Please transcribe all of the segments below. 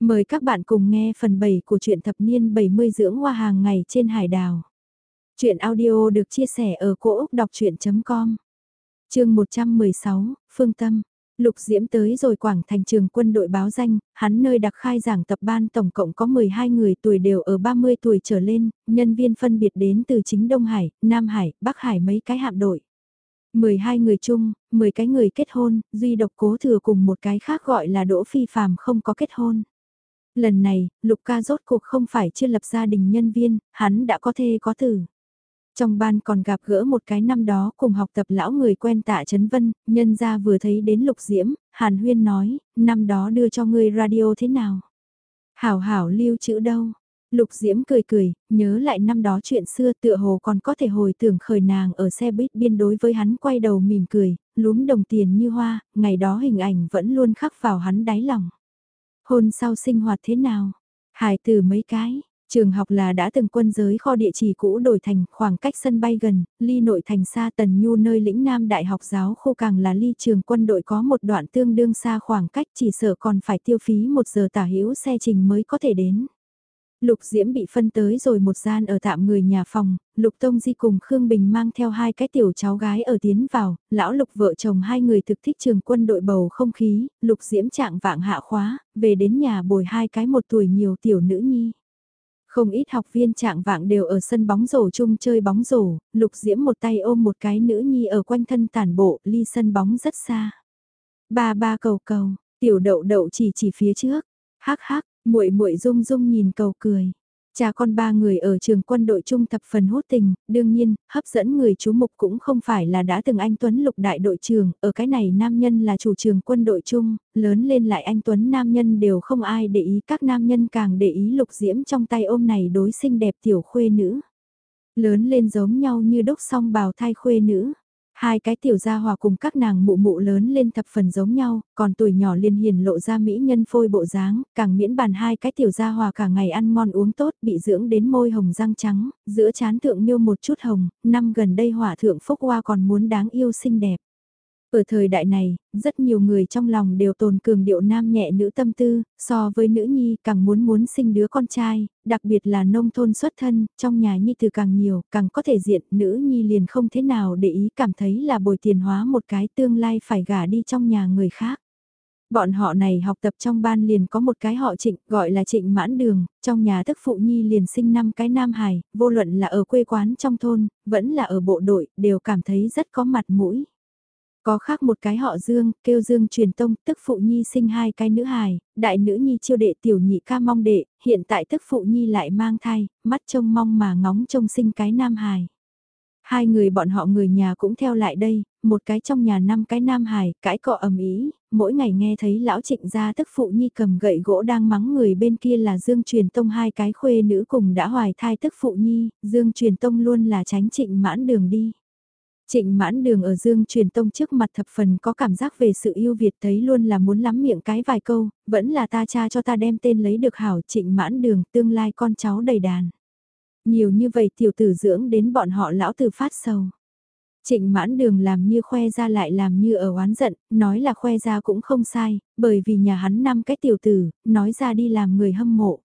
Mời các bạn cùng nghe phần 7 của truyện thập niên 70 dưỡng hoa hàng ngày trên hải đảo. Chuyện audio được chia sẻ ở cỗ Úc Đọc Chuyện.com Trường 116, Phương Tâm Lục Diễm tới rồi Quảng Thành trường quân đội báo danh, hắn nơi đặc khai giảng tập ban tổng cộng có 12 người tuổi đều ở 30 tuổi trở lên, nhân viên phân biệt đến từ chính Đông Hải, Nam Hải, Bắc Hải mấy cái hạm đội. 12 người chung, 10 cái người kết hôn, duy độc cố thừa cùng một cái khác gọi là Đỗ Phi Phàm không có kết hôn. Lần này, Lục ca rốt cuộc không phải chưa lập gia đình nhân viên, hắn đã có thê có tử. Trong ban còn gặp gỡ một cái năm đó cùng học tập lão người quen tạ Trấn Vân, nhân ra vừa thấy đến Lục Diễm, Hàn Huyên nói, năm đó đưa cho ngươi radio thế nào? Hảo hảo lưu chữ đâu? Lục Diễm cười cười, nhớ lại năm đó chuyện xưa tựa hồ còn có thể hồi tưởng khởi nàng ở xe buýt biên đối với hắn quay đầu mỉm cười, lúm đồng tiền như hoa, ngày đó hình ảnh vẫn luôn khắc vào hắn đáy lòng. Hôn sau sinh hoạt thế nào? Hải từ mấy cái, trường học là đã từng quân giới kho địa chỉ cũ đổi thành khoảng cách sân bay gần, ly nội thành xa tần nhu nơi lĩnh nam đại học giáo khu càng là ly trường quân đội có một đoạn tương đương xa khoảng cách chỉ sợ còn phải tiêu phí một giờ tả hữu xe trình mới có thể đến. Lục Diễm bị phân tới rồi một gian ở tạm người nhà phòng, Lục Tông Di cùng Khương Bình mang theo hai cái tiểu cháu gái ở tiến vào, lão Lục vợ chồng hai người thực thích trường quân đội bầu không khí, Lục Diễm trạng vạng hạ khóa, về đến nhà bồi hai cái một tuổi nhiều tiểu nữ nhi. Không ít học viên trạng vạng đều ở sân bóng rổ chung chơi bóng rổ, Lục Diễm một tay ôm một cái nữ nhi ở quanh thân tản bộ, ly sân bóng rất xa. Ba ba cầu cầu, tiểu đậu đậu chỉ chỉ phía trước, hắc hắc, Muội muội rung rung nhìn cầu cười. Cha con ba người ở trường quân đội trung thập phần hút tình, đương nhiên, hấp dẫn người chú mục cũng không phải là đã từng anh Tuấn lục đại đội trưởng, ở cái này nam nhân là chủ trường quân đội chung, lớn lên lại anh Tuấn nam nhân đều không ai để ý, các nam nhân càng để ý lục diễm trong tay ôm này đối xinh đẹp tiểu khuê nữ. Lớn lên giống nhau như đúc song bào thai khuê nữ. Hai cái tiểu gia hòa cùng các nàng mụ mụ lớn lên thập phần giống nhau, còn tuổi nhỏ liền hiền lộ ra mỹ nhân phôi bộ dáng, càng miễn bàn hai cái tiểu gia hòa cả ngày ăn ngon uống tốt bị dưỡng đến môi hồng răng trắng, giữa chán thượng miêu một chút hồng, năm gần đây hỏa thượng phúc hoa còn muốn đáng yêu xinh đẹp. Ở thời đại này, rất nhiều người trong lòng đều tồn cường điệu nam nhẹ nữ tâm tư, so với nữ nhi càng muốn muốn sinh đứa con trai, đặc biệt là nông thôn xuất thân, trong nhà nhi từ càng nhiều, càng có thể diện, nữ nhi liền không thế nào để ý cảm thấy là bồi tiền hóa một cái tương lai phải gả đi trong nhà người khác. Bọn họ này học tập trong ban liền có một cái họ trịnh, gọi là trịnh mãn đường, trong nhà thức phụ nhi liền sinh năm cái nam hài, vô luận là ở quê quán trong thôn, vẫn là ở bộ đội, đều cảm thấy rất có mặt mũi. Có khác một cái họ Dương, kêu Dương truyền tông, tức phụ nhi sinh hai cái nữ hài, đại nữ nhi chiêu đệ tiểu nhị ca mong đệ, hiện tại tức phụ nhi lại mang thai, mắt trông mong mà ngóng trông sinh cái nam hài. Hai người bọn họ người nhà cũng theo lại đây, một cái trong nhà năm cái nam hài, cãi cọ ầm ý, mỗi ngày nghe thấy lão trịnh gia tức phụ nhi cầm gậy gỗ đang mắng người bên kia là Dương truyền tông hai cái khuê nữ cùng đã hoài thai tức phụ nhi, Dương truyền tông luôn là tránh trịnh mãn đường đi. Trịnh mãn đường ở Dương truyền tông trước mặt thập phần có cảm giác về sự yêu Việt thấy luôn là muốn lắm miệng cái vài câu, vẫn là ta cha cho ta đem tên lấy được hảo trịnh mãn đường tương lai con cháu đầy đàn. Nhiều như vậy tiểu tử dưỡng đến bọn họ lão tử phát sầu. Trịnh mãn đường làm như khoe ra lại làm như ở oán giận, nói là khoe ra cũng không sai, bởi vì nhà hắn năm cái tiểu tử, nói ra đi làm người hâm mộ.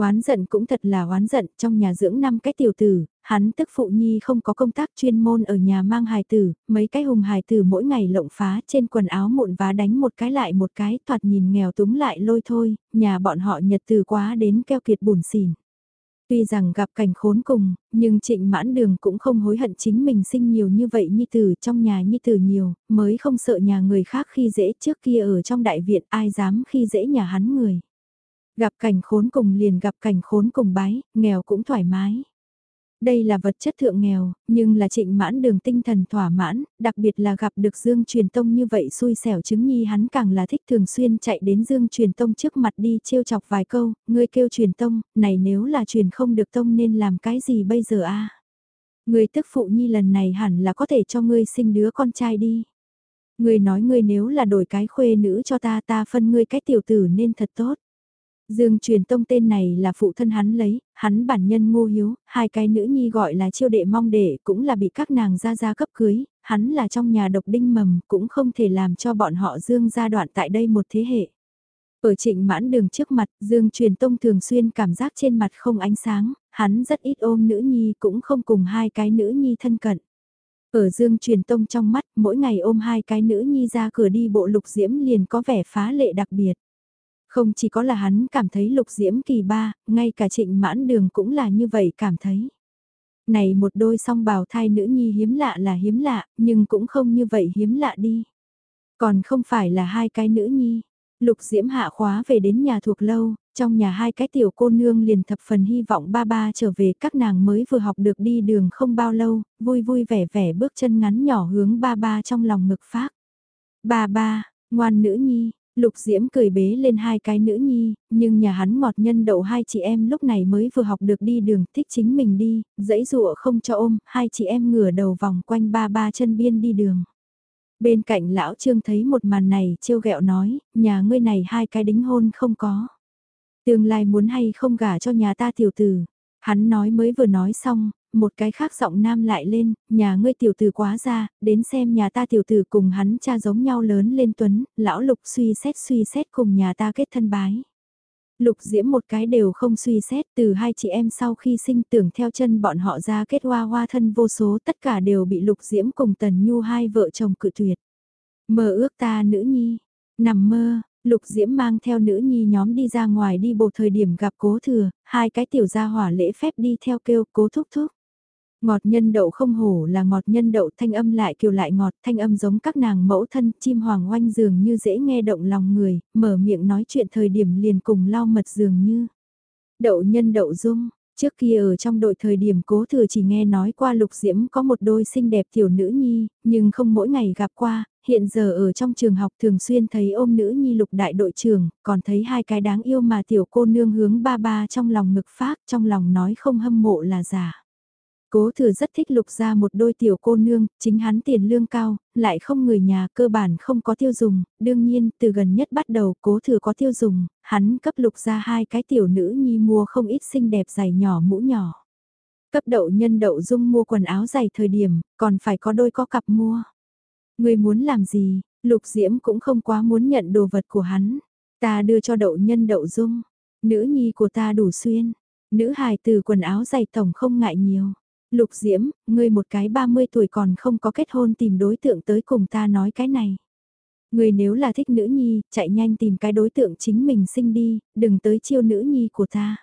Oán giận cũng thật là oán giận, trong nhà dưỡng năm cái tiểu tử, hắn tức phụ nhi không có công tác chuyên môn ở nhà mang hài tử, mấy cái hùng hài tử mỗi ngày lộng phá trên quần áo mụn vá đánh một cái lại một cái, thoạt nhìn nghèo túng lại lôi thôi, nhà bọn họ nhật từ quá đến keo kiệt bùn xỉn. Tuy rằng gặp cảnh khốn cùng, nhưng trịnh mãn đường cũng không hối hận chính mình sinh nhiều như vậy nhi tử trong nhà nhi tử nhiều, mới không sợ nhà người khác khi dễ trước kia ở trong đại viện ai dám khi dễ nhà hắn người. Gặp cảnh khốn cùng liền gặp cảnh khốn cùng bái, nghèo cũng thoải mái. Đây là vật chất thượng nghèo, nhưng là trịnh mãn đường tinh thần thỏa mãn, đặc biệt là gặp được Dương Truyền Tông như vậy xui xẻo chứng nhi hắn càng là thích thường xuyên chạy đến Dương Truyền Tông trước mặt đi trêu chọc vài câu, ngươi kêu Truyền Tông, này nếu là truyền không được Tông nên làm cái gì bây giờ a Ngươi tức phụ nhi lần này hẳn là có thể cho ngươi sinh đứa con trai đi. Ngươi nói ngươi nếu là đổi cái khuê nữ cho ta ta phân ngươi cái tiểu tử nên thật tốt. Dương truyền tông tên này là phụ thân hắn lấy, hắn bản nhân ngô hiếu, hai cái nữ nhi gọi là chiêu đệ mong đệ cũng là bị các nàng gia gia cấp cưới, hắn là trong nhà độc đinh mầm cũng không thể làm cho bọn họ dương gia đoạn tại đây một thế hệ. Ở trịnh mãn đường trước mặt, Dương Truyền Tông thường xuyên cảm giác trên mặt không ánh sáng, hắn rất ít ôm nữ nhi cũng không cùng hai cái nữ nhi thân cận. Ở Dương Truyền Tông trong mắt, mỗi ngày ôm hai cái nữ nhi ra cửa đi bộ lục diễm liền có vẻ phá lệ đặc biệt. Không chỉ có là hắn cảm thấy lục diễm kỳ ba, ngay cả trịnh mãn đường cũng là như vậy cảm thấy. Này một đôi song bào thai nữ nhi hiếm lạ là hiếm lạ, nhưng cũng không như vậy hiếm lạ đi. Còn không phải là hai cái nữ nhi. Lục diễm hạ khóa về đến nhà thuộc lâu, trong nhà hai cái tiểu cô nương liền thập phần hy vọng ba ba trở về các nàng mới vừa học được đi đường không bao lâu, vui vui vẻ vẻ bước chân ngắn nhỏ hướng ba ba trong lòng ngực phát. Ba ba, ngoan nữ nhi, Lục Diễm cười bế lên hai cái nữ nhi, nhưng nhà hắn ngọt nhân đậu hai chị em lúc này mới vừa học được đi đường thích chính mình đi, dãy rụa không cho ôm, hai chị em ngửa đầu vòng quanh ba ba chân biên đi đường. Bên cạnh lão trương thấy một màn này trêu ghẹo nói, nhà ngươi này hai cái đính hôn không có. Tương lai muốn hay không gả cho nhà ta tiểu tử. Hắn nói mới vừa nói xong, một cái khác giọng nam lại lên, nhà ngươi tiểu tử quá ra, đến xem nhà ta tiểu tử cùng hắn cha giống nhau lớn lên tuấn, lão lục suy xét suy xét cùng nhà ta kết thân bái. Lục diễm một cái đều không suy xét từ hai chị em sau khi sinh tưởng theo chân bọn họ ra kết hoa hoa thân vô số tất cả đều bị lục diễm cùng tần nhu hai vợ chồng cự tuyệt. Mơ ước ta nữ nhi, nằm mơ, Lục Diễm mang theo nữ nhi nhóm đi ra ngoài đi bộ thời điểm gặp cố thừa, hai cái tiểu gia hỏa lễ phép đi theo kêu cố thúc thúc. Ngọt nhân đậu không hổ là ngọt nhân đậu thanh âm lại kiều lại ngọt thanh âm giống các nàng mẫu thân chim hoàng oanh dường như dễ nghe động lòng người, mở miệng nói chuyện thời điểm liền cùng lau mật dường như. Đậu nhân đậu dung, trước kia ở trong đội thời điểm cố thừa chỉ nghe nói qua lục diễm có một đôi xinh đẹp tiểu nữ nhi, nhưng không mỗi ngày gặp qua, hiện giờ ở trong trường học thường xuyên thấy ôm nữ nhi lục đại đội trưởng, còn thấy hai cái đáng yêu mà tiểu cô nương hướng ba ba trong lòng ngực phát, trong lòng nói không hâm mộ là giả. Cố thừa rất thích lục ra một đôi tiểu cô nương, chính hắn tiền lương cao, lại không người nhà cơ bản không có tiêu dùng, đương nhiên từ gần nhất bắt đầu cố thừa có tiêu dùng, hắn cấp lục ra hai cái tiểu nữ nhi mua không ít xinh đẹp giày nhỏ mũ nhỏ. Cấp đậu nhân đậu dung mua quần áo giày thời điểm, còn phải có đôi có cặp mua. Người muốn làm gì, lục diễm cũng không quá muốn nhận đồ vật của hắn, ta đưa cho đậu nhân đậu dung, nữ nhi của ta đủ xuyên, nữ hài từ quần áo giày tổng không ngại nhiều Lục Diễm, ngươi một cái 30 tuổi còn không có kết hôn tìm đối tượng tới cùng ta nói cái này. Ngươi nếu là thích nữ nhi, chạy nhanh tìm cái đối tượng chính mình sinh đi, đừng tới chiêu nữ nhi của ta.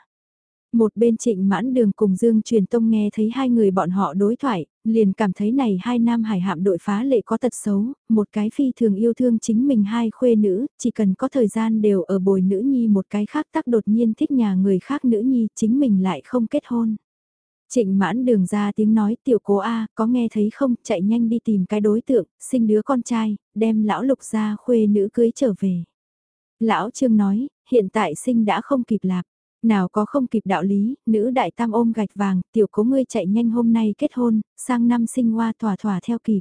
Một bên trịnh mãn đường cùng Dương truyền tông nghe thấy hai người bọn họ đối thoại, liền cảm thấy này hai nam hải hạm đội phá lệ có tật xấu, một cái phi thường yêu thương chính mình hai khuê nữ, chỉ cần có thời gian đều ở bồi nữ nhi một cái khác tắc đột nhiên thích nhà người khác nữ nhi chính mình lại không kết hôn. Trịnh mãn đường ra tiếng nói tiểu cố A có nghe thấy không chạy nhanh đi tìm cái đối tượng, sinh đứa con trai, đem lão lục ra khuê nữ cưới trở về. Lão trương nói, hiện tại sinh đã không kịp lạc, nào có không kịp đạo lý, nữ đại tam ôm gạch vàng, tiểu cố ngươi chạy nhanh hôm nay kết hôn, sang năm sinh hoa thỏa thỏa theo kịp.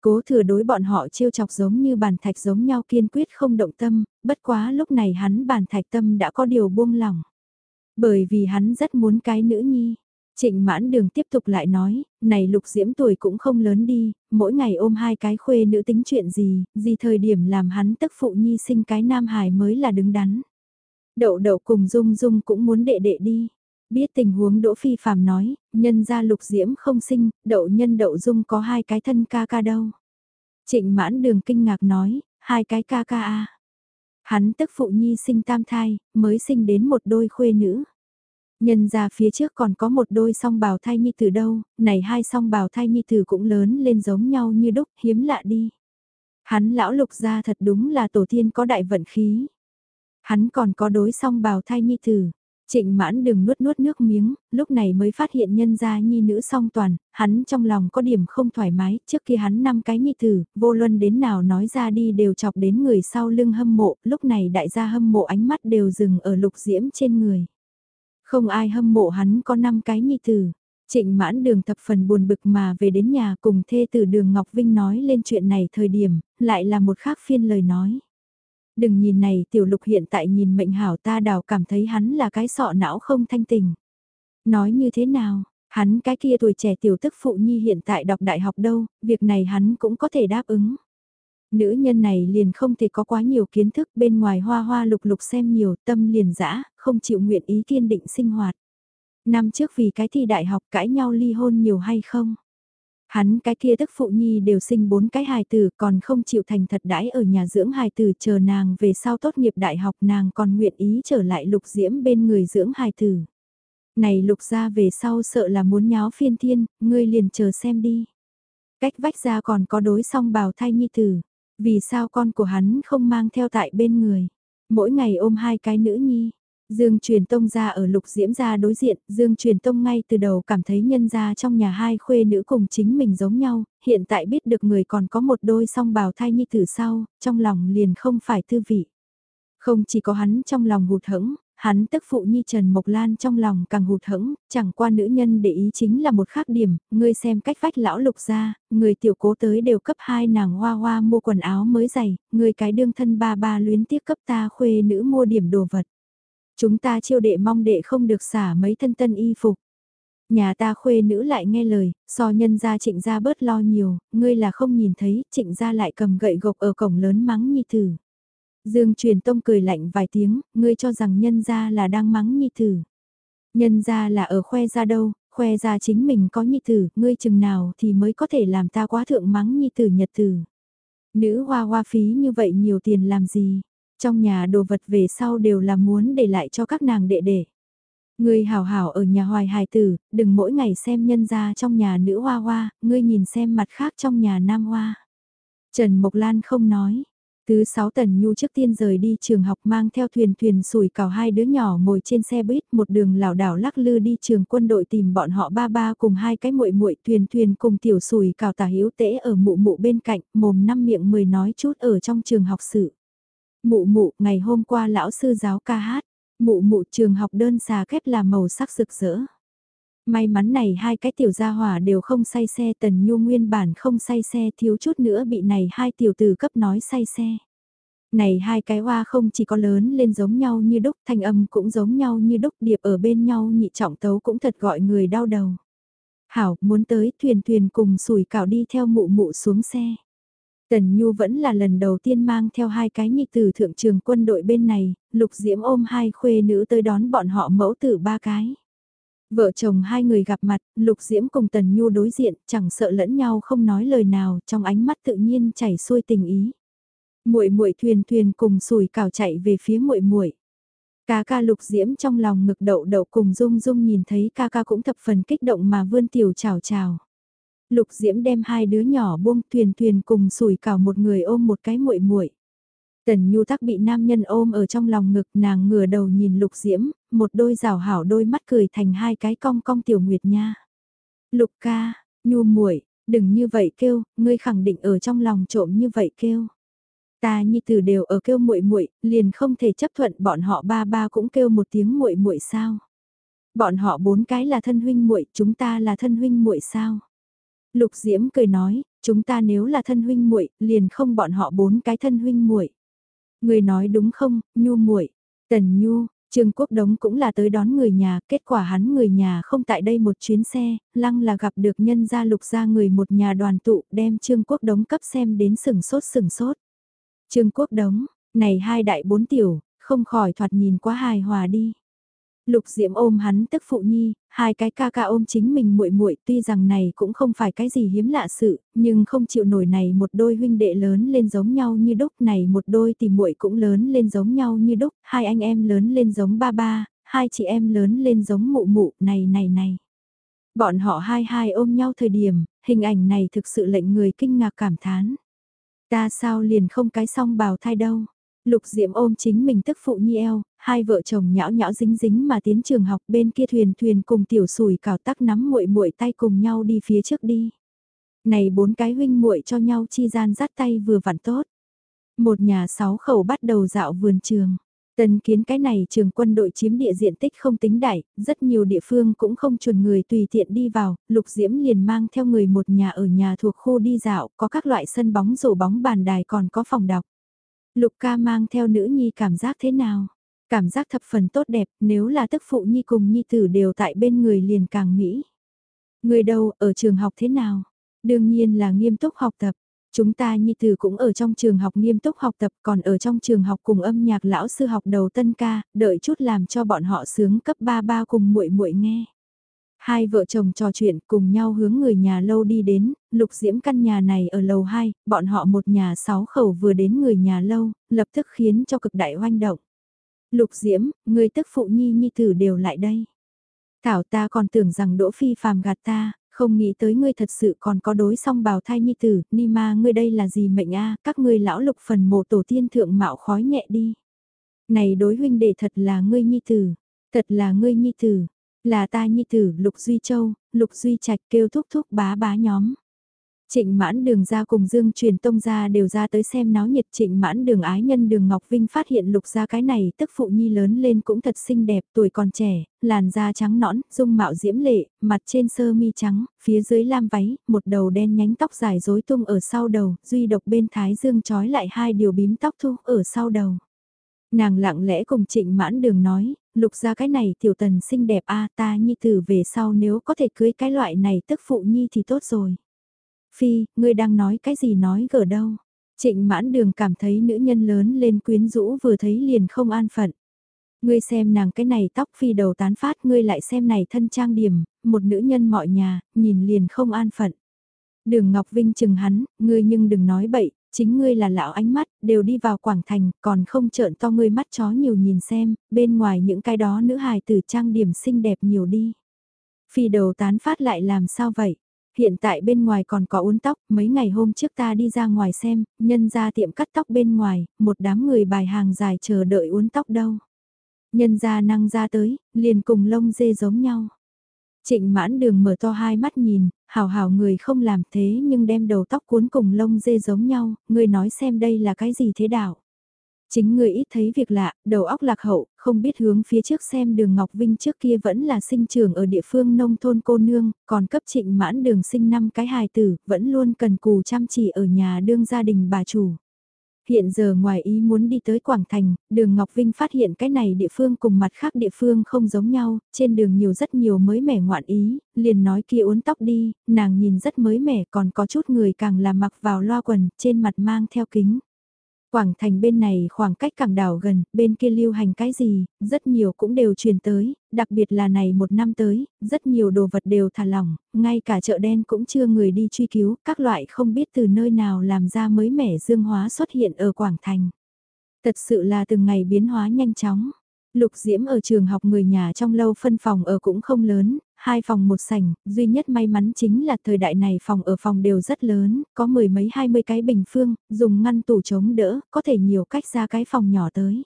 Cố thừa đối bọn họ chiêu chọc giống như bàn thạch giống nhau kiên quyết không động tâm, bất quá lúc này hắn bàn thạch tâm đã có điều buông lỏng. Bởi vì hắn rất muốn cái nữ nhi. Trịnh mãn đường tiếp tục lại nói, này lục diễm tuổi cũng không lớn đi, mỗi ngày ôm hai cái khuê nữ tính chuyện gì, gì thời điểm làm hắn tức phụ nhi sinh cái nam hài mới là đứng đắn. Đậu đậu cùng dung dung cũng muốn đệ đệ đi. Biết tình huống Đỗ Phi Phạm nói, nhân ra lục diễm không sinh, đậu nhân đậu dung có hai cái thân ca ca đâu. Trịnh mãn đường kinh ngạc nói, hai cái ca ca a Hắn tức phụ nhi sinh tam thai, mới sinh đến một đôi khuê nữ. Nhân ra phía trước còn có một đôi song bào thai nhi từ đâu, này hai song bào thai nhi từ cũng lớn lên giống nhau như đúc, hiếm lạ đi. Hắn lão lục ra thật đúng là tổ tiên có đại vận khí. Hắn còn có đối song bào thai nhi tử. Trịnh mãn đừng nuốt nuốt nước miếng, lúc này mới phát hiện nhân gia nhi nữ song toàn, hắn trong lòng có điểm không thoải mái, trước khi hắn năm cái nhi tử, vô luân đến nào nói ra đi đều chọc đến người sau lưng hâm mộ, lúc này đại gia hâm mộ ánh mắt đều dừng ở lục diễm trên người. Không ai hâm mộ hắn có 5 cái nhi tử. Trịnh mãn đường thập phần buồn bực mà về đến nhà cùng thê tử đường Ngọc Vinh nói lên chuyện này thời điểm, lại là một khác phiên lời nói. Đừng nhìn này tiểu lục hiện tại nhìn mệnh hảo ta đào cảm thấy hắn là cái sọ não không thanh tình. Nói như thế nào, hắn cái kia tuổi trẻ tiểu tức phụ nhi hiện tại đọc đại học đâu, việc này hắn cũng có thể đáp ứng. Nữ nhân này liền không thể có quá nhiều kiến thức bên ngoài hoa hoa lục lục xem nhiều tâm liền dã không chịu nguyện ý kiên định sinh hoạt. Năm trước vì cái thi đại học cãi nhau ly hôn nhiều hay không? Hắn cái kia tức phụ nhi đều sinh bốn cái hài tử còn không chịu thành thật đãi ở nhà dưỡng hài tử chờ nàng về sau tốt nghiệp đại học nàng còn nguyện ý trở lại lục diễm bên người dưỡng hài tử. Này lục ra về sau sợ là muốn nháo phiên thiên, ngươi liền chờ xem đi. Cách vách ra còn có đối song bào thai nhi tử, vì sao con của hắn không mang theo tại bên người, mỗi ngày ôm hai cái nữ nhi. Dương truyền tông ra ở lục diễm ra đối diện, Dương truyền tông ngay từ đầu cảm thấy nhân ra trong nhà hai khuê nữ cùng chính mình giống nhau, hiện tại biết được người còn có một đôi song bào thai nhi tử sau, trong lòng liền không phải tư vị. Không chỉ có hắn trong lòng hụt hẫng, hắn tức phụ nhi Trần Mộc Lan trong lòng càng hụt hẫng, chẳng qua nữ nhân để ý chính là một khác điểm, ngươi xem cách vách lão lục ra, người tiểu cố tới đều cấp hai nàng hoa hoa mua quần áo mới giày, người cái đương thân ba ba luyến tiếc cấp ta khuê nữ mua điểm đồ vật. Chúng ta chiêu đệ mong đệ không được xả mấy thân tân y phục. Nhà ta khuê nữ lại nghe lời, so nhân gia trịnh gia bớt lo nhiều, ngươi là không nhìn thấy, trịnh gia lại cầm gậy gộc ở cổng lớn mắng nhi tử. Dương truyền tông cười lạnh vài tiếng, ngươi cho rằng nhân gia là đang mắng nhi tử. Nhân gia là ở khoe ra đâu, khoe ra chính mình có nhi tử, ngươi chừng nào thì mới có thể làm ta quá thượng mắng nhi tử nhật tử. Nữ hoa hoa phí như vậy nhiều tiền làm gì? Trong nhà đồ vật về sau đều là muốn để lại cho các nàng đệ đệ. Ngươi hảo hảo ở nhà hoài hài tử, đừng mỗi ngày xem nhân gia trong nhà nữ hoa hoa, ngươi nhìn xem mặt khác trong nhà nam hoa. Trần Mộc Lan không nói. Thứ sáu Tần Nhu trước tiên rời đi trường học mang theo thuyền thuyền sủi cào hai đứa nhỏ ngồi trên xe buýt một đường lảo đảo lắc lư đi trường quân đội tìm bọn họ ba ba cùng hai cái muội muội thuyền thuyền cùng tiểu sủi cào tả hiếu tễ ở mụ mụ bên cạnh mồm năm miệng mười nói chút ở trong trường học sự. Mụ mụ, ngày hôm qua lão sư giáo ca hát, mụ mụ trường học đơn xà kép là màu sắc rực rỡ. May mắn này hai cái tiểu gia hỏa đều không say xe tần nhu nguyên bản không say xe thiếu chút nữa bị này hai tiểu tử cấp nói say xe. Này hai cái hoa không chỉ có lớn lên giống nhau như đúc thanh âm cũng giống nhau như đúc điệp ở bên nhau nhị trọng tấu cũng thật gọi người đau đầu. Hảo muốn tới thuyền thuyền cùng sủi cảo đi theo mụ mụ xuống xe. Tần Nhu vẫn là lần đầu tiên mang theo hai cái nhị tử thượng trường quân đội bên này, Lục Diễm ôm hai khuê nữ tới đón bọn họ mẫu tử ba cái. Vợ chồng hai người gặp mặt, Lục Diễm cùng Tần Nhu đối diện, chẳng sợ lẫn nhau không nói lời nào, trong ánh mắt tự nhiên chảy xuôi tình ý. Muội muội thuyền thuyền cùng sùi cào chạy về phía muội muội. Ca ca Lục Diễm trong lòng ngực đậu đậu cùng Dung Dung nhìn thấy ca ca cũng thập phần kích động mà vươn tiểu chào chào. Lục Diễm đem hai đứa nhỏ buông thuyền thuyền cùng sùi cào một người ôm một cái muội muội. Tần Nhu Tắc bị nam nhân ôm ở trong lòng ngực nàng ngửa đầu nhìn Lục Diễm, một đôi rào hảo đôi mắt cười thành hai cái cong cong tiểu nguyệt nha. Lục ca, Nhu muội, đừng như vậy kêu, ngươi khẳng định ở trong lòng trộm như vậy kêu. Ta nhi tử đều ở kêu muội muội, liền không thể chấp thuận bọn họ ba ba cũng kêu một tiếng muội muội sao? Bọn họ bốn cái là thân huynh muội, chúng ta là thân huynh muội sao? Lục Diễm cười nói, chúng ta nếu là thân huynh muội, liền không bọn họ bốn cái thân huynh muội. Người nói đúng không, Nhu muội. Tần Nhu, Trương Quốc Đống cũng là tới đón người nhà, kết quả hắn người nhà không tại đây một chuyến xe, lăng là gặp được nhân gia lục gia người một nhà đoàn tụ, đem Trương Quốc Đống cấp xem đến sừng sốt sừng sốt. Trương Quốc Đống, này hai đại bốn tiểu, không khỏi thoạt nhìn quá hài hòa đi. Lục Diễm ôm hắn tức phụ nhi, hai cái ca ca ôm chính mình muội muội, tuy rằng này cũng không phải cái gì hiếm lạ sự, nhưng không chịu nổi này một đôi huynh đệ lớn lên giống nhau như đúc, này một đôi thì muội cũng lớn lên giống nhau như đúc, hai anh em lớn lên giống ba ba, hai chị em lớn lên giống mụ mụ, này này này. Bọn họ hai hai ôm nhau thời điểm, hình ảnh này thực sự lệnh người kinh ngạc cảm thán. Ta sao liền không cái song bào thai đâu. Lục Diệm ôm chính mình tức phụ nhi eo, hai vợ chồng nhão nhão dính dính mà tiến trường học bên kia thuyền thuyền cùng tiểu sùi cào tắc nắm muội muội tay cùng nhau đi phía trước đi. Này bốn cái huynh muội cho nhau chi gian dắt tay vừa vặn tốt. Một nhà sáu khẩu bắt đầu dạo vườn trường. Tần kiến cái này trường quân đội chiếm địa diện tích không tính đại, rất nhiều địa phương cũng không chuẩn người tùy tiện đi vào, Lục Diễm liền mang theo người một nhà ở nhà thuộc khu đi dạo, có các loại sân bóng rổ bóng bàn đài còn có phòng đọc. Lục ca mang theo nữ nhi cảm giác thế nào? Cảm giác thập phần tốt đẹp, nếu là tức phụ nhi cùng nhi tử đều tại bên người liền càng mỹ. Người đâu, ở trường học thế nào? Đương nhiên là nghiêm túc học tập. Chúng ta nhi tử cũng ở trong trường học nghiêm túc học tập còn ở trong trường học cùng âm nhạc lão sư học đầu tân ca, đợi chút làm cho bọn họ sướng cấp ba ba cùng muội muội nghe. Hai vợ chồng trò chuyện cùng nhau hướng người nhà lâu đi đến, lục diễm căn nhà này ở lầu 2, bọn họ một nhà sáu khẩu vừa đến người nhà lâu, lập tức khiến cho cực đại hoanh động. Lục diễm, người tức phụ nhi nhi tử đều lại đây. Thảo ta còn tưởng rằng Đỗ Phi phàm gạt ta, không nghĩ tới ngươi thật sự còn có đối song bào thai nhi tử, ni ma ngươi đây là gì mệnh a các ngươi lão lục phần mộ tổ tiên thượng mạo khói nhẹ đi. Này đối huynh đệ thật là ngươi nhi tử, thật là ngươi nhi tử, là ta nhi tử lục duy châu, lục duy trạch kêu thúc thúc bá bá nhóm. Trịnh mãn đường ra cùng Dương truyền tông ra đều ra tới xem náo nhiệt trịnh mãn đường ái nhân đường Ngọc Vinh phát hiện lục ra cái này tức phụ nhi lớn lên cũng thật xinh đẹp tuổi còn trẻ, làn da trắng nõn, dung mạo diễm lệ, mặt trên sơ mi trắng, phía dưới lam váy, một đầu đen nhánh tóc dài rối tung ở sau đầu, duy độc bên thái dương trói lại hai điều bím tóc thu ở sau đầu. Nàng lặng lẽ cùng trịnh mãn đường nói, lục ra cái này tiểu tần xinh đẹp a ta nhi tử về sau nếu có thể cưới cái loại này tức phụ nhi thì tốt rồi. Phi, ngươi đang nói cái gì nói gở đâu. Trịnh mãn đường cảm thấy nữ nhân lớn lên quyến rũ vừa thấy liền không an phận. Ngươi xem nàng cái này tóc phi đầu tán phát ngươi lại xem này thân trang điểm, một nữ nhân mọi nhà, nhìn liền không an phận. Đường Ngọc Vinh chừng hắn, ngươi nhưng đừng nói bậy, chính ngươi là lão ánh mắt, đều đi vào Quảng Thành, còn không trợn to ngươi mắt chó nhiều nhìn xem, bên ngoài những cái đó nữ hài tử trang điểm xinh đẹp nhiều đi. Phi đầu tán phát lại làm sao vậy? Hiện tại bên ngoài còn có uốn tóc, mấy ngày hôm trước ta đi ra ngoài xem, nhân ra tiệm cắt tóc bên ngoài, một đám người bài hàng dài chờ đợi uốn tóc đâu. Nhân ra năng ra tới, liền cùng lông dê giống nhau. Trịnh mãn đường mở to hai mắt nhìn, hào hào người không làm thế nhưng đem đầu tóc cuốn cùng lông dê giống nhau, người nói xem đây là cái gì thế đạo. Chính người ít thấy việc lạ, đầu óc lạc hậu, không biết hướng phía trước xem đường Ngọc Vinh trước kia vẫn là sinh trưởng ở địa phương nông thôn cô nương, còn cấp trịnh mãn đường sinh năm cái hài tử, vẫn luôn cần cù chăm chỉ ở nhà đương gia đình bà chủ. Hiện giờ ngoài ý muốn đi tới Quảng Thành, đường Ngọc Vinh phát hiện cái này địa phương cùng mặt khác địa phương không giống nhau, trên đường nhiều rất nhiều mới mẻ ngoạn ý, liền nói kia uốn tóc đi, nàng nhìn rất mới mẻ còn có chút người càng là mặc vào loa quần, trên mặt mang theo kính. Quảng thành bên này khoảng cách cảng đảo gần, bên kia lưu hành cái gì, rất nhiều cũng đều truyền tới, đặc biệt là này một năm tới, rất nhiều đồ vật đều thả lỏng, ngay cả chợ đen cũng chưa người đi truy cứu, các loại không biết từ nơi nào làm ra mới mẻ dương hóa xuất hiện ở Quảng thành. Thật sự là từng ngày biến hóa nhanh chóng. Lục Diễm ở trường học người nhà trong lâu phân phòng ở cũng không lớn, hai phòng một sảnh, duy nhất may mắn chính là thời đại này phòng ở phòng đều rất lớn, có mười mấy hai mươi cái bình phương, dùng ngăn tủ chống đỡ, có thể nhiều cách ra cái phòng nhỏ tới.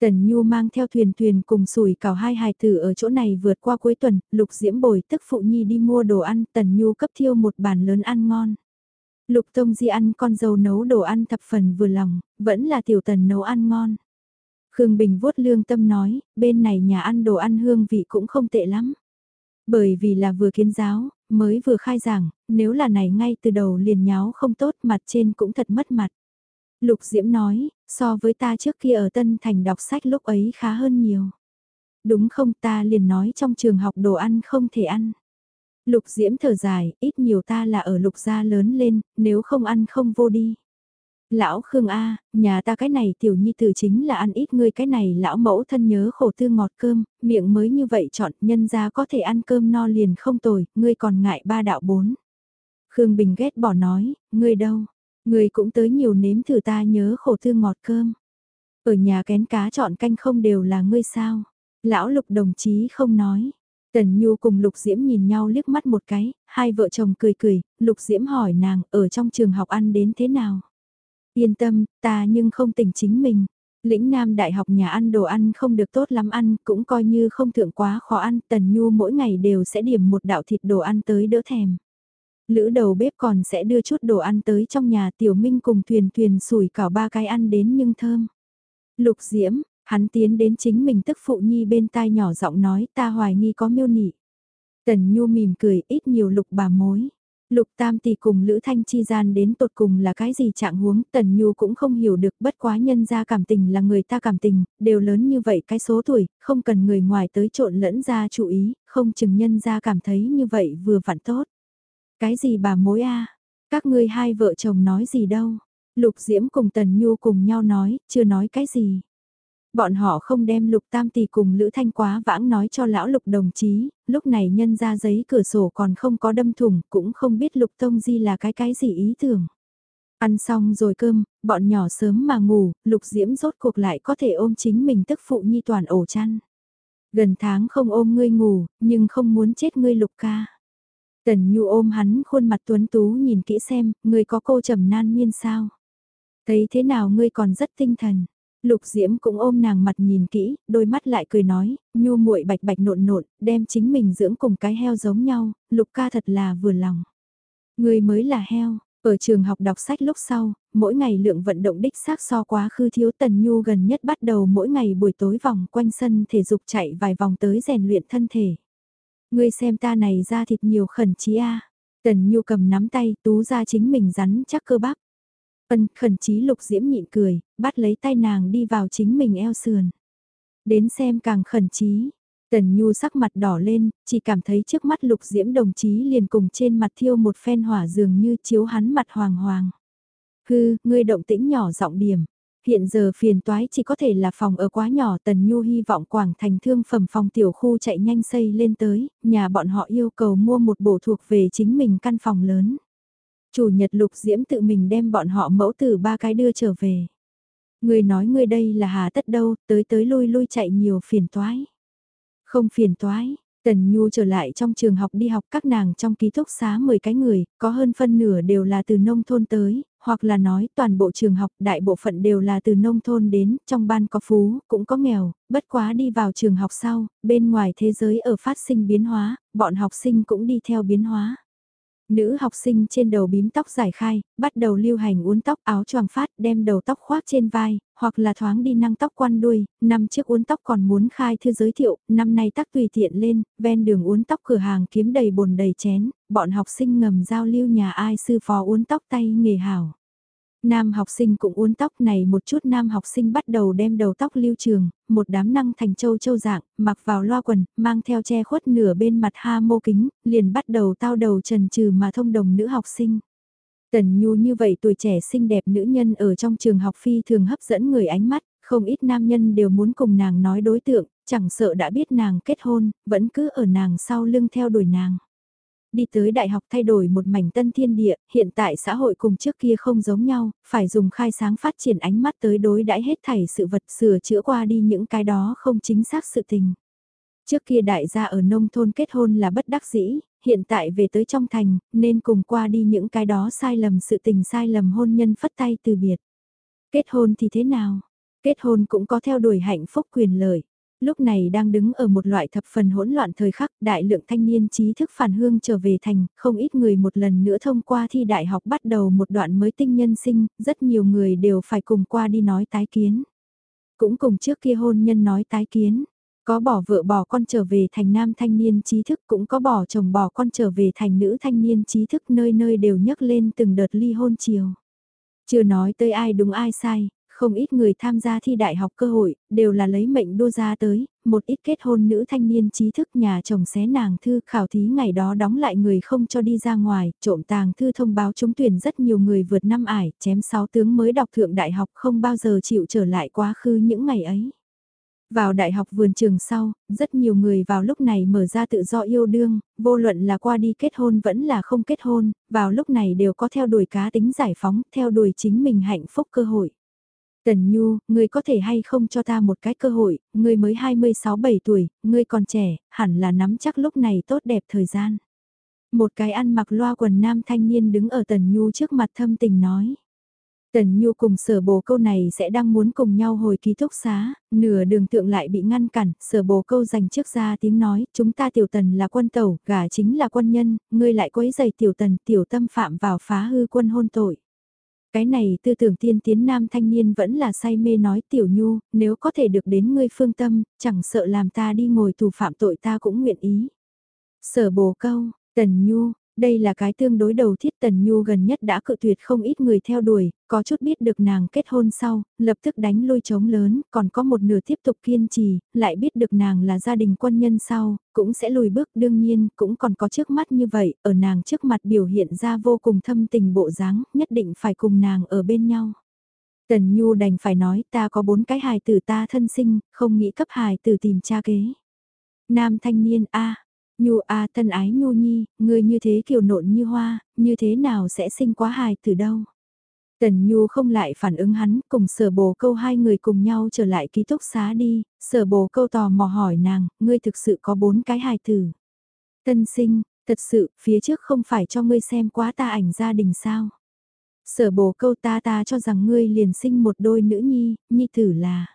Tần Nhu mang theo thuyền thuyền cùng sủi cào hai hài tử ở chỗ này vượt qua cuối tuần, Lục Diễm bồi tức phụ nhi đi mua đồ ăn, Tần Nhu cấp thiêu một bàn lớn ăn ngon. Lục Tông Di ăn con dâu nấu đồ ăn thập phần vừa lòng, vẫn là tiểu tần nấu ăn ngon. Khương Bình vuốt lương tâm nói, bên này nhà ăn đồ ăn hương vị cũng không tệ lắm. Bởi vì là vừa kiến giáo, mới vừa khai giảng, nếu là này ngay từ đầu liền nháo không tốt mặt trên cũng thật mất mặt. Lục Diễm nói, so với ta trước kia ở Tân Thành đọc sách lúc ấy khá hơn nhiều. Đúng không ta liền nói trong trường học đồ ăn không thể ăn. Lục Diễm thở dài, ít nhiều ta là ở lục gia lớn lên, nếu không ăn không vô đi. Lão Khương A, nhà ta cái này tiểu nhi tử chính là ăn ít ngươi cái này lão mẫu thân nhớ khổ tư ngọt cơm, miệng mới như vậy chọn nhân ra có thể ăn cơm no liền không tồi, ngươi còn ngại ba đạo bốn. Khương Bình ghét bỏ nói, ngươi đâu, ngươi cũng tới nhiều nếm thử ta nhớ khổ tư ngọt cơm. Ở nhà kén cá chọn canh không đều là ngươi sao, lão lục đồng chí không nói. Tần Nhu cùng Lục Diễm nhìn nhau liếc mắt một cái, hai vợ chồng cười cười, Lục Diễm hỏi nàng ở trong trường học ăn đến thế nào. Yên tâm, ta nhưng không tỉnh chính mình. Lĩnh Nam Đại học nhà ăn đồ ăn không được tốt lắm ăn, cũng coi như không thượng quá khó ăn, Tần Nhu mỗi ngày đều sẽ điểm một đạo thịt đồ ăn tới đỡ thèm. Lữ đầu bếp còn sẽ đưa chút đồ ăn tới trong nhà Tiểu Minh cùng thuyền thuyền sủi cảo ba cái ăn đến nhưng thơm. Lục Diễm, hắn tiến đến chính mình tức phụ nhi bên tai nhỏ giọng nói ta hoài nghi có miêu nị. Tần Nhu mỉm cười ít nhiều lục bà mối. Lục Tam tỷ cùng Lữ Thanh chi gian đến tột cùng là cái gì trạng huống, Tần Nhu cũng không hiểu được bất quá nhân ra cảm tình là người ta cảm tình, đều lớn như vậy cái số tuổi, không cần người ngoài tới trộn lẫn ra chú ý, không chừng nhân ra cảm thấy như vậy vừa vặn tốt. Cái gì bà mối a Các ngươi hai vợ chồng nói gì đâu. Lục Diễm cùng Tần Nhu cùng nhau nói, chưa nói cái gì. Bọn họ không đem Lục Tam Tỷ cùng Lữ Thanh quá vãng nói cho lão Lục đồng chí, lúc này nhân ra giấy cửa sổ còn không có đâm thủng, cũng không biết Lục Tông Di là cái cái gì ý tưởng. Ăn xong rồi cơm, bọn nhỏ sớm mà ngủ, Lục Diễm rốt cuộc lại có thể ôm chính mình tức phụ nhi toàn ổ chăn. Gần tháng không ôm ngươi ngủ, nhưng không muốn chết ngươi Lục ca. Tần Nhu ôm hắn khuôn mặt tuấn tú nhìn kỹ xem, ngươi có cô trầm nan miên sao? Thấy thế nào ngươi còn rất tinh thần. Lục Diễm cũng ôm nàng mặt nhìn kỹ, đôi mắt lại cười nói, Nhu muội bạch bạch nộn nộn, đem chính mình dưỡng cùng cái heo giống nhau, Lục ca thật là vừa lòng. Ngươi mới là heo, ở trường học đọc sách lúc sau, mỗi ngày lượng vận động đích xác so quá khư thiếu Tần Nhu gần nhất bắt đầu mỗi ngày buổi tối vòng quanh sân thể dục chạy vài vòng tới rèn luyện thân thể. Ngươi xem ta này ra thịt nhiều khẩn chí a. Tần Nhu cầm nắm tay tú ra chính mình rắn chắc cơ bắp. Ân khẩn chí lục diễm nhịn cười, bắt lấy tay nàng đi vào chính mình eo sườn. Đến xem càng khẩn chí. Tần Nhu sắc mặt đỏ lên, chỉ cảm thấy trước mắt lục diễm đồng chí liền cùng trên mặt thiêu một phen hỏa dường như chiếu hắn mặt hoàng hoàng. Hư, ngươi động tĩnh nhỏ giọng điểm, Hiện giờ phiền toái chỉ có thể là phòng ở quá nhỏ Tần Nhu hy vọng Quảng Thành thương phẩm phòng tiểu khu chạy nhanh xây lên tới, nhà bọn họ yêu cầu mua một bộ thuộc về chính mình căn phòng lớn. Chủ nhật lục diễm tự mình đem bọn họ mẫu tử ba cái đưa trở về. Người nói người đây là hà tất đâu, tới tới lui lui chạy nhiều phiền toái. Không phiền toái, Tần Nhu trở lại trong trường học đi học các nàng trong ký túc xá 10 cái người, có hơn phân nửa đều là từ nông thôn tới, hoặc là nói toàn bộ trường học đại bộ phận đều là từ nông thôn đến, trong ban có phú, cũng có nghèo, bất quá đi vào trường học sau, bên ngoài thế giới ở phát sinh biến hóa, bọn học sinh cũng đi theo biến hóa. Nữ học sinh trên đầu bím tóc giải khai, bắt đầu lưu hành uốn tóc áo choàng phát đem đầu tóc khoác trên vai, hoặc là thoáng đi năng tóc quăn đuôi, năm trước uốn tóc còn muốn khai thư giới thiệu, năm nay tắc tùy tiện lên, ven đường uốn tóc cửa hàng kiếm đầy bồn đầy chén, bọn học sinh ngầm giao lưu nhà ai sư phó uốn tóc tay nghề hảo. Nam học sinh cũng uốn tóc này một chút nam học sinh bắt đầu đem đầu tóc lưu trường, một đám năng thành châu châu dạng, mặc vào loa quần, mang theo che khuất nửa bên mặt ha mô kính, liền bắt đầu tao đầu trần trừ mà thông đồng nữ học sinh. Tần Nhu như vậy tuổi trẻ xinh đẹp nữ nhân ở trong trường học phi thường hấp dẫn người ánh mắt, không ít nam nhân đều muốn cùng nàng nói đối tượng, chẳng sợ đã biết nàng kết hôn, vẫn cứ ở nàng sau lưng theo đuổi nàng đi tới đại học thay đổi một mảnh tân thiên địa, hiện tại xã hội cùng trước kia không giống nhau, phải dùng khai sáng phát triển ánh mắt tới đối đãi hết thảy sự vật sửa chữa qua đi những cái đó không chính xác sự tình. Trước kia đại gia ở nông thôn kết hôn là bất đắc dĩ, hiện tại về tới trong thành, nên cùng qua đi những cái đó sai lầm sự tình sai lầm hôn nhân phất tay từ biệt. Kết hôn thì thế nào? Kết hôn cũng có theo đuổi hạnh phúc quyền lợi lúc này đang đứng ở một loại thập phần hỗn loạn thời khắc, đại lượng thanh niên trí thức phản hương trở về thành, không ít người một lần nữa thông qua thi đại học bắt đầu một đoạn mới tinh nhân sinh, rất nhiều người đều phải cùng qua đi nói tái kiến. Cũng cùng trước kia hôn nhân nói tái kiến, có bỏ vợ bỏ con trở về thành nam thanh niên trí thức cũng có bỏ chồng bỏ con trở về thành nữ thanh niên trí thức nơi nơi đều nhấc lên từng đợt ly hôn chiều. Chưa nói tới ai đúng ai sai, không ít người tham gia thi đại học cơ hội, đều là lấy mệnh đua ra tới, một ít kết hôn nữ thanh niên trí thức nhà chồng xé nàng thư khảo thí ngày đó đóng lại người không cho đi ra ngoài, trộm tàng thư thông báo trúng tuyển rất nhiều người vượt năm ải, chém sáu tướng mới đọc thượng đại học không bao giờ chịu trở lại quá khứ những ngày ấy. Vào đại học vườn trường sau, rất nhiều người vào lúc này mở ra tự do yêu đương, vô luận là qua đi kết hôn vẫn là không kết hôn, vào lúc này đều có theo đuổi cá tính giải phóng, theo đuổi chính mình hạnh phúc cơ hội. Tần Nhu, ngươi có thể hay không cho ta một cái cơ hội, ngươi mới 26-7 tuổi, ngươi còn trẻ, hẳn là nắm chắc lúc này tốt đẹp thời gian. Một cái ăn mặc loa quần nam thanh niên đứng ở Tần Nhu trước mặt thâm tình nói. Tần Nhu cùng sở bồ câu này sẽ đang muốn cùng nhau hồi ký túc xá, nửa đường tượng lại bị ngăn cản, sở bồ câu dành trước ra tiếng nói, chúng ta tiểu tần là quân tẩu gà chính là quân nhân, ngươi lại quấy giày tiểu tần tiểu tâm phạm vào phá hư quân hôn tội. Cái này tư tưởng tiên tiến nam thanh niên vẫn là say mê nói tiểu nhu, nếu có thể được đến ngươi phương tâm, chẳng sợ làm ta đi ngồi tù phạm tội ta cũng nguyện ý. Sở bồ câu, tần nhu, đây là cái tương đối đầu thiết Tần Nhu gần nhất đã cự tuyệt không ít người theo đuổi, có chút biết được nàng kết hôn sau, lập tức đánh lôi trống lớn, còn có một nửa tiếp tục kiên trì, lại biết được nàng là gia đình quân nhân sau, cũng sẽ lùi bước đương nhiên, cũng còn có trước mắt như vậy, ở nàng trước mặt biểu hiện ra vô cùng thâm tình bộ dáng, nhất định phải cùng nàng ở bên nhau. Tần Nhu đành phải nói ta có bốn cái hài tử ta thân sinh, không nghĩ cấp hài tử tìm cha kế. Nam thanh niên A, Nhu A thân ái Nhu Nhi, người như thế kiều nộn như hoa, như thế nào sẽ sinh quá hài tử đâu. Tần Nhu không lại phản ứng hắn, cùng sở bồ câu hai người cùng nhau trở lại ký túc xá đi, sở bồ câu tò mò hỏi nàng, ngươi thực sự có bốn cái hài tử. Tân sinh, thật sự, phía trước không phải cho ngươi xem quá ta ảnh gia đình sao. Sở bồ câu ta ta cho rằng ngươi liền sinh một đôi nữ nhi, nhi tử là.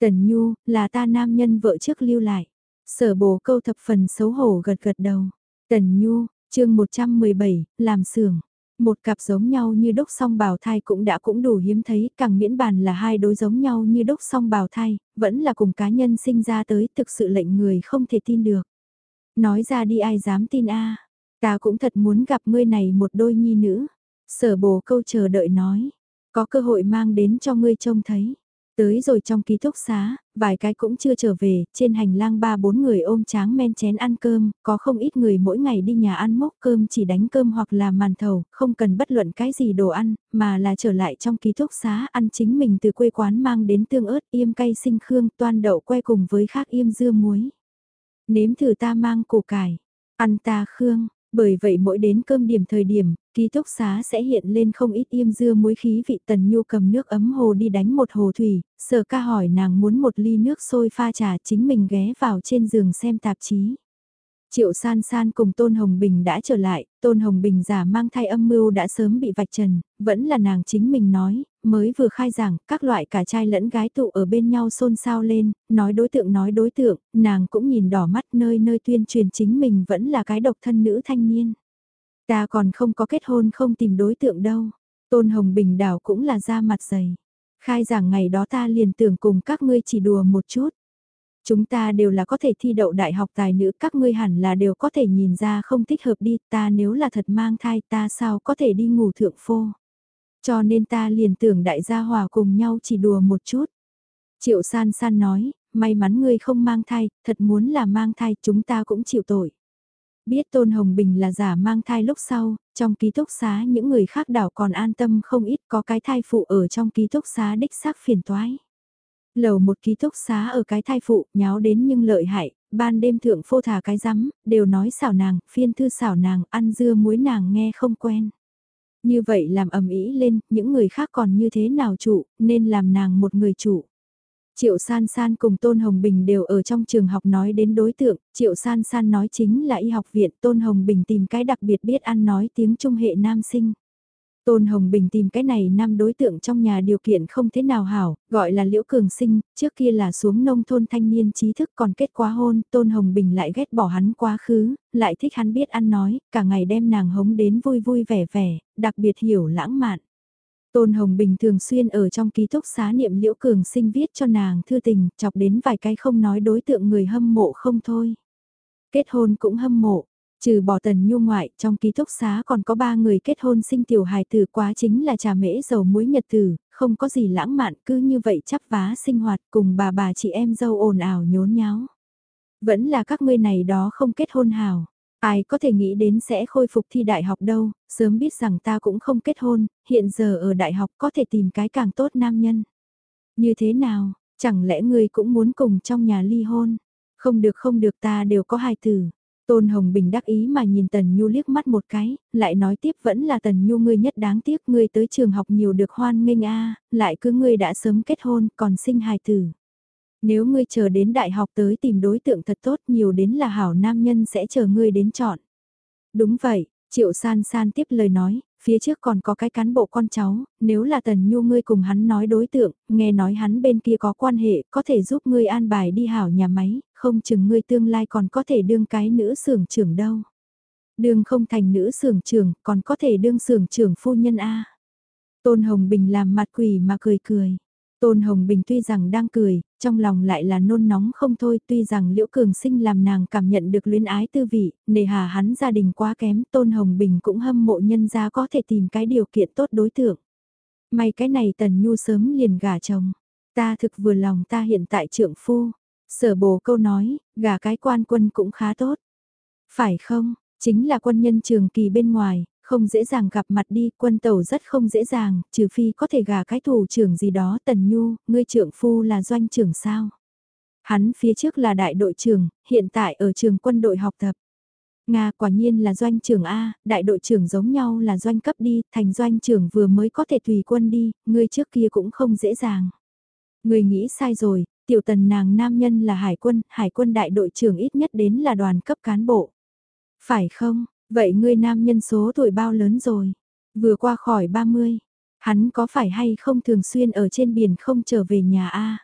Tần Nhu, là ta nam nhân vợ trước lưu lại. Sở bồ câu thập phần xấu hổ gật gật đầu. Tần Nhu, chương 117, làm sưởng. Một cặp giống nhau như đúc song bào thai cũng đã cũng đủ hiếm thấy, càng miễn bàn là hai đối giống nhau như đúc song bào thai, vẫn là cùng cá nhân sinh ra tới thực sự lệnh người không thể tin được. Nói ra đi ai dám tin a ta cũng thật muốn gặp ngươi này một đôi nhi nữ. Sở bồ câu chờ đợi nói, có cơ hội mang đến cho ngươi trông thấy. Tới rồi trong ký túc xá, vài cái cũng chưa trở về, trên hành lang ba bốn người ôm tráng men chén ăn cơm, có không ít người mỗi ngày đi nhà ăn mốc cơm chỉ đánh cơm hoặc là màn thầu, không cần bất luận cái gì đồ ăn, mà là trở lại trong ký túc xá ăn chính mình từ quê quán mang đến tương ớt, yêm cay sinh khương, toan đậu que cùng với khác yêm dưa muối. Nếm thử ta mang củ cải, ăn ta khương, bởi vậy mỗi đến cơm điểm thời điểm, ký túc xá sẽ hiện lên không ít im dưa muối khí vị tần nhu cầm nước ấm hồ đi đánh một hồ thủy, sở ca hỏi nàng muốn một ly nước sôi pha trà chính mình ghé vào trên giường xem tạp chí. Triệu San San cùng Tôn Hồng Bình đã trở lại, Tôn Hồng Bình giả mang thai âm mưu đã sớm bị vạch trần, vẫn là nàng chính mình nói, mới vừa khai giảng, các loại cả trai lẫn gái tụ ở bên nhau xôn xao lên, nói đối tượng nói đối tượng, nàng cũng nhìn đỏ mắt nơi nơi tuyên truyền chính mình vẫn là cái độc thân nữ thanh niên. Ta còn không có kết hôn không tìm đối tượng đâu. Tôn Hồng Bình đảo cũng là da mặt dày. Khai giảng ngày đó ta liền tưởng cùng các ngươi chỉ đùa một chút. Chúng ta đều là có thể thi đậu đại học tài nữ, các ngươi hẳn là đều có thể nhìn ra không thích hợp đi, ta nếu là thật mang thai ta sao có thể đi ngủ thượng phô. Cho nên ta liền tưởng đại gia hòa cùng nhau chỉ đùa một chút. Triệu san san nói, may mắn ngươi không mang thai, thật muốn là mang thai chúng ta cũng chịu tội. Biết Tôn Hồng Bình là giả mang thai lúc sau, trong ký túc xá những người khác đảo còn an tâm không ít có cái thai phụ ở trong ký túc xá đích xác phiền toái. Lầu một ký túc xá ở cái thai phụ, nháo đến nhưng lợi hại, ban đêm thượng phô thả cái rắm, đều nói xảo nàng, phiên thư xảo nàng, ăn dưa muối nàng nghe không quen. Như vậy làm ầm ĩ lên, những người khác còn như thế nào chủ, nên làm nàng một người chủ. Triệu San San cùng Tôn Hồng Bình đều ở trong trường học nói đến đối tượng, Triệu San San nói chính là y học viện, Tôn Hồng Bình tìm cái đặc biệt biết ăn nói tiếng trung hệ nam sinh. Tôn Hồng Bình tìm cái này năm đối tượng trong nhà điều kiện không thế nào hảo, gọi là Liễu Cường Sinh, trước kia là xuống nông thôn thanh niên trí thức còn kết quá hôn, Tôn Hồng Bình lại ghét bỏ hắn quá khứ, lại thích hắn biết ăn nói, cả ngày đem nàng hống đến vui vui vẻ vẻ, đặc biệt hiểu lãng mạn. Tôn Hồng Bình thường xuyên ở trong ký túc xá niệm Liễu Cường Sinh viết cho nàng thư tình, chọc đến vài cái không nói đối tượng người hâm mộ không thôi. Kết hôn cũng hâm mộ, Trừ bỏ tần nhu ngoại, trong ký túc xá còn có ba người kết hôn sinh tiểu hài tử quá chính là trà mễ dầu muối nhật tử, không có gì lãng mạn cứ như vậy chắp vá sinh hoạt cùng bà bà chị em dâu ồn ào nhốn nháo. Vẫn là các ngươi này đó không kết hôn hào. Ai có thể nghĩ đến sẽ khôi phục thi đại học đâu, sớm biết rằng ta cũng không kết hôn, hiện giờ ở đại học có thể tìm cái càng tốt nam nhân. Như thế nào, chẳng lẽ ngươi cũng muốn cùng trong nhà ly hôn? Không được không được ta đều có hài tử. Tôn Hồng Bình đắc ý mà nhìn Tần Nhu liếc mắt một cái, lại nói tiếp vẫn là Tần Nhu ngươi nhất đáng tiếc ngươi tới trường học nhiều được hoan nghênh a, lại cứ ngươi đã sớm kết hôn còn sinh hài tử. Nếu ngươi chờ đến đại học tới tìm đối tượng thật tốt nhiều đến là hảo nam nhân sẽ chờ ngươi đến chọn. Đúng vậy, Triệu San San tiếp lời nói, phía trước còn có cái cán bộ con cháu, nếu là Tần Nhu ngươi cùng hắn nói đối tượng, nghe nói hắn bên kia có quan hệ, có thể giúp ngươi an bài đi hảo nhà máy, không chừng ngươi tương lai còn có thể đương cái nữ xưởng trưởng đâu. Đương không thành nữ xưởng trưởng, còn có thể đương xưởng trưởng phu nhân A. Tôn Hồng Bình làm mặt quỷ mà cười cười. Tôn Hồng Bình tuy rằng đang cười, trong lòng lại là nôn nóng không thôi, tuy rằng Liễu Cường Sinh làm nàng cảm nhận được luyến ái tư vị, nề hà hắn gia đình quá kém, Tôn Hồng Bình cũng hâm mộ nhân gia có thể tìm cái điều kiện tốt đối tượng. May cái này Tần Nhu sớm liền gả chồng, ta thực vừa lòng ta hiện tại trượng phu. Sở bồ câu nói, gả cái quan quân cũng khá tốt. Phải không, chính là quân nhân trường kỳ bên ngoài, không dễ dàng gặp mặt đi, quân tàu rất không dễ dàng, trừ phi có thể gà cái thủ trưởng gì đó, Tần Nhu, ngươi trưởng phu là doanh trưởng sao? Hắn phía trước là đại đội trưởng, hiện tại ở trường quân đội học tập. Nga quả nhiên là doanh trưởng A, đại đội trưởng giống nhau là doanh cấp đi, thành doanh trưởng vừa mới có thể tùy quân đi, ngươi trước kia cũng không dễ dàng. Ngươi nghĩ sai rồi, tiểu tần nàng nam nhân là hải quân, hải quân đại đội trưởng ít nhất đến là đoàn cấp cán bộ. Phải không, Vậy ngươi nam nhân số tuổi bao lớn rồi? Vừa qua khỏi 30. Hắn có phải hay không thường xuyên ở trên biển không trở về nhà a?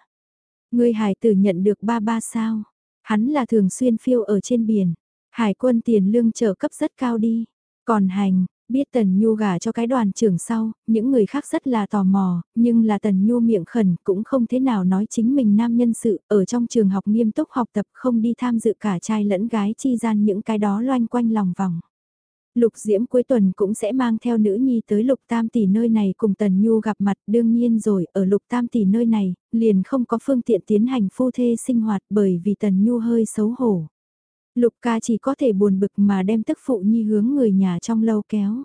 Ngươi hải tử nhận được ba ba sao? Hắn là thường xuyên phiêu ở trên biển. Hải quân tiền lương trợ cấp rất cao đi. Còn hành, biết Tần Nhu gả cho cái đoàn trưởng sau, những người khác rất là tò mò, nhưng là Tần Nhu miệng khẩn cũng không thế nào nói chính mình nam nhân sự, ở trong trường học nghiêm túc học tập không đi tham dự cả trai lẫn gái chi gian những cái đó loanh quanh lòng vòng. Lục Diễm cuối tuần cũng sẽ mang theo nữ nhi tới Lục Tam tỷ nơi này cùng Tần Nhu gặp mặt đương nhiên rồi ở Lục Tam tỷ nơi này, liền không có phương tiện tiến hành phu thê sinh hoạt bởi vì Tần Nhu hơi xấu hổ. Lục ca chỉ có thể buồn bực mà đem tức phụ nhi hướng người nhà trong lâu kéo.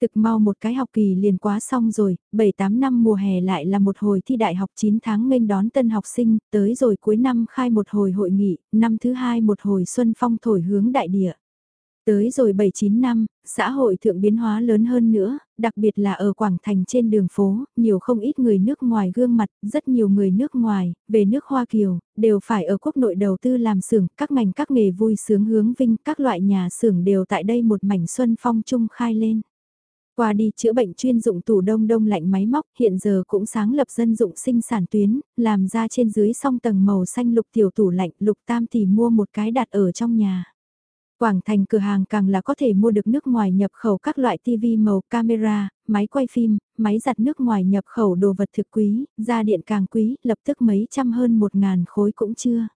Thực mau một cái học kỳ liền quá xong rồi, 7-8 năm mùa hè lại là một hồi thi đại học 9 tháng nghênh đón tân học sinh, tới rồi cuối năm khai một hồi hội nghị, năm thứ hai một hồi xuân phong thổi hướng đại địa. Tới rồi 7-9 năm, xã hội thượng biến hóa lớn hơn nữa, đặc biệt là ở Quảng Thành trên đường phố, nhiều không ít người nước ngoài gương mặt, rất nhiều người nước ngoài, về nước Hoa Kiều, đều phải ở quốc nội đầu tư làm xưởng, các ngành các nghề vui sướng hướng vinh, các loại nhà xưởng đều tại đây một mảnh xuân phong trung khai lên. Qua đi chữa bệnh chuyên dụng tủ đông đông lạnh máy móc hiện giờ cũng sáng lập dân dụng sinh sản tuyến, làm ra trên dưới song tầng màu xanh lục tiểu tủ lạnh lục tam thì mua một cái đặt ở trong nhà. Quảng thành cửa hàng càng là có thể mua được nước ngoài nhập khẩu các loại TV màu camera, máy quay phim, máy giặt nước ngoài nhập khẩu đồ vật thực quý, gia điện càng quý, lập tức mấy trăm hơn một ngàn khối cũng chưa.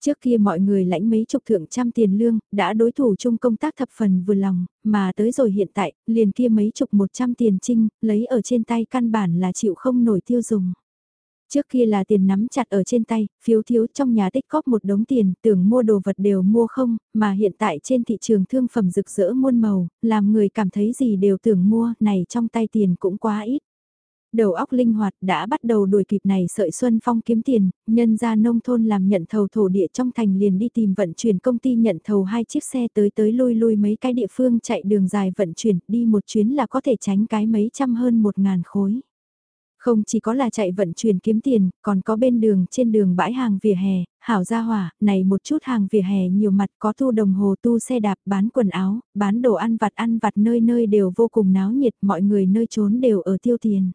Trước kia mọi người lãnh mấy chục thượng trăm tiền lương, đã đối thủ chung công tác thập phần vừa lòng, mà tới rồi hiện tại, liền kia mấy chục một trăm tiền trinh, lấy ở trên tay căn bản là chịu không nổi tiêu dùng. Trước kia là tiền nắm chặt ở trên tay, phiếu thiếu trong nhà tích góp một đống tiền, tưởng mua đồ vật đều mua không, mà hiện tại trên thị trường thương phẩm rực rỡ muôn màu, làm người cảm thấy gì đều tưởng mua, này trong tay tiền cũng quá ít. Đầu óc linh hoạt đã bắt đầu đuổi kịp này sợi xuân phong kiếm tiền, nhân ra nông thôn làm nhận thầu thổ địa trong thành liền đi tìm vận chuyển công ty nhận thầu hai chiếc xe tới tới lui lui mấy cái địa phương chạy đường dài vận chuyển đi một chuyến là có thể tránh cái mấy trăm hơn một ngàn khối. Không chỉ có là chạy vận chuyển kiếm tiền, còn có bên đường trên đường bãi hàng vỉa hè, hảo gia hỏa, này một chút hàng vỉa hè nhiều mặt có thu đồng hồ tu xe đạp bán quần áo, bán đồ ăn vặt ăn vặt nơi nơi đều vô cùng náo nhiệt, mọi người nơi trốn đều ở tiêu tiền.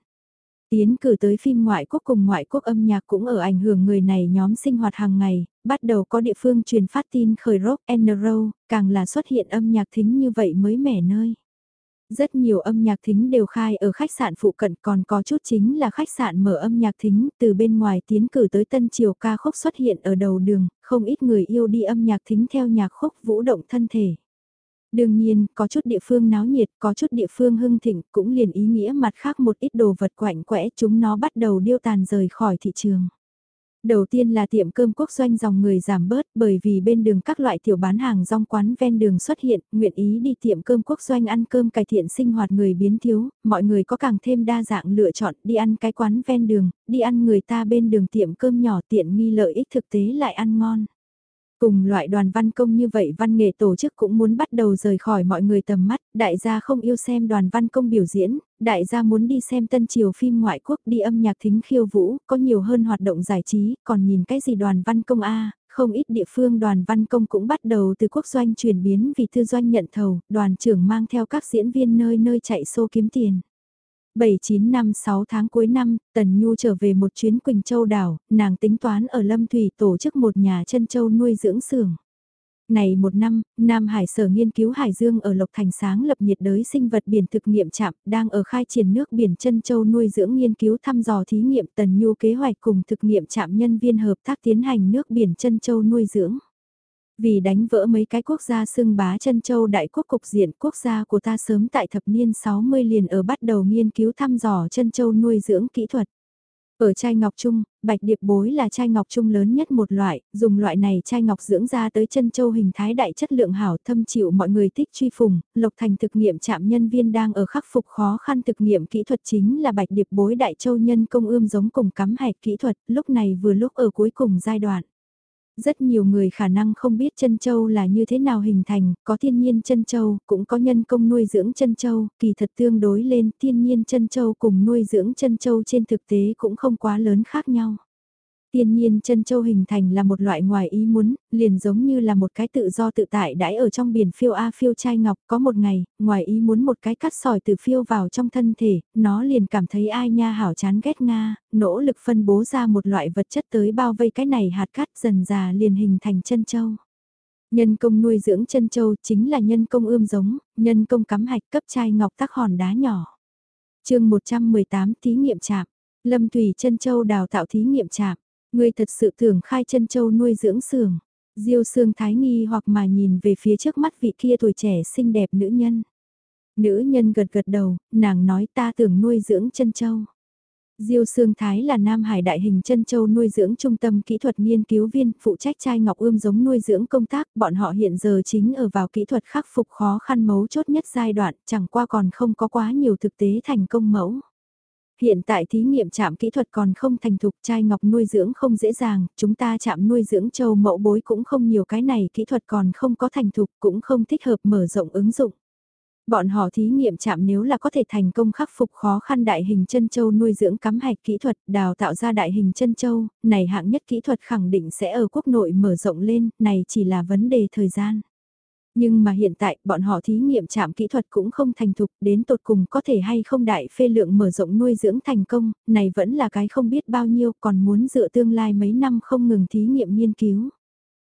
Tiến cử tới phim ngoại quốc cùng ngoại quốc âm nhạc cũng ở ảnh hưởng người này nhóm sinh hoạt hàng ngày, bắt đầu có địa phương truyền phát tin khởi rock and roll, càng là xuất hiện âm nhạc thính như vậy mới mẻ nơi. Rất nhiều âm nhạc thính đều khai ở khách sạn phụ cận còn có chút chính là khách sạn mở âm nhạc thính từ bên ngoài tiến cử tới tân triều ca khúc xuất hiện ở đầu đường, không ít người yêu đi âm nhạc thính theo nhạc khúc vũ động thân thể. Đương nhiên, có chút địa phương náo nhiệt, có chút địa phương hưng thịnh, cũng liền ý nghĩa mặt khác một ít đồ vật quạnh quẽ chúng nó bắt đầu điêu tàn rời khỏi thị trường. Đầu tiên là tiệm cơm quốc doanh dòng người giảm bớt bởi vì bên đường các loại tiểu bán hàng rong quán ven đường xuất hiện, nguyện ý đi tiệm cơm quốc doanh ăn cơm cải thiện sinh hoạt người biến thiếu, mọi người có càng thêm đa dạng lựa chọn đi ăn cái quán ven đường, đi ăn người ta bên đường tiệm cơm nhỏ tiện nghi lợi ích thực tế lại ăn ngon. Cùng loại đoàn văn công như vậy văn nghệ tổ chức cũng muốn bắt đầu rời khỏi mọi người tầm mắt, đại gia không yêu xem đoàn văn công biểu diễn, đại gia muốn đi xem tân triều phim ngoại quốc đi âm nhạc thính khiêu vũ, có nhiều hơn hoạt động giải trí, còn nhìn cái gì đoàn văn công A, không ít địa phương đoàn văn công cũng bắt đầu từ quốc doanh chuyển biến vì thư doanh nhận thầu, đoàn trưởng mang theo các diễn viên nơi nơi chạy xô kiếm tiền. 7-9 năm 6 tháng cuối năm, Tần Nhu trở về một chuyến Quỳnh Châu đảo, nàng tính toán ở Lâm Thủy tổ chức một nhà chân châu nuôi dưỡng xưởng. này một năm, Nam Hải Sở Nghiên cứu Hải Dương ở Lộc Thành sáng lập nhiệt đới sinh vật biển thực nghiệm trạm, đang ở khai triển nước biển chân châu nuôi dưỡng nghiên cứu thăm dò thí nghiệm tần nhu kế hoạch cùng thực nghiệm trạm nhân viên hợp tác tiến hành nước biển chân châu nuôi dưỡng. Vì đánh vỡ mấy cái quốc gia xưng bá chân châu đại quốc cục diện quốc gia của ta sớm tại thập niên 60 liền ở bắt đầu nghiên cứu thăm dò chân châu nuôi dưỡng kỹ thuật. Ở chai ngọc trung, bạch điệp bối là chai ngọc trung lớn nhất một loại, dùng loại này chai ngọc dưỡng ra tới chân châu hình thái đại chất lượng hảo thâm chịu mọi người thích truy phùng, lộc thành thực nghiệm chạm nhân viên đang ở khắc phục khó khăn thực nghiệm kỹ thuật chính là bạch điệp bối đại châu nhân công ươm giống cùng cắm hạch kỹ thuật, lúc này vừa lúc ở cuối cùng giai đoạn. Rất nhiều người khả năng không biết chân châu là như thế nào hình thành, có thiên nhiên chân châu, cũng có nhân công nuôi dưỡng chân châu, kỳ thật tương đối lên thiên nhiên chân châu cùng nuôi dưỡng chân châu trên thực tế cũng không quá lớn khác nhau. Tiên nhiên chân châu hình thành là một loại ngoài ý muốn, liền giống như là một cái tự do tự tại đãi ở trong biển phiêu A phiêu chai ngọc có một ngày, ngoài ý muốn một cái cắt sỏi từ phiêu vào trong thân thể, nó liền cảm thấy ai nha hảo chán ghét Nga, nỗ lực phân bố ra một loại vật chất tới bao vây cái này hạt cắt dần già liền hình thành chân châu. Nhân công nuôi dưỡng chân châu chính là nhân công ươm giống, nhân công cắm hạch cấp chai ngọc tác hòn đá nhỏ. chương 118 thí nghiệm chạm, Lâm Thủy chân châu đào tạo thí nghiệm chạm. Ngươi thật sự tưởng khai chân châu nuôi dưỡng sưởng Diêu Sương Thái nghi hoặc mà nhìn về phía trước mắt vị kia tuổi trẻ xinh đẹp nữ nhân. Nữ nhân gật gật đầu, nàng nói ta tưởng nuôi dưỡng chân châu. Diêu Sương Thái là Nam Hải Đại hình chân châu nuôi dưỡng trung tâm kỹ thuật nghiên cứu viên, phụ trách trai ngọc ươm giống nuôi dưỡng công tác, bọn họ hiện giờ chính ở vào kỹ thuật khắc phục khó khăn mấu chốt nhất giai đoạn, chẳng qua còn không có quá nhiều thực tế thành công mẫu. Hiện tại thí nghiệm chạm kỹ thuật còn không thành thục chai ngọc nuôi dưỡng không dễ dàng, chúng ta chạm nuôi dưỡng châu mẫu bối cũng không nhiều cái này kỹ thuật còn không có thành thục cũng không thích hợp mở rộng ứng dụng. Bọn họ thí nghiệm chạm nếu là có thể thành công khắc phục khó khăn đại hình chân châu nuôi dưỡng cắm hạch kỹ thuật đào tạo ra đại hình chân châu, này hạng nhất kỹ thuật khẳng định sẽ ở quốc nội mở rộng lên, này chỉ là vấn đề thời gian. Nhưng mà hiện tại, bọn họ thí nghiệm chạm kỹ thuật cũng không thành thục, đến tột cùng có thể hay không đại phê lượng mở rộng nuôi dưỡng thành công, này vẫn là cái không biết bao nhiêu, còn muốn dựa tương lai mấy năm không ngừng thí nghiệm nghiên cứu.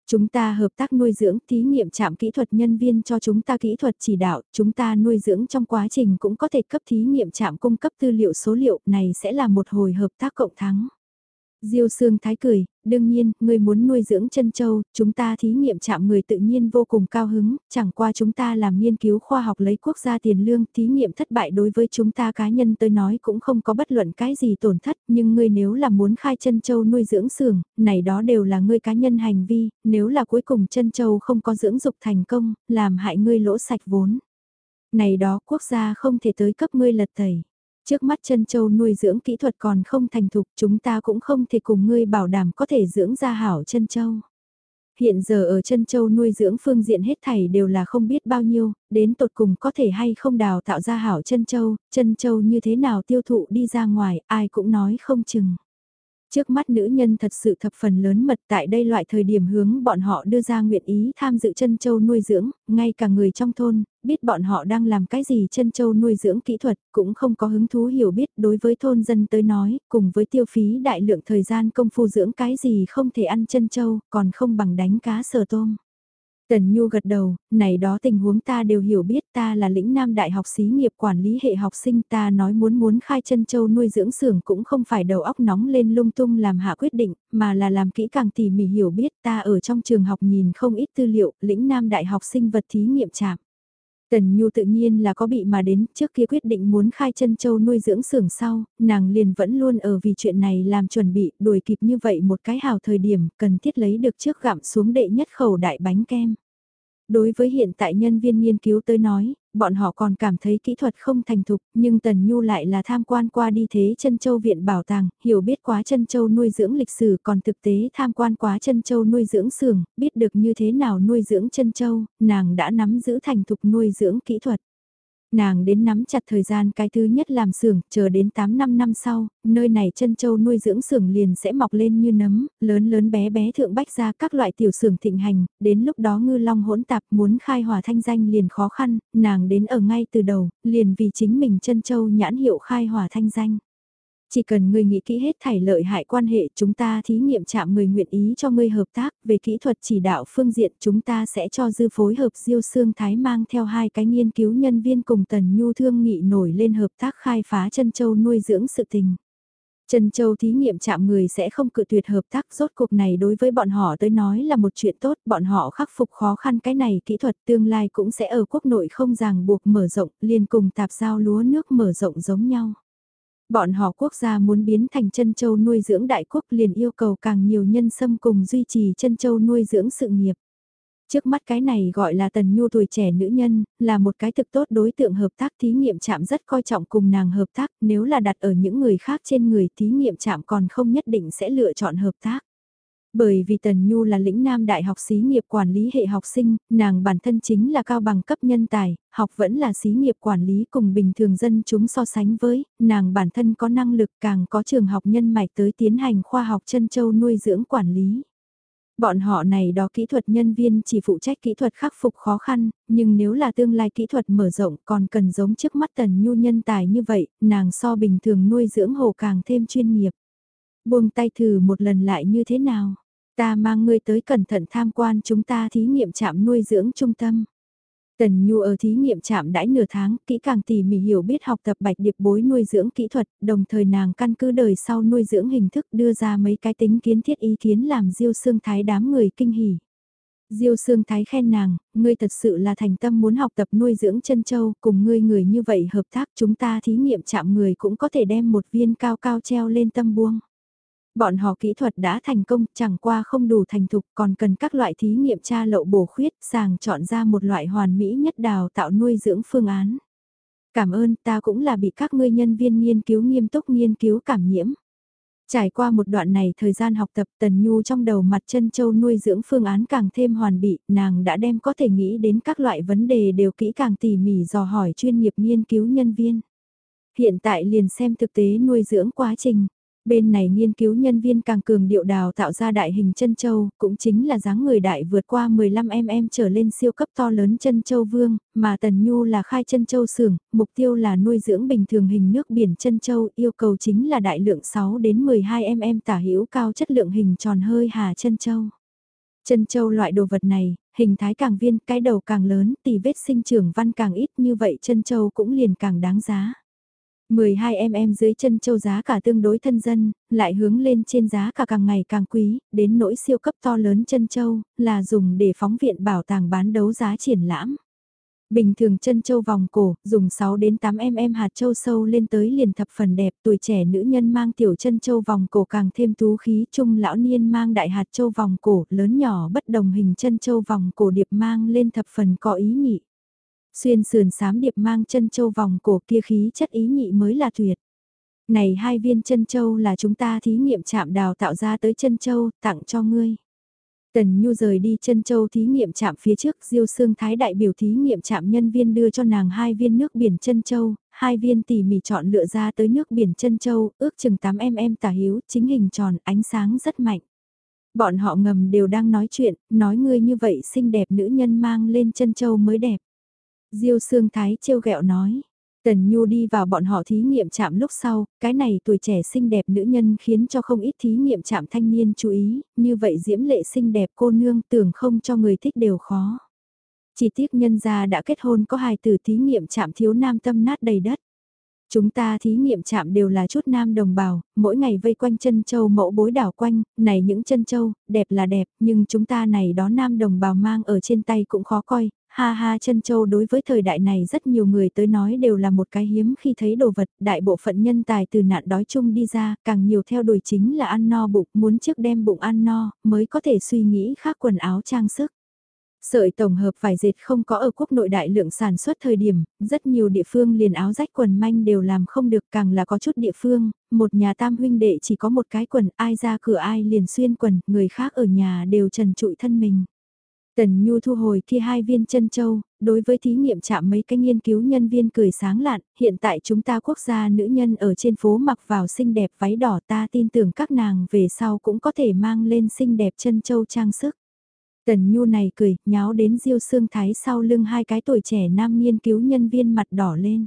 Chúng ta hợp tác nuôi dưỡng thí nghiệm chạm kỹ thuật nhân viên cho chúng ta kỹ thuật chỉ đạo, chúng ta nuôi dưỡng trong quá trình cũng có thể cấp thí nghiệm chạm cung cấp tư liệu số liệu này sẽ là một hồi hợp tác cộng thắng. Diêu Sương Thái cười, đương nhiên, người muốn nuôi dưỡng chân châu, chúng ta thí nghiệm chạm người tự nhiên vô cùng cao hứng, chẳng qua chúng ta làm nghiên cứu khoa học lấy quốc gia tiền lương, thí nghiệm thất bại đối với chúng ta cá nhân tới nói cũng không có bất luận cái gì tổn thất, nhưng ngươi nếu là muốn khai chân châu nuôi dưỡng xưởng, này đó đều là ngươi cá nhân hành vi, nếu là cuối cùng chân châu không có dưỡng dục thành công, làm hại ngươi lỗ sạch vốn. Này đó quốc gia không thể tới cấp ngươi lật tẩy. Trước mắt chân châu nuôi dưỡng kỹ thuật còn không thành thục, chúng ta cũng không thể cùng ngươi bảo đảm có thể dưỡng ra hảo chân châu. Hiện giờ ở chân châu nuôi dưỡng phương diện hết thảy đều là không biết bao nhiêu, đến tột cùng có thể hay không đào tạo ra hảo chân châu, chân châu như thế nào tiêu thụ đi ra ngoài, ai cũng nói không chừng. Trước mắt nữ nhân thật sự thập phần lớn mật tại đây loại thời điểm hướng bọn họ đưa ra nguyện ý tham dự chân châu nuôi dưỡng, ngay cả người trong thôn, biết bọn họ đang làm cái gì chân châu nuôi dưỡng kỹ thuật, cũng không có hứng thú hiểu biết đối với thôn dân tới nói, cùng với tiêu phí đại lượng thời gian công phu dưỡng cái gì không thể ăn chân châu, còn không bằng đánh cá sờ tôm. Tần Nhu gật đầu, này đó tình huống ta đều hiểu biết ta là lĩnh nam đại học xí nghiệp quản lý hệ học sinh ta nói muốn muốn khai chân châu nuôi dưỡng xưởng cũng không phải đầu óc nóng lên lung tung làm hạ quyết định, mà là làm kỹ càng tỉ mỉ hiểu biết ta ở trong trường học nhìn không ít tư liệu, lĩnh nam đại học sinh vật thí nghiệm chạm. Tần Nhu tự nhiên là có bị mà đến, trước kia quyết định muốn khai chân châu nuôi dưỡng xưởng sau, nàng liền vẫn luôn ở vì chuyện này làm chuẩn bị, đuổi kịp như vậy một cái hào thời điểm, cần thiết lấy được trước gặm xuống đệ nhất khẩu đại bánh kem. Đối với hiện tại nhân viên nghiên cứu tới nói, bọn họ còn cảm thấy kỹ thuật không thành thục, nhưng Tần Nhu lại là tham quan qua đi thế chân châu viện bảo tàng, hiểu biết quá chân châu nuôi dưỡng lịch sử còn thực tế tham quan quá chân châu nuôi dưỡng xưởng, biết được như thế nào nuôi dưỡng chân châu, nàng đã nắm giữ thành thục nuôi dưỡng kỹ thuật. Nàng đến nắm chặt thời gian cái thứ nhất làm xưởng, chờ đến 8 năm năm sau, nơi này chân châu nuôi dưỡng xưởng liền sẽ mọc lên như nấm, lớn lớn bé bé thượng bách ra các loại tiểu xưởng thịnh hành, đến lúc đó ngư long hỗn tạp muốn khai hỏa thanh danh liền khó khăn, nàng đến ở ngay từ đầu, liền vì chính mình chân châu nhãn hiệu khai hỏa thanh danh. Chỉ cần ngươi nghĩ kỹ hết thảy lợi hại quan hệ chúng ta thí nghiệm chạm người nguyện ý cho ngươi hợp tác về kỹ thuật chỉ đạo phương diện chúng ta sẽ cho dư phối hợp diêu xương thái mang theo hai cái nghiên cứu nhân viên cùng tần nhu thương nghị nổi lên hợp tác khai phá chân châu nuôi dưỡng sự tình. Trần Châu thí nghiệm chạm người sẽ không cự tuyệt hợp tác rốt cuộc này đối với bọn họ tới nói là một chuyện tốt, bọn họ khắc phục khó khăn cái này kỹ thuật tương lai cũng sẽ ở quốc nội không ràng buộc mở rộng, liền cùng tạp giao lúa nước mở rộng giống nhau. Bọn họ quốc gia muốn biến thành chân châu nuôi dưỡng đại quốc liền yêu cầu càng nhiều nhân sâm cùng duy trì chân châu nuôi dưỡng sự nghiệp. Trước mắt cái này gọi là tần nhu tuổi trẻ nữ nhân, là một cái thực tốt đối tượng hợp tác thí nghiệm chạm rất coi trọng cùng nàng hợp tác, nếu là đặt ở những người khác trên người thí nghiệm chạm còn không nhất định sẽ lựa chọn hợp tác. Bởi vì Tần Nhu là lĩnh nam đại học xí nghiệp quản lý hệ học sinh, nàng bản thân chính là cao bằng cấp nhân tài, học vẫn là xí nghiệp quản lý cùng bình thường dân chúng so sánh với, nàng bản thân có năng lực càng có trường học nhân mạch tới tiến hành khoa học chân châu nuôi dưỡng quản lý. Bọn họ này đó kỹ thuật nhân viên chỉ phụ trách kỹ thuật khắc phục khó khăn, nhưng nếu là tương lai kỹ thuật mở rộng còn cần giống trước mắt tần nhu nhân tài như vậy, nàng so bình thường nuôi dưỡng hồ càng thêm chuyên nghiệp. Buông tay thử một lần lại như thế nào? Ta mang ngươi tới cẩn thận tham quan chúng ta thí nghiệm trạm nuôi dưỡng trung tâm. Tần Nhu ở thí nghiệm trạm đãi nửa tháng, kỹ càng tỉ mỉ hiểu biết học tập bạch điệp bối nuôi dưỡng kỹ thuật, đồng thời nàng căn cứ đời sau nuôi dưỡng hình thức đưa ra mấy cái tính kiến thiết ý kiến làm diêu xương thái đám người kinh hỉ. Diêu Sương Thái khen nàng, ngươi thật sự là thành tâm muốn học tập nuôi dưỡng chân châu, cùng ngươi người như vậy hợp tác chúng ta thí nghiệm chạm người cũng có thể đem một viên cao cao treo lên tâm buông. Bọn họ kỹ thuật đã thành công, chẳng qua không đủ thành thục còn cần các loại thí nghiệm tra lậu bổ khuyết, sàng chọn ra một loại hoàn mỹ nhất đào tạo nuôi dưỡng phương án. Cảm ơn ta cũng là bị các ngươi nhân viên nghiên cứu nghiêm túc nghiên cứu cảm nhiễm. Trải qua một đoạn này thời gian học tập Tần Nhu trong đầu mặt chân châu nuôi dưỡng phương án càng thêm hoàn bị, nàng đã đem có thể nghĩ đến các loại vấn đề đều kỹ càng tỉ mỉ dò hỏi chuyên nghiệp nghiên cứu nhân viên. Hiện tại liền xem thực tế nuôi dưỡng quá trình. Bên này nghiên cứu nhân viên càng cường điệu đào tạo ra đại hình chân châu, cũng chính là dáng người đại vượt qua 15mm trở lên siêu cấp to lớn chân châu vương, mà Tần Nhu là khai chân châu xưởng, mục tiêu là nuôi dưỡng bình thường hình nước biển chân châu, yêu cầu chính là đại lượng 6 đến 12mm tả hữu cao chất lượng hình tròn hơi hà chân châu. Chân châu loại đồ vật này, hình thái càng viên, cái đầu càng lớn, tỷ vết sinh trưởng văn càng ít như vậy chân châu cũng liền càng đáng giá. 12mm dưới chân châu giá cả tương đối thân dân, lại hướng lên trên giá cả càng ngày càng quý, đến nỗi siêu cấp to lớn chân châu, là dùng để phóng viện bảo tàng bán đấu giá triển lãm. Bình thường chân châu vòng cổ, dùng 6 đến 8 mm hạt châu sâu lên tới liền thập phần đẹp, tuổi trẻ nữ nhân mang tiểu chân châu vòng cổ càng thêm tú khí, trung lão niên mang đại hạt châu vòng cổ, lớn nhỏ bất đồng hình chân châu vòng cổ điệp mang lên thập phần có ý nhị. Xuyên sườn sám điệp mang chân châu vòng cổ kia khí chất ý nhị mới là tuyệt. Này hai viên chân châu là chúng ta thí nghiệm chạm đào tạo ra tới chân châu, tặng cho ngươi. Tần Nhu rời đi chân châu thí nghiệm chạm phía trước Diêu Sương Thái đại biểu thí nghiệm chạm nhân viên đưa cho nàng hai viên nước biển chân châu, hai viên tỉ mỉ chọn lựa ra tới nước biển chân châu, ước chừng 8mm tả hiếu, chính hình tròn, ánh sáng rất mạnh. Bọn họ ngầm đều đang nói chuyện, nói ngươi như vậy xinh đẹp nữ nhân mang lên chân châu mới đẹp. Diêu Sương Thái trêu ghẹo nói. Tần Nhu đi vào bọn họ thí nghiệm chạm lúc sau, cái này tuổi trẻ xinh đẹp nữ nhân khiến cho không ít thí nghiệm chạm thanh niên chú ý, như vậy diễm lệ xinh đẹp cô nương tưởng không cho người thích đều khó. Chỉ tiếc nhân gia đã kết hôn có hài từ thí nghiệm chạm thiếu nam tâm nát đầy đất. Chúng ta thí nghiệm chạm đều là chút nam đồng bào, mỗi ngày vây quanh chân châu mẫu bối đảo quanh, này những chân châu, đẹp là đẹp, nhưng chúng ta này đó nam đồng bào mang ở trên tay cũng khó coi, Ha ha chân châu đối với thời đại này rất nhiều người tới nói đều là một cái hiếm khi thấy đồ vật, đại bộ phận nhân tài từ nạn đói chung đi ra, càng nhiều theo đuổi chính là ăn no bụng, muốn trước đem bụng ăn no, mới có thể suy nghĩ khác quần áo trang sức. Sợi tổng hợp vải dệt không có ở quốc nội đại lượng sản xuất thời điểm, rất nhiều địa phương liền áo rách quần manh đều làm không được càng là có chút địa phương, một nhà tam huynh đệ chỉ có một cái quần, ai ra cửa ai liền xuyên quần, người khác ở nhà đều trần trụi thân mình. Tần Nhu thu hồi kia hai viên chân châu, đối với thí nghiệm chạm mấy cái nghiên cứu nhân viên cười sáng lạn, hiện tại chúng ta quốc gia nữ nhân ở trên phố mặc vào xinh đẹp váy đỏ ta tin tưởng các nàng về sau cũng có thể mang lên xinh đẹp chân châu trang sức. Tần Nhu này cười, nháo đến Diêu Sương Thái sau lưng hai cái tuổi trẻ nam nghiên cứu nhân viên mặt đỏ lên.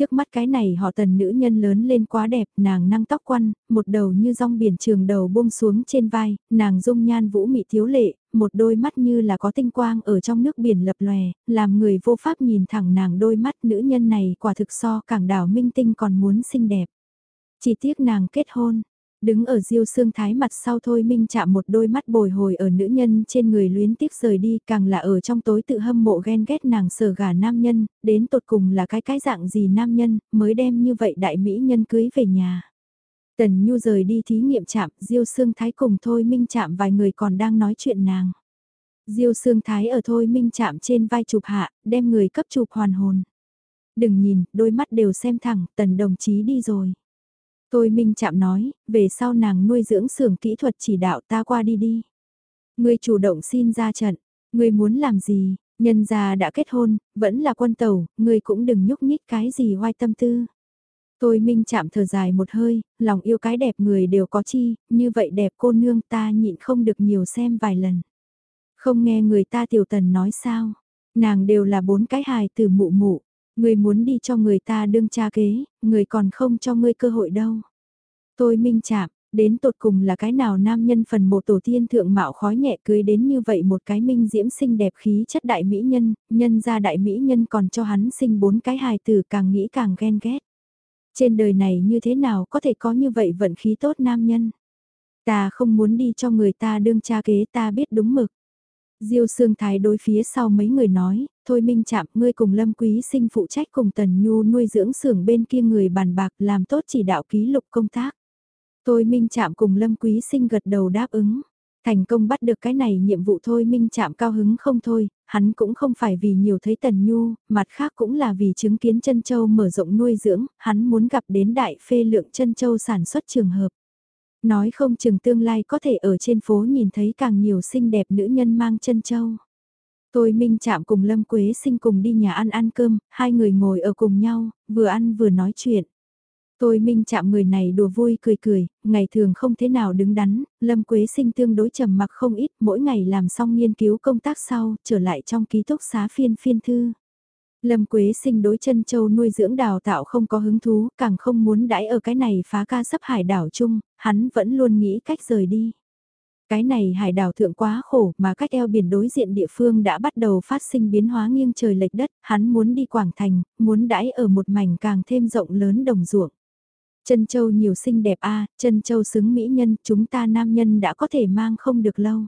Trước mắt cái này họ tần nữ nhân lớn lên quá đẹp, nàng năng tóc quăn, một đầu như rong biển trường đầu buông xuống trên vai, nàng dung nhan vũ mị thiếu lệ, một đôi mắt như là có tinh quang ở trong nước biển lập lòe, làm người vô pháp nhìn thẳng nàng đôi mắt nữ nhân này quả thực so cảng đảo minh tinh còn muốn xinh đẹp. Chỉ tiếc nàng kết hôn, Đứng ở diêu xương thái mặt sau thôi minh chạm một đôi mắt bồi hồi ở nữ nhân trên người luyến tiếc rời đi càng là ở trong tối tự hâm mộ ghen ghét nàng sở gà nam nhân, đến tột cùng là cái cái dạng gì nam nhân mới đem như vậy đại mỹ nhân cưới về nhà. Tần Nhu rời đi thí nghiệm chạm, Diêu Sương Thái cùng Thôi Minh chạm vài người còn đang nói chuyện nàng. Diêu Sương Thái ở Thôi Minh chạm trên vai chụp hạ, đem người cấp chụp hoàn hồn. Đừng nhìn, đôi mắt đều xem thẳng, tần đồng chí đi rồi. Tôi Minh Chạm nói, về sau nàng nuôi dưỡng xưởng kỹ thuật chỉ đạo ta qua đi đi. Người chủ động xin ra trận, người muốn làm gì, nhân gia đã kết hôn, vẫn là quân tàu, người cũng đừng nhúc nhích cái gì hoai tâm tư. Tôi Minh Chạm thở dài một hơi, lòng yêu cái đẹp người đều có chi, như vậy đẹp cô nương ta nhịn không được nhiều xem vài lần. Không nghe người ta tiểu tần nói sao, nàng đều là bốn cái hài từ mụ mụ, Người muốn đi cho người ta đương cha kế, người còn không cho ngươi cơ hội đâu. Tôi minh chạm, đến tột cùng là cái nào nam nhân phần một tổ tiên thượng mạo khói nhẹ cưới đến như vậy một cái minh diễm xinh đẹp khí chất đại mỹ nhân, nhân ra đại mỹ nhân còn cho hắn sinh bốn cái hài tử càng nghĩ càng ghen ghét. Trên đời này như thế nào có thể có như vậy vận khí tốt nam nhân? Ta không muốn đi cho người ta đương cha kế ta biết đúng mực. Diêu Sương Thái đối phía sau mấy người nói, thôi minh chạm ngươi cùng Lâm Quý sinh phụ trách cùng Tần Nhu nuôi dưỡng xưởng bên kia người bàn bạc làm tốt chỉ đạo ký lục công tác. Thôi minh chạm cùng Lâm Quý sinh gật đầu đáp ứng. Thành công bắt được cái này nhiệm vụ thôi minh chạm cao hứng không thôi, hắn cũng không phải vì nhiều thấy Tần Nhu, mặt khác cũng là vì chứng kiến chân châu mở rộng nuôi dưỡng, hắn muốn gặp đến đại phê lượng chân châu sản xuất trường hợp. Nói không chừng tương lai có thể ở trên phố nhìn thấy càng nhiều xinh đẹp nữ nhân mang chân châu. Tôi Minh chạm cùng Lâm Quế sinh cùng đi nhà ăn ăn cơm, hai người ngồi ở cùng nhau, vừa ăn vừa nói chuyện. Tôi Minh chạm người này đùa vui cười cười, ngày thường không thế nào đứng đắn, Lâm Quế sinh tương đối trầm mặc không ít, mỗi ngày làm xong nghiên cứu công tác sau, trở lại trong ký túc xá phiên phiên thư. Lâm Quế sinh đối chân châu nuôi dưỡng đào tạo không có hứng thú, càng không muốn đãi ở cái này phá ca sắp hải đảo chung, hắn vẫn luôn nghĩ cách rời đi. Cái này hải đảo thượng quá khổ mà cách eo biển đối diện địa phương đã bắt đầu phát sinh biến hóa nghiêng trời lệch đất, hắn muốn đi Quảng Thành, muốn đãi ở một mảnh càng thêm rộng lớn đồng ruộng. Chân châu nhiều xinh đẹp a chân châu xứng mỹ nhân, chúng ta nam nhân đã có thể mang không được lâu.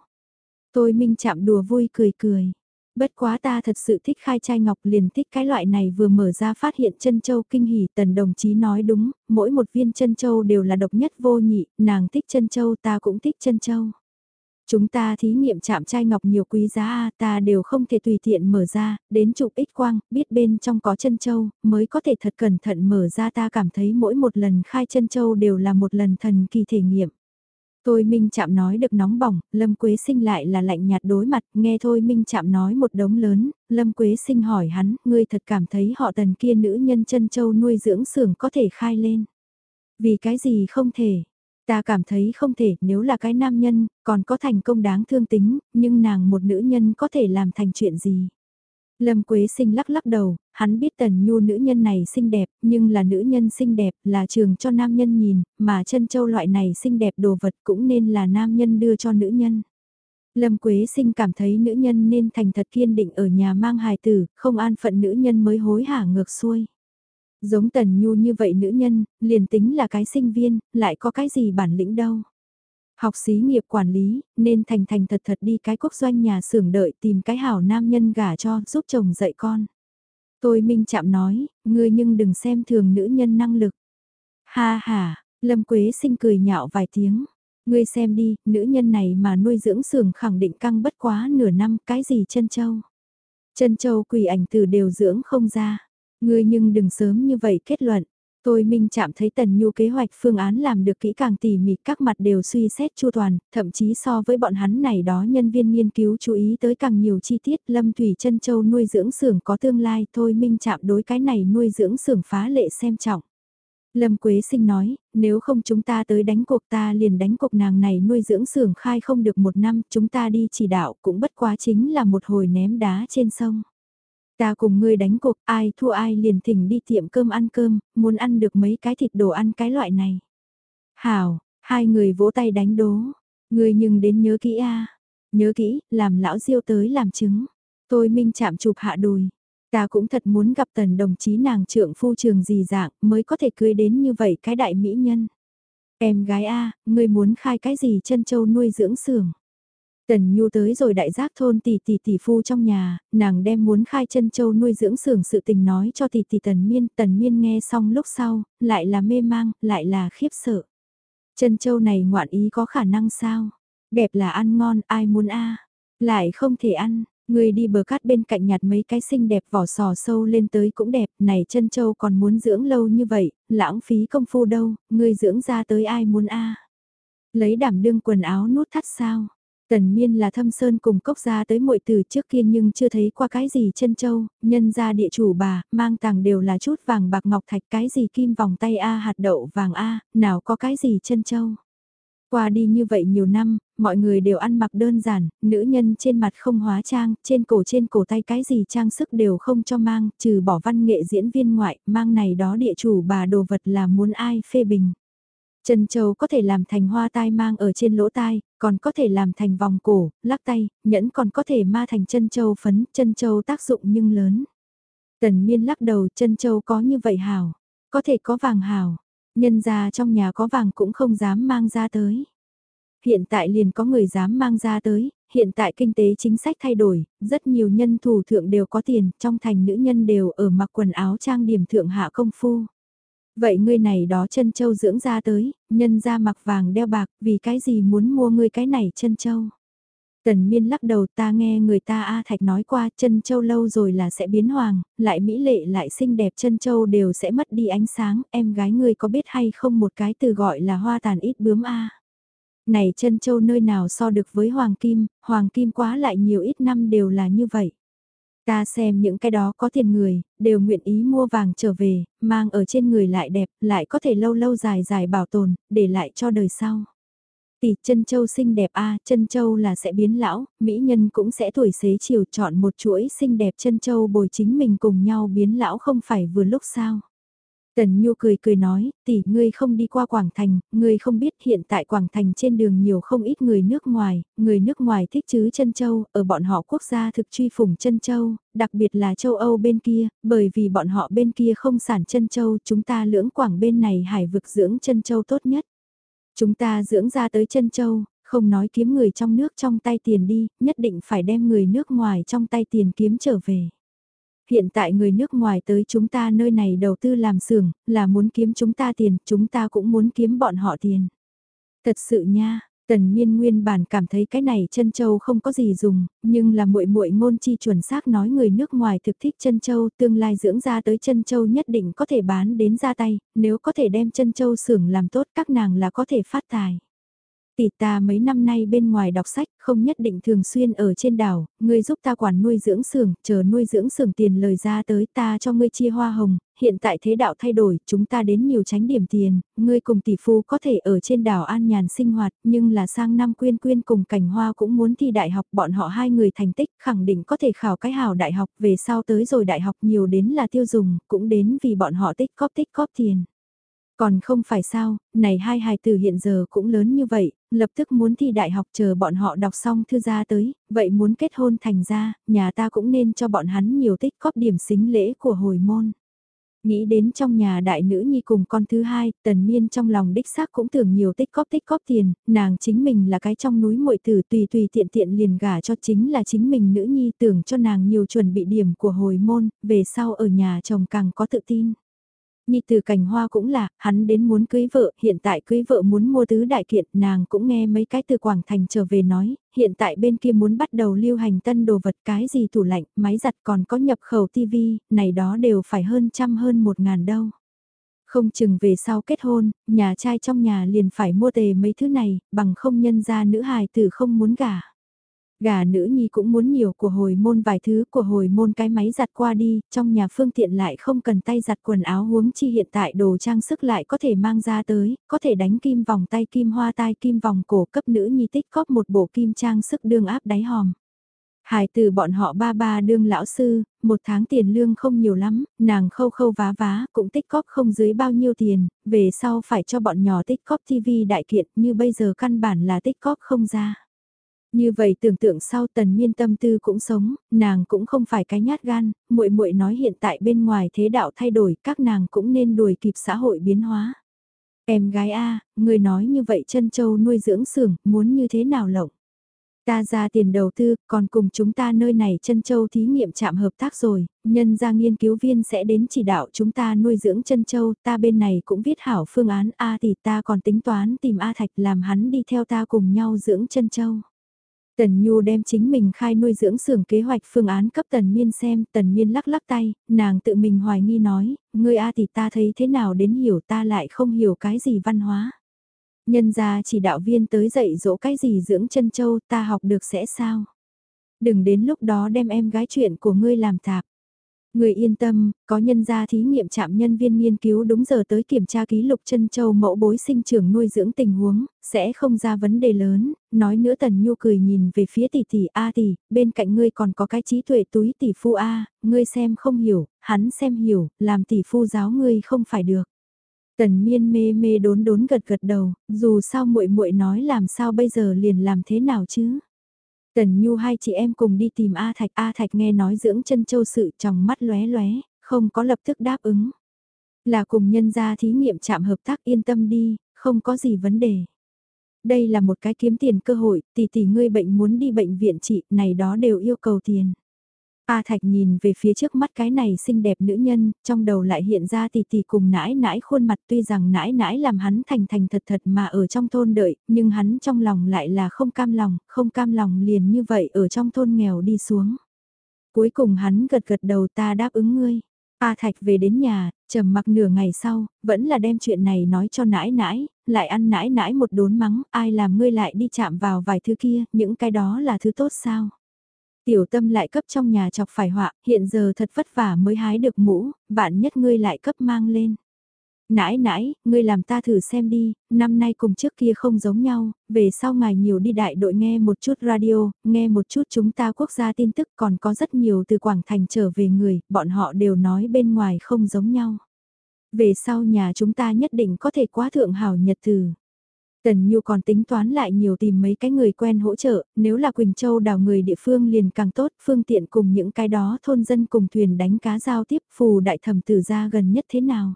Tôi minh chạm đùa vui cười cười. Bất quá ta thật sự thích khai chai ngọc liền thích cái loại này vừa mở ra phát hiện chân châu kinh hỉ tần đồng chí nói đúng, mỗi một viên chân châu đều là độc nhất vô nhị, nàng thích chân châu ta cũng thích chân châu. Chúng ta thí nghiệm chạm chai ngọc nhiều quý giá ta đều không thể tùy tiện mở ra, đến chụp ít quang, biết bên trong có chân châu, mới có thể thật cẩn thận mở ra ta cảm thấy mỗi một lần khai chân châu đều là một lần thần kỳ thể nghiệm. Thôi Minh Chạm nói được nóng bỏng, Lâm Quế Sinh lại là lạnh nhạt đối mặt, nghe Thôi Minh Chạm nói một đống lớn, Lâm Quế Sinh hỏi hắn, ngươi thật cảm thấy họ tần kia nữ nhân chân châu nuôi dưỡng xưởng có thể khai lên. Vì cái gì không thể? Ta cảm thấy không thể, nếu là cái nam nhân, còn có thành công đáng thương tính, nhưng nàng một nữ nhân có thể làm thành chuyện gì? Lâm Quế Sinh lắc lắc đầu, hắn biết Tần Nhu nữ nhân này xinh đẹp, nhưng là nữ nhân xinh đẹp là trường cho nam nhân nhìn, mà chân châu loại này xinh đẹp đồ vật cũng nên là nam nhân đưa cho nữ nhân. Lâm Quế Sinh cảm thấy nữ nhân nên thành thật kiên định ở nhà mang hài tử, không an phận nữ nhân mới hối hả ngược xuôi. Giống Tần Nhu như vậy nữ nhân, liền tính là cái sinh viên, lại có cái gì bản lĩnh đâu. Học xí nghiệp quản lý, nên thành thành thật thật đi cái quốc doanh nhà xưởng đợi tìm cái hảo nam nhân gả cho, giúp chồng dạy con. Tôi minh chạm nói, ngươi nhưng đừng xem thường nữ nhân năng lực. Ha ha, Lâm Quế sinh cười nhạo vài tiếng. Ngươi xem đi, nữ nhân này mà nuôi dưỡng xưởng khẳng định căng bất quá nửa năm, cái gì chân châu. Chân châu quỷ ảnh từ đều dưỡng không ra. Ngươi nhưng đừng sớm như vậy kết luận. Tôi minh chạm thấy Tần Nhu kế hoạch phương án làm được kỹ càng tỉ mỉ các mặt đều suy xét chu toàn, thậm chí so với bọn hắn này đó nhân viên nghiên cứu chú ý tới càng nhiều chi tiết Lâm Thủy chân Châu nuôi dưỡng xưởng có tương lai thôi minh chạm đối cái này nuôi dưỡng xưởng phá lệ xem trọng. Lâm Quế Sinh nói, nếu không chúng ta tới đánh cuộc ta liền đánh cuộc nàng này nuôi dưỡng xưởng khai không được một năm, chúng ta đi chỉ đạo cũng bất quá chính là một hồi ném đá trên sông. Ta cùng ngươi đánh cuộc, ai thua ai liền thỉnh đi tiệm cơm ăn cơm, muốn ăn được mấy cái thịt đồ ăn cái loại này. Hảo, hai người vỗ tay đánh đố. Ngươi nhưng đến nhớ kỹ a Nhớ kỹ, làm lão diêu tới làm chứng. Tôi minh chạm chụp hạ đùi. Ta cũng thật muốn gặp tần đồng chí nàng trượng phu trường gì dạng mới có thể cưới đến như vậy cái đại mỹ nhân. Em gái A, ngươi muốn khai cái gì chân châu nuôi dưỡng xưởng Tần Nhu tới rồi đại giác thôn tỷ tỷ tỷ phu trong nhà, nàng đem muốn khai chân châu nuôi dưỡng xưởng sự tình nói cho tỷ tỷ Tần Miên, Tần Miên nghe xong lúc sau, lại là mê mang, lại là khiếp sợ. Chân châu này ngoạn ý có khả năng sao? Đẹp là ăn ngon, ai muốn a Lại không thể ăn, người đi bờ cát bên cạnh nhặt mấy cái xinh đẹp vỏ sò sâu lên tới cũng đẹp, này chân châu còn muốn dưỡng lâu như vậy, lãng phí công phu đâu, người dưỡng ra tới ai muốn a Lấy đảm đương quần áo nút thắt sao? Tần miên là thâm sơn cùng cốc gia tới muội từ trước kia nhưng chưa thấy qua cái gì chân châu, nhân gia địa chủ bà, mang tàng đều là chút vàng bạc ngọc thạch cái gì kim vòng tay A hạt đậu vàng A, nào có cái gì chân châu. Qua đi như vậy nhiều năm, mọi người đều ăn mặc đơn giản, nữ nhân trên mặt không hóa trang, trên cổ trên cổ tay cái gì trang sức đều không cho mang, trừ bỏ văn nghệ diễn viên ngoại, mang này đó địa chủ bà đồ vật là muốn ai phê bình. Chân châu có thể làm thành hoa tai mang ở trên lỗ tai, còn có thể làm thành vòng cổ, lắc tay, nhẫn còn có thể ma thành chân châu phấn, chân châu tác dụng nhưng lớn. Tần miên lắc đầu chân châu có như vậy hảo, có thể có vàng hảo, nhân ra trong nhà có vàng cũng không dám mang ra tới. Hiện tại liền có người dám mang ra tới, hiện tại kinh tế chính sách thay đổi, rất nhiều nhân thủ thượng đều có tiền, trong thành nữ nhân đều ở mặc quần áo trang điểm thượng hạ công phu. Vậy ngươi này đó chân châu dưỡng ra tới, nhân ra mặc vàng đeo bạc, vì cái gì muốn mua ngươi cái này chân châu? Tần miên lắc đầu ta nghe người ta A Thạch nói qua chân châu lâu rồi là sẽ biến hoàng, lại mỹ lệ lại xinh đẹp chân châu đều sẽ mất đi ánh sáng, em gái ngươi có biết hay không một cái từ gọi là hoa tàn ít bướm A. Này chân châu nơi nào so được với hoàng kim, hoàng kim quá lại nhiều ít năm đều là như vậy. Ta xem những cái đó có tiền người, đều nguyện ý mua vàng trở về, mang ở trên người lại đẹp, lại có thể lâu lâu dài dài bảo tồn, để lại cho đời sau. Tỷ chân châu xinh đẹp a chân châu là sẽ biến lão, mỹ nhân cũng sẽ tuổi xế chiều chọn một chuỗi xinh đẹp chân châu bồi chính mình cùng nhau biến lão không phải vừa lúc sao. Tần Nhu cười cười nói, tỷ ngươi không đi qua Quảng Thành, ngươi không biết hiện tại Quảng Thành trên đường nhiều không ít người nước ngoài, người nước ngoài thích chứ chân châu, ở bọn họ quốc gia thực truy phủng chân châu, đặc biệt là châu Âu bên kia, bởi vì bọn họ bên kia không sản chân châu, chúng ta lưỡng Quảng bên này hải vực dưỡng chân châu tốt nhất. Chúng ta dưỡng ra tới chân châu, không nói kiếm người trong nước trong tay tiền đi, nhất định phải đem người nước ngoài trong tay tiền kiếm trở về. Hiện tại người nước ngoài tới chúng ta nơi này đầu tư làm xưởng, là muốn kiếm chúng ta tiền, chúng ta cũng muốn kiếm bọn họ tiền. Thật sự nha, Tần Miên nguyên bản cảm thấy cái này chân châu không có gì dùng, nhưng là muội muội ngôn chi chuẩn xác nói người nước ngoài thực thích chân châu, tương lai dưỡng ra tới chân châu nhất định có thể bán đến ra tay, nếu có thể đem chân châu xưởng làm tốt các nàng là có thể phát tài. Tỷ ta mấy năm nay bên ngoài đọc sách, không nhất định thường xuyên ở trên đảo, ngươi giúp ta quản nuôi dưỡng xưởng, chờ nuôi dưỡng xưởng tiền lời ra tới ta cho ngươi chia hoa hồng, hiện tại thế đạo thay đổi, chúng ta đến nhiều tránh điểm tiền, ngươi cùng tỷ phu có thể ở trên đảo an nhàn sinh hoạt, nhưng là sang năm quyên quyên cùng cảnh hoa cũng muốn thi đại học, bọn họ hai người thành tích khẳng định có thể khảo cái hào đại học, về sau tới rồi đại học nhiều đến là tiêu dùng, cũng đến vì bọn họ tích cóp tích cóp tiền. Còn không phải sao, này hai hài tử hiện giờ cũng lớn như vậy, lập tức muốn thi đại học chờ bọn họ đọc xong thư gia tới, vậy muốn kết hôn thành ra, nhà ta cũng nên cho bọn hắn nhiều tích góp điểm xính lễ của hồi môn. Nghĩ đến trong nhà đại nữ nhi cùng con thứ hai, tần miên trong lòng đích xác cũng tưởng nhiều tích góp tích góp tiền, nàng chính mình là cái trong núi muội tử tùy tùy tiện tiện liền gả cho chính là chính mình nữ nhi tưởng cho nàng nhiều chuẩn bị điểm của hồi môn, về sau ở nhà chồng càng có tự tin. Nhi từ cành hoa cũng là, hắn đến muốn cưới vợ, hiện tại cưới vợ muốn mua tứ đại kiện, nàng cũng nghe mấy cái từ Quảng Thành trở về nói, hiện tại bên kia muốn bắt đầu lưu hành tân đồ vật cái gì tủ lạnh, máy giặt còn có nhập khẩu tivi, này đó đều phải hơn trăm hơn một ngàn đâu. Không chừng về sau kết hôn, nhà trai trong nhà liền phải mua tề mấy thứ này, bằng không nhân ra nữ hài tử không muốn gả. Gà nữ nhi cũng muốn nhiều của hồi môn vài thứ của hồi môn cái máy giặt qua đi, trong nhà phương tiện lại không cần tay giặt quần áo huống chi hiện tại đồ trang sức lại có thể mang ra tới, có thể đánh kim vòng tay kim hoa tai kim vòng cổ cấp nữ nhi tích góp một bộ kim trang sức đương áp đáy hòm. Hải từ bọn họ ba ba đương lão sư, một tháng tiền lương không nhiều lắm, nàng khâu khâu vá vá, cũng tích góp không dưới bao nhiêu tiền, về sau phải cho bọn nhỏ tích góp TV đại kiện như bây giờ căn bản là tích góp không ra. Như vậy tưởng tượng sau tần miên tâm tư cũng sống, nàng cũng không phải cái nhát gan, muội muội nói hiện tại bên ngoài thế đạo thay đổi, các nàng cũng nên đuổi kịp xã hội biến hóa. Em gái A, người nói như vậy chân châu nuôi dưỡng xưởng muốn như thế nào lộng? Ta ra tiền đầu tư, còn cùng chúng ta nơi này chân châu thí nghiệm chạm hợp tác rồi, nhân ra nghiên cứu viên sẽ đến chỉ đạo chúng ta nuôi dưỡng chân châu, ta bên này cũng viết hảo phương án A thì ta còn tính toán tìm A Thạch làm hắn đi theo ta cùng nhau dưỡng chân châu. Tần Nhu đem chính mình khai nuôi dưỡng xưởng kế hoạch phương án cấp Tần Miên xem, Tần Miên lắc lắc tay, nàng tự mình hoài nghi nói, ngươi A thì ta thấy thế nào đến hiểu ta lại không hiểu cái gì văn hóa. Nhân ra chỉ đạo viên tới dạy dỗ cái gì dưỡng chân châu ta học được sẽ sao. Đừng đến lúc đó đem em gái chuyện của ngươi làm tạp. Người yên tâm, có nhân gia thí nghiệm chạm nhân viên nghiên cứu đúng giờ tới kiểm tra ký lục chân châu mẫu bối sinh trưởng nuôi dưỡng tình huống, sẽ không ra vấn đề lớn, nói nữa Tần Nhu cười nhìn về phía tỷ tỷ A tỷ, bên cạnh ngươi còn có cái trí tuệ túi tỷ phu A, ngươi xem không hiểu, hắn xem hiểu, làm tỷ phu giáo ngươi không phải được. Tần miên mê mê đốn đốn gật gật đầu, dù sao muội muội nói làm sao bây giờ liền làm thế nào chứ. Tần Nhu hai chị em cùng đi tìm A Thạch, A Thạch nghe nói dưỡng chân châu sự trong mắt lóe lóe, không có lập tức đáp ứng. Là cùng nhân gia thí nghiệm chạm hợp tác yên tâm đi, không có gì vấn đề. Đây là một cái kiếm tiền cơ hội, tỷ tỷ ngươi bệnh muốn đi bệnh viện trị, này đó đều yêu cầu tiền. A Thạch nhìn về phía trước mắt cái này xinh đẹp nữ nhân, trong đầu lại hiện ra tỷ tỷ cùng nãi nãi khuôn mặt tuy rằng nãi nãi làm hắn thành thành thật thật mà ở trong thôn đợi, nhưng hắn trong lòng lại là không cam lòng, không cam lòng liền như vậy ở trong thôn nghèo đi xuống. Cuối cùng hắn gật gật đầu ta đáp ứng ngươi. A Thạch về đến nhà, trầm mặc nửa ngày sau, vẫn là đem chuyện này nói cho nãi nãi, lại ăn nãi nãi một đốn mắng, ai làm ngươi lại đi chạm vào vài thứ kia, những cái đó là thứ tốt sao. Tiểu tâm lại cấp trong nhà chọc phải họa, hiện giờ thật vất vả mới hái được mũ, vạn nhất ngươi lại cấp mang lên. Nãi nãi, ngươi làm ta thử xem đi, năm nay cùng trước kia không giống nhau, về sau ngài nhiều đi đại đội nghe một chút radio, nghe một chút chúng ta quốc gia tin tức còn có rất nhiều từ Quảng Thành trở về người, bọn họ đều nói bên ngoài không giống nhau. Về sau nhà chúng ta nhất định có thể quá thượng hảo nhật từ. Tần Nhu còn tính toán lại nhiều tìm mấy cái người quen hỗ trợ, nếu là Quỳnh Châu đào người địa phương liền càng tốt, phương tiện cùng những cái đó thôn dân cùng thuyền đánh cá giao tiếp phù đại thẩm tử ra gần nhất thế nào.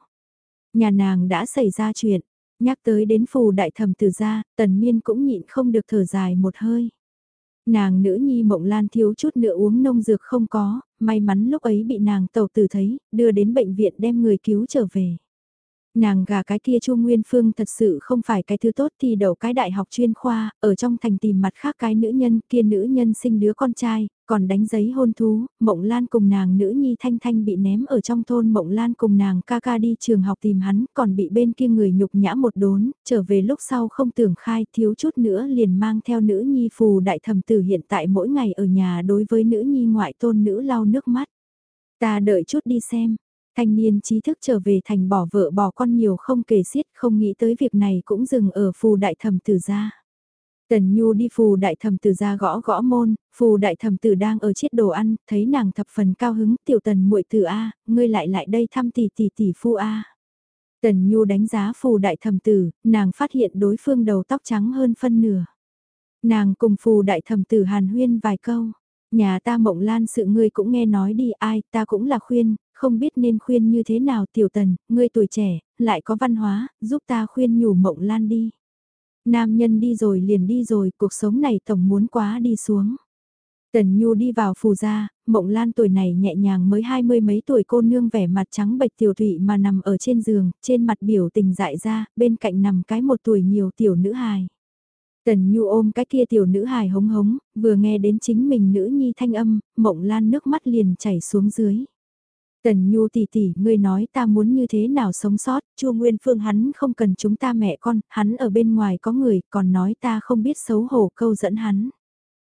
Nhà nàng đã xảy ra chuyện, nhắc tới đến phù đại thẩm tử ra, tần miên cũng nhịn không được thở dài một hơi. Nàng nữ nhi mộng lan thiếu chút nữa uống nông dược không có, may mắn lúc ấy bị nàng tàu tử thấy, đưa đến bệnh viện đem người cứu trở về. Nàng gà cái kia Chu Nguyên Phương thật sự không phải cái thứ tốt thì đầu cái đại học chuyên khoa, ở trong thành tìm mặt khác cái nữ nhân kia nữ nhân sinh đứa con trai, còn đánh giấy hôn thú, Mộng Lan cùng nàng nữ nhi Thanh Thanh bị ném ở trong thôn Mộng Lan cùng nàng ca ca đi trường học tìm hắn, còn bị bên kia người nhục nhã một đốn, trở về lúc sau không tưởng khai thiếu chút nữa liền mang theo nữ nhi phù đại thầm tử hiện tại mỗi ngày ở nhà đối với nữ nhi ngoại tôn nữ lau nước mắt. Ta đợi chút đi xem, Thanh niên trí thức trở về thành bỏ vợ bỏ con nhiều không kể xiết không nghĩ tới việc này cũng dừng ở phù đại thẩm tử gia. Tần Nhu đi phù đại thẩm tử gia gõ gõ môn, phù đại thẩm tử đang ở chiếc đồ ăn, thấy nàng thập phần cao hứng, tiểu tần muội tử A, ngươi lại lại đây thăm tỷ tỷ tỷ phu A. Tần Nhu đánh giá phù đại thẩm tử, nàng phát hiện đối phương đầu tóc trắng hơn phân nửa. Nàng cùng phù đại thẩm tử hàn huyên vài câu, nhà ta mộng lan sự ngươi cũng nghe nói đi ai, ta cũng là khuyên, không biết nên khuyên như thế nào tiểu tần, ngươi tuổi trẻ, lại có văn hóa, giúp ta khuyên nhủ mộng lan đi. Nam nhân đi rồi liền đi rồi, cuộc sống này tổng muốn quá đi xuống. Tần Nhu đi vào phù gia, mộng lan tuổi này nhẹ nhàng mới hai mươi mấy tuổi cô nương vẻ mặt trắng bệch tiểu thụy mà nằm ở trên giường, trên mặt biểu tình dại ra, bên cạnh nằm cái một tuổi nhiều tiểu nữ hài. Tần Nhu ôm cái kia tiểu nữ hài hống hống, vừa nghe đến chính mình nữ nhi thanh âm, mộng lan nước mắt liền chảy xuống dưới. Tần Nhu tỷ tỷ, ngươi nói ta muốn như thế nào sống sót, Chu Nguyên Phương hắn không cần chúng ta mẹ con, hắn ở bên ngoài có người, còn nói ta không biết xấu hổ câu dẫn hắn.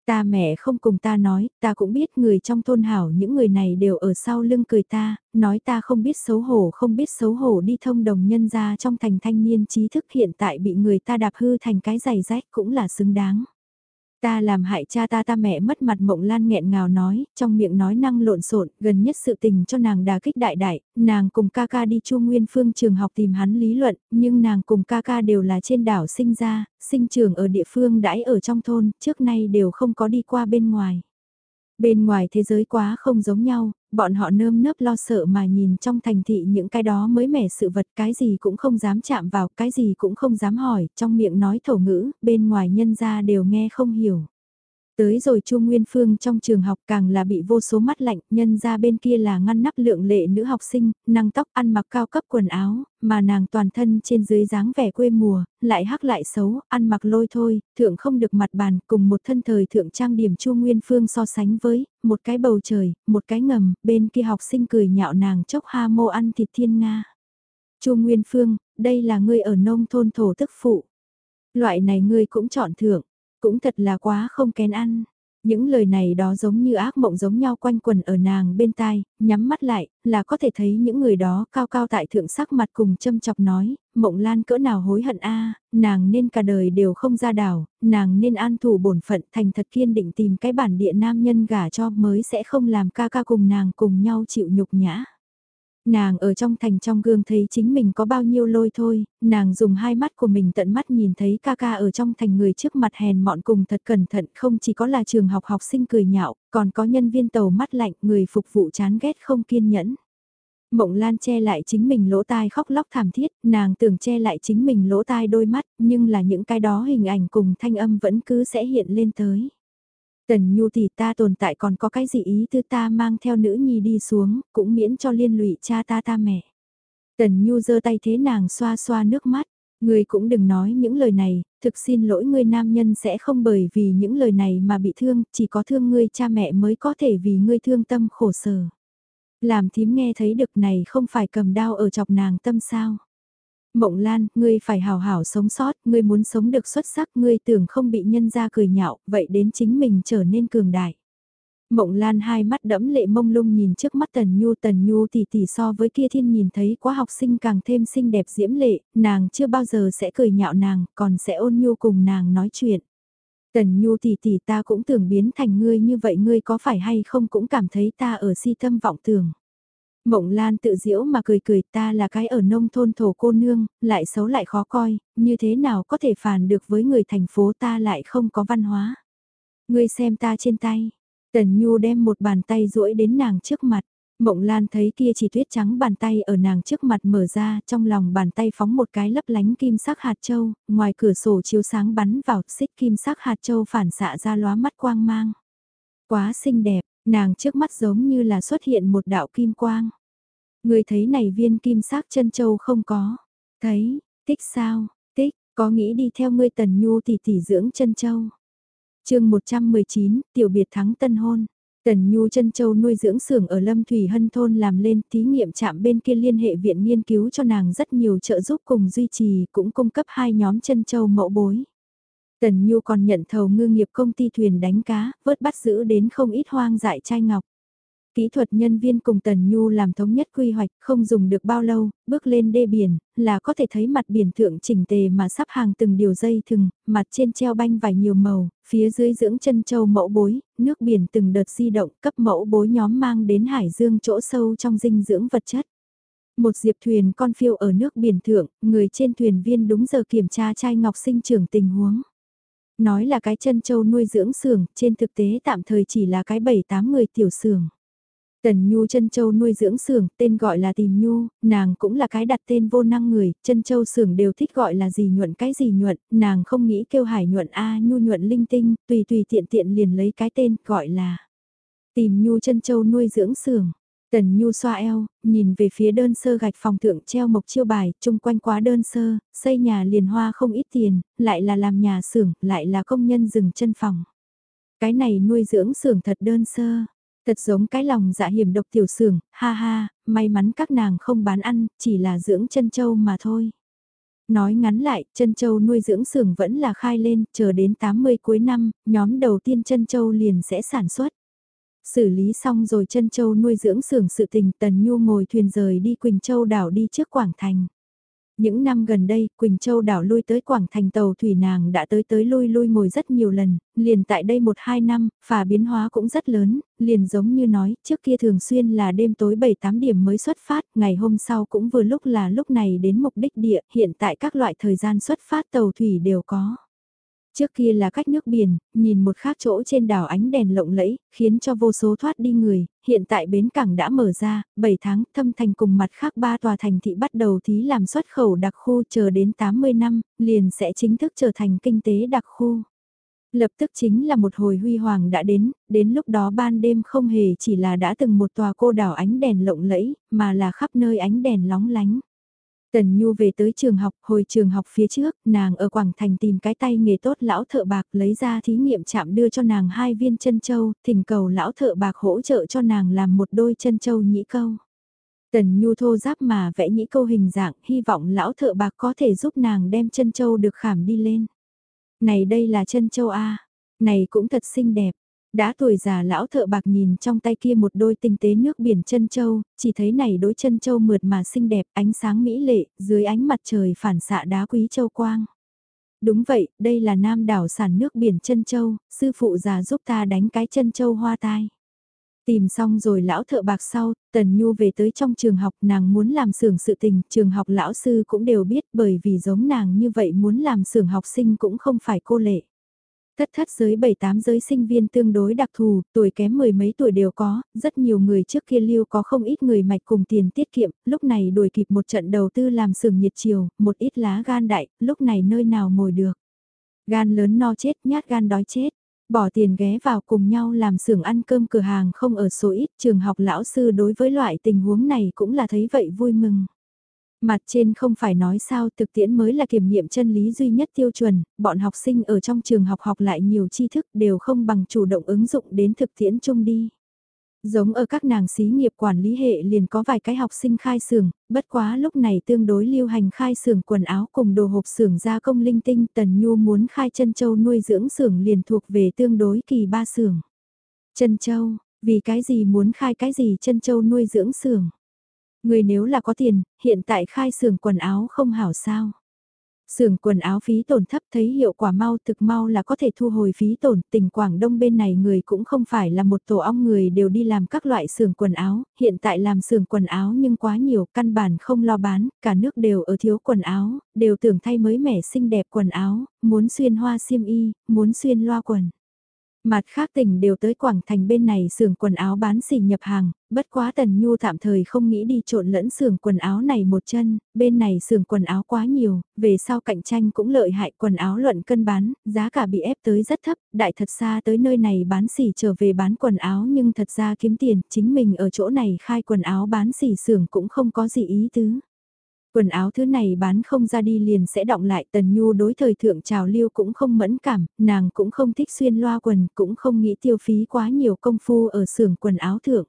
Ta mẹ không cùng ta nói, ta cũng biết người trong thôn hảo những người này đều ở sau lưng cười ta, nói ta không biết xấu hổ không biết xấu hổ đi thông đồng nhân ra trong thành thanh niên trí thức hiện tại bị người ta đạp hư thành cái giày rách cũng là xứng đáng. Ta làm hại cha ta ta mẹ mất mặt mộng lan nghẹn ngào nói, trong miệng nói năng lộn xộn gần nhất sự tình cho nàng đà kích đại đại, nàng cùng ca ca đi chu nguyên phương trường học tìm hắn lý luận, nhưng nàng cùng ca ca đều là trên đảo sinh ra, sinh trường ở địa phương đãi ở trong thôn, trước nay đều không có đi qua bên ngoài. Bên ngoài thế giới quá không giống nhau, bọn họ nơm nớp lo sợ mà nhìn trong thành thị những cái đó mới mẻ sự vật cái gì cũng không dám chạm vào, cái gì cũng không dám hỏi, trong miệng nói thổ ngữ, bên ngoài nhân ra đều nghe không hiểu. Tới rồi Chu Nguyên Phương trong trường học càng là bị vô số mắt lạnh, nhân ra bên kia là ngăn nắp lượng lệ nữ học sinh, năng tóc ăn mặc cao cấp quần áo, mà nàng toàn thân trên dưới dáng vẻ quê mùa, lại hắc lại xấu, ăn mặc lôi thôi, thượng không được mặt bàn, cùng một thân thời thượng trang điểm Chu Nguyên Phương so sánh với, một cái bầu trời, một cái ngầm, bên kia học sinh cười nhạo nàng chốc ha mô ăn thịt thiên Nga. Chu Nguyên Phương, đây là ngươi ở nông thôn thổ tức phụ. Loại này ngươi cũng chọn thượng cũng thật là quá không kén ăn. Những lời này đó giống như ác mộng giống nhau quanh quần ở nàng bên tai, nhắm mắt lại, là có thể thấy những người đó cao cao tại thượng sắc mặt cùng châm chọc nói, mộng lan cỡ nào hối hận a nàng nên cả đời đều không ra đảo, nàng nên an thủ bổn phận thành thật kiên định tìm cái bản địa nam nhân gả cho mới sẽ không làm ca ca cùng nàng cùng nhau chịu nhục nhã. Nàng ở trong thành trong gương thấy chính mình có bao nhiêu lôi thôi, nàng dùng hai mắt của mình tận mắt nhìn thấy ca ca ở trong thành người trước mặt hèn mọn cùng thật cẩn thận không chỉ có là trường học học sinh cười nhạo, còn có nhân viên tàu mắt lạnh người phục vụ chán ghét không kiên nhẫn. Mộng Lan che lại chính mình lỗ tai khóc lóc thảm thiết, nàng tưởng che lại chính mình lỗ tai đôi mắt, nhưng là những cái đó hình ảnh cùng thanh âm vẫn cứ sẽ hiện lên tới. Tần Nhu thì ta tồn tại còn có cái gì ý tư ta mang theo nữ nhi đi xuống, cũng miễn cho liên lụy cha ta ta mẹ. Tần Nhu giơ tay thế nàng xoa xoa nước mắt, ngươi cũng đừng nói những lời này, thực xin lỗi ngươi nam nhân sẽ không bởi vì những lời này mà bị thương, chỉ có thương ngươi cha mẹ mới có thể vì ngươi thương tâm khổ sở. Làm thím nghe thấy được này không phải cầm đao ở chọc nàng tâm sao. Mộng Lan, ngươi phải hào hảo sống sót, ngươi muốn sống được xuất sắc, ngươi tưởng không bị nhân ra cười nhạo, vậy đến chính mình trở nên cường đại. Mộng Lan hai mắt đẫm lệ mông lung nhìn trước mắt Tần Nhu Tần Nhu tỷ tỷ so với kia thiên nhìn thấy quá học sinh càng thêm xinh đẹp diễm lệ, nàng chưa bao giờ sẽ cười nhạo nàng, còn sẽ ôn nhu cùng nàng nói chuyện. Tần Nhu tỷ tỷ ta cũng tưởng biến thành ngươi như vậy ngươi có phải hay không cũng cảm thấy ta ở si tâm vọng tưởng. Mộng Lan tự diễu mà cười cười ta là cái ở nông thôn thổ cô nương, lại xấu lại khó coi, như thế nào có thể phản được với người thành phố ta lại không có văn hóa. Ngươi xem ta trên tay, Tần Nhu đem một bàn tay duỗi đến nàng trước mặt. Mộng Lan thấy kia chỉ tuyết trắng bàn tay ở nàng trước mặt mở ra, trong lòng bàn tay phóng một cái lấp lánh kim sắc hạt châu, ngoài cửa sổ chiếu sáng bắn vào, xích kim sắc hạt châu phản xạ ra lóa mắt quang mang. Quá xinh đẹp, nàng trước mắt giống như là xuất hiện một đạo kim quang. Người thấy này viên kim sắc chân châu không có. Thấy, tích sao, tích, có nghĩ đi theo ngươi tần nhu tỷ tỷ dưỡng chân châu. chương 119, tiểu biệt thắng tân hôn. Tần Nhu chân châu nuôi dưỡng xưởng ở Lâm Thủy Hân thôn làm lên thí nghiệm chạm bên kia liên hệ viện nghiên cứu cho nàng rất nhiều trợ giúp cùng duy trì cũng cung cấp hai nhóm chân châu mẫu bối. Tần Nhu còn nhận thầu ngư nghiệp công ty thuyền đánh cá, vớt bắt giữ đến không ít hoang dại chai ngọc. Kỹ thuật nhân viên cùng Tần Nhu làm thống nhất quy hoạch không dùng được bao lâu, bước lên đê biển, là có thể thấy mặt biển thượng chỉnh tề mà sắp hàng từng điều dây thừng, mặt trên treo banh vài nhiều màu, phía dưới dưỡng chân châu mẫu bối, nước biển từng đợt di động cấp mẫu bối nhóm mang đến hải dương chỗ sâu trong dinh dưỡng vật chất. Một diệp thuyền con phiêu ở nước biển thượng, người trên thuyền viên đúng giờ kiểm tra trai ngọc sinh trưởng tình huống. Nói là cái chân châu nuôi dưỡng xưởng, trên thực tế tạm thời chỉ là cái 7-8 người tiểu xưởng. Tần Nhu chân châu nuôi dưỡng xưởng, tên gọi là Tìm Nhu, nàng cũng là cái đặt tên vô năng người, chân châu xưởng đều thích gọi là gì nhuận cái gì nhuận, nàng không nghĩ kêu hải nhuận A Nhu nhuận linh tinh, tùy tùy tiện tiện liền lấy cái tên gọi là Tìm Nhu chân châu nuôi dưỡng xưởng. Tần Nhu xoa eo, nhìn về phía đơn sơ gạch phòng thượng treo mộc chiêu bài, chung quanh quá đơn sơ, xây nhà liền hoa không ít tiền, lại là làm nhà xưởng, lại là công nhân dừng chân phòng. Cái này nuôi dưỡng xưởng thật đơn sơ, Thật giống cái lòng dạ hiểm độc tiểu sưởng, ha ha, may mắn các nàng không bán ăn, chỉ là dưỡng chân châu mà thôi. Nói ngắn lại, chân châu nuôi dưỡng sưởng vẫn là khai lên, chờ đến 80 cuối năm, nhóm đầu tiên chân châu liền sẽ sản xuất. Xử lý xong rồi chân châu nuôi dưỡng sưởng sự tình Tần Nhu ngồi thuyền rời đi Quỳnh Châu đảo đi trước Quảng Thành. Những năm gần đây, Quỳnh Châu đảo lui tới Quảng Thành tàu thủy nàng đã tới tới lui lui ngồi rất nhiều lần, liền tại đây một hai năm, phà biến hóa cũng rất lớn, liền giống như nói, trước kia thường xuyên là đêm tối 7-8 điểm mới xuất phát, ngày hôm sau cũng vừa lúc là lúc này đến mục đích địa, hiện tại các loại thời gian xuất phát tàu thủy đều có. Trước kia là cách nước biển, nhìn một khác chỗ trên đảo ánh đèn lộng lẫy, khiến cho vô số thoát đi người, hiện tại bến cảng đã mở ra, 7 tháng thâm thành cùng mặt khác ba tòa thành thị bắt đầu thí làm xuất khẩu đặc khu chờ đến 80 năm, liền sẽ chính thức trở thành kinh tế đặc khu. Lập tức chính là một hồi huy hoàng đã đến, đến lúc đó ban đêm không hề chỉ là đã từng một tòa cô đảo ánh đèn lộng lẫy, mà là khắp nơi ánh đèn lóng lánh. Tần Nhu về tới trường học, hồi trường học phía trước, nàng ở Quảng Thành tìm cái tay nghề tốt lão thợ bạc lấy ra thí nghiệm chạm đưa cho nàng hai viên chân châu, thỉnh cầu lão thợ bạc hỗ trợ cho nàng làm một đôi chân châu nhĩ câu. Tần Nhu thô giáp mà vẽ nhĩ câu hình dạng, hy vọng lão thợ bạc có thể giúp nàng đem chân châu được khảm đi lên. Này đây là chân châu A, này cũng thật xinh đẹp, đã tuổi già lão thợ bạc nhìn trong tay kia một đôi tinh tế nước biển chân châu, chỉ thấy này đôi chân châu mượt mà xinh đẹp, ánh sáng mỹ lệ, dưới ánh mặt trời phản xạ đá quý châu quang. Đúng vậy, đây là nam đảo sản nước biển chân châu, sư phụ già giúp ta đánh cái chân châu hoa tai. Tìm xong rồi lão thợ bạc sau, Tần Nhu về tới trong trường học nàng muốn làm xưởng sự tình, trường học lão sư cũng đều biết bởi vì giống nàng như vậy muốn làm xưởng học sinh cũng không phải cô lệ. Thất thất giới 7-8 giới sinh viên tương đối đặc thù, tuổi kém mười mấy tuổi đều có, rất nhiều người trước kia lưu có không ít người mạch cùng tiền tiết kiệm, lúc này đuổi kịp một trận đầu tư làm sừng nhiệt chiều, một ít lá gan đại, lúc này nơi nào ngồi được. Gan lớn no chết, nhát gan đói chết. Bỏ tiền ghé vào cùng nhau làm xưởng ăn cơm cửa hàng không ở số ít, trường học lão sư đối với loại tình huống này cũng là thấy vậy vui mừng. Mặt trên không phải nói sao thực tiễn mới là kiểm nghiệm chân lý duy nhất tiêu chuẩn, bọn học sinh ở trong trường học học lại nhiều tri thức đều không bằng chủ động ứng dụng đến thực tiễn chung đi. Giống ở các nàng xí nghiệp quản lý hệ liền có vài cái học sinh khai xưởng, bất quá lúc này tương đối lưu hành khai xưởng quần áo cùng đồ hộp xưởng gia công linh tinh Tần Nhu muốn khai chân châu nuôi dưỡng xưởng liền thuộc về tương đối kỳ ba xưởng. Chân châu, vì cái gì muốn khai cái gì chân châu nuôi dưỡng xưởng? Người nếu là có tiền, hiện tại khai xưởng quần áo không hảo sao. Xưởng quần áo phí tổn thấp thấy hiệu quả mau thực mau là có thể thu hồi phí tổn, tỉnh Quảng Đông bên này người cũng không phải là một tổ ong người đều đi làm các loại xưởng quần áo, hiện tại làm xưởng quần áo nhưng quá nhiều, căn bản không lo bán, cả nước đều ở thiếu quần áo, đều tưởng thay mới mẻ xinh đẹp quần áo, muốn xuyên hoa xiêm y, muốn xuyên loa quần. Mặt khác tỉnh đều tới Quảng Thành bên này xưởng quần áo bán xỉ nhập hàng, bất quá Tần Nhu tạm thời không nghĩ đi trộn lẫn xưởng quần áo này một chân, bên này xưởng quần áo quá nhiều, về sau cạnh tranh cũng lợi hại quần áo luận cân bán, giá cả bị ép tới rất thấp, đại thật xa tới nơi này bán xỉ trở về bán quần áo nhưng thật ra kiếm tiền, chính mình ở chỗ này khai quần áo bán xỉ xưởng cũng không có gì ý tứ. Quần áo thứ này bán không ra đi liền sẽ động lại tần nhu đối thời thượng trào lưu cũng không mẫn cảm, nàng cũng không thích xuyên loa quần, cũng không nghĩ tiêu phí quá nhiều công phu ở xưởng quần áo thượng.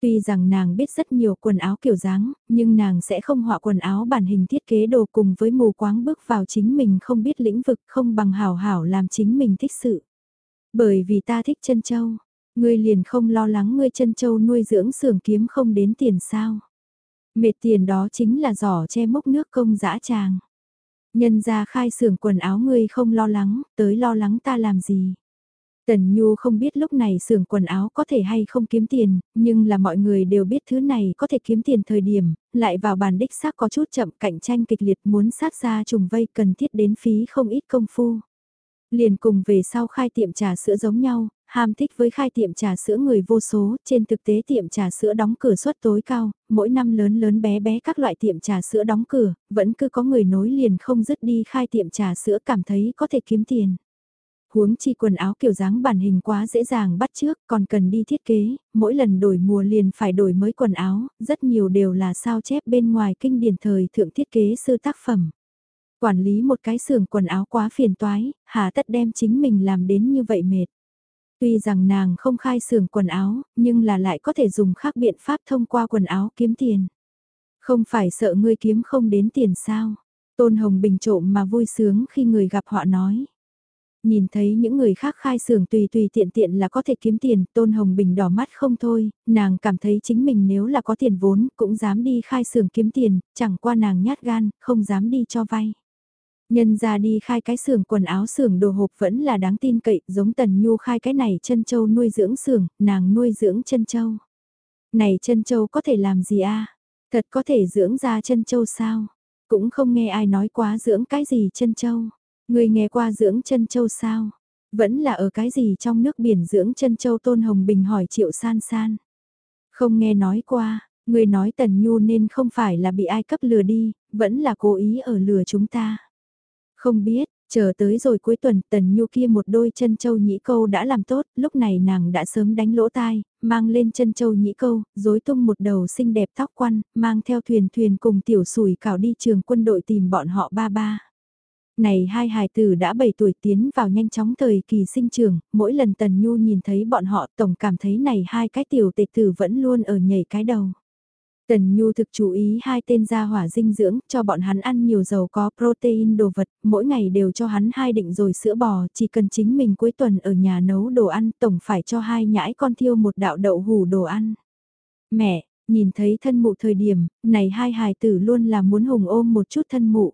Tuy rằng nàng biết rất nhiều quần áo kiểu dáng, nhưng nàng sẽ không họa quần áo bản hình thiết kế đồ cùng với mù quáng bước vào chính mình không biết lĩnh vực không bằng hảo hảo làm chính mình thích sự. Bởi vì ta thích chân châu, ngươi liền không lo lắng ngươi chân châu nuôi dưỡng xưởng kiếm không đến tiền sao. Mệt tiền đó chính là giỏ che mốc nước công dã tràng. Nhân ra khai xưởng quần áo ngươi không lo lắng, tới lo lắng ta làm gì. Tần Nhu không biết lúc này xưởng quần áo có thể hay không kiếm tiền, nhưng là mọi người đều biết thứ này có thể kiếm tiền thời điểm, lại vào bàn đích xác có chút chậm cạnh tranh kịch liệt muốn sát ra trùng vây cần thiết đến phí không ít công phu. Liền cùng về sau khai tiệm trà sữa giống nhau, ham thích với khai tiệm trà sữa người vô số, trên thực tế tiệm trà sữa đóng cửa suất tối cao, mỗi năm lớn lớn bé bé các loại tiệm trà sữa đóng cửa, vẫn cứ có người nối liền không dứt đi khai tiệm trà sữa cảm thấy có thể kiếm tiền. Huống chi quần áo kiểu dáng bản hình quá dễ dàng bắt trước, còn cần đi thiết kế, mỗi lần đổi mùa liền phải đổi mới quần áo, rất nhiều đều là sao chép bên ngoài kinh điển thời thượng thiết kế sư tác phẩm. Quản lý một cái xưởng quần áo quá phiền toái, hà tất đem chính mình làm đến như vậy mệt. Tuy rằng nàng không khai xưởng quần áo, nhưng là lại có thể dùng khác biện pháp thông qua quần áo kiếm tiền. Không phải sợ ngươi kiếm không đến tiền sao. Tôn Hồng Bình trộm mà vui sướng khi người gặp họ nói. nhìn thấy những người khác khai xưởng tùy tùy tiện tiện là có thể kiếm tiền, Tôn Hồng Bình đỏ mắt không thôi, nàng cảm thấy chính mình nếu là có tiền vốn cũng dám đi khai xưởng kiếm tiền, chẳng qua nàng nhát gan, không dám đi cho vay. Nhân ra đi khai cái xưởng quần áo xưởng đồ hộp vẫn là đáng tin cậy, giống Tần Nhu khai cái này chân châu nuôi dưỡng xưởng, nàng nuôi dưỡng chân châu. Này chân châu có thể làm gì a? Thật có thể dưỡng ra chân châu sao? Cũng không nghe ai nói quá dưỡng cái gì chân châu. Người nghe qua dưỡng chân châu sao? Vẫn là ở cái gì trong nước biển dưỡng chân châu Tôn Hồng Bình hỏi Triệu San San. Không nghe nói qua, người nói Tần Nhu nên không phải là bị ai cấp lừa đi, vẫn là cố ý ở lừa chúng ta. Không biết, chờ tới rồi cuối tuần Tần Nhu kia một đôi chân châu nhĩ câu đã làm tốt, lúc này nàng đã sớm đánh lỗ tai, mang lên chân châu nhĩ câu, rối tung một đầu xinh đẹp tóc quăn, mang theo thuyền thuyền cùng tiểu sủi cảo đi trường quân đội tìm bọn họ ba ba. Này hai hài tử đã 7 tuổi tiến vào nhanh chóng thời kỳ sinh trường, mỗi lần Tần Nhu nhìn thấy bọn họ tổng cảm thấy này hai cái tiểu tệ tử vẫn luôn ở nhảy cái đầu. Tần Nhu thực chú ý hai tên gia hỏa dinh dưỡng, cho bọn hắn ăn nhiều dầu có protein đồ vật, mỗi ngày đều cho hắn hai định rồi sữa bò, chỉ cần chính mình cuối tuần ở nhà nấu đồ ăn, tổng phải cho hai nhãi con thiêu một đạo đậu hủ đồ ăn. Mẹ, nhìn thấy thân mụ thời điểm, này hai hài tử luôn là muốn hùng ôm một chút thân mụ.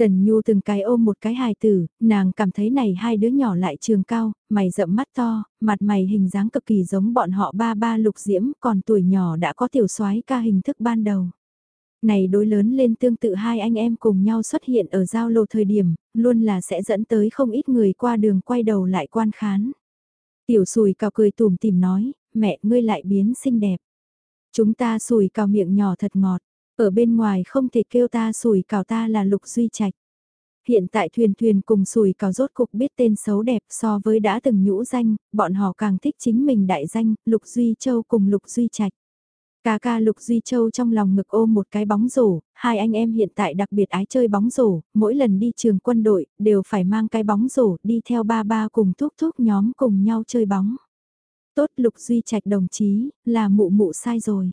Tần Nhu từng cái ôm một cái hài tử, nàng cảm thấy này hai đứa nhỏ lại trường cao, mày rậm mắt to, mặt mày hình dáng cực kỳ giống bọn họ ba ba lục diễm, còn tuổi nhỏ đã có tiểu soái ca hình thức ban đầu. Này đối lớn lên tương tự hai anh em cùng nhau xuất hiện ở giao lộ thời điểm, luôn là sẽ dẫn tới không ít người qua đường quay đầu lại quan khán. Tiểu sùi cào cười tùm tìm nói, mẹ ngươi lại biến xinh đẹp. Chúng ta sùi cào miệng nhỏ thật ngọt. Ở bên ngoài không thể kêu ta sủi cào ta là lục duy trạch. Hiện tại thuyền thuyền cùng sủi cào rốt cục biết tên xấu đẹp so với đã từng nhũ danh, bọn họ càng thích chính mình đại danh, lục duy châu cùng lục duy trạch. Ca ca Lục Duy Châu trong lòng ngực ôm một cái bóng rổ, hai anh em hiện tại đặc biệt ái chơi bóng rổ, mỗi lần đi trường quân đội, đều phải mang cái bóng rổ đi theo ba ba cùng thúc thúc nhóm cùng nhau chơi bóng. Tốt Lục Duy Trạch đồng chí, là mụ mụ sai rồi.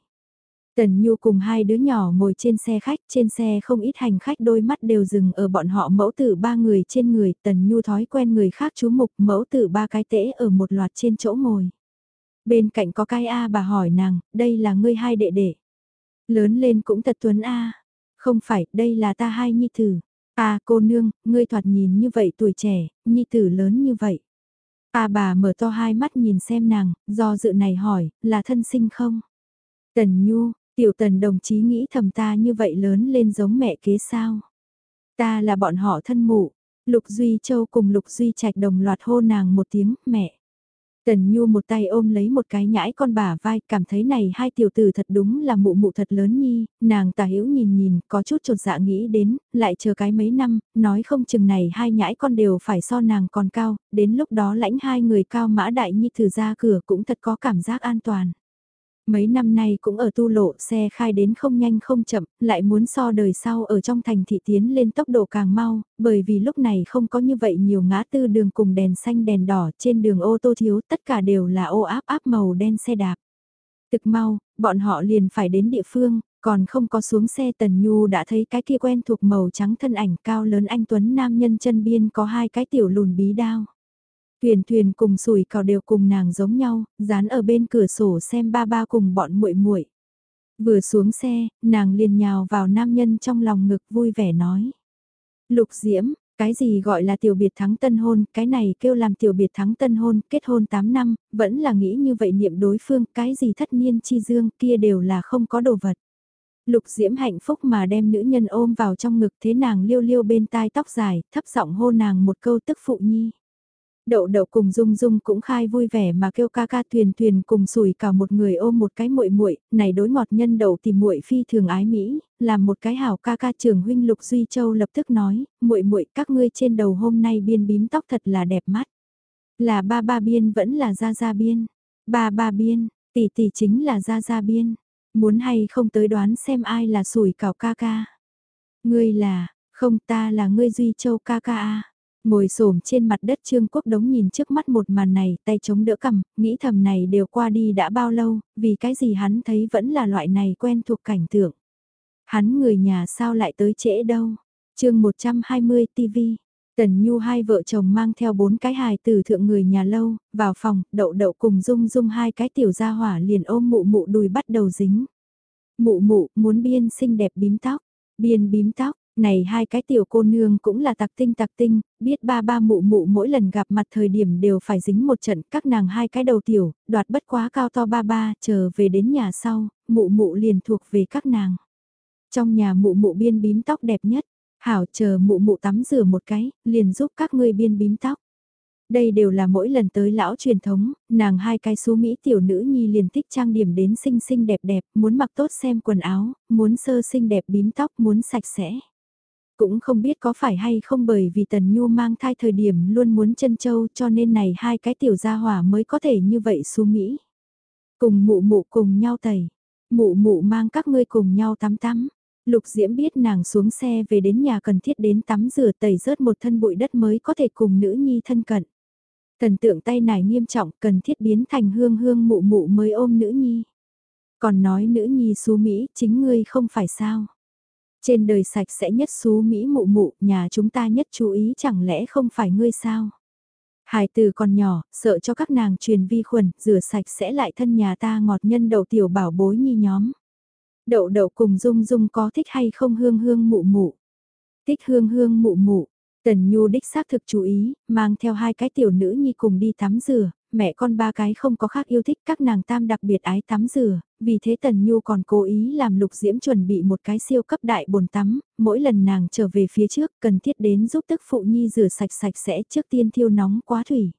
Tần Nhu cùng hai đứa nhỏ ngồi trên xe khách, trên xe không ít hành khách đôi mắt đều dừng ở bọn họ mẫu tử ba người trên người, Tần Nhu thói quen người khác chú mục mẫu tử ba cái tễ ở một loạt trên chỗ ngồi. Bên cạnh có cái A bà hỏi nàng, đây là ngươi hai đệ đệ. Lớn lên cũng thật tuấn A. Không phải, đây là ta hai nhi tử. À cô nương, ngươi thoạt nhìn như vậy tuổi trẻ, nhi tử lớn như vậy. A bà mở to hai mắt nhìn xem nàng, do dự này hỏi, là thân sinh không? Tần Nhu, Tiểu tần đồng chí nghĩ thầm ta như vậy lớn lên giống mẹ kế sao. Ta là bọn họ thân mụ. Lục Duy Châu cùng Lục Duy Trạch đồng loạt hô nàng một tiếng, mẹ. Tần Nhu một tay ôm lấy một cái nhãi con bà vai, cảm thấy này hai tiểu tử thật đúng là mụ mụ thật lớn nhi, nàng tà hiểu nhìn nhìn, có chút trột dạ nghĩ đến, lại chờ cái mấy năm, nói không chừng này hai nhãi con đều phải so nàng còn cao, đến lúc đó lãnh hai người cao mã đại nhi thử ra cửa cũng thật có cảm giác an toàn. Mấy năm nay cũng ở tu lộ xe khai đến không nhanh không chậm, lại muốn so đời sau ở trong thành thị tiến lên tốc độ càng mau, bởi vì lúc này không có như vậy nhiều ngã tư đường cùng đèn xanh đèn đỏ trên đường ô tô thiếu tất cả đều là ô áp áp màu đen xe đạp. Thực mau, bọn họ liền phải đến địa phương, còn không có xuống xe Tần Nhu đã thấy cái kia quen thuộc màu trắng thân ảnh cao lớn anh Tuấn Nam nhân chân biên có hai cái tiểu lùn bí đao. Thuyền thuyền cùng sủi cào đều cùng nàng giống nhau, dán ở bên cửa sổ xem ba ba cùng bọn muội muội. Vừa xuống xe, nàng liền nhào vào nam nhân trong lòng ngực vui vẻ nói. Lục diễm, cái gì gọi là tiểu biệt thắng tân hôn, cái này kêu làm tiểu biệt thắng tân hôn, kết hôn 8 năm, vẫn là nghĩ như vậy niệm đối phương, cái gì thất niên chi dương kia đều là không có đồ vật. Lục diễm hạnh phúc mà đem nữ nhân ôm vào trong ngực thế nàng liêu liêu bên tai tóc dài, thấp giọng hô nàng một câu tức phụ nhi. Đậu đậu cùng Dung Dung cũng khai vui vẻ mà kêu ca ca thuyền thuyền cùng sủi cả một người ôm một cái muội muội, này đối ngọt nhân đậu tìm muội phi thường ái mỹ, làm một cái hảo ca ca trường huynh Lục Duy Châu lập tức nói, muội muội các ngươi trên đầu hôm nay biên bím tóc thật là đẹp mắt. Là ba ba biên vẫn là gia gia biên. Ba ba biên, tỷ tỷ chính là gia gia biên. Muốn hay không tới đoán xem ai là sủi cảo ca ca. Ngươi là, không ta là ngươi Duy Châu ca ca a. Ngồi xổm trên mặt đất Trương Quốc Đống nhìn trước mắt một màn này, tay chống đỡ cầm, nghĩ thầm này đều qua đi đã bao lâu, vì cái gì hắn thấy vẫn là loại này quen thuộc cảnh tượng. Hắn người nhà sao lại tới trễ đâu. chương 120 TV. Tần Nhu hai vợ chồng mang theo bốn cái hài từ thượng người nhà lâu, vào phòng, đậu đậu cùng dung dung hai cái tiểu gia hỏa liền ôm mụ mụ đùi bắt đầu dính. Mụ mụ, muốn biên xinh đẹp bím tóc, biên bím tóc, này hai cái tiểu cô nương cũng là tặc tinh tặc tinh, biết ba ba mụ mụ mỗi lần gặp mặt thời điểm đều phải dính một trận các nàng hai cái đầu tiểu, đoạt bất quá cao to ba ba, chờ về đến nhà sau, mụ mụ liền thuộc về các nàng. Trong nhà mụ mụ biên bím tóc đẹp nhất, hảo chờ mụ mụ tắm rửa một cái, liền giúp các ngươi biên bím tóc. Đây đều là mỗi lần tới lão truyền thống, nàng hai cái xú Mỹ tiểu nữ nhi liền thích trang điểm đến xinh xinh đẹp đẹp, muốn mặc tốt xem quần áo, muốn sơ xinh đẹp bím tóc, muốn sạch sẽ. Cũng không biết có phải hay không bởi vì Tần Nhu mang thai thời điểm luôn muốn chân châu cho nên này hai cái tiểu gia hỏa mới có thể như vậy xú Mỹ. Cùng mụ mụ cùng nhau tẩy, mụ mụ mang các ngươi cùng nhau tắm tắm. Lục Diễm biết nàng xuống xe về đến nhà cần thiết đến tắm rửa tẩy rớt một thân bụi đất mới có thể cùng nữ nhi thân cận. Thần tượng tay nải nghiêm trọng cần thiết biến thành hương hương mụ mụ mới ôm nữ nhi. Còn nói nữ nhi xú Mỹ chính ngươi không phải sao. Trên đời sạch sẽ nhất xú Mỹ mụ mụ, nhà chúng ta nhất chú ý chẳng lẽ không phải ngươi sao? Hải từ còn nhỏ, sợ cho các nàng truyền vi khuẩn, rửa sạch sẽ lại thân nhà ta ngọt nhân đầu tiểu bảo bối nhi nhóm. Đậu đậu cùng dung dung có thích hay không hương hương mụ mụ? Thích hương hương mụ mụ. Tần Nhu đích xác thực chú ý, mang theo hai cái tiểu nữ nhi cùng đi tắm rửa, mẹ con ba cái không có khác yêu thích các nàng tam đặc biệt ái tắm rửa, vì thế Tần Nhu còn cố ý làm Lục Diễm chuẩn bị một cái siêu cấp đại bồn tắm, mỗi lần nàng trở về phía trước cần thiết đến giúp tức phụ nhi rửa sạch sạch sẽ trước tiên thiêu nóng quá thủy.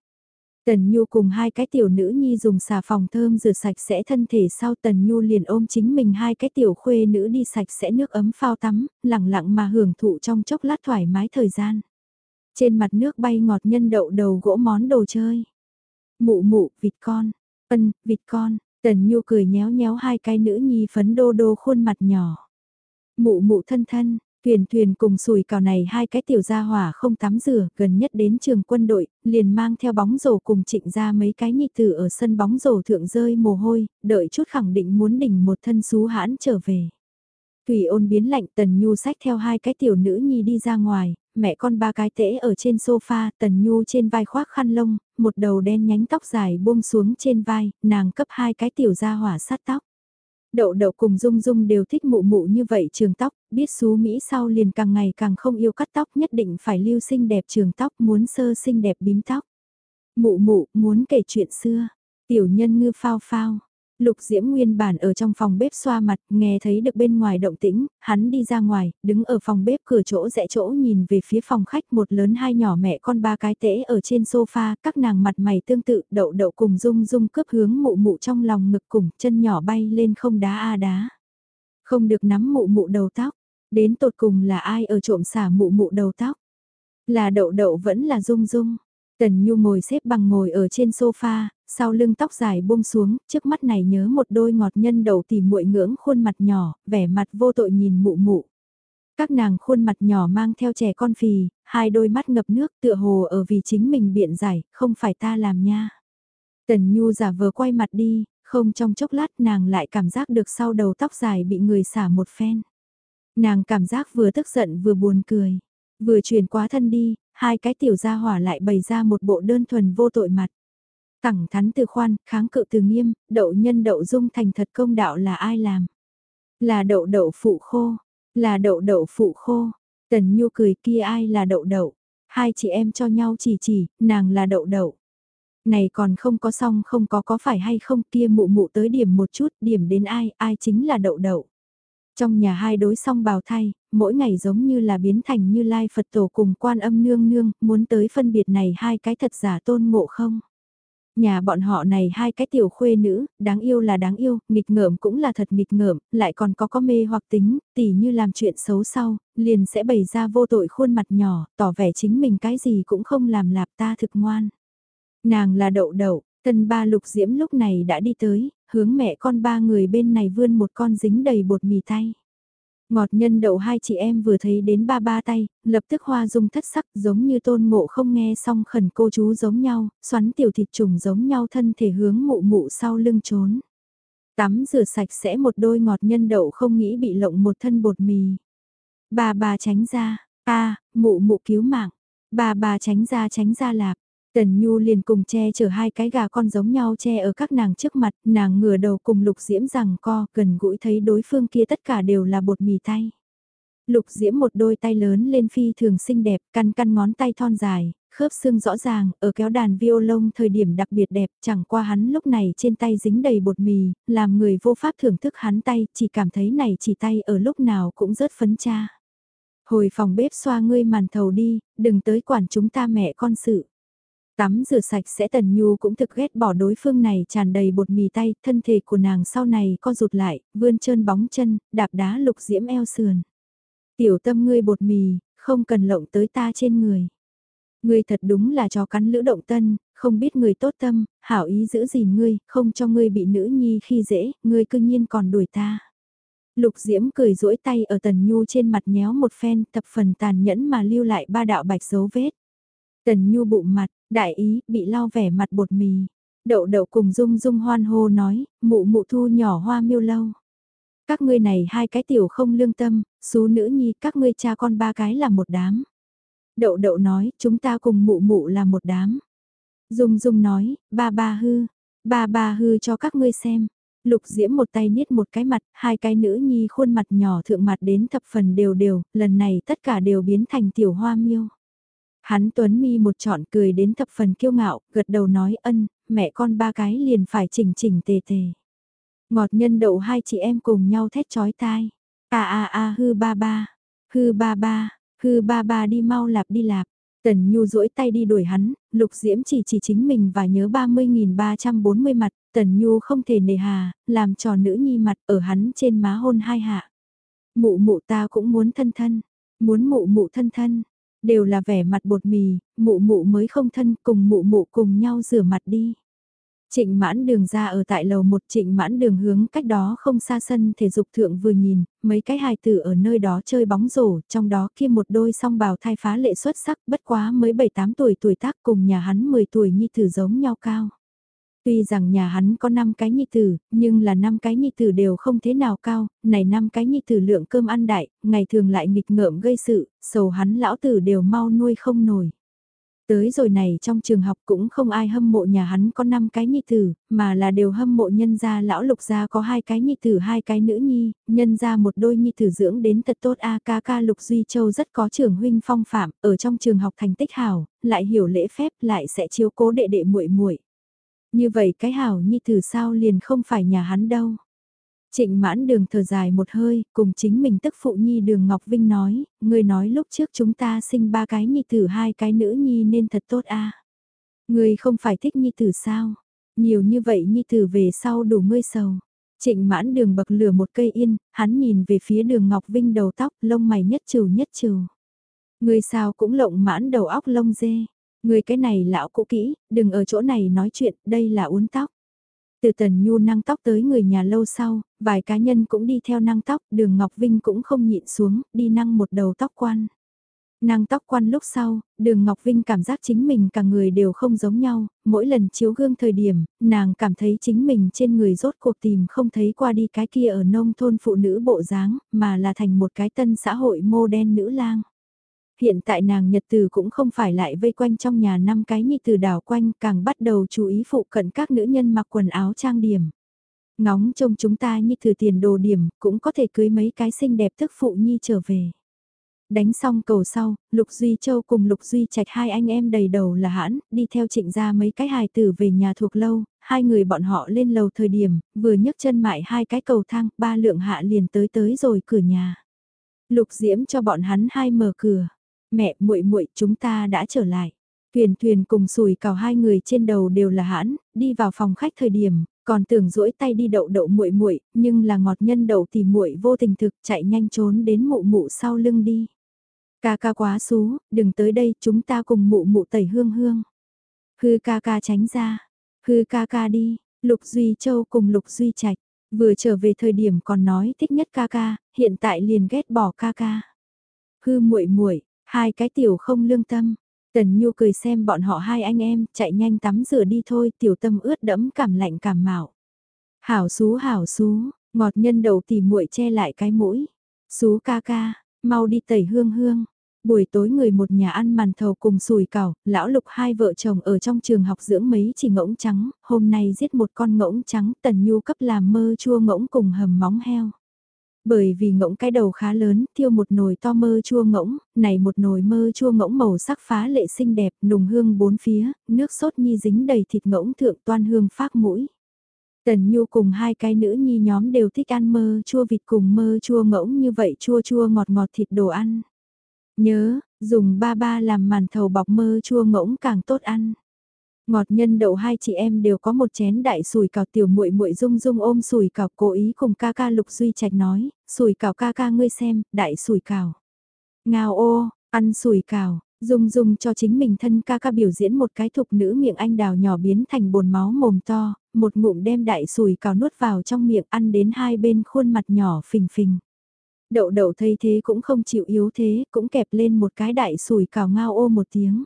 Tần Nhu cùng hai cái tiểu nữ nhi dùng xà phòng thơm rửa sạch sẽ thân thể sau Tần Nhu liền ôm chính mình hai cái tiểu khuê nữ đi sạch sẽ nước ấm phao tắm, lặng lặng mà hưởng thụ trong chốc lát thoải mái thời gian. Trên mặt nước bay ngọt nhân đậu đầu gỗ món đồ chơi. Mụ mụ, vịt con. Ân, vịt con. Tần Nhu cười nhéo nhéo hai cái nữ nhi phấn đô đô khuôn mặt nhỏ. Mụ mụ thân thân, Thuyền thuyền cùng sùi cào này hai cái tiểu gia hỏa không tắm rửa, gần nhất đến trường quân đội, liền mang theo bóng rổ cùng trịnh ra mấy cái nhị tử ở sân bóng rổ thượng rơi mồ hôi, đợi chút khẳng định muốn đỉnh một thân xú hãn trở về. Thủy ôn biến lạnh tần nhu sách theo hai cái tiểu nữ nhi đi ra ngoài, mẹ con ba cái tễ ở trên sofa, tần nhu trên vai khoác khăn lông, một đầu đen nhánh tóc dài buông xuống trên vai, nàng cấp hai cái tiểu gia hỏa sát tóc. Đậu đậu cùng Dung Dung đều thích mụ mụ như vậy trường tóc, biết xú Mỹ sau liền càng ngày càng không yêu cắt tóc nhất định phải lưu xinh đẹp trường tóc muốn sơ xinh đẹp bím tóc. Mụ mụ muốn kể chuyện xưa, tiểu nhân ngư phao phao, Lục Diễm nguyên bản ở trong phòng bếp xoa mặt, nghe thấy được bên ngoài động tĩnh, hắn đi ra ngoài, đứng ở phòng bếp cửa chỗ rẽ chỗ nhìn về phía phòng khách một lớn hai nhỏ mẹ con ba cái tễ ở trên sofa, các nàng mặt mày tương tự, đậu đậu cùng dung dung cướp hướng mụ mụ trong lòng ngực cùng, chân nhỏ bay lên không đá a đá. Không được nắm mụ mụ đầu tóc, đến tột cùng là ai ở trộm xả mụ mụ đầu tóc. Là đậu đậu vẫn là dung dung. Tần Nhu ngồi xếp bằng ngồi ở trên sofa, sau lưng tóc dài buông xuống, trước mắt này nhớ một đôi ngọt nhân đầu tỉ muội ngưỡng khuôn mặt nhỏ, vẻ mặt vô tội nhìn mụ mụ. Các nàng khuôn mặt nhỏ mang theo trẻ con phì, hai đôi mắt ngập nước tựa hồ ở vì chính mình biện giải, không phải ta làm nha. Tần Nhu giả vờ quay mặt đi, không trong chốc lát nàng lại cảm giác được sau đầu tóc dài bị người xả một phen. Nàng cảm giác vừa tức giận vừa buồn cười. Vừa chuyển quá thân đi, hai cái tiểu gia hỏa lại bày ra một bộ đơn thuần vô tội mặt. Thẳng thắn từ khoan, kháng cự từ nghiêm, đậu nhân đậu dung thành thật công đạo là ai làm? Là đậu đậu phụ khô, là đậu đậu phụ khô. Tần Nhu cười kia ai là đậu đậu? Hai chị em cho nhau chỉ chỉ, nàng là đậu đậu. Này còn không có xong không có có phải hay không kia mụ mụ tới điểm một chút, điểm đến ai, ai chính là đậu đậu. Trong nhà hai đối song bào thay, mỗi ngày giống như là biến thành như lai Phật tổ cùng quan âm nương nương, muốn tới phân biệt này hai cái thật giả tôn ngộ không. Nhà bọn họ này hai cái tiểu khuê nữ, đáng yêu là đáng yêu, nghịch ngợm cũng là thật nghịch ngợm, lại còn có có mê hoặc tính, tỉ như làm chuyện xấu sau, liền sẽ bày ra vô tội khuôn mặt nhỏ, tỏ vẻ chính mình cái gì cũng không làm lạp ta thực ngoan. Nàng là đậu đậu, tân ba lục diễm lúc này đã đi tới, hướng mẹ con ba người bên này vươn một con dính đầy bột mì tay. Ngọt nhân đậu hai chị em vừa thấy đến ba ba tay, lập tức hoa dung thất sắc giống như tôn ngộ không nghe xong khẩn cô chú giống nhau, xoắn tiểu thịt trùng giống nhau thân thể hướng mụ mụ sau lưng trốn. Tắm rửa sạch sẽ một đôi ngọt nhân đậu không nghĩ bị lộng một thân bột mì. Ba ba tránh ra, a mụ mụ cứu mạng, Bà bà tránh ra tránh ra lạp. Tần Nhu liền cùng che chở hai cái gà con giống nhau che ở các nàng trước mặt, nàng ngửa đầu cùng Lục Diễm rằng co, gần gũi thấy đối phương kia tất cả đều là bột mì tay. Lục Diễm một đôi tay lớn lên phi thường xinh đẹp, căn căn ngón tay thon dài, khớp xương rõ ràng, ở kéo đàn violon thời điểm đặc biệt đẹp, chẳng qua hắn lúc này trên tay dính đầy bột mì, làm người vô pháp thưởng thức hắn tay, chỉ cảm thấy này chỉ tay ở lúc nào cũng rớt phấn cha. Hồi phòng bếp xoa ngươi màn thầu đi, đừng tới quản chúng ta mẹ con sự. Tắm rửa sạch sẽ tần nhu cũng thực ghét bỏ đối phương này tràn đầy bột mì tay, thân thể của nàng sau này co rụt lại, vươn trơn bóng chân, đạp đá lục diễm eo sườn. Tiểu tâm ngươi bột mì, không cần lộng tới ta trên người. Ngươi thật đúng là chó cắn lữ động tân, không biết người tốt tâm, hảo ý giữ gìn ngươi, không cho ngươi bị nữ nhi khi dễ, ngươi cư nhiên còn đuổi ta. Lục Diễm cười duỗi tay ở Tần Nhu trên mặt nhéo một phen tập phần tàn nhẫn mà lưu lại ba đạo bạch dấu vết. Tần Nhu bụng mặt, đại ý, bị lau vẻ mặt bột mì. Đậu đậu cùng dung dung hoan hô nói, mụ mụ thu nhỏ hoa miêu lâu. Các ngươi này hai cái tiểu không lương tâm, xú nữ nhi các ngươi cha con ba cái là một đám. Đậu đậu nói, chúng ta cùng mụ mụ là một đám. Dung dung nói, ba ba hư, ba ba hư cho các ngươi xem. Lục diễm một tay niết một cái mặt, hai cái nữ nhi khuôn mặt nhỏ thượng mặt đến thập phần đều đều, lần này tất cả đều biến thành tiểu hoa miêu. Hắn tuấn mi một trọn cười đến thập phần kiêu ngạo, gật đầu nói ân, mẹ con ba cái liền phải chỉnh chỉnh tề tề. Ngọt nhân đậu hai chị em cùng nhau thét chói tai. A a a hư ba ba, hư ba ba, hư ba ba đi mau lạp đi lạp. Tần Nhu duỗi tay đi đuổi hắn, Lục Diễm chỉ chỉ chính mình và nhớ 30.340 mặt, Tần Nhu không thể nề hà, làm trò nữ nhi mặt ở hắn trên má hôn hai hạ. Mụ mụ ta cũng muốn thân thân, muốn mụ mụ thân thân, đều là vẻ mặt bột mì, mụ mụ mới không thân cùng mụ mụ cùng nhau rửa mặt đi. Trịnh mãn đường ra ở tại lầu một trịnh mãn đường hướng cách đó không xa sân thể dục thượng vừa nhìn, mấy cái hài tử ở nơi đó chơi bóng rổ, trong đó kia một đôi song bào thai phá lệ xuất sắc bất quá mới 7-8 tuổi tuổi tác cùng nhà hắn 10 tuổi nhi tử giống nhau cao. Tuy rằng nhà hắn có 5 cái nhi tử, nhưng là 5 cái nhi tử đều không thế nào cao, này 5 cái nhi tử lượng cơm ăn đại, ngày thường lại nghịch ngợm gây sự, sầu hắn lão tử đều mau nuôi không nổi. Tới rồi này trong trường học cũng không ai hâm mộ nhà hắn có 5 cái nhi tử, mà là đều hâm mộ nhân gia lão lục gia có hai cái nhi tử hai cái nữ nhi, nhân gia một đôi nhi tử dưỡng đến thật tốt a ca ca lục duy châu rất có trưởng huynh phong phạm, ở trong trường học thành tích hảo, lại hiểu lễ phép lại sẽ chiếu cố đệ đệ muội muội như vậy cái hảo nhi tử sao liền không phải nhà hắn đâu. Trịnh mãn đường thở dài một hơi, cùng chính mình tức phụ nhi đường Ngọc Vinh nói, người nói lúc trước chúng ta sinh ba cái nhi tử hai cái nữ nhi nên thật tốt a à? Người không phải thích nhi tử sao? Nhiều như vậy nhi tử về sau đủ ngươi sầu. Trịnh mãn đường bậc lửa một cây yên, hắn nhìn về phía đường Ngọc Vinh đầu tóc, lông mày nhất trừ nhất trừ. Người sao cũng lộng mãn đầu óc lông dê. Người cái này lão cũ kỹ, đừng ở chỗ này nói chuyện, đây là uốn tóc. Từ tần nhu năng tóc tới người nhà lâu sau, vài cá nhân cũng đi theo năng tóc, đường Ngọc Vinh cũng không nhịn xuống, đi năng một đầu tóc quan. Năng tóc quan lúc sau, đường Ngọc Vinh cảm giác chính mình cả người đều không giống nhau, mỗi lần chiếu gương thời điểm, nàng cảm thấy chính mình trên người rốt cuộc tìm không thấy qua đi cái kia ở nông thôn phụ nữ bộ dáng, mà là thành một cái tân xã hội mô đen nữ lang. Hiện tại nàng nhật từ cũng không phải lại vây quanh trong nhà năm cái nhi từ đảo quanh càng bắt đầu chú ý phụ cận các nữ nhân mặc quần áo trang điểm. Ngóng trông chúng ta như thử tiền đồ điểm cũng có thể cưới mấy cái xinh đẹp thức phụ nhi trở về. Đánh xong cầu sau, Lục Duy Châu cùng Lục Duy Trạch hai anh em đầy đầu là hãn, đi theo trịnh ra mấy cái hài tử về nhà thuộc lâu, hai người bọn họ lên lầu thời điểm, vừa nhấc chân mại hai cái cầu thang, ba lượng hạ liền tới tới rồi cửa nhà. Lục Diễm cho bọn hắn hai mở cửa mẹ muội muội chúng ta đã trở lại. Thuyền thuyền cùng sùi cào hai người trên đầu đều là hãn, đi vào phòng khách thời điểm, còn tưởng duỗi tay đi đậu đậu muội muội, nhưng là ngọt nhân đậu thì muội vô tình thực chạy nhanh trốn đến mụ mụ sau lưng đi. Ca ca quá xú, đừng tới đây, chúng ta cùng mụ mụ tẩy hương hương. Hư ca ca tránh ra, hư ca ca đi, Lục Duy Châu cùng Lục Duy Trạch, vừa trở về thời điểm còn nói thích nhất ca ca, hiện tại liền ghét bỏ ca ca. Hư muội muội, Hai cái tiểu không lương tâm. Tần Nhu cười xem bọn họ hai anh em, chạy nhanh tắm rửa đi thôi, tiểu tâm ướt đẫm cảm lạnh cảm mạo. Hảo xú hảo xú, ngọt nhân đầu tỉ muội che lại cái mũi. Xú ca ca, mau đi tẩy hương hương. Buổi tối người một nhà ăn màn thầu cùng sùi cảo, lão lục hai vợ chồng ở trong trường học dưỡng mấy chỉ ngỗng trắng, hôm nay giết một con ngỗng trắng tần nhu cấp làm mơ chua ngỗng cùng hầm móng heo. Bởi vì ngỗng cái đầu khá lớn, thiêu một nồi to mơ chua ngỗng, này một nồi mơ chua ngỗng màu sắc phá lệ xinh đẹp, nùng hương bốn phía, nước sốt nhi dính đầy thịt ngỗng thượng toan hương phát mũi. Tần Nhu cùng hai cái nữ nhi nhóm đều thích ăn mơ chua vịt cùng mơ chua ngỗng như vậy chua chua ngọt ngọt thịt đồ ăn. Nhớ, dùng ba ba làm màn thầu bọc mơ chua ngỗng càng tốt ăn. Ngọt nhân đậu hai chị em đều có một chén đại sủi cảo tiểu muội muội dung dung ôm sủi cảo cố ý cùng ca ca lục duy trạch nói, sủi cảo ca ca ngươi xem, đại sủi cảo. ngao ô, ăn sủi cảo, dung dung cho chính mình thân ca ca biểu diễn một cái thục nữ miệng anh đào nhỏ biến thành bồn máu mồm to, một ngụm đem đại sủi cảo nuốt vào trong miệng ăn đến hai bên khuôn mặt nhỏ phình phình. Đậu đậu thấy thế cũng không chịu yếu thế, cũng kẹp lên một cái đại sủi cảo ngao ô một tiếng.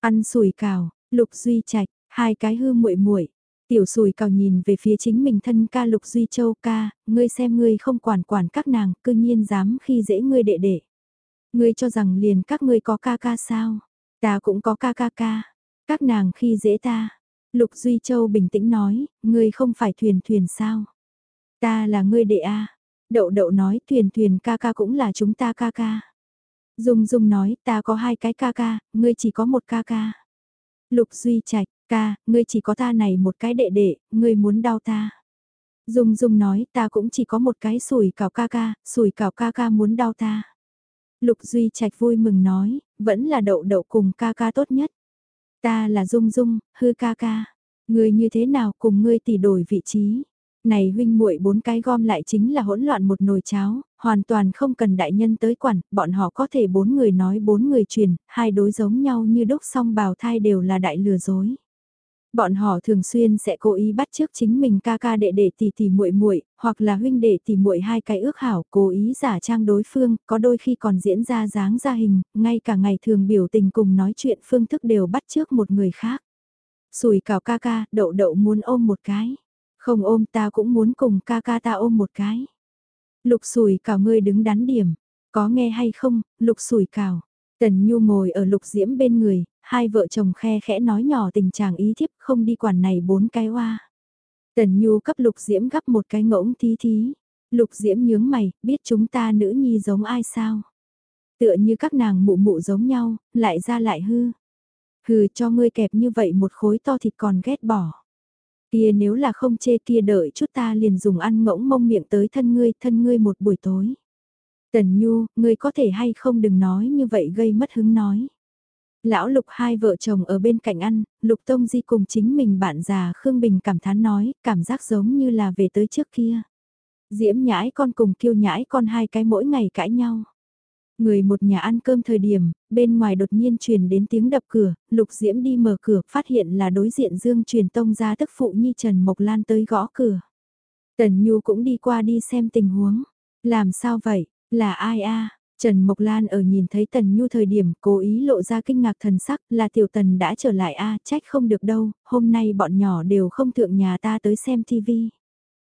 Ăn sủi cảo, Lục Duy Trạch, hai cái hư muội muội. Tiểu sùi cào nhìn về phía chính mình thân ca Lục Duy Châu ca, ngươi xem ngươi không quản quản các nàng, cư nhiên dám khi dễ ngươi đệ đệ. Ngươi cho rằng liền các ngươi có ca ca sao? Ta cũng có ca ca ca. Các nàng khi dễ ta. Lục Duy Châu bình tĩnh nói, ngươi không phải thuyền thuyền sao? Ta là ngươi đệ a. Đậu đậu nói thuyền thuyền ca ca cũng là chúng ta ca ca. Dung Dung nói ta có hai cái ca ca, ngươi chỉ có một ca ca. Lục Duy Trạch, ca, ngươi chỉ có ta này một cái đệ đệ, ngươi muốn đau ta. Dung Dung nói ta cũng chỉ có một cái sủi cảo ca ca, sủi cảo ca ca muốn đau ta. Lục Duy Trạch vui mừng nói, vẫn là đậu đậu cùng ca ca tốt nhất. Ta là Dung Dung, hư ca ca. Ngươi như thế nào cùng ngươi tỷ đổi vị trí. Này huynh muội bốn cái gom lại chính là hỗn loạn một nồi cháo, hoàn toàn không cần đại nhân tới quản, bọn họ có thể bốn người nói bốn người truyền, hai đối giống nhau như đúc song bào thai đều là đại lừa dối. Bọn họ thường xuyên sẽ cố ý bắt trước chính mình ca ca đệ đệ tỷ tỷ muội muội, hoặc là huynh đệ tỷ muội hai cái ước hảo, cố ý giả trang đối phương, có đôi khi còn diễn ra dáng ra hình, ngay cả ngày thường biểu tình cùng nói chuyện phương thức đều bắt trước một người khác. Sùi cào ca ca, đậu đậu muốn ôm một cái. Không ôm ta cũng muốn cùng ca ca ta ôm một cái. Lục sùi cào ngươi đứng đắn điểm, có nghe hay không, lục sùi cào. Tần Nhu ngồi ở lục diễm bên người, hai vợ chồng khe khẽ nói nhỏ tình trạng ý thiếp không đi quản này bốn cái hoa. Tần Nhu cấp lục diễm gấp một cái ngỗng thí thí. Lục diễm nhướng mày, biết chúng ta nữ nhi giống ai sao? Tựa như các nàng mụ mụ giống nhau, lại ra lại hư. Hừ cho ngươi kẹp như vậy một khối to thịt còn ghét bỏ. Kia nếu là không chê kia đợi chút ta liền dùng ăn ngỗng mông miệng tới thân ngươi, thân ngươi một buổi tối. Tần Nhu, ngươi có thể hay không đừng nói như vậy gây mất hứng nói. Lão Lục hai vợ chồng ở bên cạnh ăn, Lục Tông Di cùng chính mình bạn già Khương Bình cảm thán nói, cảm giác giống như là về tới trước kia. Diễm nhãi con cùng kiêu nhãi con hai cái mỗi ngày cãi nhau. Người một nhà ăn cơm thời điểm, bên ngoài đột nhiên truyền đến tiếng đập cửa, Lục Diễm đi mở cửa, phát hiện là đối diện Dương truyền tông ra tức phụ nhi Trần Mộc Lan tới gõ cửa. Tần Nhu cũng đi qua đi xem tình huống. Làm sao vậy, là ai a Trần Mộc Lan ở nhìn thấy Tần Nhu thời điểm cố ý lộ ra kinh ngạc thần sắc là tiểu tần đã trở lại a trách không được đâu, hôm nay bọn nhỏ đều không thượng nhà ta tới xem TV.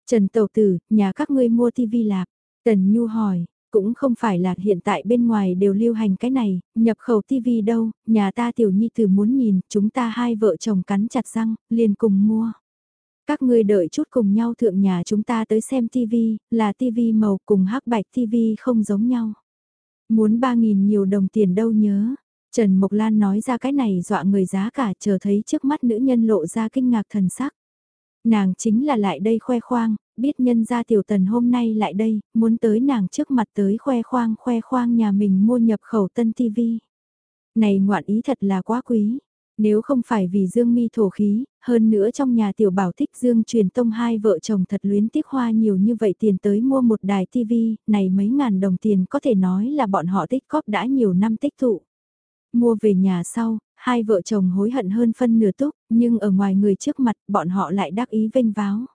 Trần Tẩu Tử, nhà các ngươi mua TV lạc. Tần Nhu hỏi, cũng không phải là hiện tại bên ngoài đều lưu hành cái này, nhập khẩu TV đâu, nhà ta tiểu nhi từ muốn nhìn, chúng ta hai vợ chồng cắn chặt răng, liền cùng mua. Các ngươi đợi chút cùng nhau thượng nhà chúng ta tới xem tivi là tivi màu cùng hắc bạch tivi không giống nhau. Muốn 3.000 nhiều đồng tiền đâu nhớ. Trần Mộc Lan nói ra cái này dọa người giá cả chờ thấy trước mắt nữ nhân lộ ra kinh ngạc thần sắc. Nàng chính là lại đây khoe khoang, biết nhân gia tiểu tần hôm nay lại đây, muốn tới nàng trước mặt tới khoe khoang khoe khoang nhà mình mua nhập khẩu tân tivi. Này ngoạn ý thật là quá quý. Nếu không phải vì Dương Mi thổ khí, hơn nữa trong nhà tiểu bảo thích Dương truyền tông hai vợ chồng thật luyến tiếc hoa nhiều như vậy tiền tới mua một đài tivi, này mấy ngàn đồng tiền có thể nói là bọn họ tích góp đã nhiều năm tích tụ. Mua về nhà sau, hai vợ chồng hối hận hơn phân nửa túc, nhưng ở ngoài người trước mặt bọn họ lại đắc ý vênh váo.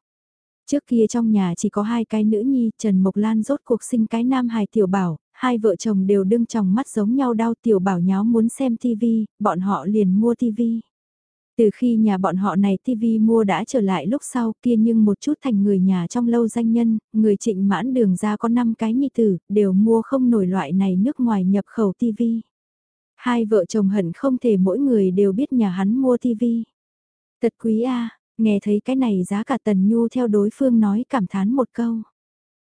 Trước kia trong nhà chỉ có hai cái nữ nhi, Trần Mộc Lan rốt cuộc sinh cái nam hài tiểu bảo, hai vợ chồng đều đương trong mắt giống nhau đau tiểu bảo nháo muốn xem TV, bọn họ liền mua TV. Từ khi nhà bọn họ này TV mua đã trở lại lúc sau kia nhưng một chút thành người nhà trong lâu danh nhân, người trịnh mãn đường ra có 5 cái nhi tử, đều mua không nổi loại này nước ngoài nhập khẩu TV. Hai vợ chồng hận không thể mỗi người đều biết nhà hắn mua TV. Thật quý a nghe thấy cái này giá cả Tần Nhu theo đối phương nói cảm thán một câu.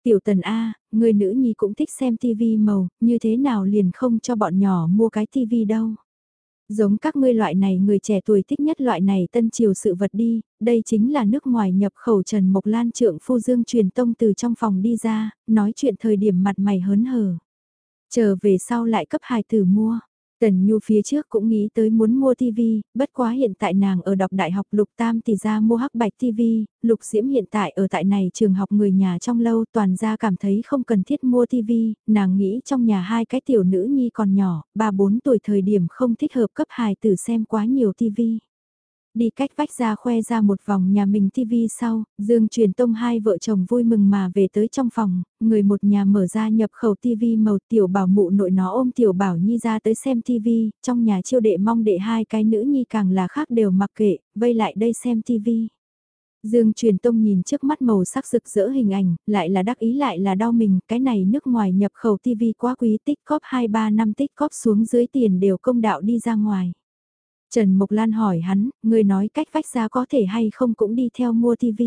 Tiểu Tần A, người nữ nhi cũng thích xem TV màu, như thế nào liền không cho bọn nhỏ mua cái TV đâu. Giống các ngươi loại này người trẻ tuổi thích nhất loại này tân triều sự vật đi, đây chính là nước ngoài nhập khẩu Trần Mộc Lan trượng phu dương truyền tông từ trong phòng đi ra, nói chuyện thời điểm mặt mày hớn hở. Chờ về sau lại cấp hài tử mua. Tần Nhu phía trước cũng nghĩ tới muốn mua TV, bất quá hiện tại nàng ở đọc đại học Lục Tam thì ra mua hắc bạch TV, Lục Diễm hiện tại ở tại này trường học người nhà trong lâu toàn ra cảm thấy không cần thiết mua TV, nàng nghĩ trong nhà hai cái tiểu nữ nhi còn nhỏ, 3-4 tuổi thời điểm không thích hợp cấp hài tử xem quá nhiều TV. Đi cách vách ra khoe ra một vòng nhà mình tivi sau, Dương truyền tông hai vợ chồng vui mừng mà về tới trong phòng, người một nhà mở ra nhập khẩu tivi màu tiểu bảo mụ nội nó ôm tiểu bảo nhi ra tới xem tivi trong nhà chiêu đệ mong đệ hai cái nữ nhi càng là khác đều mặc kệ, vây lại đây xem tivi Dương truyền tông nhìn trước mắt màu sắc rực rỡ hình ảnh, lại là đắc ý lại là đau mình, cái này nước ngoài nhập khẩu tivi quá quý tích cóp 2-3 năm tích cóp xuống dưới tiền đều công đạo đi ra ngoài. Trần Mộc Lan hỏi hắn, người nói cách vách ra có thể hay không cũng đi theo mua TV.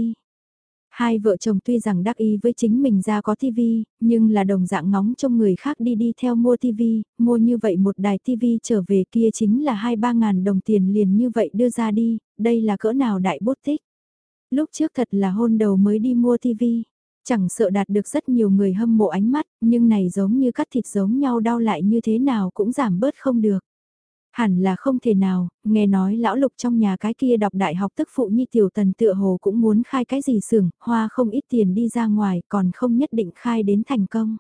Hai vợ chồng tuy rằng đắc ý với chính mình ra có TV, nhưng là đồng dạng ngóng trong người khác đi đi theo mua TV, mua như vậy một đài TV trở về kia chính là 2-3 ngàn đồng tiền liền như vậy đưa ra đi, đây là cỡ nào đại bút tích. Lúc trước thật là hôn đầu mới đi mua TV, chẳng sợ đạt được rất nhiều người hâm mộ ánh mắt, nhưng này giống như cắt thịt giống nhau đau lại như thế nào cũng giảm bớt không được. Hẳn là không thể nào, nghe nói lão lục trong nhà cái kia đọc đại học tức phụ nhi tiểu tần tựa hồ cũng muốn khai cái gì xưởng, hoa không ít tiền đi ra ngoài còn không nhất định khai đến thành công.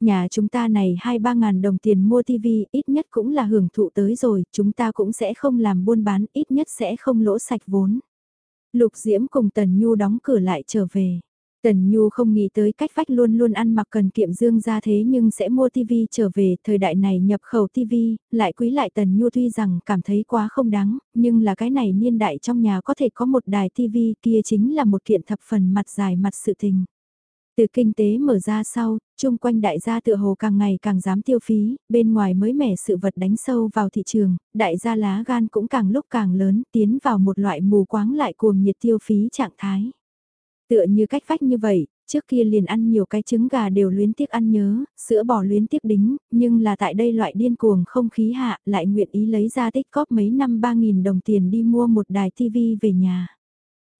Nhà chúng ta này 2-3 ngàn đồng tiền mua tivi ít nhất cũng là hưởng thụ tới rồi, chúng ta cũng sẽ không làm buôn bán, ít nhất sẽ không lỗ sạch vốn. Lục Diễm cùng Tần Nhu đóng cửa lại trở về. Tần Nhu không nghĩ tới cách vách luôn luôn ăn mặc cần kiệm dương ra thế nhưng sẽ mua TV trở về, thời đại này nhập khẩu TV, lại quý lại Tần Nhu tuy rằng cảm thấy quá không đáng, nhưng là cái này niên đại trong nhà có thể có một đài TV kia chính là một kiện thập phần mặt dài mặt sự tình. Từ kinh tế mở ra sau, chung quanh đại gia tựa hồ càng ngày càng dám tiêu phí, bên ngoài mới mẻ sự vật đánh sâu vào thị trường, đại gia lá gan cũng càng lúc càng lớn, tiến vào một loại mù quáng lại cuồng nhiệt tiêu phí trạng thái. Tựa như cách vách như vậy, trước kia liền ăn nhiều cái trứng gà đều luyến tiếc ăn nhớ, sữa bò luyến tiếc đính, nhưng là tại đây loại điên cuồng không khí hạ lại nguyện ý lấy ra tích cóp mấy năm ba nghìn đồng tiền đi mua một đài tivi về nhà.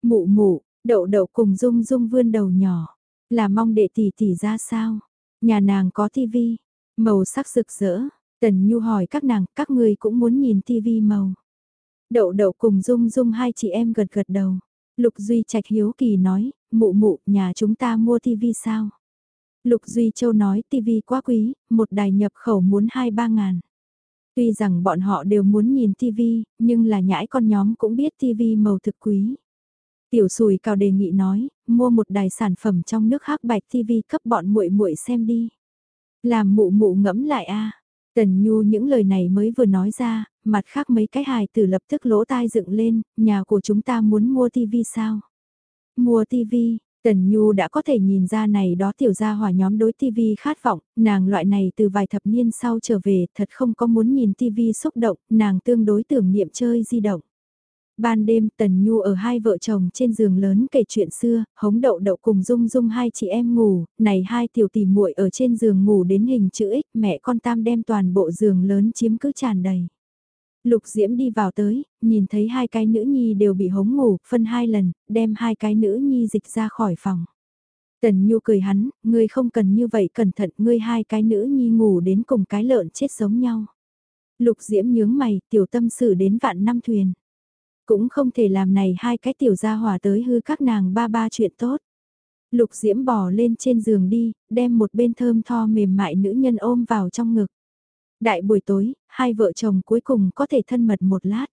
Mụ mụ, đậu đậu cùng dung dung vươn đầu nhỏ, là mong đệ tỷ tỷ ra sao? Nhà nàng có tivi, màu sắc rực rỡ, Tần Nhu hỏi các nàng, các người cũng muốn nhìn tivi màu. Đậu đậu cùng dung dung hai chị em gật gật đầu. Lục Duy Trạch hiếu kỳ nói, mụ mụ, nhà chúng ta mua tivi sao? Lục Duy Châu nói tivi quá quý, một đài nhập khẩu muốn 2-3 ngàn. Tuy rằng bọn họ đều muốn nhìn tivi, nhưng là nhãi con nhóm cũng biết tivi màu thực quý. Tiểu sùi cao đề nghị nói, mua một đài sản phẩm trong nước hắc bạch tivi cấp bọn muội muội xem đi. Làm mụ mụ ngẫm lại a Tần Nhu những lời này mới vừa nói ra, mặt khác mấy cái hài tử lập tức lỗ tai dựng lên, nhà của chúng ta muốn mua tivi sao? Mua tivi, Tần Nhu đã có thể nhìn ra này đó tiểu gia hỏa nhóm đối tivi khát vọng, nàng loại này từ vài thập niên sau trở về thật không có muốn nhìn tivi xúc động, nàng tương đối tưởng niệm chơi di động. Ban đêm Tần Nhu ở hai vợ chồng trên giường lớn kể chuyện xưa, hống đậu đậu cùng dung dung hai chị em ngủ, này hai tiểu tỷ muội ở trên giường ngủ đến hình chữ X, mẹ con tam đem toàn bộ giường lớn chiếm cứ tràn đầy. Lục Diễm đi vào tới, nhìn thấy hai cái nữ nhi đều bị hống ngủ, phân hai lần, đem hai cái nữ nhi dịch ra khỏi phòng. Tần Nhu cười hắn, ngươi không cần như vậy cẩn thận, ngươi hai cái nữ nhi ngủ đến cùng cái lợn chết giống nhau. Lục Diễm nhướng mày, tiểu tâm sự đến vạn năm thuyền. Cũng không thể làm này hai cái tiểu gia hỏa tới hư các nàng ba ba chuyện tốt. Lục Diễm bò lên trên giường đi, đem một bên thơm tho mềm mại nữ nhân ôm vào trong ngực. Đại buổi tối, hai vợ chồng cuối cùng có thể thân mật một lát.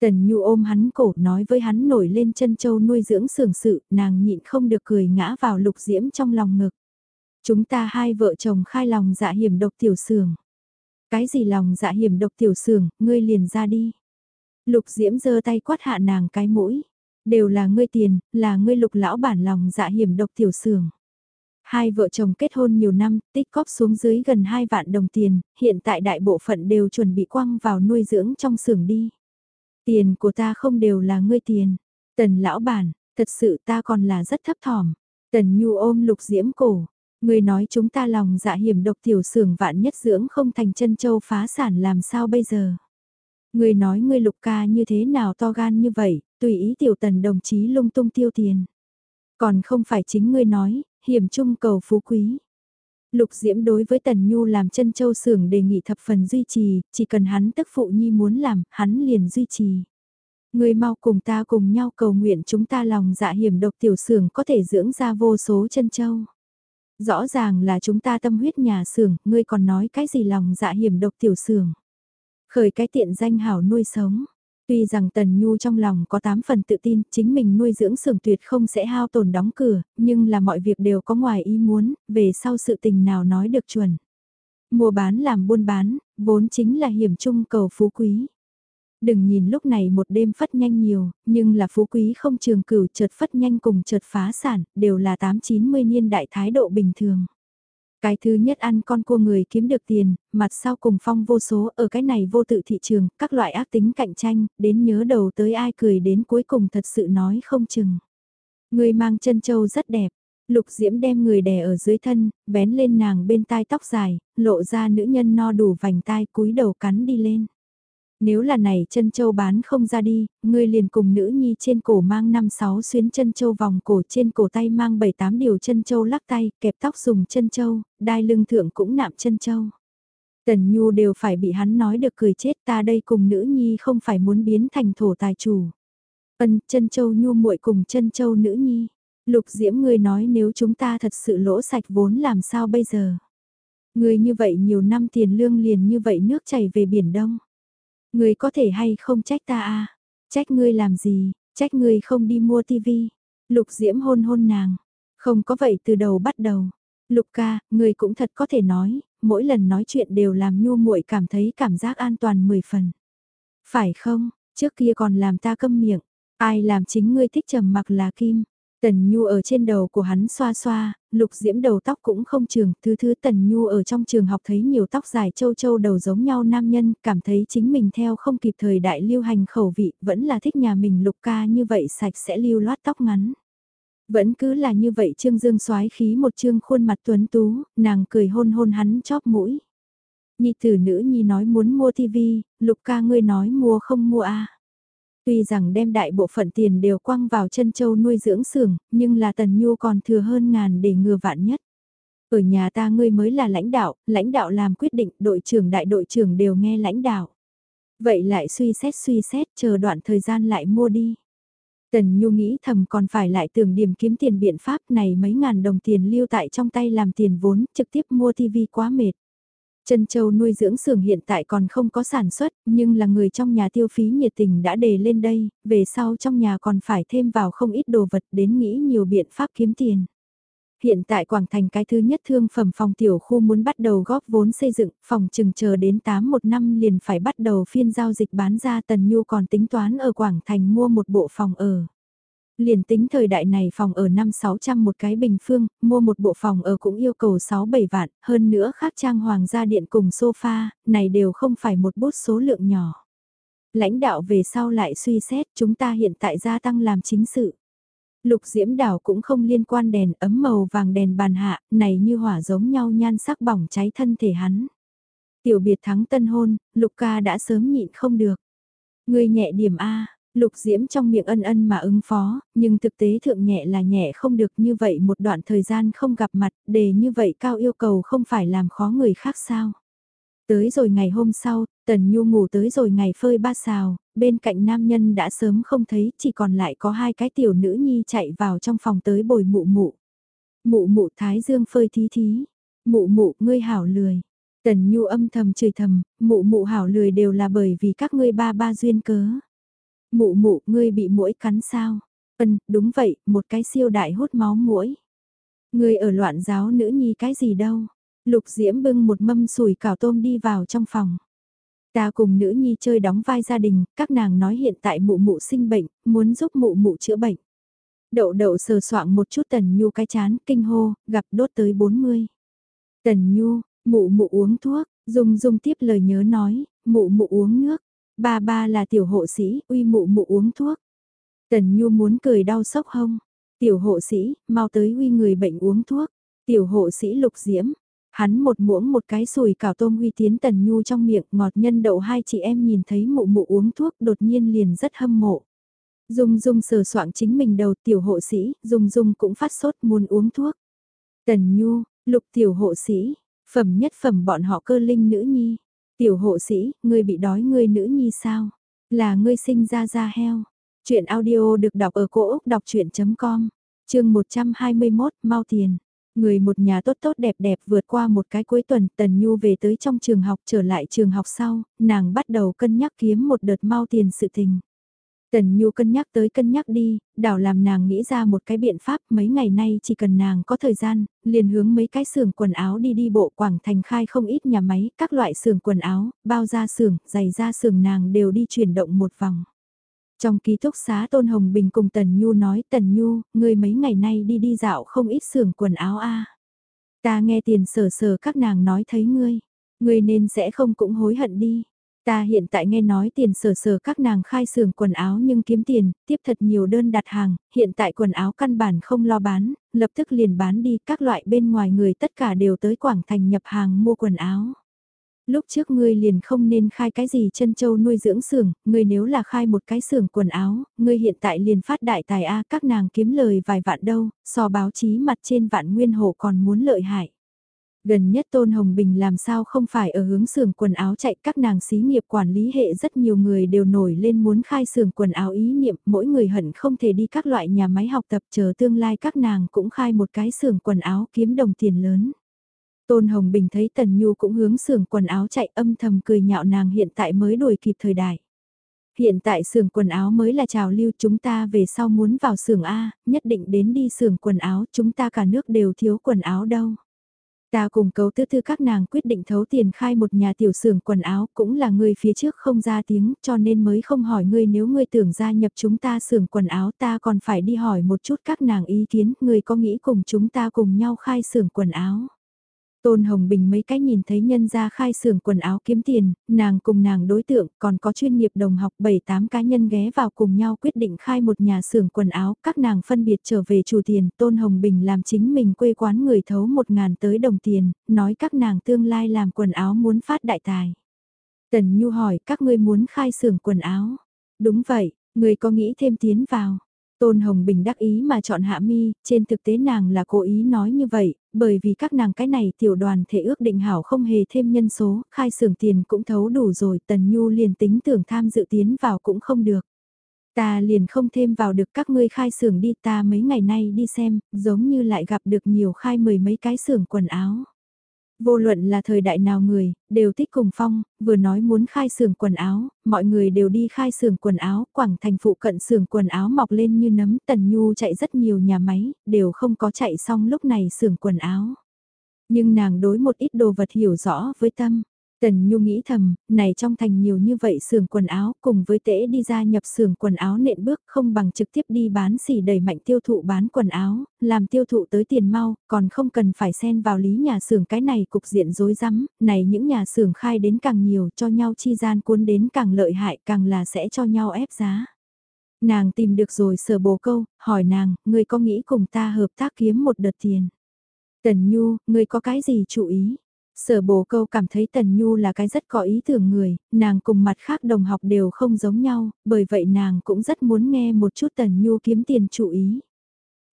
Tần Nhu ôm hắn cổ nói với hắn nổi lên chân châu nuôi dưỡng sưởng sự, nàng nhịn không được cười ngã vào lục diễm trong lòng ngực. Chúng ta hai vợ chồng khai lòng dạ hiểm độc tiểu sưởng. Cái gì lòng dạ hiểm độc tiểu sưởng, ngươi liền ra đi. Lục Diễm giơ tay quát hạ nàng cái mũi. Đều là ngươi tiền, là ngươi lục lão bản lòng dạ hiểm độc tiểu sưởng. Hai vợ chồng kết hôn nhiều năm, tích cóp xuống dưới gần 2 vạn đồng tiền, hiện tại đại bộ phận đều chuẩn bị quăng vào nuôi dưỡng trong xưởng đi. Tiền của ta không đều là ngươi tiền. Tần lão bản, thật sự ta còn là rất thấp thỏm. Tần Nhu ôm lục diễm cổ. Ngươi nói chúng ta lòng dạ hiểm độc tiểu xưởng vạn nhất dưỡng không thành chân châu phá sản làm sao bây giờ người nói người lục ca như thế nào to gan như vậy, tùy ý tiểu tần đồng chí lung tung tiêu tiền. Còn không phải chính ngươi nói, hiểm trung cầu phú quý. Lục Diễm đối với Tần Nhu làm chân châu xưởng đề nghị thập phần duy trì, chỉ cần hắn tức phụ nhi muốn làm, hắn liền duy trì. Người mau cùng ta cùng nhau cầu nguyện chúng ta lòng dạ hiểm độc tiểu xưởng có thể dưỡng ra vô số chân châu. Rõ ràng là chúng ta tâm huyết nhà xưởng, ngươi còn nói cái gì lòng dạ hiểm độc tiểu xưởng. Khởi cái tiện danh hảo nuôi sống. Tuy rằng Tần Nhu trong lòng có 8 phần tự tin chính mình nuôi dưỡng sưởng tuyệt không sẽ hao tổn đóng cửa, nhưng là mọi việc đều có ngoài ý muốn, về sau sự tình nào nói được chuẩn. Mua bán làm buôn bán, vốn chính là hiểm trung cầu phú quý. Đừng nhìn lúc này một đêm phất nhanh nhiều, nhưng là phú quý không trường cửu chợt phất nhanh cùng chợt phá sản, đều là 8-90 niên đại thái độ bình thường. Cái thứ nhất ăn con cua người kiếm được tiền, mặt sau cùng phong vô số ở cái này vô tự thị trường, các loại ác tính cạnh tranh, đến nhớ đầu tới ai cười đến cuối cùng thật sự nói không chừng. Người mang chân châu rất đẹp, lục diễm đem người đè ở dưới thân, bén lên nàng bên tai tóc dài, lộ ra nữ nhân no đủ vành tai cúi đầu cắn đi lên. Nếu là này chân châu bán không ra đi, ngươi liền cùng nữ nhi trên cổ mang 5-6 xuyến chân châu vòng cổ trên cổ tay mang 7-8 điều chân châu lắc tay, kẹp tóc dùng chân châu, đai lưng thượng cũng nạm chân châu. Tần Nhu đều phải bị hắn nói được cười chết ta đây cùng nữ nhi không phải muốn biến thành thổ tài chủ. Ân chân châu Nhu muội cùng chân châu nữ nhi. Lục Diễm ngươi nói nếu chúng ta thật sự lỗ sạch vốn làm sao bây giờ. Người như vậy nhiều năm tiền lương liền như vậy nước chảy về biển đông. Ngươi có thể hay không trách ta à? Trách ngươi làm gì? Trách ngươi không đi mua tivi. Lục Diễm hôn hôn nàng. Không có vậy từ đầu bắt đầu. Lục ca, ngươi cũng thật có thể nói, mỗi lần nói chuyện đều làm nhu muội cảm thấy cảm giác an toàn mười phần. Phải không, trước kia còn làm ta câm miệng, ai làm chính ngươi thích trầm mặc là kim. Tần Nhu ở trên đầu của hắn xoa xoa, lục diễm đầu tóc cũng không trường, thứ thứ Tần Nhu ở trong trường học thấy nhiều tóc dài châu châu đầu giống nhau nam nhân, cảm thấy chính mình theo không kịp thời đại lưu hành khẩu vị, vẫn là thích nhà mình lục ca như vậy sạch sẽ lưu loát tóc ngắn. Vẫn cứ là như vậy Trương Dương soái khí một trương khuôn mặt tuấn tú, nàng cười hôn hôn hắn chóp mũi. Nhi tử nữ nhi nói muốn mua tivi, lục ca ngươi nói mua không mua a Tuy rằng đem đại bộ phận tiền đều quăng vào chân châu nuôi dưỡng xưởng, nhưng là Tần Nhu còn thừa hơn ngàn để ngừa vạn nhất. Ở nhà ta ngươi mới là lãnh đạo, lãnh đạo làm quyết định, đội trưởng đại đội trưởng đều nghe lãnh đạo. Vậy lại suy xét suy xét, chờ đoạn thời gian lại mua đi. Tần Nhu nghĩ thầm còn phải lại tưởng điểm kiếm tiền biện pháp này mấy ngàn đồng tiền lưu tại trong tay làm tiền vốn, trực tiếp mua tivi quá mệt. Trân Châu nuôi dưỡng xưởng hiện tại còn không có sản xuất, nhưng là người trong nhà tiêu phí nhiệt tình đã đề lên đây, về sau trong nhà còn phải thêm vào không ít đồ vật đến nghĩ nhiều biện pháp kiếm tiền. Hiện tại Quảng Thành cái thứ nhất thương phẩm phòng tiểu khu muốn bắt đầu góp vốn xây dựng, phòng chừng chờ đến 8 một năm liền phải bắt đầu phiên giao dịch bán ra Tần Nhu còn tính toán ở Quảng Thành mua một bộ phòng ở. Liền tính thời đại này phòng ở 5-600 một cái bình phương, mua một bộ phòng ở cũng yêu cầu 6-7 vạn, hơn nữa khác trang hoàng gia điện cùng sofa, này đều không phải một bút số lượng nhỏ. Lãnh đạo về sau lại suy xét chúng ta hiện tại gia tăng làm chính sự. Lục diễm đảo cũng không liên quan đèn ấm màu vàng đèn bàn hạ, này như hỏa giống nhau nhan sắc bỏng cháy thân thể hắn. Tiểu biệt thắng tân hôn, lục ca đã sớm nhịn không được. Người nhẹ điểm A, Lục Diễm trong miệng ân ân mà ứng phó, nhưng thực tế thượng nhẹ là nhẹ không được như vậy một đoạn thời gian không gặp mặt, để như vậy cao yêu cầu không phải làm khó người khác sao. Tới rồi ngày hôm sau, Tần Nhu ngủ tới rồi ngày phơi ba xào, bên cạnh nam nhân đã sớm không thấy, chỉ còn lại có hai cái tiểu nữ nhi chạy vào trong phòng tới bồi mụ mụ. Mụ mụ thái dương phơi thí thí, mụ mụ ngươi hảo lười. Tần Nhu âm thầm chửi thầm, mụ mụ hảo lười đều là bởi vì các ngươi ba ba duyên cớ. Mụ mụ, ngươi bị mũi cắn sao? Ân, đúng vậy, một cái siêu đại hút máu mũi. Ngươi ở loạn giáo nữ nhi cái gì đâu? Lục Diễm bưng một mâm sủi cảo tôm đi vào trong phòng. Ta cùng nữ nhi chơi đóng vai gia đình, các nàng nói hiện tại mụ mụ sinh bệnh, muốn giúp mụ mụ chữa bệnh. Đậu đậu sờ soạng một chút Tần Nhu cái chán, kinh hô, gặp đốt tới 40. Tần Nhu, mụ mụ uống thuốc, Dung Dung tiếp lời nhớ nói, mụ mụ uống nước, ba ba là tiểu hộ sĩ, uy mụ mụ uống thuốc. Tần Nhu muốn cười đau sốc hông, tiểu hộ sĩ, mau tới uy người bệnh uống thuốc, tiểu hộ sĩ lục diễm. Hắn một muỗng một cái sùi cảo tôm uy tiến Tần Nhu trong miệng ngọt nhân đậu hai chị em nhìn thấy mụ mụ uống thuốc đột nhiên liền rất hâm mộ. Dung Dung sờ soạng chính mình đầu tiểu hộ sĩ, Dung Dung cũng phát sốt muốn uống thuốc. Tần Nhu, lục tiểu hộ sĩ, phẩm nhất phẩm bọn họ cơ linh nữ nhi. Tiểu hộ sĩ, ngươi bị đói ngươi nữ nhi sao? Là ngươi sinh ra ra heo. Chuyện audio được đọc ở cổ Úc đọc chuyện.com, chương 121, mau tiền. Người một nhà tốt tốt đẹp đẹp vượt qua một cái cuối tuần, Tần Nhu về tới trong trường học trở lại trường học sau, nàng bắt đầu cân nhắc kiếm một đợt mau tiền sự tình. Tần Nhu cân nhắc tới cân nhắc đi, đảo làm nàng nghĩ ra một cái biện pháp mấy ngày nay chỉ cần nàng có thời gian, liền hướng mấy cái xưởng quần áo đi đi bộ quảng thành khai không ít nhà máy, các loại xưởng quần áo, bao da xưởng, giày da xưởng nàng đều đi chuyển động một vòng. Trong ký túc xá Tôn Hồng Bình cùng Tần Nhu nói Tần Nhu, ngươi mấy ngày nay đi đi dạo không ít xưởng quần áo a Ta nghe tiền sờ sờ các nàng nói thấy ngươi, ngươi nên sẽ không cũng hối hận đi. Ta hiện tại nghe nói tiền sở sở các nàng khai xưởng quần áo nhưng kiếm tiền, tiếp thật nhiều đơn đặt hàng, hiện tại quần áo căn bản không lo bán, lập tức liền bán đi các loại bên ngoài người tất cả đều tới Quảng Thành nhập hàng mua quần áo. Lúc trước ngươi liền không nên khai cái gì chân châu nuôi dưỡng xưởng, ngươi nếu là khai một cái xưởng quần áo, ngươi hiện tại liền phát đại tài A các nàng kiếm lời vài vạn đâu, so báo chí mặt trên vạn nguyên hộ còn muốn lợi hại. Gần nhất Tôn Hồng Bình làm sao không phải ở hướng xưởng quần áo chạy các nàng xí nghiệp quản lý hệ rất nhiều người đều nổi lên muốn khai xưởng quần áo ý niệm mỗi người hận không thể đi các loại nhà máy học tập chờ tương lai các nàng cũng khai một cái xưởng quần áo kiếm đồng tiền lớn. Tôn Hồng Bình thấy Tần Nhu cũng hướng xưởng quần áo chạy âm thầm cười nhạo nàng hiện tại mới đuổi kịp thời đại. Hiện tại xưởng quần áo mới là trào lưu chúng ta về sau muốn vào xưởng A, nhất định đến đi xưởng quần áo chúng ta cả nước đều thiếu quần áo đâu. Ta cùng cấu tứ thư các nàng quyết định thấu tiền khai một nhà tiểu xưởng quần áo cũng là người phía trước không ra tiếng, cho nên mới không hỏi ngươi nếu ngươi tưởng gia nhập chúng ta xưởng quần áo, ta còn phải đi hỏi một chút các nàng ý kiến, ngươi có nghĩ cùng chúng ta cùng nhau khai xưởng quần áo. Tôn Hồng Bình mấy cái nhìn thấy nhân gia khai xưởng quần áo kiếm tiền, nàng cùng nàng đối tượng còn có chuyên nghiệp đồng học 7-8 cá nhân ghé vào cùng nhau quyết định khai một nhà xưởng quần áo, các nàng phân biệt trở về chủ tiền, Tôn Hồng Bình làm chính mình quê quán người thấu một ngàn tới đồng tiền, nói các nàng tương lai làm quần áo muốn phát đại tài. Tần Nhu hỏi các ngươi muốn khai xưởng quần áo. Đúng vậy, người có nghĩ thêm tiến vào. Tôn Hồng Bình đắc ý mà chọn Hạ Mi, trên thực tế nàng là cố ý nói như vậy, bởi vì các nàng cái này tiểu đoàn thể ước định hảo không hề thêm nhân số, khai xưởng tiền cũng thấu đủ rồi, Tần Nhu liền tính tưởng tham dự tiến vào cũng không được. Ta liền không thêm vào được các ngươi khai xưởng đi ta mấy ngày nay đi xem, giống như lại gặp được nhiều khai mười mấy cái xưởng quần áo. Vô luận là thời đại nào người, đều thích cùng phong, vừa nói muốn khai xưởng quần áo, mọi người đều đi khai xưởng quần áo, quảng thành phụ cận xưởng quần áo mọc lên như nấm, tần nhu chạy rất nhiều nhà máy, đều không có chạy xong lúc này xưởng quần áo. Nhưng nàng đối một ít đồ vật hiểu rõ với tâm. Tần Nhu nghĩ thầm, này trong thành nhiều như vậy xưởng quần áo cùng với tễ đi ra nhập xưởng quần áo nện bước không bằng trực tiếp đi bán xỉ đẩy mạnh tiêu thụ bán quần áo, làm tiêu thụ tới tiền mau, còn không cần phải xen vào lý nhà xưởng cái này cục diện rối rắm, này những nhà xưởng khai đến càng nhiều cho nhau chi gian cuốn đến càng lợi hại càng là sẽ cho nhau ép giá. Nàng tìm được rồi sờ bồ câu, hỏi nàng, người có nghĩ cùng ta hợp tác kiếm một đợt tiền. Tần Nhu, người có cái gì chú ý? Sở bồ câu cảm thấy Tần Nhu là cái rất có ý tưởng người, nàng cùng mặt khác đồng học đều không giống nhau, bởi vậy nàng cũng rất muốn nghe một chút Tần Nhu kiếm tiền chủ ý.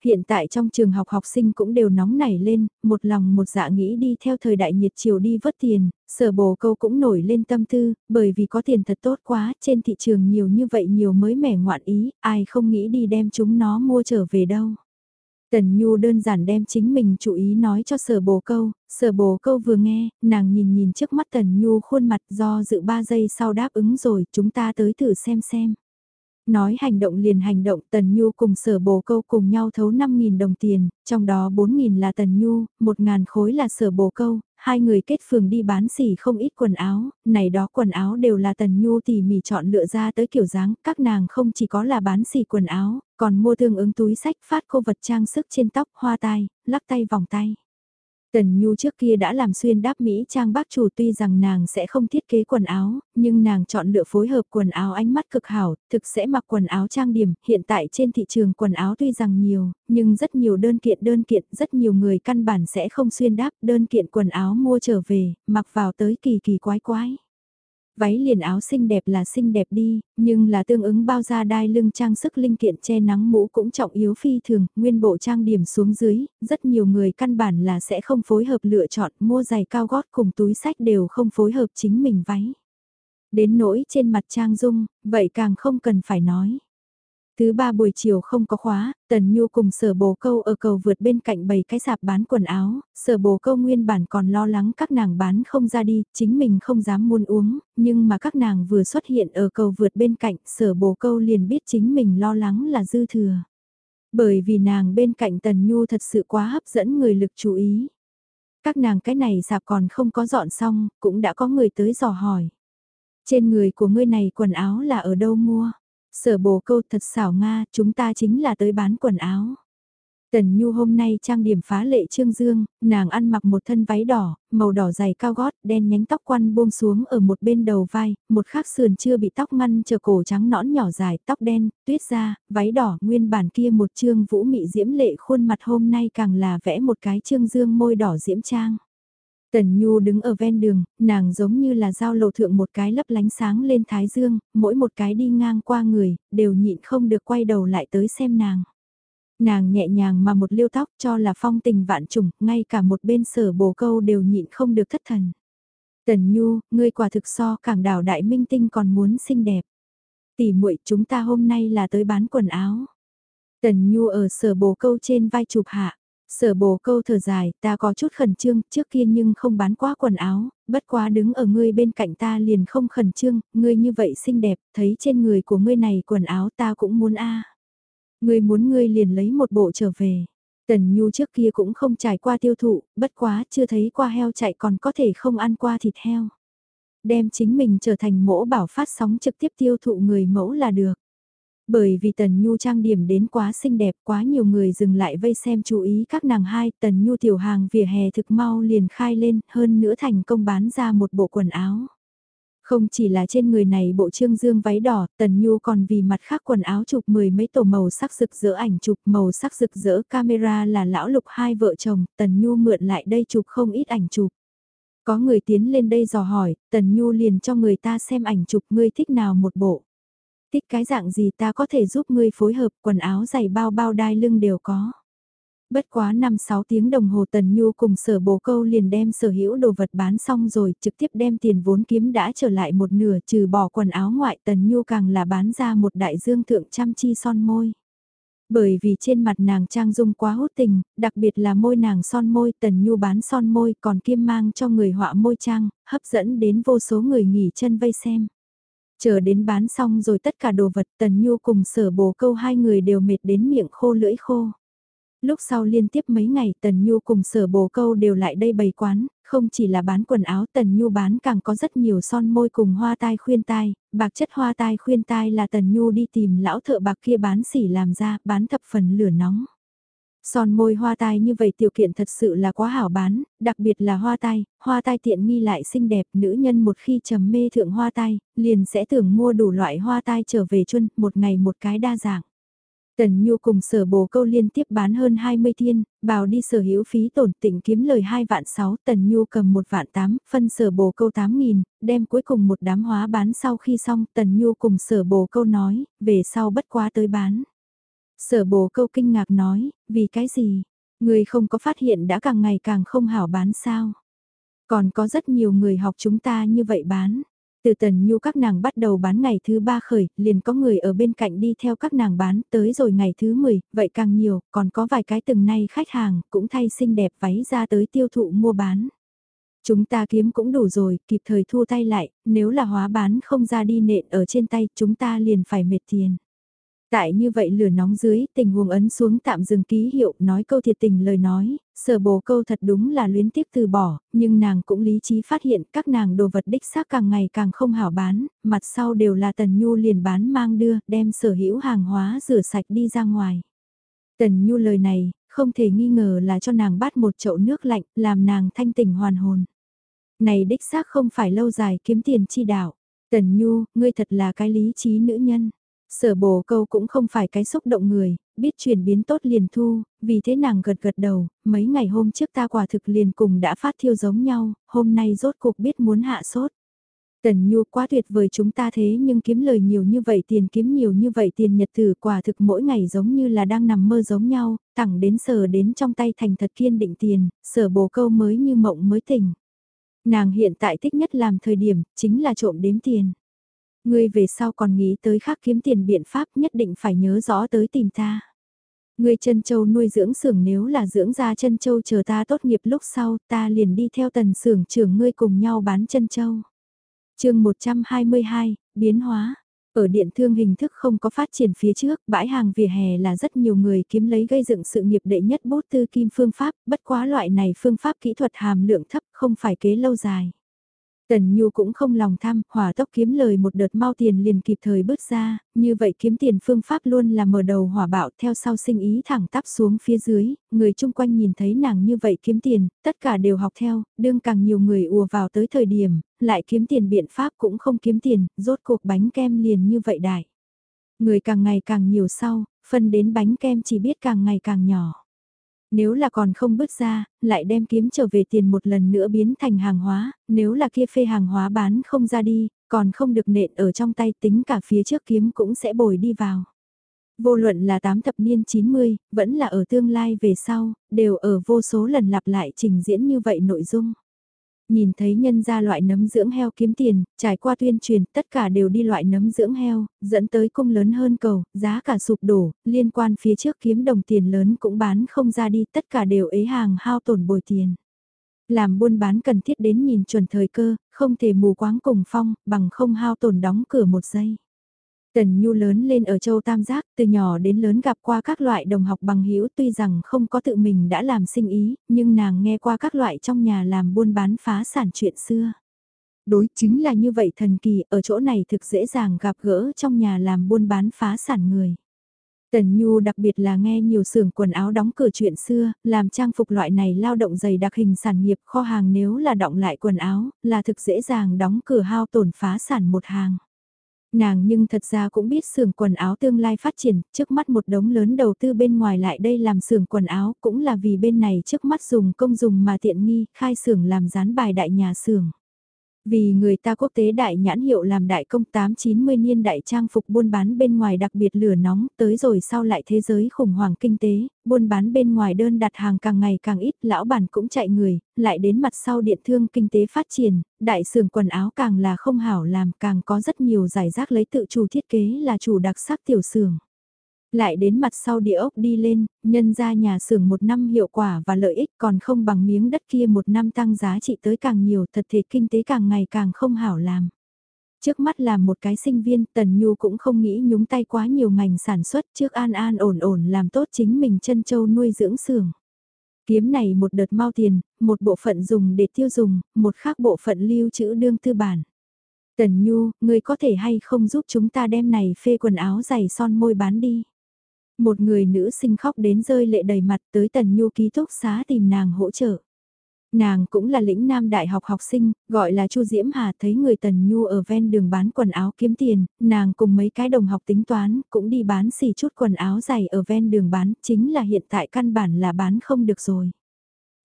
Hiện tại trong trường học học sinh cũng đều nóng nảy lên, một lòng một dạ nghĩ đi theo thời đại nhiệt chiều đi vớt tiền, sở bồ câu cũng nổi lên tâm tư, bởi vì có tiền thật tốt quá, trên thị trường nhiều như vậy nhiều mới mẻ ngoạn ý, ai không nghĩ đi đem chúng nó mua trở về đâu. Tần Nhu đơn giản đem chính mình chú ý nói cho sở bồ câu, sở bồ câu vừa nghe, nàng nhìn nhìn trước mắt Tần Nhu khuôn mặt do dự 3 giây sau đáp ứng rồi, chúng ta tới thử xem xem. Nói hành động liền hành động Tần Nhu cùng sở bồ câu cùng nhau thấu 5.000 đồng tiền, trong đó 4.000 là Tần Nhu, 1.000 khối là sở bồ câu, hai người kết phường đi bán xỉ không ít quần áo, này đó quần áo đều là Tần Nhu tỉ mỉ chọn lựa ra tới kiểu dáng, các nàng không chỉ có là bán xỉ quần áo, còn mua tương ứng túi sách phát cô vật trang sức trên tóc, hoa tai, lắc tay vòng tay. Tần Nhu trước kia đã làm xuyên đáp Mỹ trang bác chủ tuy rằng nàng sẽ không thiết kế quần áo, nhưng nàng chọn lựa phối hợp quần áo ánh mắt cực hảo, thực sẽ mặc quần áo trang điểm, hiện tại trên thị trường quần áo tuy rằng nhiều, nhưng rất nhiều đơn kiện đơn kiện, rất nhiều người căn bản sẽ không xuyên đáp đơn kiện quần áo mua trở về, mặc vào tới kỳ kỳ quái quái váy liền áo xinh đẹp là xinh đẹp đi, nhưng là tương ứng bao da đai lưng trang sức linh kiện che nắng mũ cũng trọng yếu phi thường, nguyên bộ trang điểm xuống dưới, rất nhiều người căn bản là sẽ không phối hợp lựa chọn mua giày cao gót cùng túi sách đều không phối hợp chính mình váy. Đến nỗi trên mặt trang dung, vậy càng không cần phải nói. Thứ ba buổi chiều không có khóa, Tần Nhu cùng sở bồ câu ở cầu vượt bên cạnh bầy cái sạp bán quần áo, sở bồ câu nguyên bản còn lo lắng các nàng bán không ra đi, chính mình không dám muôn uống, nhưng mà các nàng vừa xuất hiện ở cầu vượt bên cạnh, sở bồ câu liền biết chính mình lo lắng là dư thừa. Bởi vì nàng bên cạnh Tần Nhu thật sự quá hấp dẫn người lực chú ý. Các nàng cái này sạp còn không có dọn xong, cũng đã có người tới dò hỏi. Trên người của ngươi này quần áo là ở đâu mua? Sở bồ câu thật xảo Nga, chúng ta chính là tới bán quần áo. Tần Nhu hôm nay trang điểm phá lệ trương dương, nàng ăn mặc một thân váy đỏ, màu đỏ dày cao gót, đen nhánh tóc quăn buông xuống ở một bên đầu vai, một khác sườn chưa bị tóc ngăn chờ cổ trắng nõn nhỏ dài, tóc đen, tuyết da, váy đỏ, nguyên bản kia một trương vũ mị diễm lệ khuôn mặt hôm nay càng là vẽ một cái trương dương môi đỏ diễm trang. Tần Nhu đứng ở ven đường, nàng giống như là giao lộ thượng một cái lấp lánh sáng lên thái dương, mỗi một cái đi ngang qua người, đều nhịn không được quay đầu lại tới xem nàng. Nàng nhẹ nhàng mà một liêu tóc cho là phong tình vạn trùng, ngay cả một bên sở bồ câu đều nhịn không được thất thần. Tần Nhu, ngươi quả thực so cảng đảo đại minh tinh còn muốn xinh đẹp. Tỷ muội chúng ta hôm nay là tới bán quần áo. Tần Nhu ở sở bồ câu trên vai chụp hạ. Sở bồ câu thở dài, ta có chút khẩn trương, trước kia nhưng không bán quá quần áo, bất quá đứng ở ngươi bên cạnh ta liền không khẩn trương, ngươi như vậy xinh đẹp, thấy trên người của ngươi này quần áo ta cũng muốn a. Ngươi muốn ngươi liền lấy một bộ trở về. Tần Nhu trước kia cũng không trải qua tiêu thụ, bất quá chưa thấy qua heo chạy còn có thể không ăn qua thịt heo. Đem chính mình trở thành mẫu bảo phát sóng trực tiếp tiêu thụ người mẫu là được. Bởi vì Tần Nhu trang điểm đến quá xinh đẹp quá nhiều người dừng lại vây xem chú ý các nàng hai Tần Nhu tiểu hàng vỉa hè thực mau liền khai lên hơn nữa thành công bán ra một bộ quần áo. Không chỉ là trên người này bộ trương dương váy đỏ, Tần Nhu còn vì mặt khác quần áo chụp mười mấy tổ màu sắc rực rỡ ảnh chụp màu sắc rực rỡ camera là lão lục hai vợ chồng, Tần Nhu mượn lại đây chụp không ít ảnh chụp. Có người tiến lên đây dò hỏi, Tần Nhu liền cho người ta xem ảnh chụp ngươi thích nào một bộ. Thích cái dạng gì ta có thể giúp ngươi phối hợp quần áo giày bao bao đai lưng đều có. Bất quá 5-6 tiếng đồng hồ Tần Nhu cùng sở bồ câu liền đem sở hữu đồ vật bán xong rồi trực tiếp đem tiền vốn kiếm đã trở lại một nửa trừ bỏ quần áo ngoại Tần Nhu càng là bán ra một đại dương thượng trăm chi son môi. Bởi vì trên mặt nàng trang dung quá hút tình, đặc biệt là môi nàng son môi Tần Nhu bán son môi còn kiêm mang cho người họa môi trang, hấp dẫn đến vô số người nghỉ chân vây xem. Chờ đến bán xong rồi tất cả đồ vật Tần Nhu cùng sở bồ câu hai người đều mệt đến miệng khô lưỡi khô. Lúc sau liên tiếp mấy ngày Tần Nhu cùng sở bồ câu đều lại đây bày quán, không chỉ là bán quần áo Tần Nhu bán càng có rất nhiều son môi cùng hoa tai khuyên tai, bạc chất hoa tai khuyên tai là Tần Nhu đi tìm lão thợ bạc kia bán xỉ làm ra, bán thập phần lửa nóng. Son môi hoa tai như vậy tiểu kiện thật sự là quá hảo bán, đặc biệt là hoa tai, hoa tai tiện nghi lại xinh đẹp, nữ nhân một khi trầm mê thượng hoa tai, liền sẽ tưởng mua đủ loại hoa tai trở về chuân, một ngày một cái đa dạng. Tần Nhu cùng sở bồ câu liên tiếp bán hơn 20 thiên, bào đi sở hữu phí tổn tỉnh kiếm lời 2 vạn 6, Tần Nhu cầm 1 vạn 8, phân sở bồ câu 8 nghìn, đem cuối cùng một đám hóa bán sau khi xong, Tần Nhu cùng sở bồ câu nói, về sau bất quá tới bán. Sở bồ câu kinh ngạc nói, vì cái gì? Người không có phát hiện đã càng ngày càng không hảo bán sao? Còn có rất nhiều người học chúng ta như vậy bán. Từ tần nhu các nàng bắt đầu bán ngày thứ ba khởi, liền có người ở bên cạnh đi theo các nàng bán, tới rồi ngày thứ 10, vậy càng nhiều, còn có vài cái từng nay khách hàng, cũng thay xinh đẹp váy ra tới tiêu thụ mua bán. Chúng ta kiếm cũng đủ rồi, kịp thời thu tay lại, nếu là hóa bán không ra đi nện ở trên tay, chúng ta liền phải mệt tiền. Tại như vậy lửa nóng dưới, tình huống ấn xuống tạm dừng ký hiệu, nói câu thiệt tình lời nói, sở bồ câu thật đúng là luyến tiếc từ bỏ, nhưng nàng cũng lý trí phát hiện các nàng đồ vật đích xác càng ngày càng không hảo bán, mặt sau đều là tần nhu liền bán mang đưa, đem sở hữu hàng hóa rửa sạch đi ra ngoài. Tần nhu lời này, không thể nghi ngờ là cho nàng bắt một chậu nước lạnh, làm nàng thanh tỉnh hoàn hồn. Này đích xác không phải lâu dài kiếm tiền chi đạo. Tần Nhu, ngươi thật là cái lý trí nữ nhân. Sở bồ câu cũng không phải cái xúc động người, biết chuyển biến tốt liền thu, vì thế nàng gật gật đầu, mấy ngày hôm trước ta quả thực liền cùng đã phát thiêu giống nhau, hôm nay rốt cuộc biết muốn hạ sốt. Tần Nhu quá tuyệt vời chúng ta thế nhưng kiếm lời nhiều như vậy tiền kiếm nhiều như vậy tiền nhật tử quả thực mỗi ngày giống như là đang nằm mơ giống nhau, thẳng đến sở đến trong tay thành thật kiên định tiền, sở bồ câu mới như mộng mới tỉnh. Nàng hiện tại thích nhất làm thời điểm, chính là trộm đếm tiền. Ngươi về sau còn nghĩ tới khác kiếm tiền biện pháp nhất định phải nhớ rõ tới tìm ta. Ngươi chân châu nuôi dưỡng xưởng nếu là dưỡng ra chân châu chờ ta tốt nghiệp lúc sau ta liền đi theo tần xưởng trưởng ngươi cùng nhau bán chân châu. chương 122, biến hóa. Ở điện thương hình thức không có phát triển phía trước, bãi hàng vỉa hè là rất nhiều người kiếm lấy gây dựng sự nghiệp đệ nhất bút tư kim phương pháp, bất quá loại này phương pháp kỹ thuật hàm lượng thấp không phải kế lâu dài. Tần Nhu cũng không lòng tham, hỏa tốc kiếm lời một đợt mau tiền liền kịp thời bước ra, như vậy kiếm tiền phương pháp luôn là mở đầu hỏa bạo theo sau sinh ý thẳng tắp xuống phía dưới, người chung quanh nhìn thấy nàng như vậy kiếm tiền, tất cả đều học theo, đương càng nhiều người ùa vào tới thời điểm, lại kiếm tiền biện pháp cũng không kiếm tiền, rốt cuộc bánh kem liền như vậy đại. Người càng ngày càng nhiều sau, phân đến bánh kem chỉ biết càng ngày càng nhỏ. Nếu là còn không bước ra, lại đem kiếm trở về tiền một lần nữa biến thành hàng hóa, nếu là kia phê hàng hóa bán không ra đi, còn không được nện ở trong tay tính cả phía trước kiếm cũng sẽ bồi đi vào. Vô luận là 8 thập niên 90, vẫn là ở tương lai về sau, đều ở vô số lần lặp lại trình diễn như vậy nội dung. Nhìn thấy nhân ra loại nấm dưỡng heo kiếm tiền, trải qua tuyên truyền, tất cả đều đi loại nấm dưỡng heo, dẫn tới cung lớn hơn cầu, giá cả sụp đổ, liên quan phía trước kiếm đồng tiền lớn cũng bán không ra đi, tất cả đều ế hàng hao tổn bồi tiền. Làm buôn bán cần thiết đến nhìn chuẩn thời cơ, không thể mù quáng cùng phong, bằng không hao tổn đóng cửa một giây. Tần Nhu lớn lên ở châu Tam Giác, từ nhỏ đến lớn gặp qua các loại đồng học bằng hữu tuy rằng không có tự mình đã làm sinh ý, nhưng nàng nghe qua các loại trong nhà làm buôn bán phá sản chuyện xưa. Đối chính là như vậy thần kỳ, ở chỗ này thực dễ dàng gặp gỡ trong nhà làm buôn bán phá sản người. Tần Nhu đặc biệt là nghe nhiều xưởng quần áo đóng cửa chuyện xưa, làm trang phục loại này lao động dày đặc hình sản nghiệp kho hàng nếu là động lại quần áo, là thực dễ dàng đóng cửa hao tổn phá sản một hàng. Nàng nhưng thật ra cũng biết xưởng quần áo tương lai phát triển, trước mắt một đống lớn đầu tư bên ngoài lại đây làm xưởng quần áo cũng là vì bên này trước mắt dùng công dùng mà tiện nghi, khai xưởng làm dán bài đại nhà xưởng. Vì người ta quốc tế đại nhãn hiệu làm đại công 8-90 niên đại trang phục buôn bán bên ngoài đặc biệt lửa nóng tới rồi sau lại thế giới khủng hoảng kinh tế, buôn bán bên ngoài đơn đặt hàng càng ngày càng ít, lão bản cũng chạy người, lại đến mặt sau điện thương kinh tế phát triển, đại sưởng quần áo càng là không hảo làm càng có rất nhiều giải rác lấy tự chủ thiết kế là chủ đặc sắc tiểu xưởng. Lại đến mặt sau địa ốc đi lên, nhân ra nhà xưởng một năm hiệu quả và lợi ích còn không bằng miếng đất kia một năm tăng giá trị tới càng nhiều thật thể kinh tế càng ngày càng không hảo làm. Trước mắt là một cái sinh viên, Tần Nhu cũng không nghĩ nhúng tay quá nhiều ngành sản xuất trước an an ổn ổn làm tốt chính mình chân châu nuôi dưỡng xưởng. Kiếm này một đợt mau tiền, một bộ phận dùng để tiêu dùng, một khác bộ phận lưu trữ đương tư bản. Tần Nhu, người có thể hay không giúp chúng ta đem này phê quần áo giày son môi bán đi. Một người nữ sinh khóc đến rơi lệ đầy mặt tới Tần Nhu ký túc xá tìm nàng hỗ trợ. Nàng cũng là lĩnh nam đại học học sinh, gọi là Chu Diễm Hà thấy người Tần Nhu ở ven đường bán quần áo kiếm tiền, nàng cùng mấy cái đồng học tính toán, cũng đi bán xỉ chút quần áo dày ở ven đường bán, chính là hiện tại căn bản là bán không được rồi.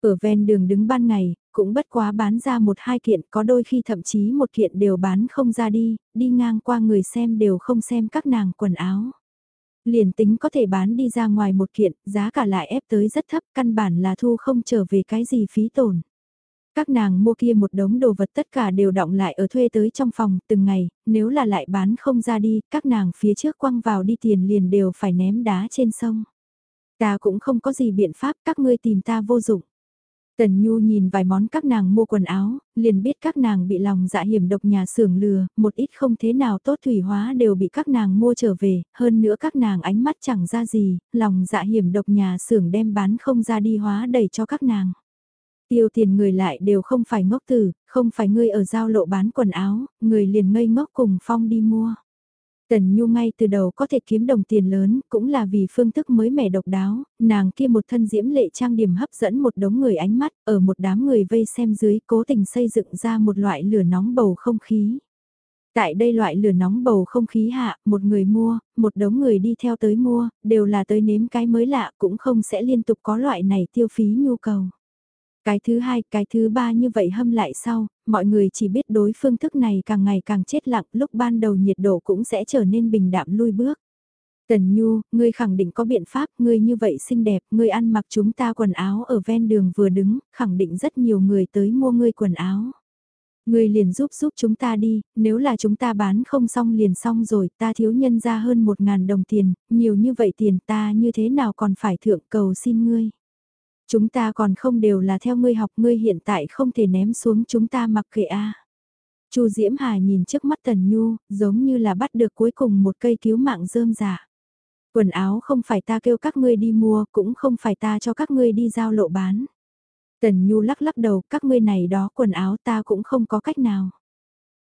Ở ven đường đứng ban ngày, cũng bất quá bán ra một hai kiện, có đôi khi thậm chí một kiện đều bán không ra đi, đi ngang qua người xem đều không xem các nàng quần áo. Liền tính có thể bán đi ra ngoài một kiện, giá cả lại ép tới rất thấp, căn bản là thu không trở về cái gì phí tổn. Các nàng mua kia một đống đồ vật tất cả đều động lại ở thuê tới trong phòng từng ngày, nếu là lại bán không ra đi, các nàng phía trước quăng vào đi tiền liền đều phải ném đá trên sông. Ta cũng không có gì biện pháp, các ngươi tìm ta vô dụng. Tần Nhu nhìn vài món các nàng mua quần áo, liền biết các nàng bị lòng dạ hiểm độc nhà xưởng lừa, một ít không thế nào tốt thủy hóa đều bị các nàng mua trở về, hơn nữa các nàng ánh mắt chẳng ra gì, lòng dạ hiểm độc nhà xưởng đem bán không ra đi hóa đầy cho các nàng. Tiêu tiền người lại đều không phải ngốc tử, không phải ngươi ở giao lộ bán quần áo, người liền ngây ngốc cùng Phong đi mua. Tần Nhu ngay từ đầu có thể kiếm đồng tiền lớn, cũng là vì phương thức mới mẻ độc đáo, nàng kia một thân diễm lệ trang điểm hấp dẫn một đống người ánh mắt, ở một đám người vây xem dưới cố tình xây dựng ra một loại lửa nóng bầu không khí. Tại đây loại lửa nóng bầu không khí hạ, một người mua, một đống người đi theo tới mua, đều là tới nếm cái mới lạ cũng không sẽ liên tục có loại này tiêu phí nhu cầu. Cái thứ hai, cái thứ ba như vậy hâm lại sau, mọi người chỉ biết đối phương thức này càng ngày càng chết lặng, lúc ban đầu nhiệt độ cũng sẽ trở nên bình đạm lui bước. Tần Nhu, ngươi khẳng định có biện pháp, ngươi như vậy xinh đẹp, ngươi ăn mặc chúng ta quần áo ở ven đường vừa đứng, khẳng định rất nhiều người tới mua ngươi quần áo. Ngươi liền giúp giúp chúng ta đi, nếu là chúng ta bán không xong liền xong rồi, ta thiếu nhân ra hơn một ngàn đồng tiền, nhiều như vậy tiền ta như thế nào còn phải thượng cầu xin ngươi. Chúng ta còn không đều là theo ngươi học ngươi hiện tại không thể ném xuống chúng ta mặc kệ a. Chu Diễm Hà nhìn trước mắt Tần Nhu, giống như là bắt được cuối cùng một cây cứu mạng rơm giả. Quần áo không phải ta kêu các ngươi đi mua, cũng không phải ta cho các ngươi đi giao lộ bán. Tần Nhu lắc lắc đầu, các ngươi này đó quần áo ta cũng không có cách nào.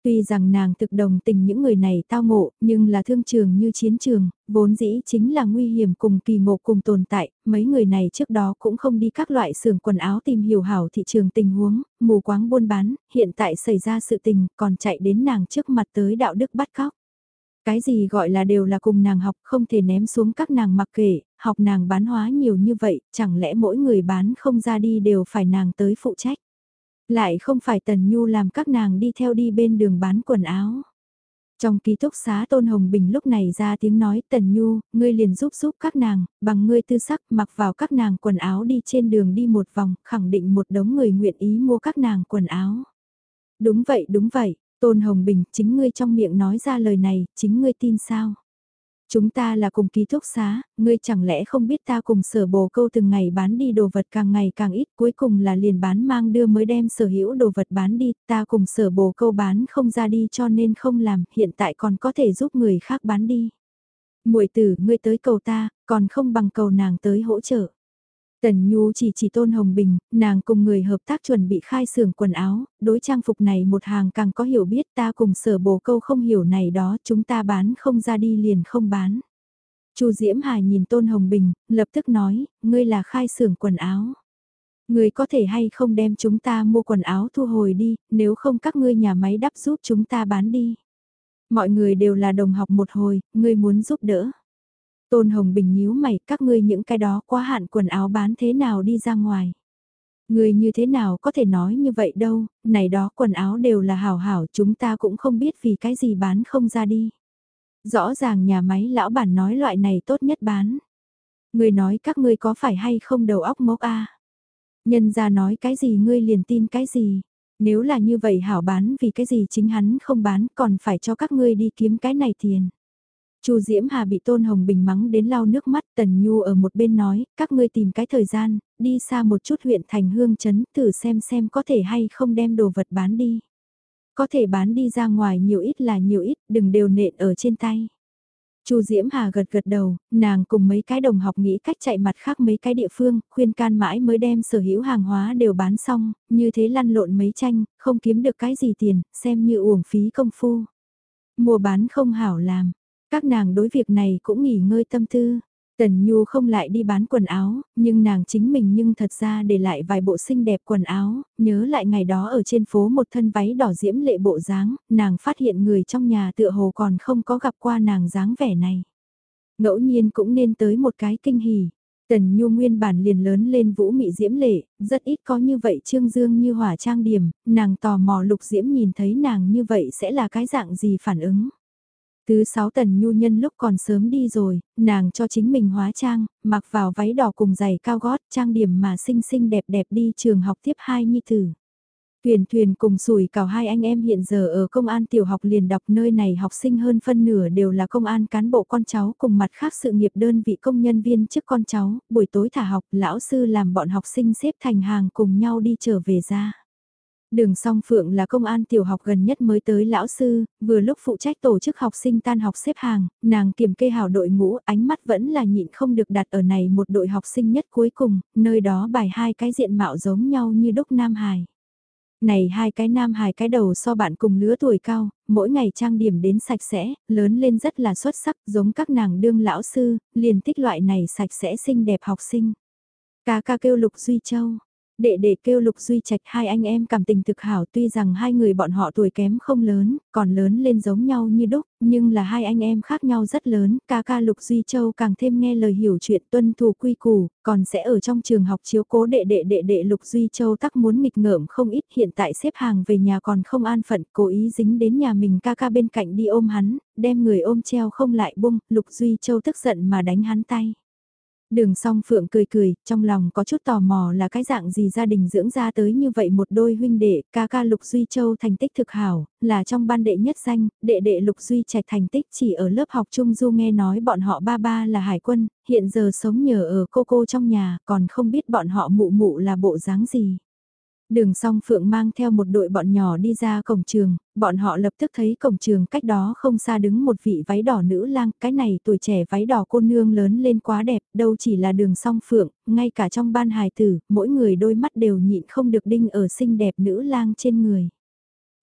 Tuy rằng nàng thực đồng tình những người này tao ngộ, nhưng là thương trường như chiến trường, vốn dĩ chính là nguy hiểm cùng kỳ ngộ cùng tồn tại, mấy người này trước đó cũng không đi các loại xưởng quần áo tìm hiểu hảo thị trường tình huống, mù quáng buôn bán, hiện tại xảy ra sự tình, còn chạy đến nàng trước mặt tới đạo đức bắt cóc. Cái gì gọi là đều là cùng nàng học không thể ném xuống các nàng mặc kệ, học nàng bán hóa nhiều như vậy, chẳng lẽ mỗi người bán không ra đi đều phải nàng tới phụ trách. Lại không phải Tần Nhu làm các nàng đi theo đi bên đường bán quần áo. Trong ký túc xá Tôn Hồng Bình lúc này ra tiếng nói Tần Nhu, ngươi liền giúp giúp các nàng, bằng ngươi tư sắc mặc vào các nàng quần áo đi trên đường đi một vòng, khẳng định một đống người nguyện ý mua các nàng quần áo. Đúng vậy, đúng vậy, Tôn Hồng Bình, chính ngươi trong miệng nói ra lời này, chính ngươi tin sao? Chúng ta là cùng ký túc xá, ngươi chẳng lẽ không biết ta cùng sở bồ câu từng ngày bán đi đồ vật càng ngày càng ít cuối cùng là liền bán mang đưa mới đem sở hữu đồ vật bán đi, ta cùng sở bồ câu bán không ra đi cho nên không làm, hiện tại còn có thể giúp người khác bán đi. muội tử, ngươi tới cầu ta, còn không bằng cầu nàng tới hỗ trợ. Tần Nhu chỉ chỉ Tôn Hồng Bình, nàng cùng người hợp tác chuẩn bị khai xưởng quần áo, đối trang phục này một hàng càng có hiểu biết ta cùng sở bồ câu không hiểu này đó chúng ta bán không ra đi liền không bán. Chu Diễm Hà nhìn Tôn Hồng Bình, lập tức nói, ngươi là khai xưởng quần áo. Ngươi có thể hay không đem chúng ta mua quần áo thu hồi đi, nếu không các ngươi nhà máy đắp giúp chúng ta bán đi. Mọi người đều là đồng học một hồi, ngươi muốn giúp đỡ. Tôn Hồng Bình nhíu mày, các ngươi những cái đó quá hạn quần áo bán thế nào đi ra ngoài. Người như thế nào có thể nói như vậy đâu, này đó quần áo đều là hảo hảo chúng ta cũng không biết vì cái gì bán không ra đi. Rõ ràng nhà máy lão bản nói loại này tốt nhất bán. Người nói các ngươi có phải hay không đầu óc mốc a à? Nhân ra nói cái gì ngươi liền tin cái gì. Nếu là như vậy hảo bán vì cái gì chính hắn không bán còn phải cho các ngươi đi kiếm cái này tiền. Chu Diễm Hà bị Tôn Hồng Bình mắng đến lau nước mắt, Tần Nhu ở một bên nói, các ngươi tìm cái thời gian, đi xa một chút huyện thành hương chấn, thử xem xem có thể hay không đem đồ vật bán đi. Có thể bán đi ra ngoài nhiều ít là nhiều ít, đừng đều nện ở trên tay. Chu Diễm Hà gật gật đầu, nàng cùng mấy cái đồng học nghĩ cách chạy mặt khác mấy cái địa phương, khuyên can mãi mới đem sở hữu hàng hóa đều bán xong, như thế lăn lộn mấy tranh, không kiếm được cái gì tiền, xem như uổng phí công phu. Mùa bán không hảo làm, các nàng đối việc này cũng nghỉ ngơi tâm tư. Tần Nhu không lại đi bán quần áo, nhưng nàng chính mình nhưng thật ra để lại vài bộ xinh đẹp quần áo, nhớ lại ngày đó ở trên phố một thân váy đỏ diễm lệ bộ dáng, nàng phát hiện người trong nhà tựa hồ còn không có gặp qua nàng dáng vẻ này. Ngẫu nhiên cũng nên tới một cái kinh hỉ. Tần Nhu nguyên bản liền lớn lên vũ mị diễm lệ, rất ít có như vậy trương dương như hỏa trang điểm, nàng tò mò lục diễm nhìn thấy nàng như vậy sẽ là cái dạng gì phản ứng. Thứ sáu tần nhu nhân lúc còn sớm đi rồi, nàng cho chính mình hóa trang, mặc vào váy đỏ cùng giày cao gót, trang điểm mà xinh xinh đẹp đẹp đi trường học tiếp hai nhi tử. Thuyền thuyền cùng sủi cào hai anh em hiện giờ ở công an tiểu học liền đọc nơi này học sinh hơn phân nửa đều là công an cán bộ con cháu cùng mặt khác sự nghiệp đơn vị công nhân viên trước con cháu, buổi tối thả học lão sư làm bọn học sinh xếp thành hàng cùng nhau đi trở về ra. Đường song phượng là công an tiểu học gần nhất mới tới lão sư, vừa lúc phụ trách tổ chức học sinh tan học xếp hàng, nàng kiểm kê hào đội ngũ ánh mắt vẫn là nhịn không được đặt ở này một đội học sinh nhất cuối cùng, nơi đó bài hai cái diện mạo giống nhau như đúc Nam Hải. Này hai cái nam hài cái đầu so bạn cùng lứa tuổi cao, mỗi ngày trang điểm đến sạch sẽ, lớn lên rất là xuất sắc giống các nàng đương lão sư, liền tích loại này sạch sẽ xinh đẹp học sinh. Ca ca kêu Lục Duy Châu, Đệ đệ kêu Lục Duy Trạch hai anh em cảm tình thực hảo tuy rằng hai người bọn họ tuổi kém không lớn, còn lớn lên giống nhau như đúc, nhưng là hai anh em khác nhau rất lớn, ca ca Lục Duy Châu càng thêm nghe lời hiểu chuyện tuân thủ quy củ, còn sẽ ở trong trường học chiếu cố đệ đệ đệ đệ Lục Duy Châu tắc muốn nghịch ngợm không ít hiện tại xếp hàng về nhà còn không an phận cố ý dính đến nhà mình ca ca bên cạnh đi ôm hắn, đem người ôm treo không lại bung, Lục Duy Châu tức giận mà đánh hắn tay. Đường song phượng cười cười, trong lòng có chút tò mò là cái dạng gì gia đình dưỡng ra tới như vậy một đôi huynh đệ, ca ca Lục Duy Châu thành tích thực hảo, là trong ban đệ nhất danh, đệ đệ Lục Duy trạch thành tích chỉ ở lớp học Trung Du nghe nói bọn họ ba ba là hải quân, hiện giờ sống nhờ ở cô cô trong nhà, còn không biết bọn họ mụ mụ là bộ dáng gì. Đường song phượng mang theo một đội bọn nhỏ đi ra cổng trường, bọn họ lập tức thấy cổng trường cách đó không xa đứng một vị váy đỏ nữ lang, cái này tuổi trẻ váy đỏ cô nương lớn lên quá đẹp, đâu chỉ là đường song phượng, ngay cả trong ban hài tử, mỗi người đôi mắt đều nhịn không được đinh ở xinh đẹp nữ lang trên người.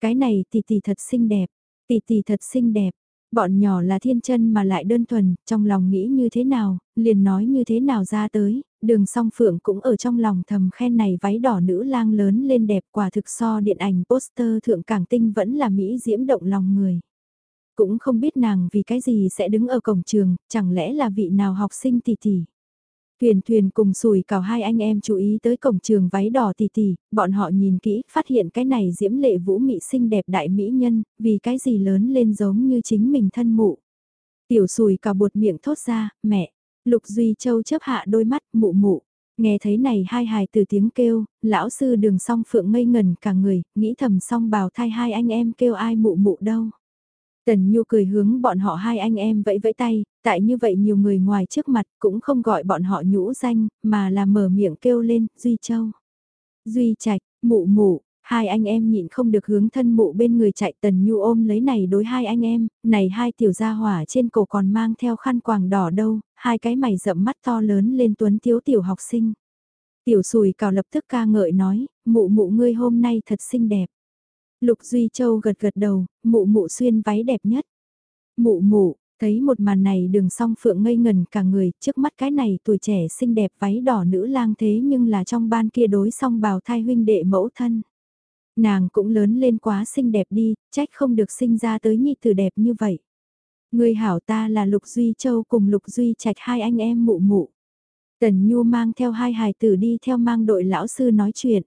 Cái này tỷ tỷ thật xinh đẹp, tỷ tỷ thật xinh đẹp, bọn nhỏ là thiên chân mà lại đơn thuần, trong lòng nghĩ như thế nào, liền nói như thế nào ra tới, đường song phượng cũng ở trong lòng thầm khen này váy đỏ nữ lang lớn lên đẹp quả thực so điện ảnh poster thượng cảng tinh vẫn là Mỹ diễm động lòng người. Cũng không biết nàng vì cái gì sẽ đứng ở cổng trường, chẳng lẽ là vị nào học sinh tỷ tỷ. Thuyền thuyền cùng sùi cào hai anh em chú ý tới cổng trường váy đỏ tì tì bọn họ nhìn kỹ, phát hiện cái này diễm lệ vũ mị xinh đẹp đại mỹ nhân, vì cái gì lớn lên giống như chính mình thân mụ. Tiểu sùi cào buột miệng thốt ra, mẹ, Lục Duy Châu chấp hạ đôi mắt mụ mụ. Nghe thấy này hai hài từ tiếng kêu, lão sư đường song phượng ngây ngần cả người, nghĩ thầm song bào thai hai anh em kêu ai mụ mụ đâu. Tần Nhu cười hướng bọn họ hai anh em vẫy vẫy tay, tại như vậy nhiều người ngoài trước mặt cũng không gọi bọn họ nhũ danh, mà là mở miệng kêu lên, Duy Châu. Duy Trạch, mụ mụ, hai anh em nhịn không được hướng thân mụ bên người chạy Tần Nhu ôm lấy này đối hai anh em, này hai tiểu gia hỏa trên cổ còn mang theo khăn quàng đỏ đâu, hai cái mày rậm mắt to lớn lên tuấn tiếu tiểu học sinh. Tiểu sùi cào lập tức ca ngợi nói, mụ mụ ngươi hôm nay thật xinh đẹp. Lục Duy Châu gật gật đầu, mụ mụ xuyên váy đẹp nhất. Mụ mụ, thấy một màn này đường song phượng ngây ngần cả người, trước mắt cái này tuổi trẻ xinh đẹp váy đỏ nữ lang thế nhưng là trong ban kia đối song bào thai huynh đệ mẫu thân. Nàng cũng lớn lên quá xinh đẹp đi, trách không được sinh ra tới nhi tử đẹp như vậy. Người hảo ta là Lục Duy Châu cùng Lục Duy Trạch hai anh em mụ mụ. Tần Nhu mang theo hai hài tử đi theo mang đội lão sư nói chuyện.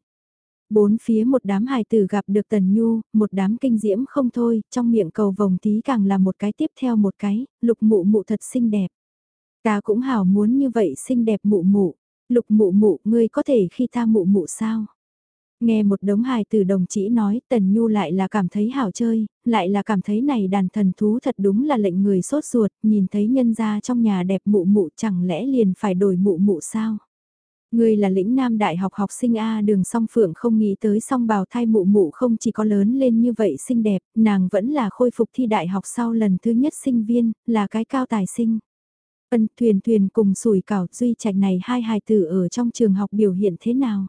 Bốn phía một đám hài tử gặp được Tần Nhu, một đám kinh diễm không thôi, trong miệng cầu vồng tí càng là một cái tiếp theo một cái, lục mụ mụ thật xinh đẹp. Ta cũng hảo muốn như vậy xinh đẹp mụ mụ, lục mụ mụ ngươi có thể khi ta mụ mụ sao? Nghe một đống hài từ đồng chỉ nói Tần Nhu lại là cảm thấy hảo chơi, lại là cảm thấy này đàn thần thú thật đúng là lệnh người sốt ruột, nhìn thấy nhân gia trong nhà đẹp mụ mụ chẳng lẽ liền phải đổi mụ mụ sao? Người là lĩnh nam đại học học sinh A đường song phượng không nghĩ tới song bào thai mụ mụ không chỉ có lớn lên như vậy xinh đẹp, nàng vẫn là khôi phục thi đại học sau lần thứ nhất sinh viên, là cái cao tài sinh. Ân thuyền thuyền cùng sủi cảo duy trạch này hai hài tử ở trong trường học biểu hiện thế nào?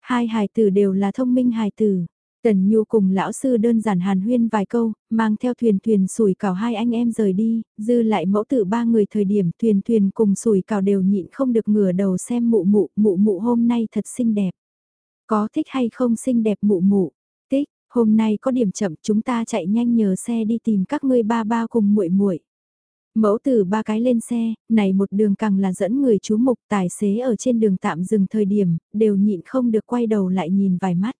Hai hài tử đều là thông minh hài tử. Tần Nhu cùng lão sư đơn giản hàn huyên vài câu, mang theo thuyền thuyền sủi cào hai anh em rời đi, dư lại mẫu tử ba người thời điểm thuyền thuyền cùng sủi cào đều nhịn không được ngửa đầu xem mụ mụ, mụ mụ hôm nay thật xinh đẹp. Có thích hay không xinh đẹp mụ mụ? Tích hôm nay có điểm chậm chúng ta chạy nhanh nhờ xe đi tìm các ngươi ba ba cùng muội muội. Mẫu tử ba cái lên xe, này một đường càng là dẫn người chú mục tài xế ở trên đường tạm dừng thời điểm, đều nhịn không được quay đầu lại nhìn vài mắt.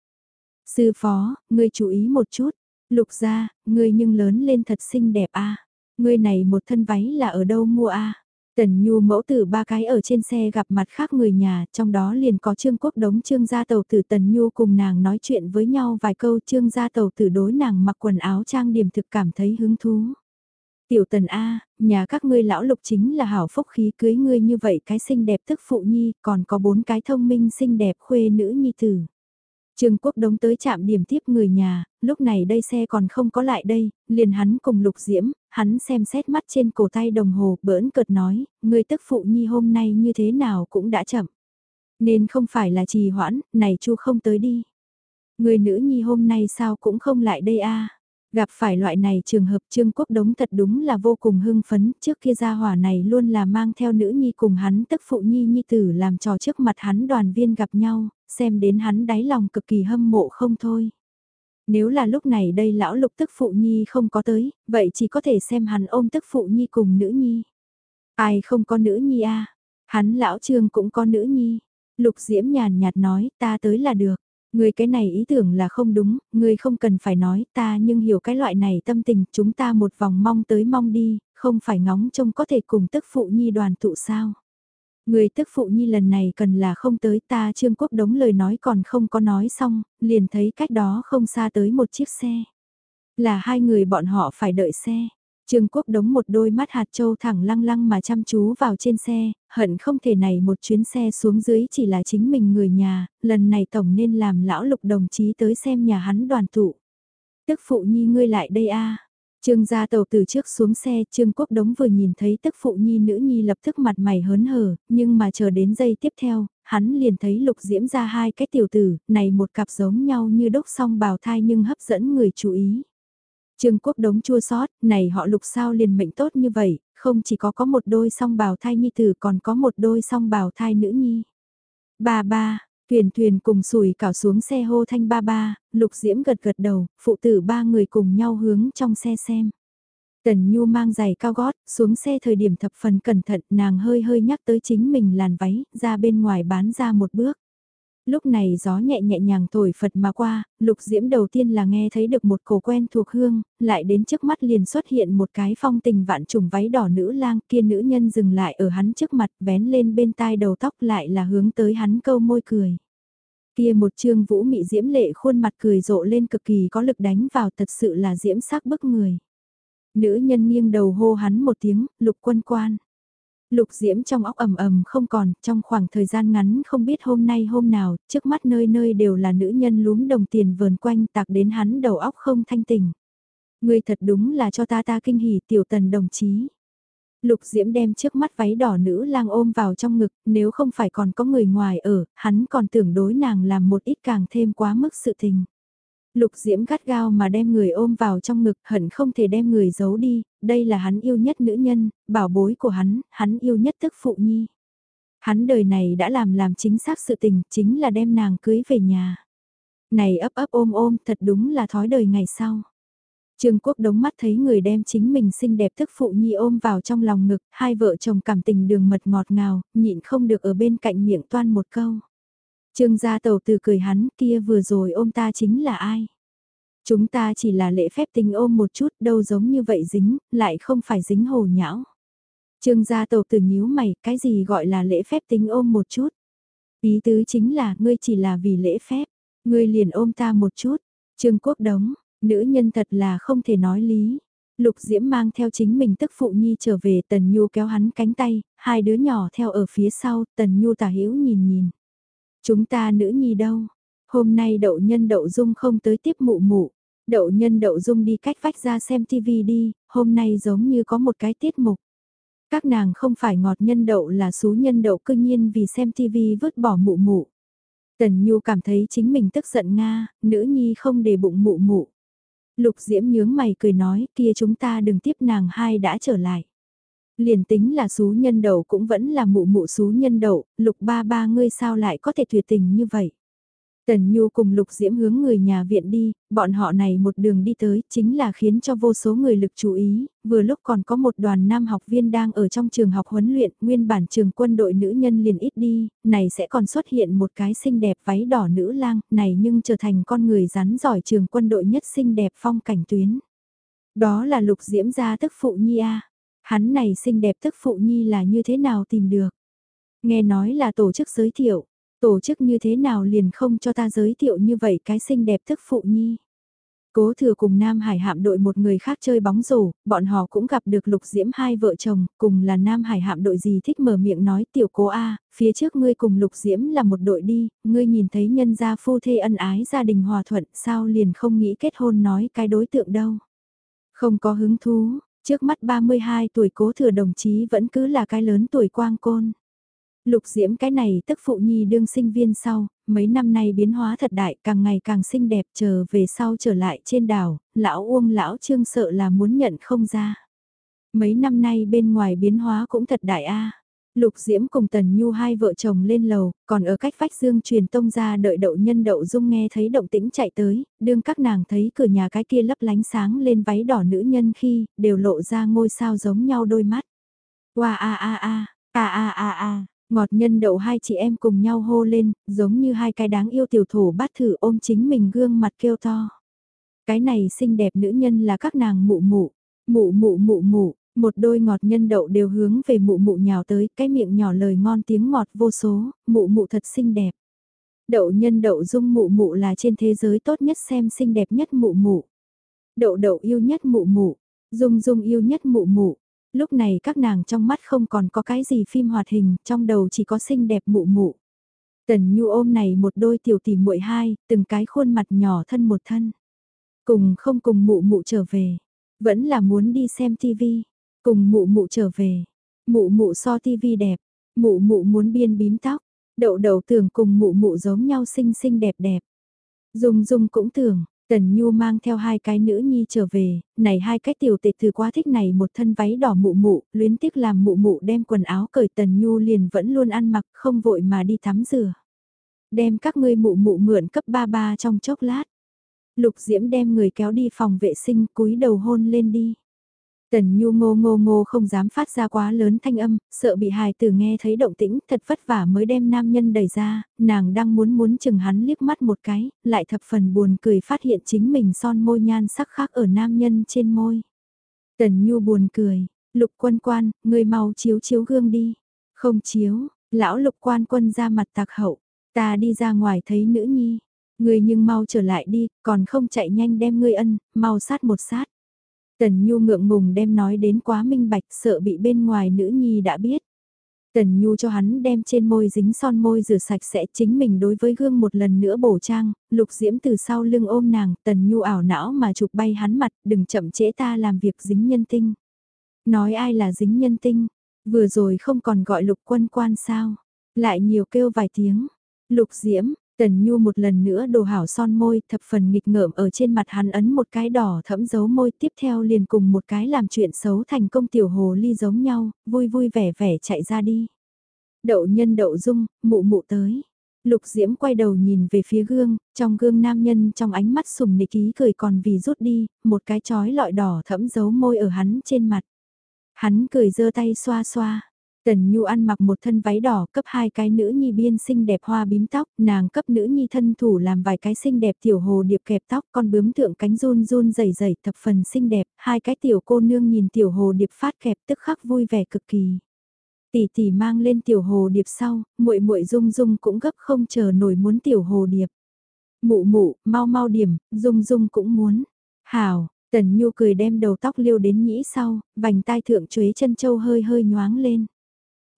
Sư phó, ngươi chú ý một chút, lục gia, ngươi nhưng lớn lên thật xinh đẹp a Ngươi này một thân váy là ở đâu mua a Tần Nhu mẫu tử ba cái ở trên xe gặp mặt khác người nhà, trong đó liền có Trương Quốc Đống Trương gia tàu tử Tần Nhu cùng nàng nói chuyện với nhau vài câu Trương gia tàu tử đối nàng mặc quần áo trang điểm thực cảm thấy hứng thú. Tiểu Tần A, nhà các ngươi lão lục chính là hảo phúc khí cưới ngươi như vậy cái xinh đẹp tức phụ nhi, còn có bốn cái thông minh xinh đẹp khuê nữ nhi tử. Trương Quốc Đống tới chạm điểm tiếp người nhà, lúc này đây xe còn không có lại đây, liền hắn cùng Lục Diễm, hắn xem xét mắt trên cổ tay đồng hồ, bỡn cợt nói, người tức phụ nhi hôm nay như thế nào cũng đã chậm. Nên không phải là trì hoãn, này chu không tới đi. Người nữ nhi hôm nay sao cũng không lại đây a Gặp phải loại này trường hợp Trương Quốc Đống thật đúng là vô cùng hưng phấn, trước kia gia hỏa này luôn là mang theo nữ nhi cùng hắn tức phụ nhi nhi tử làm trò trước mặt hắn đoàn viên gặp nhau, xem đến hắn đáy lòng cực kỳ hâm mộ không thôi. Nếu là lúc này đây lão lục tức phụ nhi không có tới, vậy chỉ có thể xem hắn ôm tức phụ nhi cùng nữ nhi. Ai không có nữ nhi a Hắn lão trương cũng có nữ nhi. Lục diễm nhàn nhạt nói ta tới là được. Người cái này ý tưởng là không đúng, người không cần phải nói ta nhưng hiểu cái loại này tâm tình chúng ta một vòng mong tới mong đi, không phải ngóng trông có thể cùng tức phụ nhi đoàn tụ sao. Người tức phụ nhi lần này cần là không tới ta Trương Quốc đống lời nói còn không có nói xong, liền thấy cách đó không xa tới một chiếc xe. Là hai người bọn họ phải đợi xe. Trương Quốc đống một đôi mắt hạt châu thẳng lăng lăng mà chăm chú vào trên xe, hận không thể này một chuyến xe xuống dưới chỉ là chính mình người nhà, lần này tổng nên làm lão lục đồng chí tới xem nhà hắn đoàn tụ. Tức phụ nhi ngươi lại đây a Trương gia tàu từ trước xuống xe, Trương Quốc Đống vừa nhìn thấy tức phụ nhi nữ nhi lập tức mặt mày hớn hở, nhưng mà chờ đến giây tiếp theo, hắn liền thấy lục diễm ra hai cái tiểu tử, này một cặp giống nhau như đốc song bào thai nhưng hấp dẫn người chú ý. Trương Quốc Đống chua sót, này họ lục sao liền mệnh tốt như vậy, không chỉ có có một đôi song bào thai nhi tử còn có một đôi song bào thai nữ nhi. Ba ba, Tuyền thuyền cùng sùi cảo xuống xe hô thanh ba ba, lục diễm gật gật đầu, phụ tử ba người cùng nhau hướng trong xe xem. Tần Nhu mang giày cao gót, xuống xe thời điểm thập phần cẩn thận, nàng hơi hơi nhắc tới chính mình làn váy, ra bên ngoài bán ra một bước. Lúc này gió nhẹ nhẹ nhàng thổi phật mà qua, lục diễm đầu tiên là nghe thấy được một cổ quen thuộc hương, lại đến trước mắt liền xuất hiện một cái phong tình vạn trùng váy đỏ nữ lang kia nữ nhân dừng lại ở hắn trước mặt vén lên bên tai đầu tóc lại là hướng tới hắn câu môi cười. Kia một trương vũ mị diễm lệ khuôn mặt cười rộ lên cực kỳ có lực đánh vào thật sự là diễm sắc bức người. Nữ nhân nghiêng đầu hô hắn một tiếng, lục quân quan. Lục diễm trong óc ầm ầm không còn, trong khoảng thời gian ngắn không biết hôm nay hôm nào, trước mắt nơi nơi đều là nữ nhân lúm đồng tiền vờn quanh tạc đến hắn đầu óc không thanh tình. Người thật đúng là cho ta ta kinh hỉ tiểu tần đồng chí. Lục diễm đem trước mắt váy đỏ nữ lang ôm vào trong ngực, nếu không phải còn có người ngoài ở, hắn còn tưởng đối nàng làm một ít càng thêm quá mức sự tình. Lục Diễm gắt gao mà đem người ôm vào trong ngực hận không thể đem người giấu đi, đây là hắn yêu nhất nữ nhân, bảo bối của hắn, hắn yêu nhất tức phụ nhi. Hắn đời này đã làm làm chính xác sự tình, chính là đem nàng cưới về nhà. Này ấp ấp ôm ôm, thật đúng là thói đời ngày sau. Trương Quốc đống mắt thấy người đem chính mình xinh đẹp thức phụ nhi ôm vào trong lòng ngực, hai vợ chồng cảm tình đường mật ngọt ngào, nhịn không được ở bên cạnh miệng toan một câu. Trương gia tàu từ cười hắn kia vừa rồi ôm ta chính là ai? Chúng ta chỉ là lễ phép tình ôm một chút đâu giống như vậy dính, lại không phải dính hồ nhão. Trương gia tàu từ nhíu mày, cái gì gọi là lễ phép tình ôm một chút? Ý tứ chính là ngươi chỉ là vì lễ phép, ngươi liền ôm ta một chút. Trương quốc đống, nữ nhân thật là không thể nói lý. Lục Diễm mang theo chính mình tức phụ nhi trở về Tần Nhu kéo hắn cánh tay, hai đứa nhỏ theo ở phía sau, Tần Nhu tả hữu nhìn nhìn. Chúng ta nữ nhi đâu? Hôm nay đậu nhân đậu dung không tới tiếp mụ mụ. Đậu nhân đậu dung đi cách vách ra xem tivi đi, hôm nay giống như có một cái tiết mục. Các nàng không phải ngọt nhân đậu là xú nhân đậu cương nhiên vì xem tivi vứt bỏ mụ mụ. Tần Nhu cảm thấy chính mình tức giận Nga, nữ nhi không để bụng mụ mụ. Lục Diễm nhướng mày cười nói kia chúng ta đừng tiếp nàng hai đã trở lại. Liền tính là xú nhân đậu cũng vẫn là mụ mụ xú nhân đậu, lục ba ba ngươi sao lại có thể tuyệt tình như vậy. Tần Nhu cùng Lục Diễm hướng người nhà viện đi, bọn họ này một đường đi tới chính là khiến cho vô số người lực chú ý, vừa lúc còn có một đoàn nam học viên đang ở trong trường học huấn luyện, nguyên bản trường quân đội nữ nhân liền ít đi, này sẽ còn xuất hiện một cái xinh đẹp váy đỏ nữ lang, này nhưng trở thành con người rắn giỏi trường quân đội nhất xinh đẹp phong cảnh tuyến. Đó là Lục Diễm gia tức phụ Nhi A. Hắn này xinh đẹp tức phụ nhi là như thế nào tìm được? Nghe nói là tổ chức giới thiệu, tổ chức như thế nào liền không cho ta giới thiệu như vậy cái xinh đẹp tức phụ nhi? Cố thừa cùng Nam Hải hạm đội một người khác chơi bóng rổ, bọn họ cũng gặp được lục diễm hai vợ chồng, cùng là Nam Hải hạm đội gì thích mở miệng nói tiểu cố A, phía trước ngươi cùng lục diễm là một đội đi, ngươi nhìn thấy nhân gia phu thê ân ái gia đình hòa thuận, sao liền không nghĩ kết hôn nói cái đối tượng đâu. Không có hứng thú, trước mắt 32 tuổi cố thừa đồng chí vẫn cứ là cái lớn tuổi quang côn. Lục diễm cái này tức phụ nhi đương sinh viên sau, mấy năm nay biến hóa thật đại càng ngày càng xinh đẹp chờ về sau trở lại trên đảo, lão Uông lão Trương sợ là muốn nhận không ra. Mấy năm nay bên ngoài biến hóa cũng thật đại a. Lục Diễm cùng Tần Nhu hai vợ chồng lên lầu, còn ở cách vách dương truyền tông ra đợi đậu nhân đậu dung nghe thấy động tĩnh chạy tới, đương các nàng thấy cửa nhà cái kia lấp lánh sáng lên váy đỏ nữ nhân khi, đều lộ ra ngôi sao giống nhau đôi mắt. Wow a a a, a a a a, Ngọt nhân đậu hai chị em cùng nhau hô lên, giống như hai cái đáng yêu tiểu thổ bát thử ôm chính mình gương mặt kêu to. Cái này xinh đẹp nữ nhân là các nàng mụ mụ, mụ mụ mụ mụ, một đôi ngọt nhân đậu đều hướng về mụ mụ nhào tới, cái miệng nhỏ lời ngon tiếng ngọt vô số, mụ mụ thật xinh đẹp. Đậu nhân đậu dung mụ mụ là trên thế giới tốt nhất xem xinh đẹp nhất mụ mụ. Đậu đậu yêu nhất mụ mụ, dung dung yêu nhất mụ mụ, Lúc này các nàng trong mắt không còn có cái gì phim hoạt hình, trong đầu chỉ có xinh đẹp mụ mụ. Tần Nhu ôm này một đôi tiểu tỷ muội hai, từng cái khuôn mặt nhỏ thân một thân. Cùng không cùng mụ mụ trở về, vẫn là muốn đi xem tivi, cùng mụ mụ trở về. Mụ mụ so tivi đẹp, mụ mụ muốn biên bím tóc, đậu đậu tưởng cùng mụ mụ giống nhau xinh xinh đẹp đẹp. Dung Dung cũng tưởng, Tần Nhu mang theo hai cái nữ nhi trở về, này hai cái tiểu tệ từ quá thích này một thân váy đỏ mụ mụ, luyến tiếc làm mụ mụ đem quần áo cởi Tần Nhu liền vẫn luôn ăn mặc không vội mà đi tắm rửa. Đem các ngươi mụ mụ mượn cấp ba ba trong chốc lát. Lục Diễm đem người kéo đi phòng vệ sinh cúi đầu hôn lên đi. Tần Nhu ngô ngô ngô không dám phát ra quá lớn thanh âm, sợ bị hài tử nghe thấy động tĩnh, thật vất vả mới đem nam nhân đẩy ra, nàng đang muốn muốn chừng hắn liếc mắt một cái, lại thập phần buồn cười phát hiện chính mình son môi nhan sắc khác ở nam nhân trên môi. Tần Nhu buồn cười, lục quân quan, người mau chiếu chiếu gương đi. Không chiếu, lão lục quan quân ra mặt tạc hậu, ta đi ra ngoài thấy nữ nhi. Người nhưng mau trở lại đi, còn không chạy nhanh đem ngươi ân, mau sát một sát. Tần Nhu ngượng ngùng đem nói đến quá minh bạch sợ bị bên ngoài nữ nhi đã biết. Tần Nhu cho hắn đem trên môi dính son môi rửa sạch sẽ chính mình đối với gương một lần nữa bổ trang, lục diễm từ sau lưng ôm nàng, Tần Nhu ảo não mà chụp bay hắn mặt, đừng chậm trễ ta làm việc dính nhân tinh. Nói ai là dính nhân tinh, vừa rồi không còn gọi lục quân quan sao, lại nhiều kêu vài tiếng. Lục diễm, Tần Nhu một lần nữa đồ hảo son môi thập phần nghịch ngợm ở trên mặt hắn ấn một cái đỏ thẫm dấu môi tiếp theo liền cùng một cái làm chuyện xấu thành công tiểu hồ ly giống nhau, vui vui vẻ vẻ chạy ra đi. Đậu nhân đậu dung, mụ mụ tới. Lục Diễm quay đầu nhìn về phía gương, trong gương nam nhân trong ánh mắt sùng nịch ý cười còn vì rút đi, một cái chói lọi đỏ thẫm dấu môi ở hắn trên mặt. Hắn cười giơ tay xoa xoa, Tần Nhu ăn mặc một thân váy đỏ cấp hai cái nữ nhi biên xinh đẹp hoa bím tóc, nàng cấp nữ nhi thân thủ làm vài cái xinh đẹp tiểu hồ điệp kẹp tóc con bướm thượng cánh run run rẩy rẩy thập phần xinh đẹp, hai cái tiểu cô nương nhìn tiểu hồ điệp phát kẹp tức khắc vui vẻ cực kỳ. Tỷ tỷ mang lên tiểu hồ điệp sau, muội muội dung dung cũng gấp không chờ nổi muốn tiểu hồ điệp. Mụ mụ, mau mau điểm, dung dung cũng muốn. Hảo, Tần Nhu cười đem đầu tóc liêu đến nhĩ sau, vành tai thượng chuế chân châu hơi hơi nhoáng lên.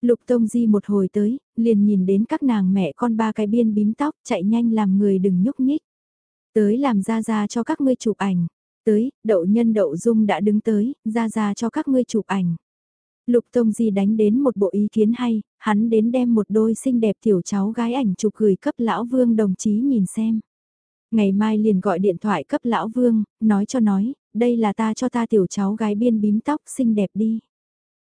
Lục Tông Di một hồi tới, liền nhìn đến các nàng mẹ con ba cái biên bím tóc chạy nhanh làm người đừng nhúc nhích. Tới làm ra ra cho các ngươi chụp ảnh. Tới, đậu nhân đậu dung đã đứng tới, ra ra cho các ngươi chụp ảnh. Lục Tông Di đánh đến một bộ ý kiến hay, hắn đến đem một đôi xinh đẹp tiểu cháu gái ảnh chụp gửi cấp lão vương đồng chí nhìn xem. Ngày mai liền gọi điện thoại cấp lão vương, nói cho nói, đây là ta cho ta tiểu cháu gái biên bím tóc xinh đẹp đi.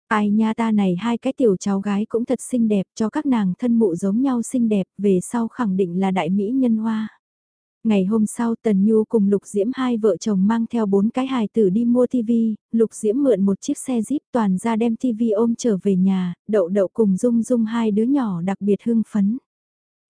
Ai nha ta này hai cái tiểu cháu gái cũng thật xinh đẹp cho các nàng thân mụ giống nhau xinh đẹp về sau khẳng định là đại mỹ nhân hoa. Ngày hôm sau Tần Nhu cùng Lục Diễm hai vợ chồng mang theo bốn cái hài tử đi mua TV, Lục Diễm mượn một chiếc xe jeep toàn ra đem TV ôm trở về nhà, đậu đậu cùng dung dung hai đứa nhỏ đặc biệt hưng phấn.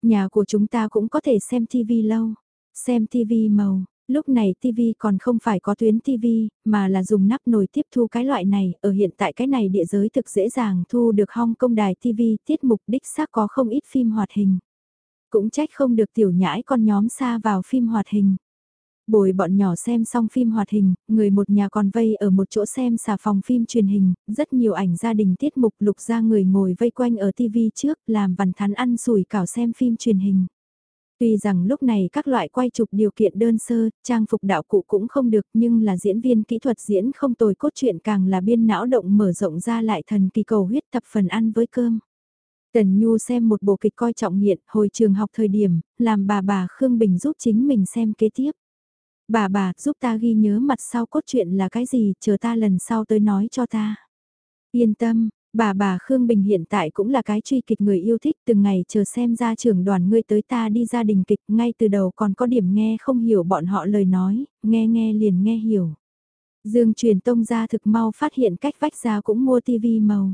Nhà của chúng ta cũng có thể xem TV lâu, xem TV màu, Lúc này TV còn không phải có tuyến TV, mà là dùng nắp nồi tiếp thu cái loại này, ở hiện tại cái này địa giới thực dễ dàng thu được Hong Kong đài TV, tiết mục đích xác có không ít phim hoạt hình. Cũng trách không được tiểu nhãi con nhóm xa vào phim hoạt hình. Bồi bọn nhỏ xem xong phim hoạt hình, người một nhà còn vây ở một chỗ xem xà phòng phim truyền hình, rất nhiều ảnh gia đình tiết mục lục ra người ngồi vây quanh ở TV trước, làm vằn thắn ăn sủi cảo xem phim truyền hình. Tuy rằng lúc này các loại quay chụp điều kiện đơn sơ, trang phục đạo cụ cũng không được nhưng là diễn viên kỹ thuật diễn không tồi cốt truyện càng là biên não động mở rộng ra lại thần kỳ cầu huyết thập phần ăn với cơm. Tần Nhu xem một bộ kịch coi trọng nghiện hồi trường học thời điểm, làm bà bà Khương Bình giúp chính mình xem kế tiếp. Bà bà, giúp ta ghi nhớ mặt sau cốt truyện là cái gì, chờ ta lần sau tới nói cho ta. Yên tâm, bà bà Khương Bình hiện tại cũng là cái truy kịch người yêu thích từng ngày chờ xem ra trưởng đoàn ngươi tới ta đi gia đình kịch ngay từ đầu còn có điểm nghe không hiểu bọn họ lời nói, nghe nghe liền nghe hiểu. Dương truyền tông ra thực mau phát hiện cách vách ra cũng mua tivi màu.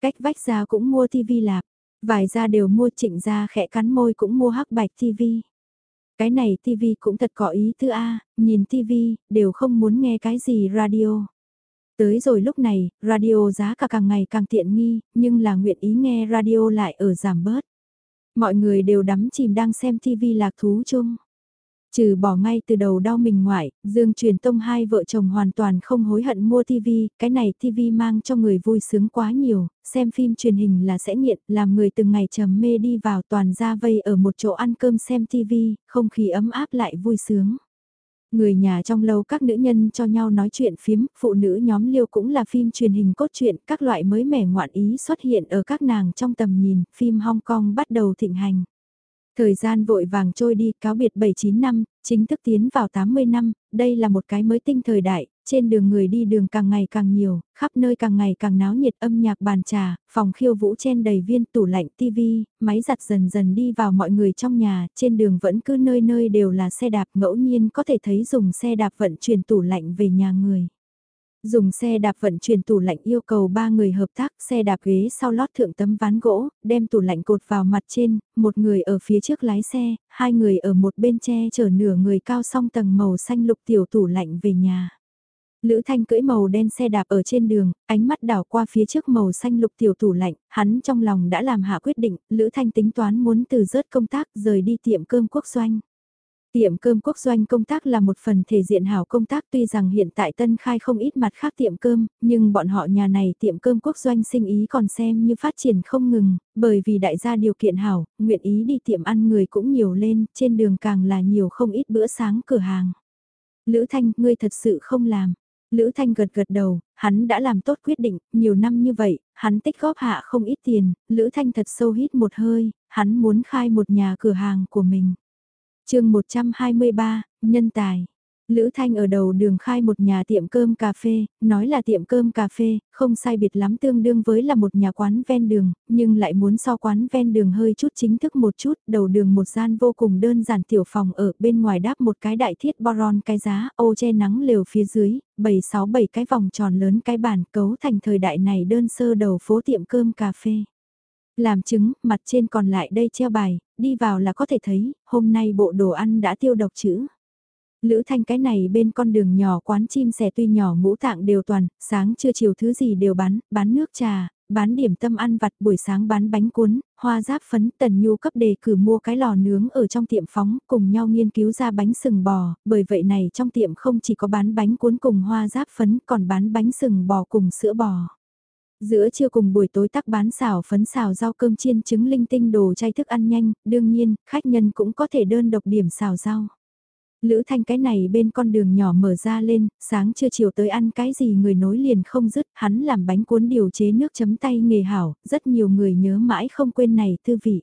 Cách vách ra cũng mua tivi lạp, vài gia đều mua trịnh ra khẽ cắn môi cũng mua hắc bạch tivi. Cái này tivi cũng thật có ý thứ A, nhìn tivi đều không muốn nghe cái gì radio. Tới rồi lúc này, radio giá cả càng ngày càng tiện nghi, nhưng là nguyện ý nghe radio lại ở giảm bớt. Mọi người đều đắm chìm đang xem TV lạc thú chung. Trừ bỏ ngay từ đầu đau mình ngoại, Dương truyền tông hai vợ chồng hoàn toàn không hối hận mua TV, cái này TV mang cho người vui sướng quá nhiều, xem phim truyền hình là sẽ nghiện, làm người từng ngày trầm mê đi vào toàn ra vây ở một chỗ ăn cơm xem TV, không khí ấm áp lại vui sướng. Người nhà trong lâu các nữ nhân cho nhau nói chuyện phím, phụ nữ nhóm liêu cũng là phim truyền hình cốt truyện, các loại mới mẻ ngoạn ý xuất hiện ở các nàng trong tầm nhìn, phim Hong Kong bắt đầu thịnh hành. Thời gian vội vàng trôi đi, cáo biệt 79 năm, chính thức tiến vào 80 năm, đây là một cái mới tinh thời đại, trên đường người đi đường càng ngày càng nhiều, khắp nơi càng ngày càng náo nhiệt âm nhạc bàn trà, phòng khiêu vũ chen đầy viên tủ lạnh tivi, máy giặt dần dần đi vào mọi người trong nhà, trên đường vẫn cứ nơi nơi đều là xe đạp ngẫu nhiên có thể thấy dùng xe đạp vận chuyển tủ lạnh về nhà người. Dùng xe đạp vận chuyển tủ lạnh yêu cầu ba người hợp tác, xe đạp ghế sau lót thượng tấm ván gỗ, đem tủ lạnh cột vào mặt trên, một người ở phía trước lái xe, hai người ở một bên che chở nửa người cao song tầng màu xanh lục tiểu tủ lạnh về nhà. Lữ Thanh cưỡi màu đen xe đạp ở trên đường, ánh mắt đảo qua phía trước màu xanh lục tiểu tủ lạnh, hắn trong lòng đã làm hạ quyết định, Lữ Thanh tính toán muốn từ rớt công tác rời đi tiệm cơm quốc doanh. Tiệm cơm quốc doanh công tác là một phần thể diện hảo công tác tuy rằng hiện tại Tân Khai không ít mặt khác tiệm cơm, nhưng bọn họ nhà này tiệm cơm quốc doanh sinh ý còn xem như phát triển không ngừng, bởi vì đại gia điều kiện hảo, nguyện ý đi tiệm ăn người cũng nhiều lên, trên đường càng là nhiều không ít bữa sáng cửa hàng. Lữ Thanh, ngươi thật sự không làm. Lữ Thanh gật gật đầu, hắn đã làm tốt quyết định, nhiều năm như vậy, hắn tích góp hạ không ít tiền, Lữ Thanh thật sâu hít một hơi, hắn muốn khai một nhà cửa hàng của mình chương 123, nhân tài. Lữ Thanh ở đầu đường khai một nhà tiệm cơm cà phê, nói là tiệm cơm cà phê, không sai biệt lắm tương đương với là một nhà quán ven đường, nhưng lại muốn so quán ven đường hơi chút chính thức một chút, đầu đường một gian vô cùng đơn giản tiểu phòng ở bên ngoài đáp một cái đại thiết boron cái giá, ô che nắng lều phía dưới, 7-6-7 cái vòng tròn lớn cái bàn cấu thành thời đại này đơn sơ đầu phố tiệm cơm cà phê. Làm chứng, mặt trên còn lại đây treo bài, đi vào là có thể thấy, hôm nay bộ đồ ăn đã tiêu độc chữ. Lữ thanh cái này bên con đường nhỏ quán chim sẻ tuy nhỏ ngũ tạng đều toàn, sáng trưa chiều thứ gì đều bán, bán nước trà, bán điểm tâm ăn vặt buổi sáng bán bánh cuốn, hoa giáp phấn tần nhu cấp đề cử mua cái lò nướng ở trong tiệm phóng cùng nhau nghiên cứu ra bánh sừng bò, bởi vậy này trong tiệm không chỉ có bán bánh cuốn cùng hoa giáp phấn còn bán bánh sừng bò cùng sữa bò. Giữa trưa cùng buổi tối tắc bán xào phấn xào rau cơm chiên trứng linh tinh đồ chay thức ăn nhanh, đương nhiên, khách nhân cũng có thể đơn độc điểm xào rau. Lữ thanh cái này bên con đường nhỏ mở ra lên, sáng trưa chiều tới ăn cái gì người nối liền không dứt, hắn làm bánh cuốn điều chế nước chấm tay nghề hảo, rất nhiều người nhớ mãi không quên này tư vị.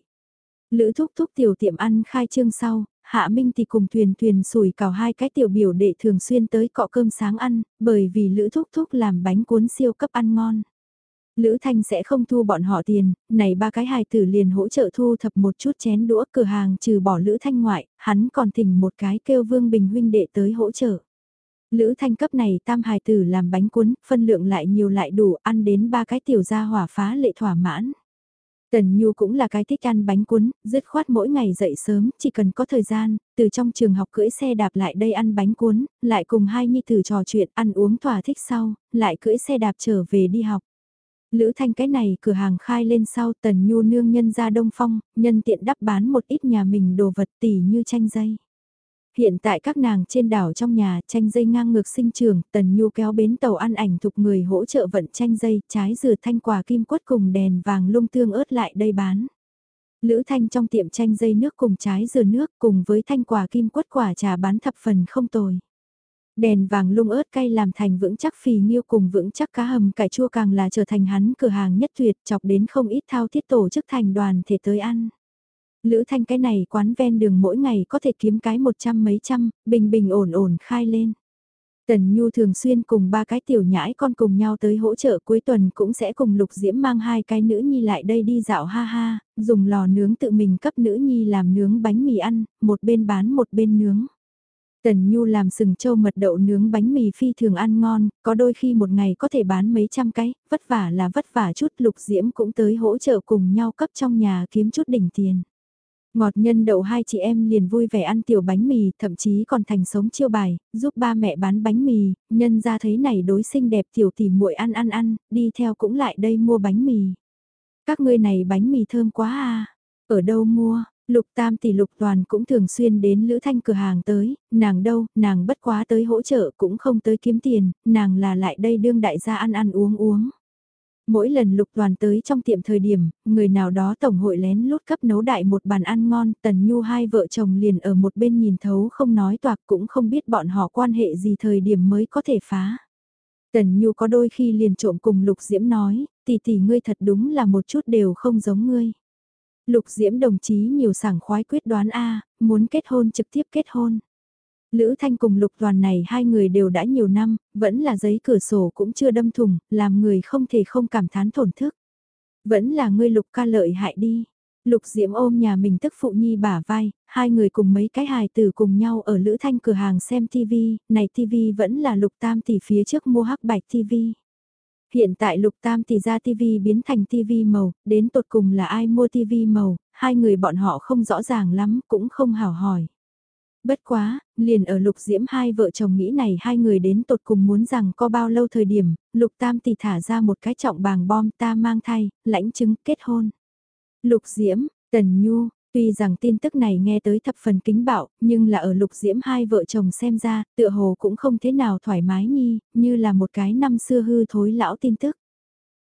Lữ thúc thúc tiểu tiệm ăn khai trương sau, Hạ Minh thì cùng thuyền thuyền sủi cào hai cái tiểu biểu đệ thường xuyên tới cọ cơm sáng ăn, bởi vì Lữ thúc thúc làm bánh cuốn siêu cấp ăn ngon. Lữ Thanh sẽ không thu bọn họ tiền, này ba cái hài tử liền hỗ trợ thu thập một chút chén đũa cửa hàng trừ bỏ Lữ Thanh ngoại, hắn còn thỉnh một cái kêu Vương Bình huynh đệ tới hỗ trợ. Lữ Thanh cấp này tam hài tử làm bánh cuốn, phân lượng lại nhiều lại đủ, ăn đến ba cái tiểu gia hỏa phá lệ thỏa mãn. Tần Nhu cũng là cái thích ăn bánh cuốn, dứt khoát mỗi ngày dậy sớm, chỉ cần có thời gian, từ trong trường học cưỡi xe đạp lại đây ăn bánh cuốn, lại cùng hai nhi tử trò chuyện ăn uống thỏa thích sau, lại cưỡi xe đạp trở về đi học. Lữ Thanh cái này cửa hàng khai lên sau Tần Nhu nương nhân ra Đông Phong, nhân tiện đắp bán một ít nhà mình đồ vật tỉ như tranh dây. Hiện tại các nàng trên đảo trong nhà tranh dây ngang ngược sinh trường, Tần Nhu kéo bến tàu ăn ảnh thục người hỗ trợ vận tranh dây, trái dừa thanh quả kim quất cùng đèn vàng lung tương ớt lại đây bán. Lữ Thanh trong tiệm tranh dây nước cùng trái dừa nước cùng với thanh quả kim quất quả trà bán thập phần không tồi. Đèn vàng lung ớt cay làm thành vững chắc phì nghiêu cùng vững chắc cá hầm cải chua càng là trở thành hắn cửa hàng nhất tuyệt chọc đến không ít thao thiết tổ chức thành đoàn thể tới ăn. Lữ thanh cái này quán ven đường mỗi ngày có thể kiếm cái một trăm mấy trăm, bình bình ổn ổn khai lên. Tần Nhu thường xuyên cùng ba cái tiểu nhãi con cùng nhau tới hỗ trợ cuối tuần cũng sẽ cùng Lục Diễm mang hai cái nữ nhi lại đây đi dạo ha ha, dùng lò nướng tự mình cấp nữ nhi làm nướng bánh mì ăn, một bên bán một bên nướng. Tần Nhu làm sừng châu mật đậu nướng bánh mì phi thường ăn ngon, có đôi khi một ngày có thể bán mấy trăm cái, vất vả là vất vả chút Lục Diễm cũng tới hỗ trợ cùng nhau cấp trong nhà kiếm chút đỉnh tiền. Ngọt nhân đậu hai chị em liền vui vẻ ăn tiểu bánh mì, thậm chí còn thành sống chiêu bài, giúp ba mẹ bán bánh mì, nhân ra thấy này đối xinh đẹp tiểu tỷ muội ăn ăn ăn, đi theo cũng lại đây mua bánh mì. Các ngươi này bánh mì thơm quá à, ở đâu mua? Lục Tam tỷ Lục Toàn cũng thường xuyên đến Lữ Thanh cửa hàng tới, nàng đâu, nàng bất quá tới hỗ trợ cũng không tới kiếm tiền, nàng là lại đây đương đại gia ăn ăn uống uống. Mỗi lần lục Toàn tới trong tiệm thời điểm, người nào đó tổng hội lén lút cấp nấu đại một bàn ăn ngon, tần nhu hai vợ chồng liền ở một bên nhìn thấu không nói toạc cũng không biết bọn họ quan hệ gì thời điểm mới có thể phá. Tần nhu có đôi khi liền trộm cùng lục diễm nói, tỷ tỷ ngươi thật đúng là một chút đều không giống ngươi. Lục diễm đồng chí nhiều sảng khoái quyết đoán A, muốn kết hôn trực tiếp kết hôn. Lữ Thanh cùng lục toàn này hai người đều đã nhiều năm, vẫn là giấy cửa sổ cũng chưa đâm thủng, làm người không thể không cảm thán thổn thức. Vẫn là ngươi lục ca lợi hại đi. Lục Diễm ôm nhà mình tức phụ nhi bả vai, hai người cùng mấy cái hài tử cùng nhau ở Lữ Thanh cửa hàng xem TV, này TV vẫn là lục tam tỷ phía trước mua hắc bạch TV. Hiện tại lục tam thì ra TV biến thành TV màu, đến tột cùng là ai mua TV màu, hai người bọn họ không rõ ràng lắm, cũng không hào hỏi. Bất quá, liền ở lục diễm hai vợ chồng nghĩ này hai người đến tột cùng muốn rằng có bao lâu thời điểm, lục tam thì thả ra một cái trọng bàng bom ta mang thai, lãnh chứng kết hôn. Lục diễm, tần nhu, tuy rằng tin tức này nghe tới thập phần kính bạo, nhưng là ở lục diễm hai vợ chồng xem ra, tựa hồ cũng không thế nào thoải mái nhi, như là một cái năm xưa hư thối lão tin tức.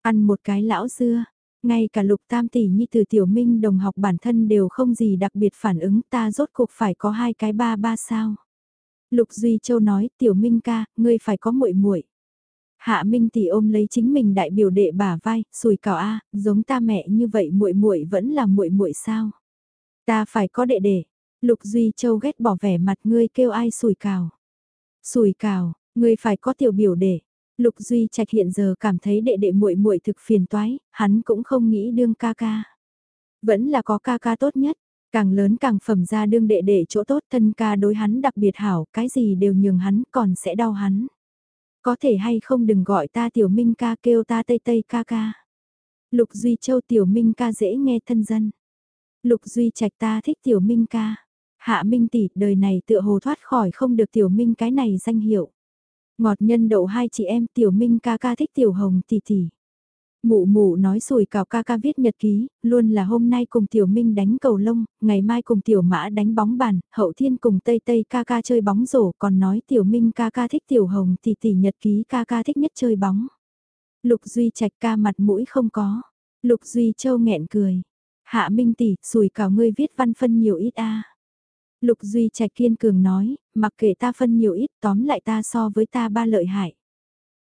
Ăn một cái lão dưa, ngay cả lục tam tỷ nhi từ tiểu minh đồng học bản thân đều không gì đặc biệt phản ứng ta rốt cuộc phải có hai cái ba ba sao. Lục Duy Châu nói tiểu minh ca, ngươi phải có muội muội. Hạ Minh tỷ ôm lấy chính mình đại biểu đệ bà vai, sùi cào a, giống ta mẹ như vậy muội muội vẫn là muội muội sao? Ta phải có đệ đệ. Lục Duy Châu ghét bỏ vẻ mặt ngươi kêu ai sùi cào. Sùi cào, ngươi phải có tiểu biểu đệ. Lục Duy Trạch hiện giờ cảm thấy đệ đệ muội muội thực phiền toái, hắn cũng không nghĩ đương ca ca. Vẫn là có ca ca tốt nhất, càng lớn càng phẩm ra đương đệ đệ chỗ tốt thân ca đối hắn đặc biệt hảo, cái gì đều nhường hắn còn sẽ đau hắn. Có thể hay không đừng gọi ta tiểu minh ca kêu ta tây tây ca ca. Lục Duy Châu tiểu minh ca dễ nghe thân dân. Lục Duy Trạch ta thích tiểu minh ca. Hạ Minh tỷ, đời này tựa hồ thoát khỏi không được tiểu minh cái này danh hiệu. Ngọt nhân đậu hai chị em tiểu minh ca ca thích tiểu hồng tỷ tỷ. Mụ mụ nói sùi cào ca ca viết nhật ký, luôn là hôm nay cùng tiểu minh đánh cầu lông, ngày mai cùng tiểu mã đánh bóng bàn, hậu thiên cùng tây tây ca ca chơi bóng rổ, còn nói tiểu minh ca ca thích tiểu hồng tỷ tỷ nhật ký ca ca thích nhất chơi bóng. Lục Duy Trạch ca mặt mũi không có. Lục Duy Châu nghẹn cười. Hạ Minh tỷ, sùi cào ngươi viết văn phân nhiều ít a. Lục Duy Trạch kiên cường nói, mặc kệ ta phân nhiều ít tóm lại ta so với ta ba lợi hại.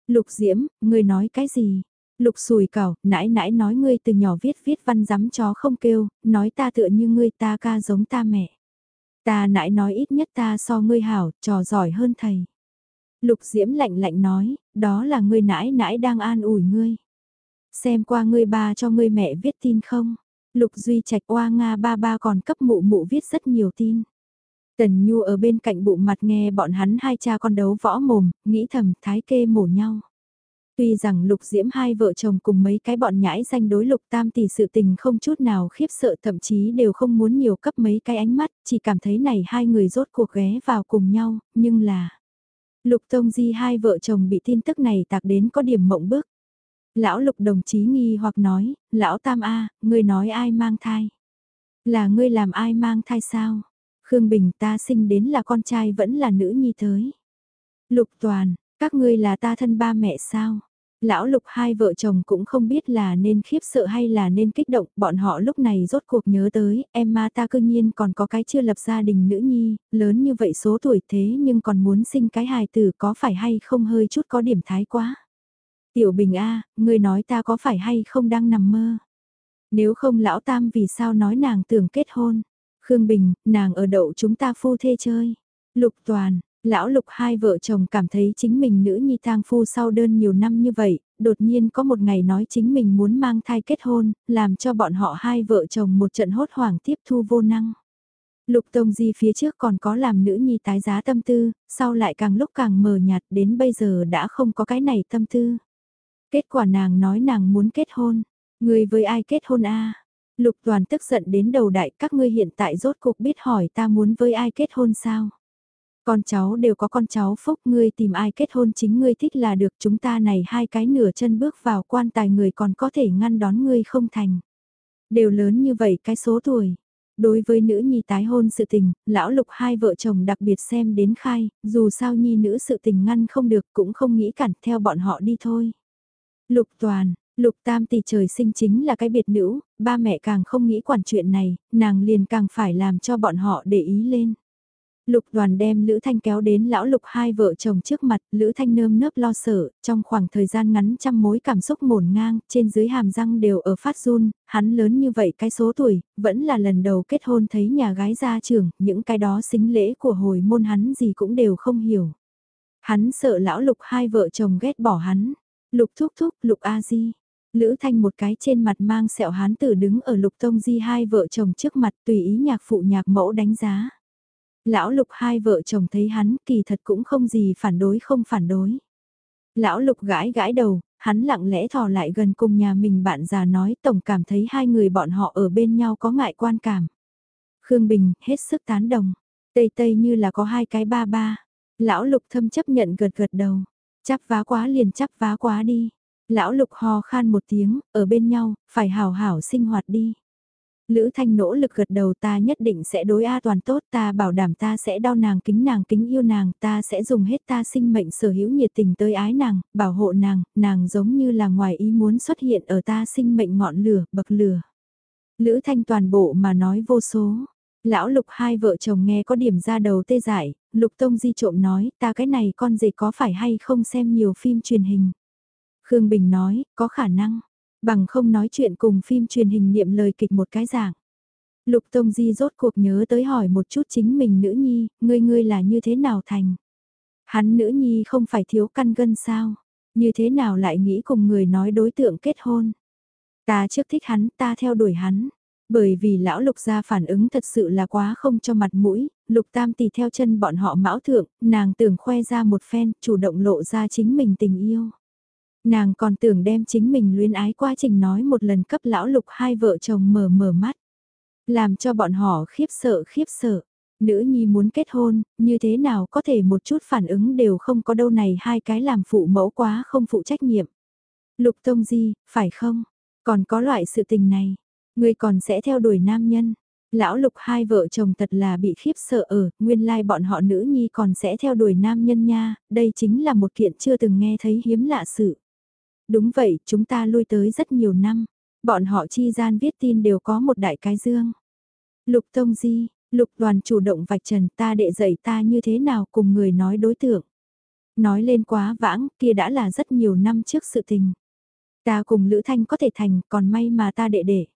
Lục Diễm, ngươi nói cái gì? Lục sùi cảo, nãi nãi nói ngươi từ nhỏ viết viết văn dám chó không kêu, nói ta tựa như ngươi ta ca giống ta mẹ. Ta nãi nói ít nhất ta so ngươi hảo, trò giỏi hơn thầy. Lục Diễm lạnh lạnh nói, đó là ngươi nãi nãi đang an ủi ngươi. Xem qua ngươi ba cho ngươi mẹ viết tin không? Lục Duy Trạch oa Nga ba ba còn cấp mụ mụ viết rất nhiều tin. Tần Nhu ở bên cạnh bụng mặt nghe bọn hắn hai cha con đấu võ mồm, nghĩ thầm thái kê mổ nhau. Tuy rằng lục diễm hai vợ chồng cùng mấy cái bọn nhãi danh đối lục tam tỷ sự tình không chút nào khiếp sợ thậm chí đều không muốn nhiều cấp mấy cái ánh mắt, chỉ cảm thấy này hai người rốt cuộc ghé vào cùng nhau, nhưng là... Lục tông di hai vợ chồng bị tin tức này tạc đến có điểm mộng bức. Lão lục đồng chí nghi hoặc nói, lão tam A, ngươi nói ai mang thai? Là ngươi làm ai mang thai sao? Khương Bình ta sinh đến là con trai vẫn là nữ nhi tới. Lục toàn, các ngươi là ta thân ba mẹ sao? Lão lục hai vợ chồng cũng không biết là nên khiếp sợ hay là nên kích động, bọn họ lúc này rốt cuộc nhớ tới, em ma ta cương nhiên còn có cái chưa lập gia đình nữ nhi, lớn như vậy số tuổi thế nhưng còn muốn sinh cái hài tử có phải hay không hơi chút có điểm thái quá. Tiểu Bình A, ngươi nói ta có phải hay không đang nằm mơ? Nếu không lão tam vì sao nói nàng tưởng kết hôn? Khương Bình, nàng ở đậu chúng ta phu thê chơi. Lục Toàn, lão Lục hai vợ chồng cảm thấy chính mình nữ nhi tang phu sau đơn nhiều năm như vậy, đột nhiên có một ngày nói chính mình muốn mang thai kết hôn, làm cho bọn họ hai vợ chồng một trận hốt hoảng tiếp thu vô năng. Lục Tông Di phía trước còn có làm nữ nhi tái giá tâm tư, sau lại càng lúc càng mờ nhạt đến bây giờ đã không có cái này tâm tư. Kết quả nàng nói nàng muốn kết hôn. Người với ai kết hôn a? Lục toàn tức giận đến đầu đại các ngươi hiện tại rốt cục biết hỏi ta muốn với ai kết hôn sao? Con cháu đều có con cháu phúc ngươi tìm ai kết hôn chính ngươi thích là được chúng ta này hai cái nửa chân bước vào quan tài người còn có thể ngăn đón ngươi không thành. Đều lớn như vậy cái số tuổi. Đối với nữ nhi tái hôn sự tình, lão lục hai vợ chồng đặc biệt xem đến khai, dù sao nhi nữ sự tình ngăn không được cũng không nghĩ cản theo bọn họ đi thôi. Lục toàn, lục tam tỷ trời sinh chính là cái biệt nữ, ba mẹ càng không nghĩ quản chuyện này, nàng liền càng phải làm cho bọn họ để ý lên. Lục đoàn đem Lữ Thanh kéo đến lão lục hai vợ chồng trước mặt, Lữ Thanh nơm nớp lo sợ, trong khoảng thời gian ngắn trăm mối cảm xúc ngổn ngang, trên dưới hàm răng đều ở phát run, hắn lớn như vậy cái số tuổi, vẫn là lần đầu kết hôn thấy nhà gái ra trường, những cái đó xính lễ của hồi môn hắn gì cũng đều không hiểu. Hắn sợ lão lục hai vợ chồng ghét bỏ hắn, Lục thúc thúc, lục A Di. Lữ Thanh một cái trên mặt mang sẹo hán tử đứng ở lục tông di hai vợ chồng trước mặt tùy ý nhạc phụ nhạc mẫu đánh giá. Lão lục hai vợ chồng thấy hắn kỳ thật cũng không gì phản đối không phản đối. Lão lục gãi gãi đầu, hắn lặng lẽ thò lại gần cùng nhà mình bạn già nói tổng cảm thấy hai người bọn họ ở bên nhau có ngại quan cảm. Khương Bình hết sức tán đồng, tây tây như là có hai cái ba ba. Lão lục thâm chấp nhận gật gật đầu. Chắp vá quá liền chắp vá quá đi. Lão lục ho khan một tiếng, ở bên nhau, phải hào hảo sinh hoạt đi. Lữ Thanh nỗ lực gật đầu ta nhất định sẽ đối A toàn tốt ta bảo đảm ta sẽ đau nàng kính nàng kính yêu nàng ta sẽ dùng hết ta sinh mệnh sở hữu nhiệt tình tới ái nàng, bảo hộ nàng, nàng giống như là ngoài ý muốn xuất hiện ở ta sinh mệnh ngọn lửa, bậc lửa. Lữ Thanh toàn bộ mà nói vô số. Lão lục hai vợ chồng nghe có điểm ra đầu tê dại, lục tông di trộm nói ta cái này con dì có phải hay không xem nhiều phim truyền hình. Khương Bình nói, có khả năng, bằng không nói chuyện cùng phim truyền hình niệm lời kịch một cái dạng. Lục Tông Di rốt cuộc nhớ tới hỏi một chút chính mình nữ nhi, ngươi ngươi là như thế nào thành. Hắn nữ nhi không phải thiếu căn gân sao, như thế nào lại nghĩ cùng người nói đối tượng kết hôn. Ta trước thích hắn, ta theo đuổi hắn, bởi vì lão lục gia phản ứng thật sự là quá không cho mặt mũi, lục tam tỷ theo chân bọn họ mão thượng, nàng tưởng khoe ra một phen, chủ động lộ ra chính mình tình yêu. Nàng còn tưởng đem chính mình luyến ái quá trình nói một lần cấp lão lục hai vợ chồng mở mở mắt. Làm cho bọn họ khiếp sợ khiếp sợ. Nữ nhi muốn kết hôn, như thế nào có thể một chút phản ứng đều không có đâu này hai cái làm phụ mẫu quá không phụ trách nhiệm. Lục Tông Di, phải không? Còn có loại sự tình này, Người còn sẽ theo đuổi nam nhân. Lão lục hai vợ chồng thật là bị khiếp sợ ở, nguyên lai like bọn họ nữ nhi còn sẽ theo đuổi nam nhân nha, đây chính là một kiện chưa từng nghe thấy hiếm lạ sự. Đúng vậy, chúng ta lui tới rất nhiều năm, bọn họ chi gian viết tin đều có một đại cái dương. Lục Tông Di, Lục đoàn chủ động vạch trần ta đệ dạy ta như thế nào cùng người nói đối tượng. Nói lên quá vãng, kia đã là rất nhiều năm trước sự tình. Ta cùng Lữ Thanh có thể thành, còn may mà ta đệ đệ.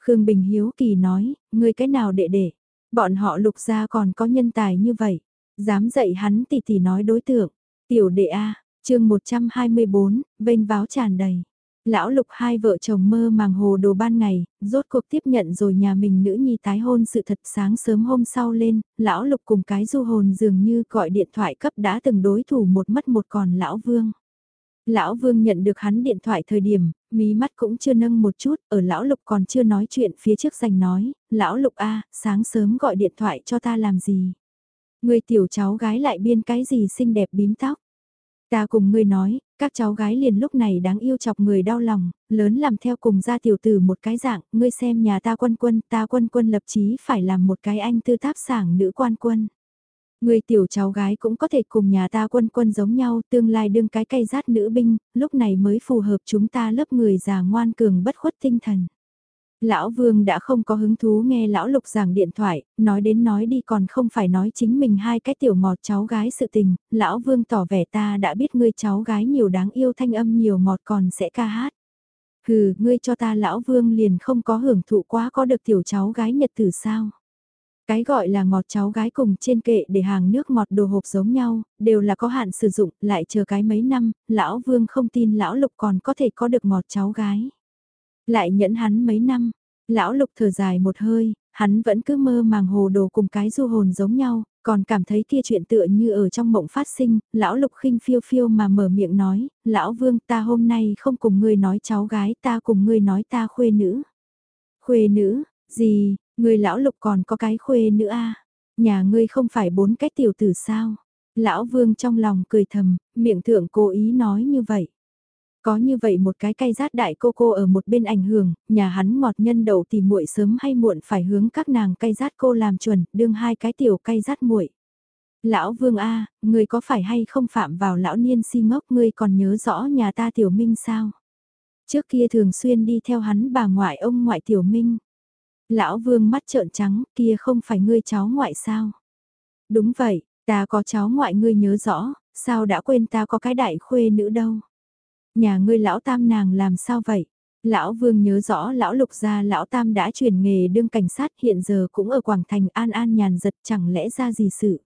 Khương Bình Hiếu Kỳ nói, người cái nào đệ đệ, bọn họ lục gia còn có nhân tài như vậy, dám dạy hắn tỷ tỷ nói đối tượng, tiểu đệ A, chương 124, vênh váo tràn đầy. Lão lục hai vợ chồng mơ màng hồ đồ ban ngày, rốt cuộc tiếp nhận rồi nhà mình nữ nhi tái hôn sự thật sáng sớm hôm sau lên, lão lục cùng cái du hồn dường như gọi điện thoại cấp đã từng đối thủ một mất một còn lão vương. Lão Vương nhận được hắn điện thoại thời điểm, mí mắt cũng chưa nâng một chút, ở Lão Lục còn chưa nói chuyện phía trước giành nói, Lão Lục A, sáng sớm gọi điện thoại cho ta làm gì? Người tiểu cháu gái lại biên cái gì xinh đẹp bím tóc? Ta cùng ngươi nói, các cháu gái liền lúc này đáng yêu chọc người đau lòng, lớn làm theo cùng gia tiểu tử một cái dạng, ngươi xem nhà ta quân quân, ta quân quân lập chí phải làm một cái anh tư tháp sảng nữ quan quân. Người tiểu cháu gái cũng có thể cùng nhà ta quân quân giống nhau, tương lai đương cái cây rát nữ binh, lúc này mới phù hợp chúng ta lớp người già ngoan cường bất khuất tinh thần. Lão Vương đã không có hứng thú nghe Lão Lục giảng điện thoại, nói đến nói đi còn không phải nói chính mình hai cái tiểu ngọt cháu gái sự tình, Lão Vương tỏ vẻ ta đã biết ngươi cháu gái nhiều đáng yêu thanh âm nhiều ngọt còn sẽ ca hát. Hừ, ngươi cho ta Lão Vương liền không có hưởng thụ quá có được tiểu cháu gái nhật tử sao. Cái gọi là ngọt cháu gái cùng trên kệ để hàng nước ngọt đồ hộp giống nhau, đều là có hạn sử dụng, lại chờ cái mấy năm, Lão Vương không tin Lão Lục còn có thể có được ngọt cháu gái. Lại nhẫn hắn mấy năm, lão lục thở dài một hơi, hắn vẫn cứ mơ màng hồ đồ cùng cái du hồn giống nhau, còn cảm thấy kia chuyện tựa như ở trong mộng phát sinh, lão lục khinh phiêu phiêu mà mở miệng nói, lão vương ta hôm nay không cùng ngươi nói cháu gái ta cùng ngươi nói ta khuê nữ. Khuê nữ, gì, Người lão lục còn có cái khuê nữa a à? nhà ngươi không phải bốn cái tiểu tử sao? Lão vương trong lòng cười thầm, miệng thượng cố ý nói như vậy. Có như vậy một cái cay rát đại cô cô ở một bên ảnh hưởng, nhà hắn ngọt nhân đậu thì muội sớm hay muộn phải hướng các nàng cay rát cô làm chuẩn, đương hai cái tiểu cay rát muội. Lão Vương A, người có phải hay không phạm vào lão niên si ngốc ngươi còn nhớ rõ nhà ta tiểu minh sao? Trước kia thường xuyên đi theo hắn bà ngoại ông ngoại tiểu minh. Lão Vương mắt trợn trắng, kia không phải ngươi cháu ngoại sao? Đúng vậy, ta có cháu ngoại ngươi nhớ rõ, sao đã quên ta có cái đại khuê nữ đâu? Nhà ngươi lão tam nàng làm sao vậy? Lão Vương nhớ rõ lão lục gia lão tam đã chuyển nghề đương cảnh sát hiện giờ cũng ở Quảng Thành an an nhàn giật chẳng lẽ ra gì sự.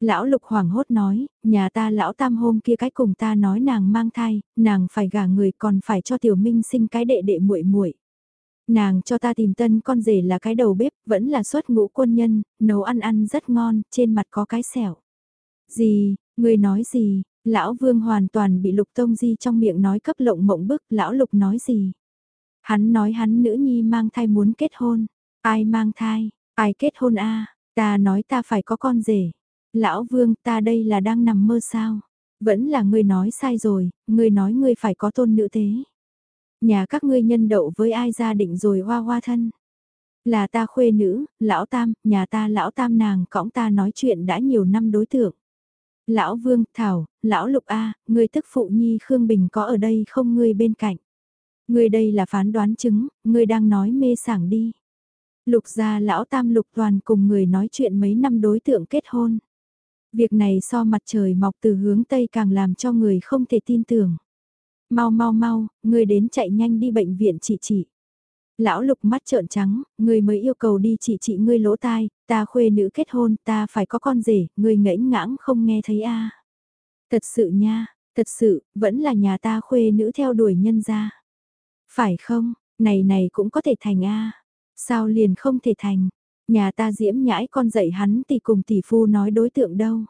Lão lục hoảng hốt nói, nhà ta lão tam hôm kia cách cùng ta nói nàng mang thai, nàng phải gả người còn phải cho tiểu minh sinh cái đệ đệ muội muội. Nàng cho ta tìm tân con rể là cái đầu bếp, vẫn là xuất ngũ quân nhân, nấu ăn ăn rất ngon, trên mặt có cái sẹo. Gì, người nói gì, Lão Vương hoàn toàn bị Lục Tông Di trong miệng nói cấp lộng mộng bức, lão Lục nói gì? Hắn nói hắn nữ nhi mang thai muốn kết hôn. Ai mang thai? Ai kết hôn a? Ta nói ta phải có con rể. Lão Vương ta đây là đang nằm mơ sao? Vẫn là ngươi nói sai rồi, ngươi nói ngươi phải có tôn nữ thế. Nhà các ngươi nhân đậu với ai gia định rồi hoa hoa thân. Là ta khuê nữ, lão tam, nhà ta lão tam nàng cõng ta nói chuyện đã nhiều năm đối tượng. Lão Vương, Thảo, Lão Lục A, người tức phụ nhi Khương Bình có ở đây không ngươi bên cạnh. Ngươi đây là phán đoán chứng, ngươi đang nói mê sảng đi. Lục gia lão tam lục toàn cùng người nói chuyện mấy năm đối tượng kết hôn. Việc này so mặt trời mọc từ hướng Tây càng làm cho người không thể tin tưởng. Mau mau mau, ngươi đến chạy nhanh đi bệnh viện trị trị. Lão lục mắt trợn trắng, người mới yêu cầu đi trị trị ngươi lỗ tai, ta khuê nữ kết hôn, ta phải có con rể, ngươi ngẫy ngãng không nghe thấy a Thật sự nha, thật sự, vẫn là nhà ta khuê nữ theo đuổi nhân gia. Phải không, này này cũng có thể thành a Sao liền không thể thành, nhà ta diễm nhãi con dạy hắn thì cùng tỷ phu nói đối tượng đâu.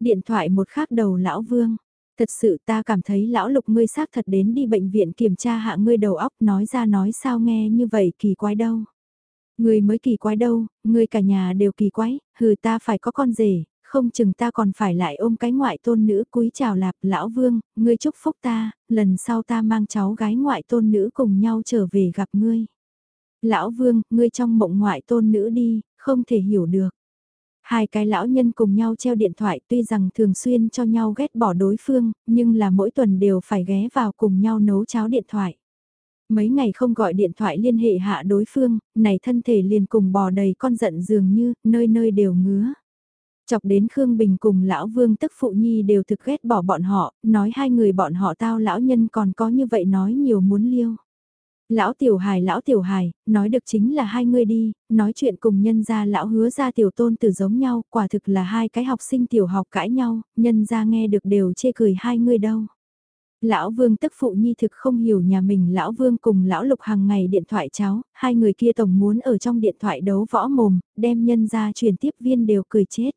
Điện thoại một khác đầu lão vương, thật sự ta cảm thấy lão lục ngươi xác thật đến đi bệnh viện kiểm tra hạ ngươi đầu óc nói ra nói sao nghe như vậy kỳ quái đâu. Ngươi mới kỳ quái đâu, ngươi cả nhà đều kỳ quái, hừ ta phải có con rể, không chừng ta còn phải lại ôm cái ngoại tôn nữ cúi chào lạp lão vương, ngươi chúc phúc ta, lần sau ta mang cháu gái ngoại tôn nữ cùng nhau trở về gặp ngươi. Lão vương, ngươi trong mộng ngoại tôn nữ đi, không thể hiểu được. Hai cái lão nhân cùng nhau treo điện thoại tuy rằng thường xuyên cho nhau ghét bỏ đối phương, nhưng là mỗi tuần đều phải ghé vào cùng nhau nấu cháo điện thoại. Mấy ngày không gọi điện thoại liên hệ hạ đối phương, này thân thể liền cùng bò đầy con giận dường như, nơi nơi đều ngứa. Chọc đến Khương Bình cùng lão vương tức phụ nhi đều thực ghét bỏ bọn họ, nói hai người bọn họ tao lão nhân còn có như vậy nói nhiều muốn liêu. Lão tiểu hài lão tiểu hài, nói được chính là hai người đi, nói chuyện cùng nhân gia lão hứa ra tiểu tôn từ giống nhau, quả thực là hai cái học sinh tiểu học cãi nhau, nhân gia nghe được đều chê cười hai người đâu. Lão Vương tức phụ nhi thực không hiểu nhà mình Lão Vương cùng Lão Lục hàng ngày điện thoại cháu, hai người kia tổng muốn ở trong điện thoại đấu võ mồm, đem nhân gia truyền tiếp viên đều cười chết.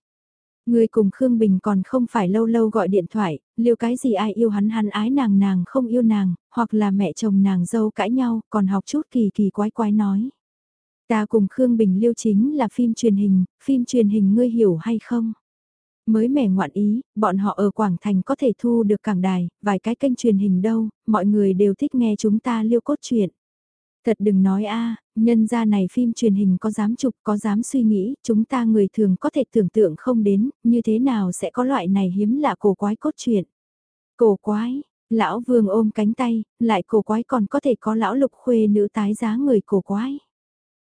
Người cùng Khương Bình còn không phải lâu lâu gọi điện thoại, liêu cái gì ai yêu hắn hắn ái nàng nàng không yêu nàng, hoặc là mẹ chồng nàng dâu cãi nhau, còn học chút kỳ kỳ quái quái nói. Ta cùng Khương Bình liêu chính là phim truyền hình, phim truyền hình ngươi hiểu hay không? Mới mẻ ngoạn ý, bọn họ ở Quảng Thành có thể thu được cảng đài, vài cái kênh truyền hình đâu, mọi người đều thích nghe chúng ta liêu cốt truyện. Thật đừng nói a nhân gia này phim truyền hình có dám chụp, có dám suy nghĩ, chúng ta người thường có thể tưởng tượng không đến, như thế nào sẽ có loại này hiếm lạ cổ quái cốt truyện. Cổ quái, lão vương ôm cánh tay, lại cổ quái còn có thể có lão lục khuê nữ tái giá người cổ quái.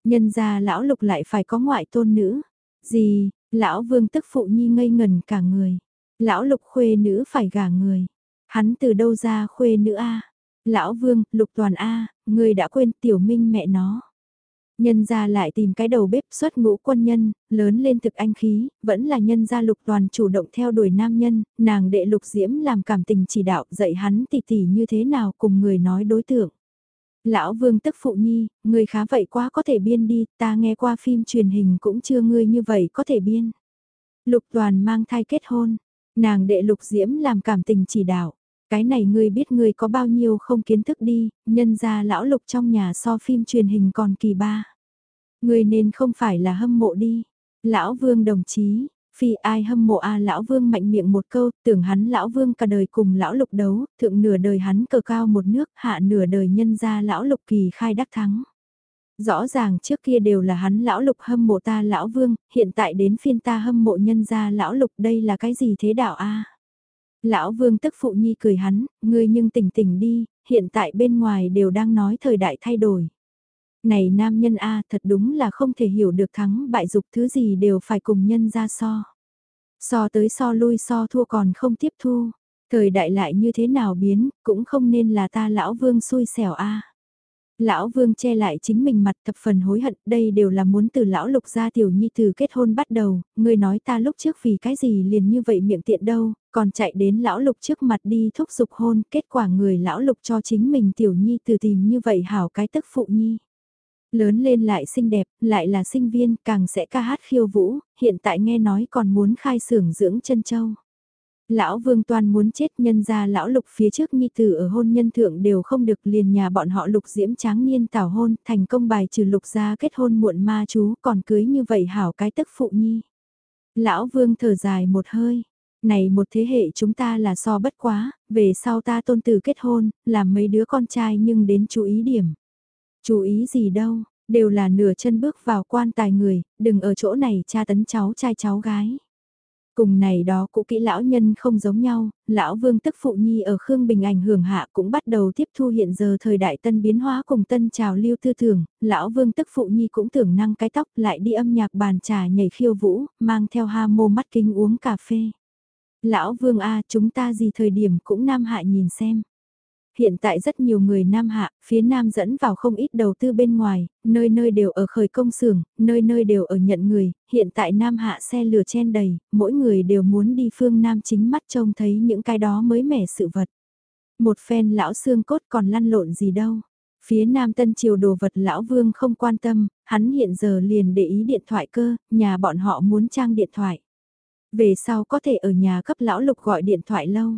Nhân gia lão lục lại phải có ngoại tôn nữ. Gì, lão vương tức phụ nhi ngây ngần cả người. Lão lục khuê nữ phải gả người. Hắn từ đâu ra khuê nữ a Lão vương, lục toàn a người đã quên tiểu minh mẹ nó. Nhân gia lại tìm cái đầu bếp xuất ngũ quân nhân, lớn lên thực anh khí, vẫn là nhân gia lục toàn chủ động theo đuổi nam nhân, nàng đệ lục diễm làm cảm tình chỉ đạo dạy hắn tỉ tỉ như thế nào cùng người nói đối tượng. Lão vương tức phụ nhi, người khá vậy quá có thể biên đi, ta nghe qua phim truyền hình cũng chưa ngươi như vậy có thể biên. Lục toàn mang thai kết hôn, nàng đệ lục diễm làm cảm tình chỉ đạo. Cái này ngươi biết ngươi có bao nhiêu không kiến thức đi, nhân ra lão lục trong nhà so phim truyền hình còn kỳ ba. Ngươi nên không phải là hâm mộ đi. Lão vương đồng chí, phi ai hâm mộ a à, lão vương mạnh miệng một câu, tưởng hắn lão vương cả đời cùng lão lục đấu, thượng nửa đời hắn cờ cao một nước, hạ nửa đời nhân ra lão lục kỳ khai đắc thắng. Rõ ràng trước kia đều là hắn lão lục hâm mộ ta lão vương, hiện tại đến phiên ta hâm mộ nhân ra lão lục đây là cái gì thế đạo a à? Lão vương tức phụ nhi cười hắn, ngươi nhưng tỉnh tỉnh đi, hiện tại bên ngoài đều đang nói thời đại thay đổi. Này nam nhân A thật đúng là không thể hiểu được thắng bại dục thứ gì đều phải cùng nhân ra so. So tới so lui so thua còn không tiếp thu. Thời đại lại như thế nào biến, cũng không nên là ta lão vương xui xẻo A. Lão Vương che lại chính mình mặt thập phần hối hận, đây đều là muốn từ lão lục gia tiểu nhi từ kết hôn bắt đầu, người nói ta lúc trước vì cái gì liền như vậy miệng tiện đâu, còn chạy đến lão lục trước mặt đi thúc giục hôn, kết quả người lão lục cho chính mình tiểu nhi từ tìm như vậy hảo cái tức phụ nhi. Lớn lên lại xinh đẹp, lại là sinh viên, càng sẽ ca hát khiêu vũ, hiện tại nghe nói còn muốn khai xưởng dưỡng chân châu. Lão Vương Toan muốn chết nhân ra lão lục phía trước nhi tử ở hôn nhân thượng đều không được liền nhà bọn họ lục diễm tráng niên tảo hôn thành công bài trừ lục ra kết hôn muộn ma chú còn cưới như vậy hảo cái tức phụ nhi. Lão Vương thở dài một hơi, này một thế hệ chúng ta là so bất quá, về sau ta tôn tử kết hôn, làm mấy đứa con trai nhưng đến chú ý điểm. Chú ý gì đâu, đều là nửa chân bước vào quan tài người, đừng ở chỗ này cha tấn cháu trai cháu gái. Cùng này đó cũ kỹ lão nhân không giống nhau, lão vương tức phụ nhi ở Khương Bình ảnh hưởng hạ cũng bắt đầu tiếp thu hiện giờ thời đại tân biến hóa cùng tân trào lưu tư tưởng, lão vương tức phụ nhi cũng tưởng năng cái tóc lại đi âm nhạc bàn trà nhảy khiêu vũ, mang theo ha mô mắt kính uống cà phê. Lão vương A chúng ta gì thời điểm cũng nam hạ nhìn xem. Hiện tại rất nhiều người Nam Hạ, phía Nam dẫn vào không ít đầu tư bên ngoài, nơi nơi đều ở khởi công xưởng, nơi nơi đều ở nhận người, hiện tại Nam Hạ xe lửa chen đầy, mỗi người đều muốn đi phương Nam chính mắt trông thấy những cái đó mới mẻ sự vật. Một phen lão xương cốt còn lăn lộn gì đâu. Phía Nam Tân Triều đồ vật lão vương không quan tâm, hắn hiện giờ liền để ý điện thoại cơ, nhà bọn họ muốn trang điện thoại. Về sau có thể ở nhà cấp lão lục gọi điện thoại lâu.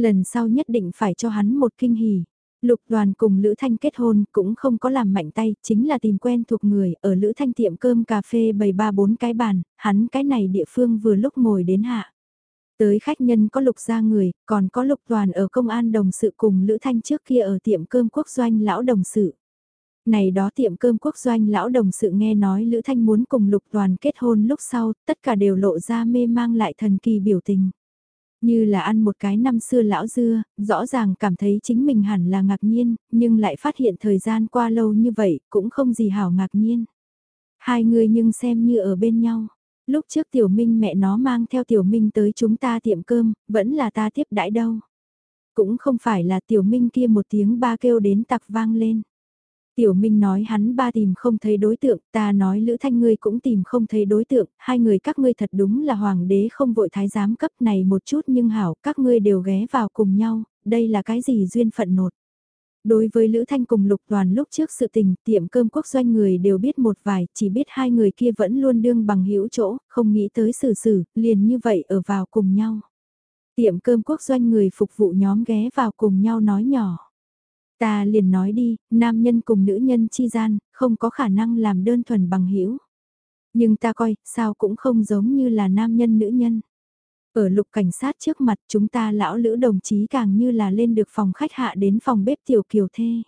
Lần sau nhất định phải cho hắn một kinh hỉ. Lục đoàn cùng Lữ Thanh kết hôn cũng không có làm mạnh tay, chính là tìm quen thuộc người, ở Lữ Thanh tiệm cơm cà phê bày ba bốn cái bàn, hắn cái này địa phương vừa lúc ngồi đến hạ. Tới khách nhân có lục gia người, còn có lục đoàn ở công an đồng sự cùng Lữ Thanh trước kia ở tiệm cơm quốc doanh lão đồng sự. Này đó tiệm cơm quốc doanh lão đồng sự nghe nói Lữ Thanh muốn cùng lục đoàn kết hôn lúc sau, tất cả đều lộ ra mê mang lại thần kỳ biểu tình. Như là ăn một cái năm xưa lão dưa, rõ ràng cảm thấy chính mình hẳn là ngạc nhiên, nhưng lại phát hiện thời gian qua lâu như vậy, cũng không gì hảo ngạc nhiên. Hai người nhưng xem như ở bên nhau. Lúc trước tiểu minh mẹ nó mang theo tiểu minh tới chúng ta tiệm cơm, vẫn là ta tiếp đãi đâu. Cũng không phải là tiểu minh kia một tiếng ba kêu đến tặc vang lên. Tiểu Minh nói hắn ba tìm không thấy đối tượng, ta nói Lữ Thanh ngươi cũng tìm không thấy đối tượng, hai người các ngươi thật đúng là hoàng đế không vội thái giám cấp này một chút nhưng hảo, các ngươi đều ghé vào cùng nhau, đây là cái gì duyên phận nột. Đối với Lữ Thanh cùng Lục Toàn lúc trước sự tình, tiệm cơm quốc doanh người đều biết một vài, chỉ biết hai người kia vẫn luôn đương bằng hữu chỗ, không nghĩ tới xử xử, liền như vậy ở vào cùng nhau. Tiệm cơm quốc doanh người phục vụ nhóm ghé vào cùng nhau nói nhỏ. Ta liền nói đi, nam nhân cùng nữ nhân chi gian, không có khả năng làm đơn thuần bằng hữu Nhưng ta coi, sao cũng không giống như là nam nhân nữ nhân. Ở lục cảnh sát trước mặt chúng ta lão lữ đồng chí càng như là lên được phòng khách hạ đến phòng bếp tiểu kiều thê.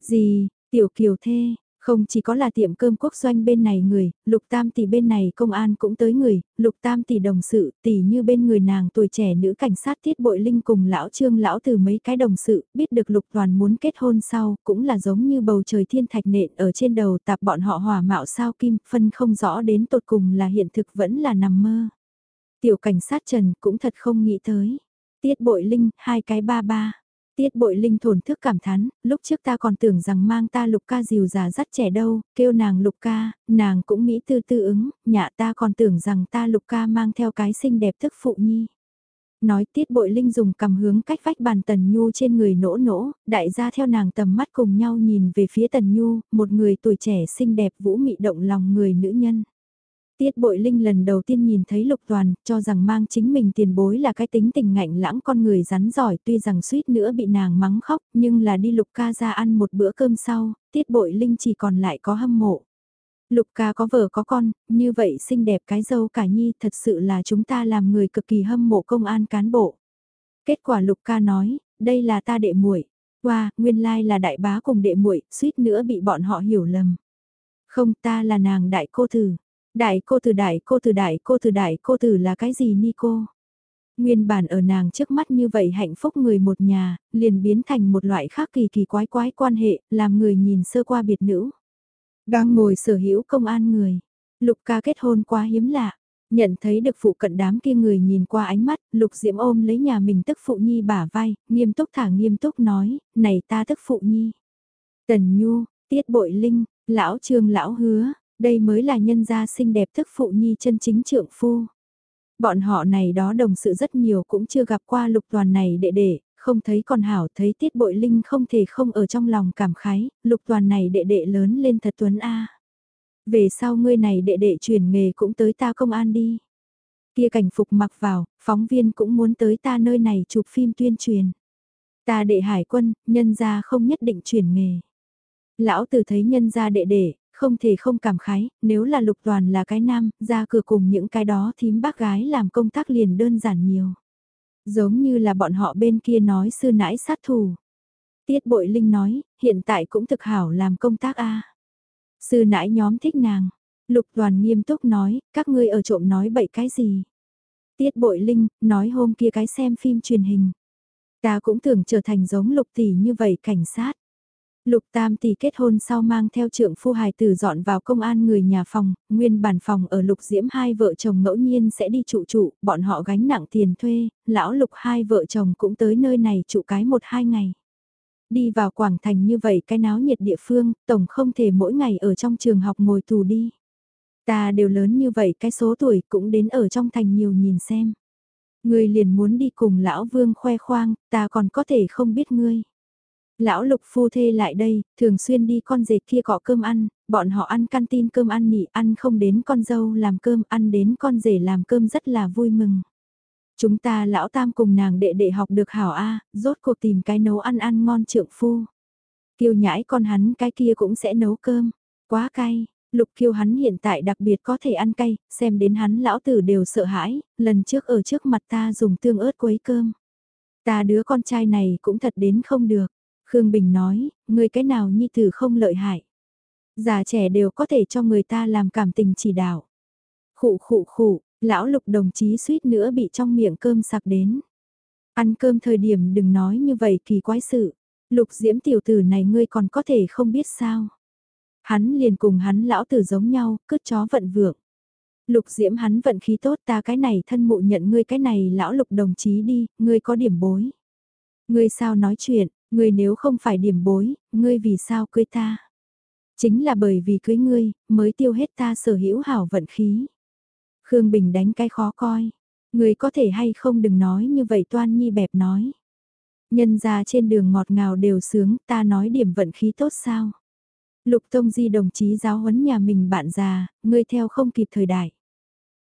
Gì, tiểu kiều thê, không chỉ có là tiệm cơm quốc doanh bên này người, lục tam tỷ bên này công an cũng tới người, lục tam tỷ đồng sự, tỷ như bên người nàng tuổi trẻ nữ cảnh sát thiết bội linh cùng lão trương lão từ mấy cái đồng sự, biết được lục toàn muốn kết hôn sau, cũng là giống như bầu trời thiên thạch nện ở trên đầu tạp bọn họ hỏa mạo sao kim, phân không rõ đến tột cùng là hiện thực vẫn là nằm mơ. Tiểu cảnh sát Trần cũng thật không nghĩ tới. Tiết bội linh, hai cái ba ba. Tiết bội linh thổn thức cảm thán, lúc trước ta còn tưởng rằng mang ta lục ca dìu già dắt trẻ đâu, kêu nàng lục ca, nàng cũng mỹ tư tư ứng, nhà ta còn tưởng rằng ta lục ca mang theo cái xinh đẹp thức phụ nhi. Nói tiết bội linh dùng cầm hướng cách vách bàn tần nhu trên người nỗ nỗ, đại gia theo nàng tầm mắt cùng nhau nhìn về phía tần nhu, một người tuổi trẻ xinh đẹp vũ mị động lòng người nữ nhân. Tiết bội linh lần đầu tiên nhìn thấy lục toàn, cho rằng mang chính mình tiền bối là cái tính tình ngạnh lãng con người rắn giỏi tuy rằng suýt nữa bị nàng mắng khóc, nhưng là đi lục ca ra ăn một bữa cơm sau, tiết bội linh chỉ còn lại có hâm mộ. Lục ca có vợ có con, như vậy xinh đẹp cái dâu cả nhi thật sự là chúng ta làm người cực kỳ hâm mộ công an cán bộ. Kết quả lục ca nói, đây là ta đệ muội Wow, nguyên lai là đại bá cùng đệ muội suýt nữa bị bọn họ hiểu lầm. Không ta là nàng đại cô tử. Đại cô từ đại cô từ đại cô từ đại cô từ là cái gì ni cô? Nguyên bản ở nàng trước mắt như vậy hạnh phúc người một nhà, liền biến thành một loại khác kỳ kỳ quái quái quan hệ, làm người nhìn sơ qua biệt nữ. Đang ngồi sở hữu công an người, lục ca kết hôn quá hiếm lạ, nhận thấy được phụ cận đám kia người nhìn qua ánh mắt, lục diễm ôm lấy nhà mình tức phụ nhi bả vai, nghiêm túc thả nghiêm túc nói, này ta tức phụ nhi. Tần Nhu, Tiết Bội Linh, Lão Trương Lão Hứa, đây mới là nhân gia xinh đẹp thức phụ nhi chân chính trượng phu. Bọn họ này đó đồng sự rất nhiều cũng chưa gặp qua lục toàn này đệ đệ, không thấy còn hảo thấy tiết bội linh không thể không ở trong lòng cảm khái, lục toàn này đệ đệ lớn lên thật tuấn A. Về sau ngươi này đệ đệ chuyển nghề cũng tới ta công an đi. Kia cảnh phục mặc vào, phóng viên cũng muốn tới ta nơi này chụp phim tuyên truyền. Ta đệ hải quân, nhân gia không nhất định chuyển nghề. Lão tử thấy nhân gia đệ đệ, không thể không cảm khái, nếu là lục toàn là cái nam, ra cửa cùng những cái đó thím bác gái làm công tác liền đơn giản nhiều. Giống như là bọn họ bên kia nói sư nãi sát thủ. Tiết bội linh nói, hiện tại cũng thực hảo làm công tác a Sư nãi nhóm thích nàng. Lục toàn nghiêm túc nói, các ngươi ở trộm nói bậy cái gì. Tiết bội linh, nói hôm kia cái xem phim truyền hình. Ta cũng tưởng trở thành giống lục tỷ như vậy cảnh sát. Lục Tam tỷ kết hôn sau mang theo trượng phu hài tử dọn vào công an người nhà phòng, nguyên bản phòng ở Lục Diễm hai vợ chồng ngẫu nhiên sẽ đi trụ trụ, bọn họ gánh nặng tiền thuê, lão Lục hai vợ chồng cũng tới nơi này trụ cái một hai ngày. Đi vào Quảng Thành như vậy cái náo nhiệt địa phương, tổng không thể mỗi ngày ở trong trường học ngồi tù đi. Ta đều lớn như vậy cái số tuổi cũng đến ở trong thành nhiều nhìn xem. Ngươi liền muốn đi cùng lão vương khoe khoang, ta còn có thể không biết ngươi. Lão lục phu thê lại đây, thường xuyên đi con dệt kia cọ cơm ăn, bọn họ ăn canteen cơm ăn nhị ăn không đến con dâu làm cơm ăn đến con rể làm cơm rất là vui mừng. Chúng ta lão tam cùng nàng đệ đệ học được hảo A, rốt cuộc tìm cái nấu ăn ăn ngon trượng phu. Kiều nhãi con hắn cái kia cũng sẽ nấu cơm, quá cay, lục kiều hắn hiện tại đặc biệt có thể ăn cay, xem đến hắn lão tử đều sợ hãi, lần trước ở trước mặt ta dùng tương ớt quấy cơm. Ta đứa con trai này cũng thật đến không được. Khương Bình nói, người cái nào nhi tử không lợi hại. Già trẻ đều có thể cho người ta làm cảm tình chỉ đạo. Khụ khụ khụ, lão lục đồng chí suýt nữa bị trong miệng cơm sặc đến. Ăn cơm thời điểm đừng nói như vậy kỳ quái sự. Lục diễm tiểu tử này ngươi còn có thể không biết sao. Hắn liền cùng hắn lão tử giống nhau, cứ chó vận vượng. Lục diễm hắn vận khí tốt ta cái này thân mụ nhận ngươi cái này lão lục đồng chí đi, ngươi có điểm bối. Ngươi sao nói chuyện, Ngươi nếu không phải điểm bối, ngươi vì sao cưới ta? Chính là bởi vì cưới ngươi, mới tiêu hết ta sở hữu hảo vận khí. Khương Bình đánh cái khó coi. Ngươi có thể hay không đừng nói như vậy toan nhi bẹp nói. Nhân ra trên đường ngọt ngào đều sướng, ta nói điểm vận khí tốt sao. Lục Tông Di đồng chí giáo huấn nhà mình bạn già, ngươi theo không kịp thời đại.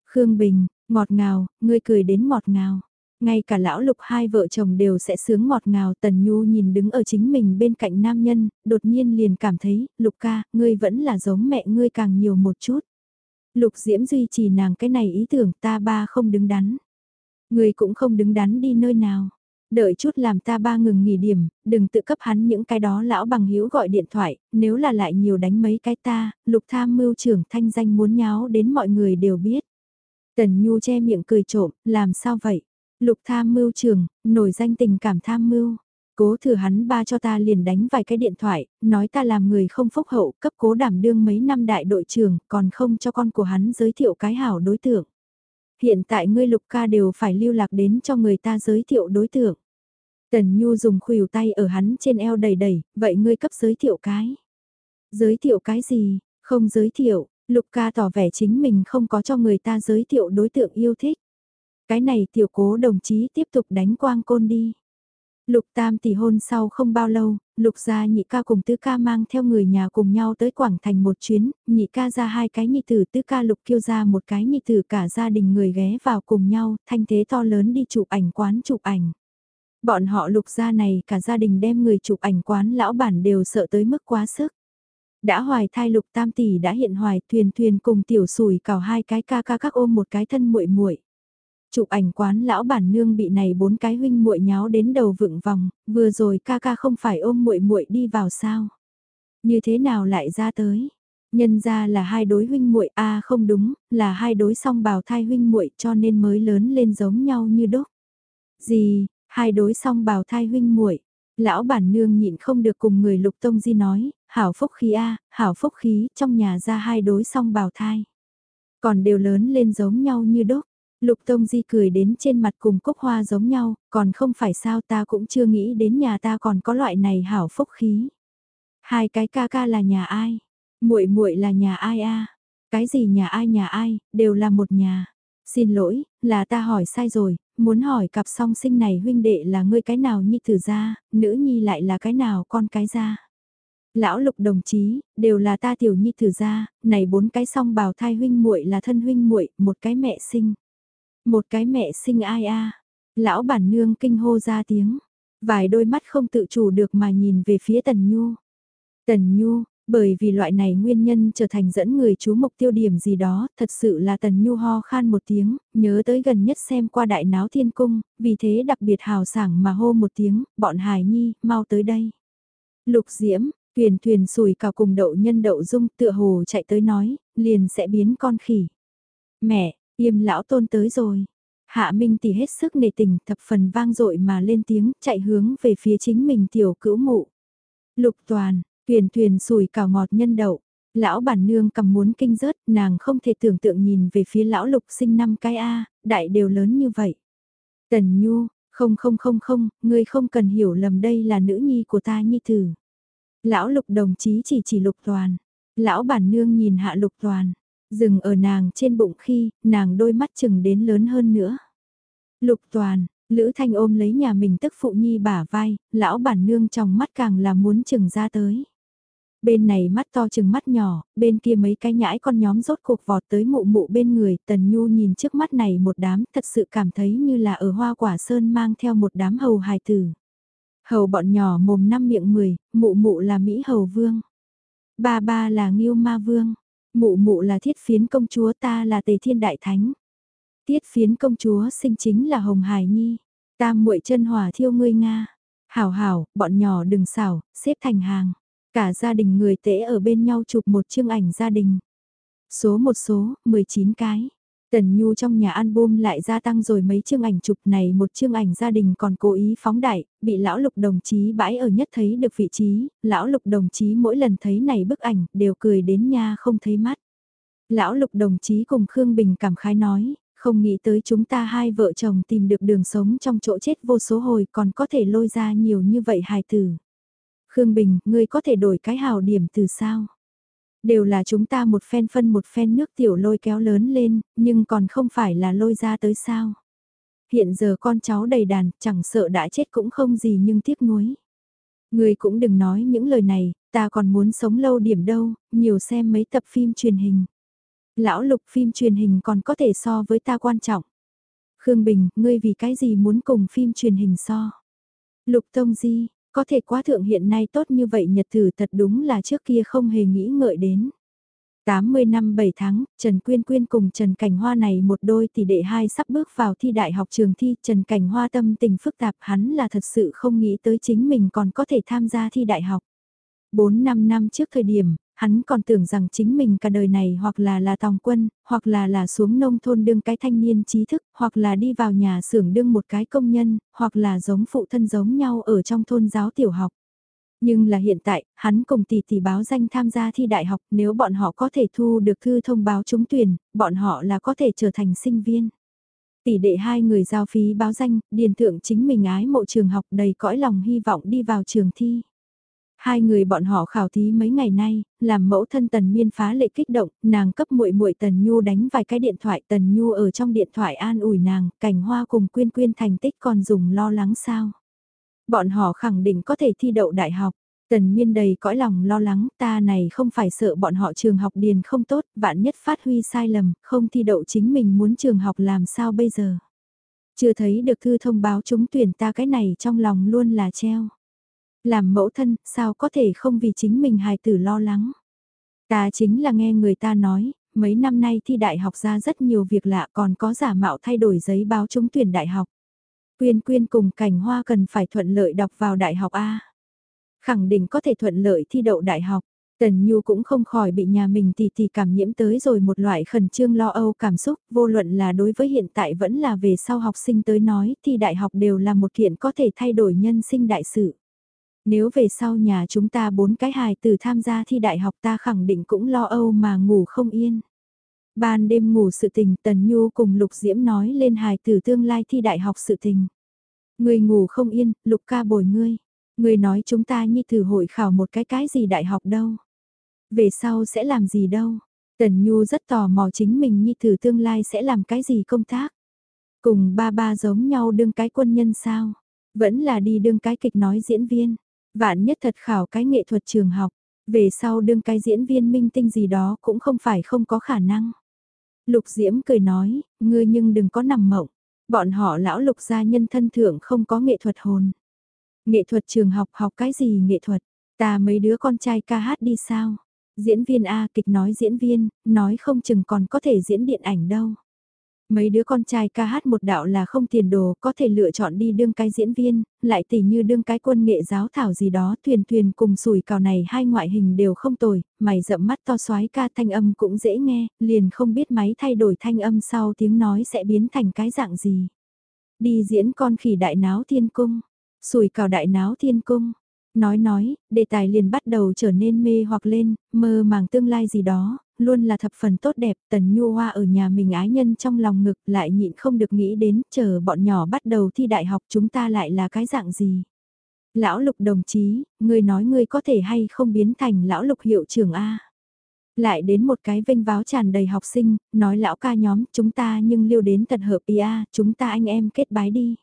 Khương Bình, ngọt ngào, ngươi cười đến ngọt ngào. Ngay cả lão lục hai vợ chồng đều sẽ sướng ngọt ngào Tần Nhu nhìn đứng ở chính mình bên cạnh nam nhân, đột nhiên liền cảm thấy, lục ca, ngươi vẫn là giống mẹ ngươi càng nhiều một chút. Lục Diễm duy trì nàng cái này ý tưởng ta ba không đứng đắn. Ngươi cũng không đứng đắn đi nơi nào. Đợi chút làm ta ba ngừng nghỉ điểm, đừng tự cấp hắn những cái đó lão bằng hữu gọi điện thoại, nếu là lại nhiều đánh mấy cái ta, lục tham mưu trưởng thanh danh muốn nháo đến mọi người đều biết. Tần Nhu che miệng cười trộm, làm sao vậy? Lục tham mưu trưởng, nổi danh tình cảm tham mưu. Cố thử hắn ba cho ta liền đánh vài cái điện thoại, nói ta làm người không phúc hậu, cấp cố đảm đương mấy năm đại đội trưởng, còn không cho con của hắn giới thiệu cái hảo đối tượng. Hiện tại ngươi lục ca đều phải lưu lạc đến cho người ta giới thiệu đối tượng. Tần Nhu dùng khuỷu tay ở hắn trên eo đầy đầy, vậy ngươi cấp giới thiệu cái. Giới thiệu cái gì, không giới thiệu, lục ca tỏ vẻ chính mình không có cho người ta giới thiệu đối tượng yêu thích. Cái này tiểu cố đồng chí tiếp tục đánh quang côn đi. Lục Tam tỷ hôn sau không bao lâu, Lục gia nhị ca cùng tứ ca mang theo người nhà cùng nhau tới Quảng Thành một chuyến, nhị ca ra hai cái nhị tử tứ ca Lục kêu ra một cái nhị tử cả gia đình người ghé vào cùng nhau, thanh thế to lớn đi chụp ảnh quán chụp ảnh. Bọn họ Lục gia này cả gia đình đem người chụp ảnh quán lão bản đều sợ tới mức quá sức. Đã hoài thai Lục Tam tỷ đã hiện hoài thuyền thuyền cùng tiểu sủi cào hai cái ca ca các ôm một cái thân muội muội Chụp ảnh quán lão bản nương bị này bốn cái huynh muội nháo đến đầu vựng vòng, vừa rồi ca ca không phải ôm muội muội đi vào sao? Như thế nào lại ra tới? Nhân ra là hai đối huynh muội a không đúng, là hai đối song bào thai huynh muội cho nên mới lớn lên giống nhau như đúc. Gì, hai đối song bào thai huynh muội Lão bản nương nhịn không được cùng người lục tông di nói, hảo phúc khí a hảo phúc khí, trong nhà ra hai đối song bào thai. Còn đều lớn lên giống nhau như đúc Lục Tông Di cười đến trên mặt cùng cúc hoa giống nhau, còn không phải sao ta cũng chưa nghĩ đến nhà ta còn có loại này hảo phúc khí. Hai cái ca ca là nhà ai? Muội muội là nhà ai a? Cái gì nhà ai nhà ai, đều là một nhà. Xin lỗi, là ta hỏi sai rồi, muốn hỏi cặp song sinh này huynh đệ là ngươi cái nào nhi tử ra, nữ nhi lại là cái nào con cái ra. Lão lục đồng chí, đều là ta tiểu nhi tử ra, này bốn cái song bào thai huynh muội là thân huynh muội, một cái mẹ sinh. Một cái mẹ sinh ai a Lão bản nương kinh hô ra tiếng. Vài đôi mắt không tự chủ được mà nhìn về phía Tần Nhu. Tần Nhu, bởi vì loại này nguyên nhân trở thành dẫn người chú mục tiêu điểm gì đó, thật sự là Tần Nhu ho khan một tiếng, nhớ tới gần nhất xem qua đại náo thiên cung, vì thế đặc biệt hào sảng mà hô một tiếng, bọn hài nhi, mau tới đây. Lục diễm, thuyền thuyền sùi cào cùng đậu nhân đậu dung tựa hồ chạy tới nói, liền sẽ biến con khỉ. Mẹ, Yêm lão tôn tới rồi. Hạ Minh tỷ hết sức nề tình thập phần vang dội mà lên tiếng chạy hướng về phía chính mình tiểu cữu mụ. Lục toàn, thuyền thuyền sùi cào ngọt nhân đậu. Lão bản nương cầm muốn kinh rớt, nàng không thể tưởng tượng nhìn về phía lão lục sinh năm cái A, đại đều lớn như vậy. Tần Nhu, không không không không, ngươi không cần hiểu lầm đây là nữ nhi của ta nhi tử. Lão lục đồng chí chỉ chỉ lục toàn. Lão bản nương nhìn hạ lục toàn. Dừng ở nàng trên bụng khi, nàng đôi mắt chừng đến lớn hơn nữa. Lục toàn, Lữ Thanh ôm lấy nhà mình tức phụ nhi bả vai, lão bản nương trong mắt càng là muốn chừng ra tới. Bên này mắt to chừng mắt nhỏ, bên kia mấy cái nhãi con nhóm rốt cuộc vọt tới mụ mụ bên người, Tần Nhu nhìn trước mắt này một đám thật sự cảm thấy như là ở hoa quả sơn mang theo một đám hầu hài tử. Hầu bọn nhỏ mồm năm miệng mười, mụ mụ là Mỹ hầu vương. Ba ba là Nghiêu ma vương. Mụ mụ là thiết phiến công chúa ta là tề thiên đại thánh. Tiết phiến công chúa sinh chính là Hồng Hải Nhi. Tam muội chân hòa thiêu ngươi Nga. Hảo hảo, bọn nhỏ đừng xảo, xếp thành hàng. Cả gia đình người tễ ở bên nhau chụp một chương ảnh gia đình. Số một số, 19 cái. Tần Nhu trong nhà album lại gia tăng rồi mấy chương ảnh chụp này một chương ảnh gia đình còn cố ý phóng đại, bị lão lục đồng chí bãi ở nhất thấy được vị trí, lão lục đồng chí mỗi lần thấy này bức ảnh đều cười đến nha không thấy mắt. Lão lục đồng chí cùng Khương Bình cảm khái nói, không nghĩ tới chúng ta hai vợ chồng tìm được đường sống trong chỗ chết vô số hồi còn có thể lôi ra nhiều như vậy hài tử. Khương Bình, ngươi có thể đổi cái hào điểm từ sao? Đều là chúng ta một phen phân một phen nước tiểu lôi kéo lớn lên, nhưng còn không phải là lôi ra tới sao. Hiện giờ con cháu đầy đàn, chẳng sợ đã chết cũng không gì nhưng tiếc nuối. Người cũng đừng nói những lời này, ta còn muốn sống lâu điểm đâu, nhiều xem mấy tập phim truyền hình. Lão lục phim truyền hình còn có thể so với ta quan trọng. Khương Bình, ngươi vì cái gì muốn cùng phim truyền hình so? Lục Tông Di, có thể quá thượng hiện nay tốt như vậy nhật thử thật đúng là trước kia không hề nghĩ ngợi đến. 80 năm 7 tháng, Trần Quyên Quyên cùng Trần Cảnh Hoa này một đôi tỷ đệ hai sắp bước vào thi đại học trường thi. Trần Cảnh Hoa tâm tình phức tạp hắn là thật sự không nghĩ tới chính mình còn có thể tham gia thi đại học. 4-5 năm trước thời điểm, hắn còn tưởng rằng chính mình cả đời này hoặc là là tòng quân, hoặc là là xuống nông thôn đương cái thanh niên trí thức, hoặc là đi vào nhà xưởng đương một cái công nhân, hoặc là giống phụ thân giống nhau ở trong thôn giáo tiểu học. Nhưng là hiện tại, hắn cùng tỷ tỷ báo danh tham gia thi đại học, nếu bọn họ có thể thu được thư thông báo trúng tuyển, bọn họ là có thể trở thành sinh viên. Tỷ đệ hai người giao phí báo danh, điền thượng chính mình ái mộ trường học đầy cõi lòng hy vọng đi vào trường thi. Hai người bọn họ khảo thí mấy ngày nay, làm mẫu thân Tần Miên phá lệ kích động, nàng cấp muội muội Tần Nhu đánh vài cái điện thoại, Tần Nhu ở trong điện thoại an ủi nàng, cảnh hoa cùng quyên quyên thành tích còn dùng lo lắng sao. Bọn họ khẳng định có thể thi đậu đại học. Tần miên đầy cõi lòng lo lắng, ta này không phải sợ bọn họ trường học điền không tốt, vạn nhất phát huy sai lầm, không thi đậu chính mình muốn trường học làm sao bây giờ. Chưa thấy được thư thông báo chúng tuyển ta cái này trong lòng luôn là treo. Làm mẫu thân, sao có thể không vì chính mình hài tử lo lắng. Ta chính là nghe người ta nói, mấy năm nay thi đại học ra rất nhiều việc lạ còn có giả mạo thay đổi giấy báo trúng tuyển đại học. Quyên quyên cùng cảnh hoa cần phải thuận lợi đọc vào đại học A. Khẳng định có thể thuận lợi thi đậu đại học. Tần Nhu cũng không khỏi bị nhà mình tì tì cảm nhiễm tới rồi một loại khẩn trương lo âu cảm xúc, vô luận là đối với hiện tại vẫn là về sau học sinh tới nói thì đại học đều là một kiện có thể thay đổi nhân sinh đại sự. Nếu về sau nhà chúng ta bốn cái hài từ tham gia thi đại học ta khẳng định cũng lo âu mà ngủ không yên. Ban đêm ngủ sự tình Tần Nhu cùng Lục Diễm nói lên hài tử tương lai thi đại học sự tình. Người ngủ không yên, Lục ca bồi ngươi. Người nói chúng ta như thử hội khảo một cái cái gì đại học đâu. Về sau sẽ làm gì đâu. Tần Nhu rất tò mò chính mình như thử tương lai sẽ làm cái gì công tác. Cùng ba ba giống nhau đương cái quân nhân sao. Vẫn là đi đương cái kịch nói diễn viên. Vạn nhất thật khảo cái nghệ thuật trường học. Về sau đương cái diễn viên minh tinh gì đó cũng không phải không có khả năng. Lục Diễm cười nói, ngươi nhưng đừng có nằm mộng. Bọn họ lão lục gia nhân thân thượng không có nghệ thuật hồn. Nghệ thuật trường học học cái gì nghệ thuật? Ta mấy đứa con trai ca hát đi sao? Diễn viên A kịch nói diễn viên, nói không chừng còn có thể diễn điện ảnh đâu. Mấy đứa con trai ca hát một đạo là không tiền đồ, có thể lựa chọn đi đương cái diễn viên, lại tỉ như đương cái quân nghệ giáo thảo gì đó, thuyền thuyền cùng sủi cào này hai ngoại hình đều không tồi, mày rậm mắt to xoái ca thanh âm cũng dễ nghe, liền không biết máy thay đổi thanh âm sau tiếng nói sẽ biến thành cái dạng gì. Đi diễn con khỉ đại náo thiên cung, Sùi cào đại náo thiên cung. Nói nói, đề tài liền bắt đầu trở nên mê hoặc lên, mơ màng tương lai gì đó, luôn là thập phần tốt đẹp, tần nhu hoa ở nhà mình ái nhân trong lòng ngực lại nhịn không được nghĩ đến, chờ bọn nhỏ bắt đầu thi đại học chúng ta lại là cái dạng gì. Lão lục đồng chí, người nói người có thể hay không biến thành lão lục hiệu trưởng A. Lại đến một cái vinh váo tràn đầy học sinh, nói lão ca nhóm, chúng ta nhưng liêu đến tận hợp ý A, chúng ta anh em kết bái đi.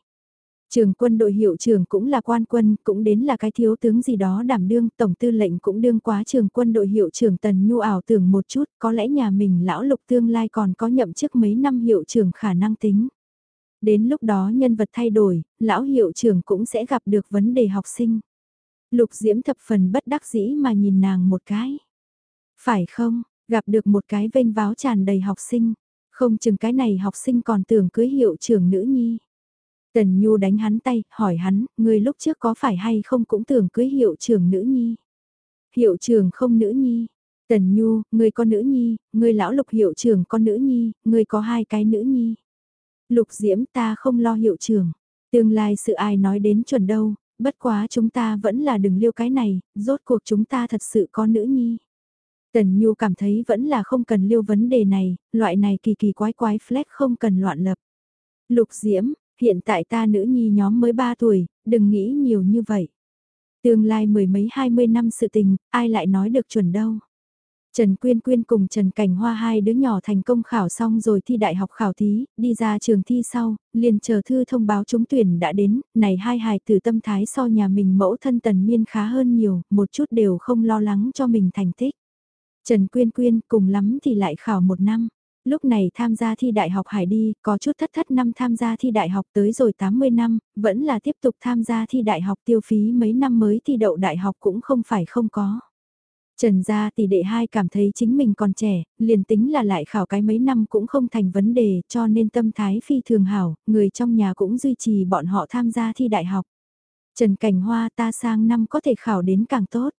Trường quân đội hiệu trưởng cũng là quan quân, cũng đến là cái thiếu tướng gì đó đảm đương, tổng tư lệnh cũng đương quá trường quân đội hiệu trưởng tần nhu ảo tưởng một chút, có lẽ nhà mình lão lục tương lai còn có nhậm chức mấy năm hiệu trưởng khả năng tính. Đến lúc đó nhân vật thay đổi, lão hiệu trưởng cũng sẽ gặp được vấn đề học sinh. Lục diễm thập phần bất đắc dĩ mà nhìn nàng một cái. Phải không, gặp được một cái vênh váo tràn đầy học sinh, không chừng cái này học sinh còn tưởng cưới hiệu trưởng nữ nhi. Tần Nhu đánh hắn tay, hỏi hắn, người lúc trước có phải hay không cũng tưởng cưới hiệu trưởng nữ nhi. Hiệu trưởng không nữ nhi. Tần Nhu, người có nữ nhi, người lão lục hiệu trưởng có nữ nhi, người có hai cái nữ nhi. Lục diễm ta không lo hiệu trưởng. Tương lai sự ai nói đến chuẩn đâu, bất quá chúng ta vẫn là đừng liêu cái này, rốt cuộc chúng ta thật sự có nữ nhi. Tần Nhu cảm thấy vẫn là không cần liêu vấn đề này, loại này kỳ kỳ quái quái flex không cần loạn lập. Lục Diễm, Hiện tại ta nữ nhi nhóm mới 3 tuổi, đừng nghĩ nhiều như vậy. Tương lai mười mấy hai mươi năm sự tình, ai lại nói được chuẩn đâu. Trần Quyên Quyên cùng Trần Cảnh Hoa hai đứa nhỏ thành công khảo xong rồi thi đại học khảo thí, đi ra trường thi sau, liền chờ thư thông báo trúng tuyển đã đến, này hai hài từ tâm thái so nhà mình mẫu thân tần miên khá hơn nhiều, một chút đều không lo lắng cho mình thành tích. Trần Quyên Quyên cùng lắm thì lại khảo một năm. Lúc này tham gia thi đại học Hải đi, có chút thất thất năm tham gia thi đại học tới rồi 80 năm, vẫn là tiếp tục tham gia thi đại học tiêu phí mấy năm mới thi đậu đại học cũng không phải không có. Trần gia tỷ đệ hai cảm thấy chính mình còn trẻ, liền tính là lại khảo cái mấy năm cũng không thành vấn đề cho nên tâm thái phi thường hảo, người trong nhà cũng duy trì bọn họ tham gia thi đại học. Trần Cảnh Hoa ta sang năm có thể khảo đến càng tốt.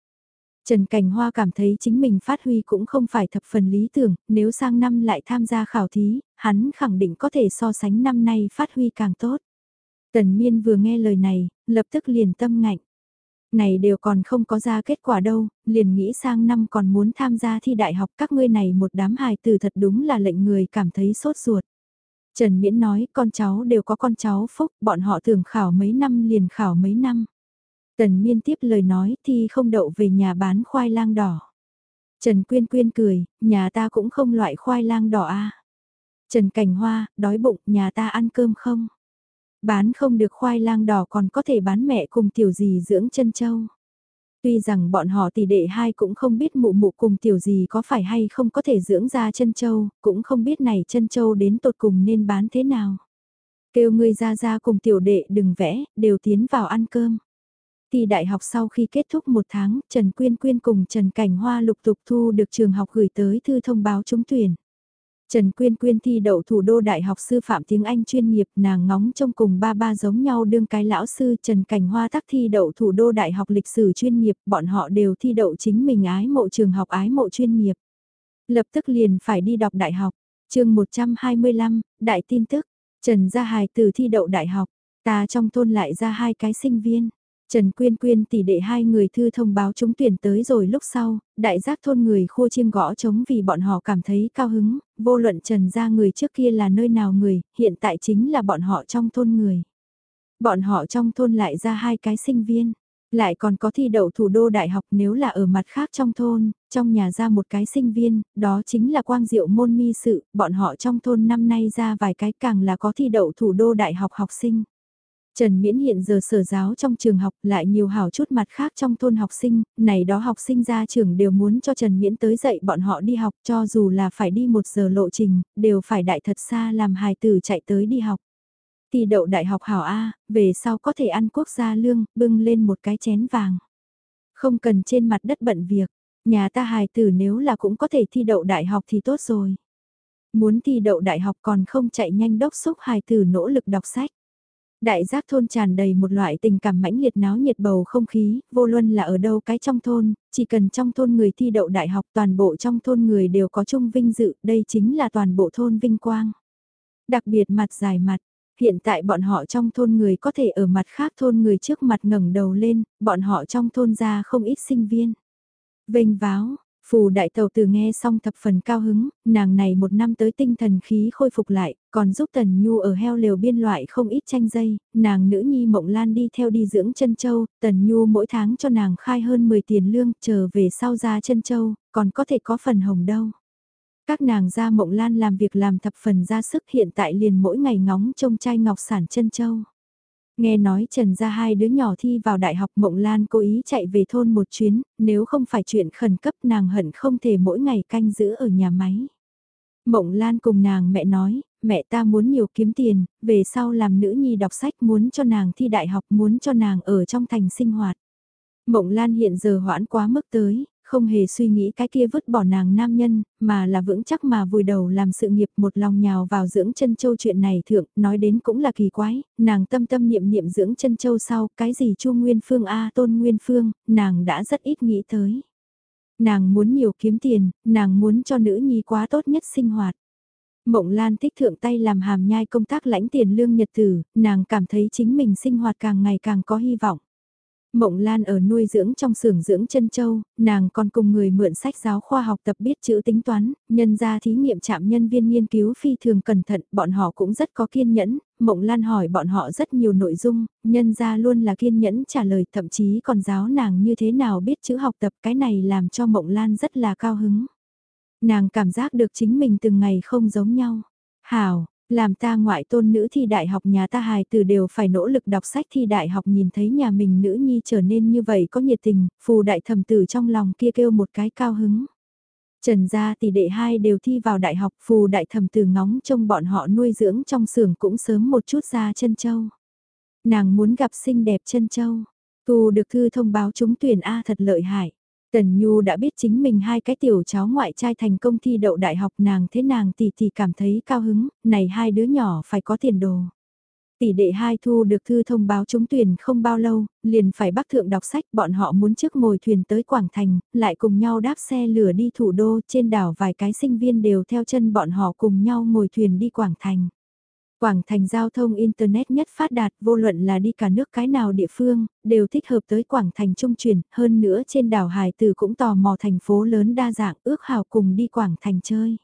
Trần Cảnh Hoa cảm thấy chính mình phát huy cũng không phải thập phần lý tưởng, nếu sang năm lại tham gia khảo thí, hắn khẳng định có thể so sánh năm nay phát huy càng tốt. Tần Miên vừa nghe lời này, lập tức liền tâm ngạnh. Này đều còn không có ra kết quả đâu, liền nghĩ sang năm còn muốn tham gia thi đại học các ngươi này một đám hài từ thật đúng là lệnh người cảm thấy sốt ruột. Trần Miễn nói con cháu đều có con cháu phúc, bọn họ thường khảo mấy năm liền khảo mấy năm. Tần Miên tiếp lời nói thì không đậu về nhà bán khoai lang đỏ. Trần Quyên Quyên cười, nhà ta cũng không loại khoai lang đỏ a. À. Trần Cảnh Hoa, đói bụng, nhà ta ăn cơm không? Bán không được khoai lang đỏ còn có thể bán mẹ cùng tiểu gì dưỡng chân châu. Tuy rằng bọn họ tỷ đệ hai cũng không biết mụ mụ cùng tiểu gì có phải hay không có thể dưỡng ra chân châu, cũng không biết này chân châu đến tột cùng nên bán thế nào. Kêu người ra ra cùng tiểu đệ đừng vẽ, đều tiến vào ăn cơm. Thì đại học sau khi kết thúc một tháng, Trần Quyên Quyên cùng Trần Cảnh Hoa lục tục thu được trường học gửi tới thư thông báo trúng tuyển. Trần Quyên Quyên thi đậu thủ đô đại học sư phạm tiếng Anh chuyên nghiệp nàng ngóng trông cùng ba ba giống nhau đương cái lão sư Trần Cảnh Hoa tắc thi đậu thủ đô đại học lịch sử chuyên nghiệp bọn họ đều thi đậu chính mình ái mộ trường học ái mộ chuyên nghiệp. Lập tức liền phải đi đọc đại học, chương 125, đại tin tức, Trần Gia Hài từ thi đậu đại học, ta trong thôn lại ra hai cái sinh viên. Trần Quyên Quyên tỷ đệ hai người thư thông báo chúng tuyển tới rồi lúc sau, đại giác thôn người khua chiêng gõ trống vì bọn họ cảm thấy cao hứng, vô luận Trần ra người trước kia là nơi nào người, hiện tại chính là bọn họ trong thôn người. Bọn họ trong thôn lại ra hai cái sinh viên, lại còn có thi đậu thủ đô đại học nếu là ở mặt khác trong thôn, trong nhà ra một cái sinh viên, đó chính là quang diệu môn mi sự, bọn họ trong thôn năm nay ra vài cái càng là có thi đậu thủ đô đại học học sinh. Trần Miễn hiện giờ sở giáo trong trường học lại nhiều hảo chút mặt khác trong thôn học sinh, này đó học sinh ra trường đều muốn cho Trần Miễn tới dạy bọn họ đi học cho dù là phải đi một giờ lộ trình, đều phải đại thật xa làm hài tử chạy tới đi học. Thì đậu đại học hảo A, về sau có thể ăn quốc gia lương, bưng lên một cái chén vàng. Không cần trên mặt đất bận việc, nhà ta hài tử nếu là cũng có thể thi đậu đại học thì tốt rồi. Muốn thi đậu đại học còn không chạy nhanh đốc xúc hài tử nỗ lực đọc sách. Đại giác thôn tràn đầy một loại tình cảm mãnh liệt náo nhiệt bầu không khí, vô luân là ở đâu cái trong thôn, chỉ cần trong thôn người thi đậu đại học toàn bộ trong thôn người đều có chung vinh dự, đây chính là toàn bộ thôn vinh quang. Đặc biệt mặt dài mặt, hiện tại bọn họ trong thôn người có thể ở mặt khác thôn người trước mặt ngẩng đầu lên, bọn họ trong thôn ra không ít sinh viên. Vênh váo, Phù đại tàu từ nghe xong thập phần cao hứng, nàng này một năm tới tinh thần khí khôi phục lại, còn giúp Tần Nhu ở heo lều biên loại không ít tranh dây, nàng nữ nhi mộng lan đi theo đi dưỡng chân châu, Tần Nhu mỗi tháng cho nàng khai hơn 10 tiền lương, chờ về sau ra chân châu, còn có thể có phần hồng đâu. Các nàng ra mộng lan làm việc làm thập phần ra sức hiện tại liền mỗi ngày ngóng trông chai ngọc sản chân châu. Nghe nói Trần ra hai đứa nhỏ thi vào đại học Mộng Lan cố ý chạy về thôn một chuyến, nếu không phải chuyện khẩn cấp nàng hận không thể mỗi ngày canh giữ ở nhà máy. Mộng Lan cùng nàng mẹ nói, mẹ ta muốn nhiều kiếm tiền, về sau làm nữ nhi đọc sách muốn cho nàng thi đại học muốn cho nàng ở trong thành sinh hoạt. Mộng Lan hiện giờ hoãn quá mức tới, không hề suy nghĩ cái kia vứt bỏ nàng nam nhân, mà là vững chắc mà vùi đầu làm sự nghiệp một lòng nhào vào dưỡng chân châu chuyện này thượng, nói đến cũng là kỳ quái, nàng tâm tâm niệm niệm dưỡng chân châu sau, cái gì chu Nguyên Phương A tôn Nguyên Phương, nàng đã rất ít nghĩ tới. Nàng muốn nhiều kiếm tiền, nàng muốn cho nữ nhi quá tốt nhất sinh hoạt. Mộng Lan thích thượng tay làm hàm nhai công tác lãnh tiền lương nhật tử, nàng cảm thấy chính mình sinh hoạt càng ngày càng có hy vọng. Mộng Lan ở nuôi dưỡng trong xưởng dưỡng chân châu, nàng còn cùng người mượn sách giáo khoa học tập biết chữ tính toán, nhân ra thí nghiệm chạm nhân viên nghiên cứu phi thường cẩn thận, bọn họ cũng rất có kiên nhẫn, Mộng Lan hỏi bọn họ rất nhiều nội dung, nhân ra luôn là kiên nhẫn trả lời thậm chí còn giáo nàng như thế nào biết chữ học tập cái này làm cho Mộng Lan rất là cao hứng. Nàng cảm giác được chính mình từng ngày không giống nhau. Hảo, làm ta ngoại tôn nữ thi đại học nhà ta hài từ đều phải nỗ lực đọc sách thi đại học nhìn thấy nhà mình nữ nhi trở nên như vậy có nhiệt tình, phù đại thầm tử trong lòng kia kêu một cái cao hứng. Trần gia tỷ đệ hai đều thi vào đại học phù đại thầm tử ngóng trông bọn họ nuôi dưỡng trong xưởng cũng sớm một chút ra chân châu. Nàng muốn gặp xinh đẹp chân châu, tu được thư thông báo trúng tuyển A thật lợi hại. Tần Nhu đã biết chính mình hai cái tiểu cháu ngoại trai thành công thi đậu đại học nàng thế nàng tỷ tỷ cảm thấy cao hứng, này hai đứa nhỏ phải có tiền đồ. Tỷ đệ hai thu được thư thông báo trúng tuyển không bao lâu, liền phải bắc thượng đọc sách bọn họ muốn trước ngồi thuyền tới Quảng Thành, lại cùng nhau đáp xe lửa đi thủ đô trên đảo vài cái sinh viên đều theo chân bọn họ cùng nhau ngồi thuyền đi Quảng Thành. Quảng thành giao thông Internet nhất phát đạt vô luận là đi cả nước cái nào địa phương, đều thích hợp tới Quảng thành trung chuyển, hơn nữa trên đảo Hải Tử cũng tò mò thành phố lớn đa dạng ước hào cùng đi Quảng thành chơi.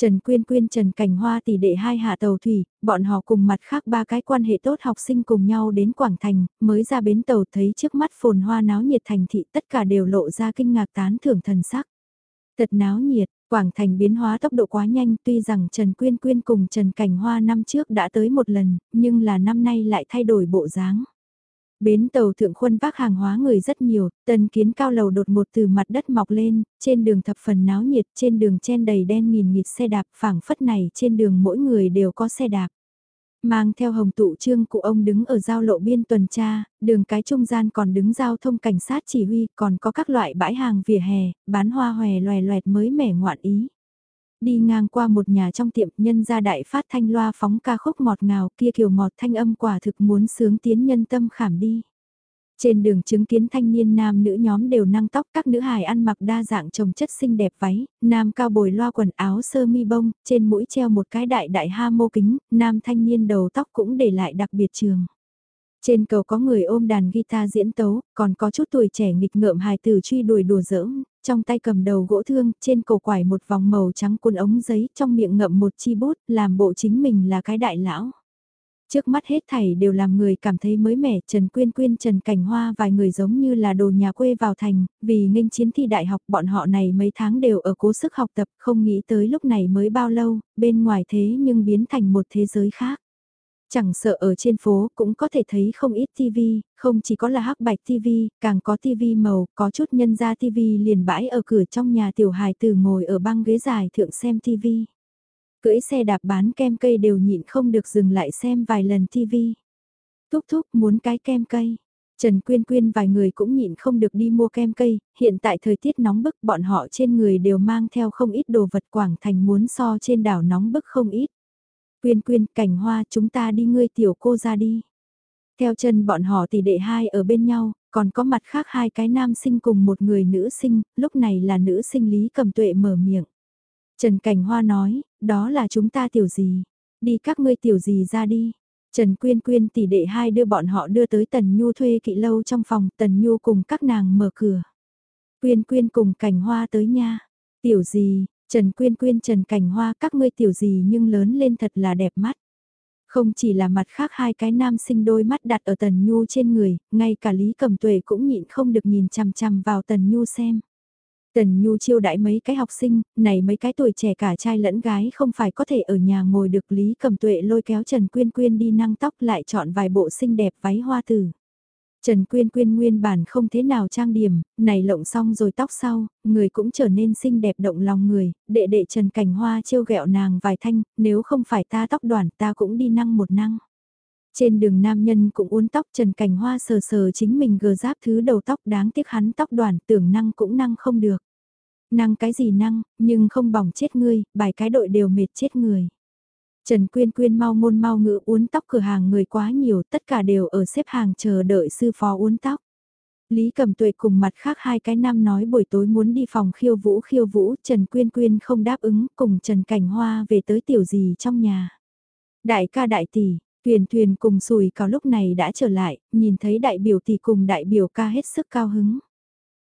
Trần Quyên Quyên Trần Cảnh Hoa tỷ đệ hai hạ tàu thủy, bọn họ cùng mặt khác ba cái quan hệ tốt học sinh cùng nhau đến Quảng Thành, mới ra bến tàu thấy trước mắt phồn hoa náo nhiệt thành thị tất cả đều lộ ra kinh ngạc tán thưởng thần sắc. Thật náo nhiệt, Quảng Thành biến hóa tốc độ quá nhanh tuy rằng Trần Quyên Quyên cùng Trần Cảnh Hoa năm trước đã tới một lần, nhưng là năm nay lại thay đổi bộ dáng. Bến tàu thượng khuân vác hàng hóa người rất nhiều, tần kiến cao lầu đột một từ mặt đất mọc lên, trên đường thập phần náo nhiệt, trên đường chen đầy đen nghìn nghịt xe đạp phảng phất này trên đường mỗi người đều có xe đạp. Mang theo hồng tụ trương cụ ông đứng ở giao lộ biên tuần tra, đường cái trung gian còn đứng giao thông cảnh sát chỉ huy, còn có các loại bãi hàng vỉa hè, bán hoa hòe loè loẹt mới mẻ ngoạn ý. Đi ngang qua một nhà trong tiệm nhân gia đại phát thanh loa phóng ca khúc ngọt ngào kia kiểu ngọt thanh âm quả thực muốn sướng tiến nhân tâm khảm đi. Trên đường chứng kiến thanh niên nam nữ nhóm đều năng tóc các nữ hài ăn mặc đa dạng trồng chất xinh đẹp váy, nam cao bồi loa quần áo sơ mi bông, trên mũi treo một cái đại đại ha mô kính, nam thanh niên đầu tóc cũng để lại đặc biệt trường. Trên cầu có người ôm đàn guitar diễn tấu, còn có chút tuổi trẻ nghịch ngợm hài tử truy đuổi đùa giỡn, trong tay cầm đầu gỗ thương, trên cổ quải một vòng màu trắng cuốn ống giấy, trong miệng ngậm một chi bút, làm bộ chính mình là cái đại lão. Trước mắt hết thảy đều làm người cảm thấy mới mẻ, Trần Quyên Quyên Trần Cảnh Hoa vài người giống như là đồ nhà quê vào thành, vì nghênh chiến thi đại học bọn họ này mấy tháng đều ở cố sức học tập, không nghĩ tới lúc này mới bao lâu, bên ngoài thế nhưng biến thành một thế giới khác. Chẳng sợ ở trên phố cũng có thể thấy không ít TV, không chỉ có là hắc bạch TV, càng có TV màu, có chút nhân ra TV liền bãi ở cửa trong nhà tiểu hài từ ngồi ở băng ghế dài thượng xem TV cưỡi xe đạp bán kem cây đều nhịn không được dừng lại xem vài lần TV. Thúc thúc muốn cái kem cây. Trần Quyên Quyên vài người cũng nhịn không được đi mua kem cây, hiện tại thời tiết nóng bức bọn họ trên người đều mang theo không ít đồ vật Quảng Thành muốn so trên đảo nóng bức không ít. Quyên Quyên, cảnh hoa chúng ta đi ngươi tiểu cô ra đi. Theo chân bọn họ tỷ đệ hai ở bên nhau, còn có mặt khác hai cái nam sinh cùng một người nữ sinh, lúc này là nữ sinh Lý Cầm Tuệ mở miệng. Trần Cảnh Hoa nói, đó là chúng ta tiểu gì, đi các ngươi tiểu gì ra đi. Trần Quyên Quyên tỷ đệ hai đưa bọn họ đưa tới Tần Nhu thuê kỵ lâu trong phòng, Tần Nhu cùng các nàng mở cửa. Quyên Quyên cùng Cảnh Hoa tới nha. Tiểu gì, Trần Quyên Quyên Trần Cảnh Hoa các ngươi tiểu gì nhưng lớn lên thật là đẹp mắt. Không chỉ là mặt khác hai cái nam sinh đôi mắt đặt ở Tần Nhu trên người, ngay cả Lý Cầm Tuệ cũng nhịn không được nhìn chằm chằm vào Tần Nhu xem. Tần Nhu chiêu đãi mấy cái học sinh, này mấy cái tuổi trẻ cả trai lẫn gái không phải có thể ở nhà ngồi được Lý Cầm Tuệ lôi kéo Trần Quyên Quyên đi năng tóc lại chọn vài bộ xinh đẹp váy hoa tử. Trần Quyên Quyên nguyên bản không thế nào trang điểm, này lộng xong rồi tóc sau, người cũng trở nên xinh đẹp động lòng người, đệ đệ Trần Cảnh Hoa trêu ghẹo nàng vài thanh, nếu không phải ta tóc đoàn ta cũng đi năng một năng. Trên đường nam nhân cũng uốn tóc Trần Cảnh Hoa sờ sờ chính mình gờ giáp thứ đầu tóc đáng tiếc hắn tóc đoàn tưởng năng cũng năng không được. Năng cái gì năng, nhưng không bỏng chết ngươi, bài cái đội đều mệt chết người. Trần Quyên Quyên mau môn mau ngữ uốn tóc cửa hàng người quá nhiều, tất cả đều ở xếp hàng chờ đợi sư phó uốn tóc. Lý Cầm Tuệ cùng mặt khác hai cái nam nói buổi tối muốn đi phòng khiêu vũ khiêu vũ, Trần Quyên Quyên không đáp ứng, cùng Trần Cảnh Hoa về tới tiểu gì trong nhà. Đại ca đại tỷ, tuyền tuyền cùng sùi cào lúc này đã trở lại, nhìn thấy đại biểu tỷ cùng đại biểu ca hết sức cao hứng.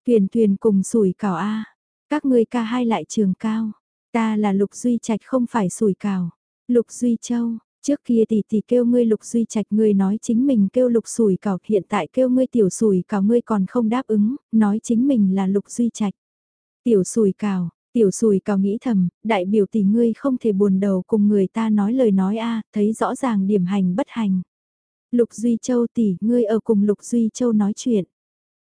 tuyền tuyền cùng sùi cào A, các ngươi ca hai lại trường cao, ta là Lục Duy Trạch không phải sùi cào. Lục Duy Châu, trước kia tỷ tỷ kêu ngươi Lục Duy Trạch ngươi nói chính mình kêu Lục sùi cào hiện tại kêu ngươi tiểu sùi cào ngươi còn không đáp ứng, nói chính mình là Lục Duy Trạch. Tiểu sùi cào, Tiểu sùi cao nghĩ thầm, đại biểu tỷ ngươi không thể buồn đầu cùng người ta nói lời nói a thấy rõ ràng điểm hành bất hành. Lục Duy Châu tỷ, ngươi ở cùng Lục Duy Châu nói chuyện.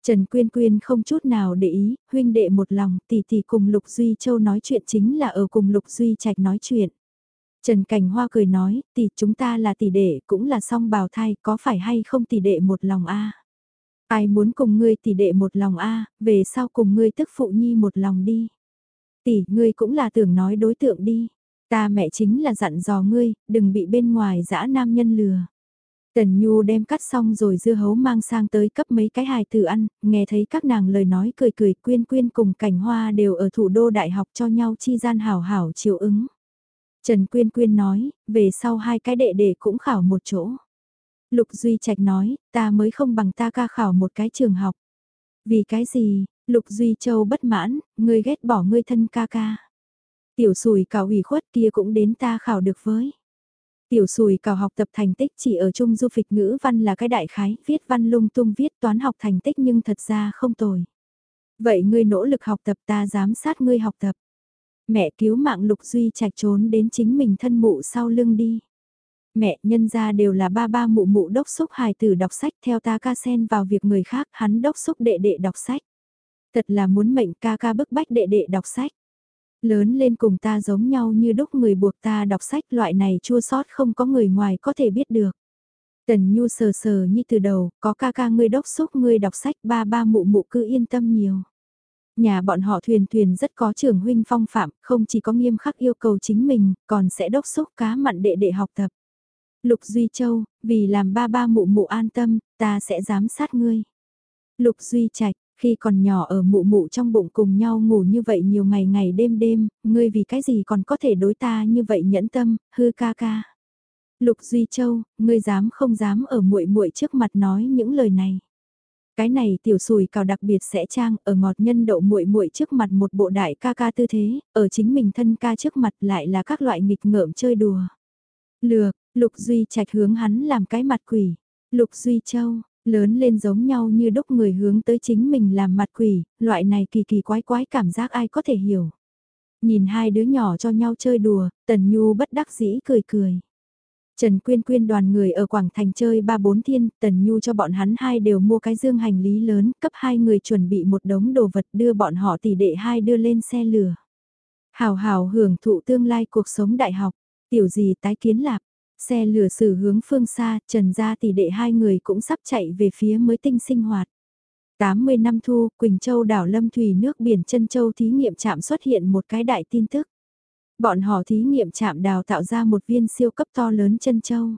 Trần Quyên Quyên không chút nào để ý, huynh đệ một lòng, tỷ tỷ cùng Lục Duy Châu nói chuyện chính là ở cùng Lục Duy Trạch nói chuyện. Trần Cảnh Hoa cười nói, tỷ chúng ta là tỷ đệ, cũng là song bào thai, có phải hay không tỷ đệ một lòng a? Ai muốn cùng ngươi tỷ đệ một lòng a, về sau cùng ngươi tức phụ nhi một lòng đi. Tỷ, ngươi cũng là tưởng nói đối tượng đi. Ta mẹ chính là dặn dò ngươi, đừng bị bên ngoài dã nam nhân lừa. Tần Nhu đem cắt xong rồi dưa hấu mang sang tới cấp mấy cái hài tử ăn, nghe thấy các nàng lời nói cười cười quyên quyên cùng cảnh hoa đều ở thủ đô đại học cho nhau chi gian hảo hảo chiều ứng. Trần Quyên Quyên nói, về sau hai cái đệ đệ cũng khảo một chỗ. Lục Duy Trạch nói, ta mới không bằng ta ca khảo một cái trường học. Vì cái gì, Lục Duy Châu bất mãn, ngươi ghét bỏ ngươi thân ca ca. Tiểu sùi cào ủy khuất kia cũng đến ta khảo được với. Tiểu sùi cào học tập thành tích chỉ ở chung du phịch ngữ văn là cái đại khái, viết văn lung tung viết toán học thành tích nhưng thật ra không tồi. Vậy ngươi nỗ lực học tập ta giám sát ngươi học tập. Mẹ cứu mạng Lục Duy chạy trốn đến chính mình thân mụ sau lưng đi. Mẹ nhân ra đều là ba ba mụ mụ đốc xúc hài tử đọc sách theo ta ca sen vào việc người khác hắn đốc xúc đệ đệ đọc sách. Thật là muốn mệnh ca ca bức bách đệ đệ đọc sách. Lớn lên cùng ta giống nhau như đúc người buộc ta đọc sách loại này chua sót không có người ngoài có thể biết được. Tần Nhu sờ sờ như từ đầu, có ca ca ngươi đốc xúc ngươi đọc sách ba ba mụ mụ cứ yên tâm nhiều. Nhà bọn họ thuyền thuyền rất có trưởng huynh phong phạm, không chỉ có nghiêm khắc yêu cầu chính mình, còn sẽ đốc xúc cá mặn đệ đệ học tập. Lục Duy Châu, vì làm ba ba mụ mụ an tâm, ta sẽ giám sát ngươi. Lục Duy Trạch, khi còn nhỏ ở mụ mụ trong bụng cùng nhau ngủ như vậy nhiều ngày ngày đêm đêm, ngươi vì cái gì còn có thể đối ta như vậy nhẫn tâm, hư ca ca. Lục Duy Châu, ngươi dám không dám ở muội muội trước mặt nói những lời này. Cái này tiểu sùi cào đặc biệt sẽ trang ở ngọt nhân đậu muội muội trước mặt một bộ đại ca ca tư thế, ở chính mình thân ca trước mặt lại là các loại nghịch ngợm chơi đùa. Lược, Lục Duy Trạch hướng hắn làm cái mặt quỷ. Lục Duy Châu, lớn lên giống nhau như đúc người hướng tới chính mình làm mặt quỷ, loại này kỳ kỳ quái quái cảm giác ai có thể hiểu. Nhìn hai đứa nhỏ cho nhau chơi đùa, Tần Nhu bất đắc dĩ cười cười. Trần Quyên Quyên đoàn người ở Quảng Thành chơi ba bốn thiên, Tần Nhu cho bọn hắn hai đều mua cái dương hành lý lớn, cấp hai người chuẩn bị một đống đồ vật đưa bọn họ tỷ đệ hai đưa lên xe lửa. Hào hào hưởng thụ tương lai cuộc sống đại học, tiểu gì tái kiến lạp, Xe lửa xử hướng phương xa, Trần gia tỷ đệ hai người cũng sắp chạy về phía mới tinh sinh hoạt. 80 năm thu, Quỳnh Châu đảo Lâm Thủy nước biển chân Châu thí nghiệm chạm xuất hiện một cái đại tin tức. Bọn họ thí nghiệm chạm đào tạo ra một viên siêu cấp to lớn chân Châu.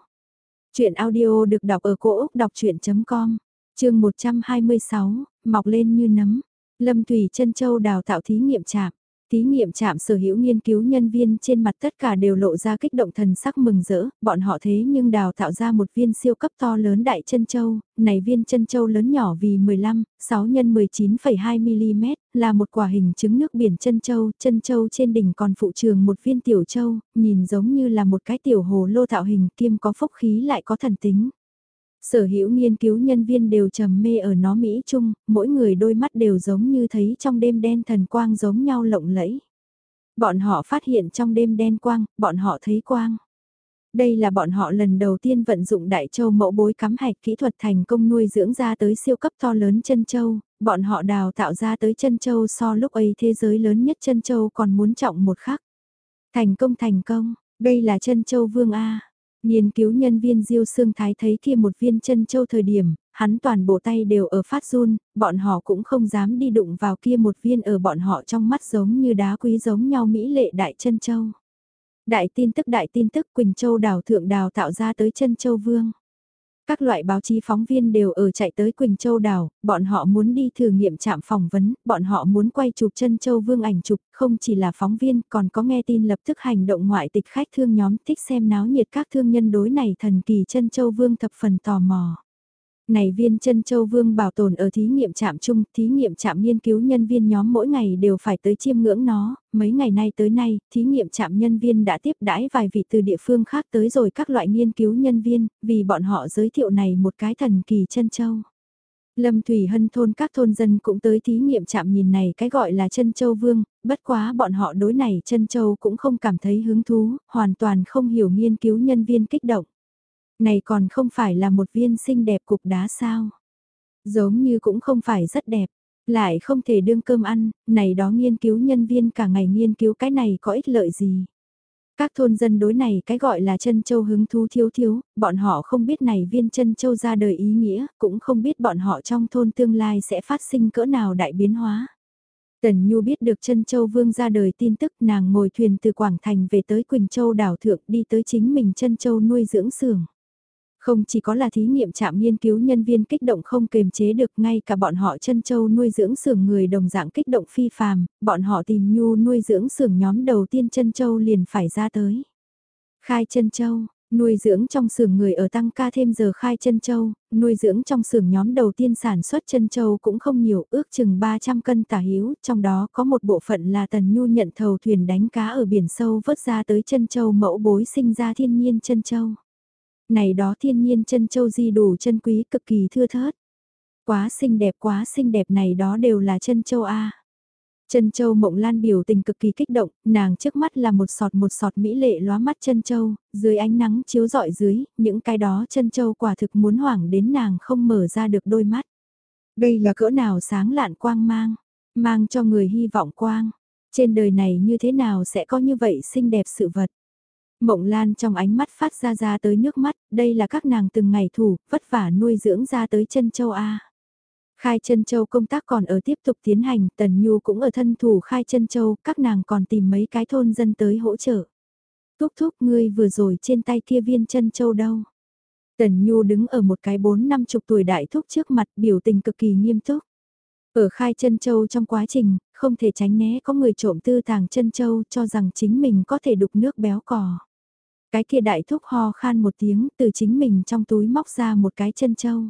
Chuyện audio được đọc ở cổ Úc đọc chuyện.com, chương 126, mọc lên như nấm. Lâm Thủy chân Châu đào tạo thí nghiệm chạm Thí nghiệm chạm sở hữu nghiên cứu nhân viên trên mặt tất cả đều lộ ra kích động thần sắc mừng rỡ, bọn họ thế nhưng đào tạo ra một viên siêu cấp to lớn đại chân châu, này viên chân châu lớn nhỏ vì 15, 6 x 19,2mm, là một quả hình trứng nước biển chân châu, chân châu trên đỉnh còn phụ trường một viên tiểu châu, nhìn giống như là một cái tiểu hồ lô tạo hình kiêm có phúc khí lại có thần tính. Sở hữu nghiên cứu nhân viên đều trầm mê ở nó Mỹ chung, mỗi người đôi mắt đều giống như thấy trong đêm đen thần quang giống nhau lộng lẫy. Bọn họ phát hiện trong đêm đen quang, bọn họ thấy quang. Đây là bọn họ lần đầu tiên vận dụng đại châu mẫu bối cắm hạch kỹ thuật thành công nuôi dưỡng ra tới siêu cấp to lớn chân châu, bọn họ đào tạo ra tới chân châu so lúc ấy thế giới lớn nhất chân châu còn muốn trọng một khắc. Thành công thành công, đây là chân châu vương A. Nghiên cứu nhân viên Diêu Sương Thái thấy kia một viên chân châu thời điểm, hắn toàn bộ tay đều ở phát run, bọn họ cũng không dám đi đụng vào kia một viên ở bọn họ trong mắt giống như đá quý giống nhau mỹ lệ đại chân châu. Đại tin tức đại tin tức Quỳnh Châu đào thượng đào tạo ra tới chân châu vương. Các loại báo chí phóng viên đều ở chạy tới Quỳnh Châu đảo, bọn họ muốn đi thử nghiệm chạm phỏng vấn, bọn họ muốn quay chụp chân Châu Vương ảnh chụp, không chỉ là phóng viên, còn có nghe tin lập tức hành động ngoại tịch khách thương nhóm thích xem náo nhiệt các thương nhân đối này thần kỳ chân Châu Vương thập phần tò mò này viên chân châu vương bảo tồn ở thí nghiệm trạm chung, thí nghiệm trạm nghiên cứu nhân viên nhóm mỗi ngày đều phải tới chiêm ngưỡng nó, mấy ngày nay tới nay, thí nghiệm trạm nhân viên đã tiếp đãi vài vị từ địa phương khác tới rồi các loại nghiên cứu nhân viên, vì bọn họ giới thiệu này một cái thần kỳ chân châu. Lâm Thủy Hân thôn các thôn dân cũng tới thí nghiệm chạm nhìn này cái gọi là chân châu vương, bất quá bọn họ đối này chân châu cũng không cảm thấy hứng thú, hoàn toàn không hiểu nghiên cứu nhân viên kích động. Này còn không phải là một viên xinh đẹp cục đá sao? Giống như cũng không phải rất đẹp, lại không thể đương cơm ăn, này đó nghiên cứu nhân viên cả ngày nghiên cứu cái này có ích lợi gì? Các thôn dân đối này cái gọi là chân châu hứng thú thiếu thiếu, bọn họ không biết này viên chân châu ra đời ý nghĩa, cũng không biết bọn họ trong thôn tương lai sẽ phát sinh cỡ nào đại biến hóa. Tần Nhu biết được chân châu vương ra đời tin tức nàng ngồi thuyền từ Quảng Thành về tới Quỳnh Châu đảo thượng đi tới chính mình chân châu nuôi dưỡng xưởng. Không chỉ có là thí nghiệm trạm nghiên cứu nhân viên kích động không kềm chế được ngay cả bọn họ chân châu nuôi dưỡng xưởng người đồng dạng kích động phi phàm, bọn họ tìm nhu nuôi dưỡng xưởng nhóm đầu tiên chân châu liền phải ra tới. Khai chân châu, nuôi dưỡng trong xưởng người ở tăng ca thêm giờ khai chân châu, nuôi dưỡng trong xưởng nhóm đầu tiên sản xuất chân châu cũng không nhiều, ước chừng 300 cân tả hiếu, trong đó có một bộ phận là tần nhu nhận thầu thuyền đánh cá ở biển sâu vớt ra tới chân châu mẫu bối sinh ra thiên nhiên chân châu này đó thiên nhiên chân châu di đủ chân quý cực kỳ thưa thớt. Quá xinh đẹp quá xinh đẹp này đó đều là chân châu A. Chân châu mộng lan biểu tình cực kỳ kích động, nàng trước mắt là một sọt một sọt mỹ lệ lóa mắt chân châu, dưới ánh nắng chiếu rọi dưới, những cái đó chân châu quả thực muốn hoảng đến nàng không mở ra được đôi mắt. Đây là cỡ nào sáng lạn quang mang, mang cho người hy vọng quang. Trên đời này như thế nào sẽ có như vậy xinh đẹp sự vật. Mộng Lan trong ánh mắt phát ra ra tới nước mắt, đây là các nàng từng ngày thủ, vất vả nuôi dưỡng ra tới chân châu A. Khai chân châu công tác còn ở tiếp tục tiến hành, Tần Nhu cũng ở thân thủ khai chân châu, các nàng còn tìm mấy cái thôn dân tới hỗ trợ. Thúc thúc ngươi vừa rồi trên tay kia viên chân châu đâu. Tần Nhu đứng ở một cái bốn năm chục tuổi đại thúc trước mặt biểu tình cực kỳ nghiêm túc. Ở khai chân châu trong quá trình, không thể tránh né có người trộm tư tàng chân châu cho rằng chính mình có thể đục nước béo cò. Cái kia đại thúc ho khan một tiếng từ chính mình trong túi móc ra một cái chân châu.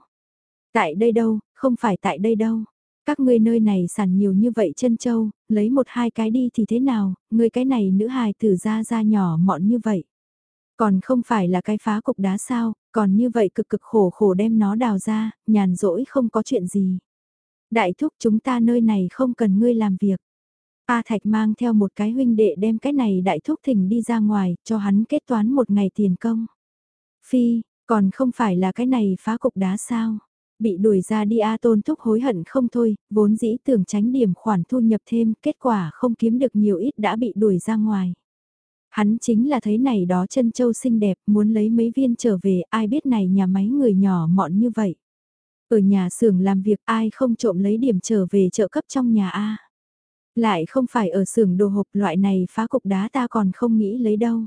Tại đây đâu, không phải tại đây đâu. Các ngươi nơi này sản nhiều như vậy chân châu, lấy một hai cái đi thì thế nào, ngươi cái này nữ hài tử ra ra nhỏ mọn như vậy. Còn không phải là cái phá cục đá sao, còn như vậy cực cực khổ khổ đem nó đào ra, nhàn rỗi không có chuyện gì. Đại thúc chúng ta nơi này không cần ngươi làm việc. A Thạch mang theo một cái huynh đệ đem cái này đại thúc thỉnh đi ra ngoài, cho hắn kết toán một ngày tiền công. Phi, còn không phải là cái này phá cục đá sao? Bị đuổi ra đi A Tôn thúc hối hận không thôi, vốn dĩ tưởng tránh điểm khoản thu nhập thêm, kết quả không kiếm được nhiều ít đã bị đuổi ra ngoài. Hắn chính là thấy này đó chân châu xinh đẹp, muốn lấy mấy viên trở về, ai biết này nhà máy người nhỏ mọn như vậy. Ở nhà xưởng làm việc ai không trộm lấy điểm trở về trợ cấp trong nhà A. Lại không phải ở xưởng đồ hộp loại này phá cục đá ta còn không nghĩ lấy đâu.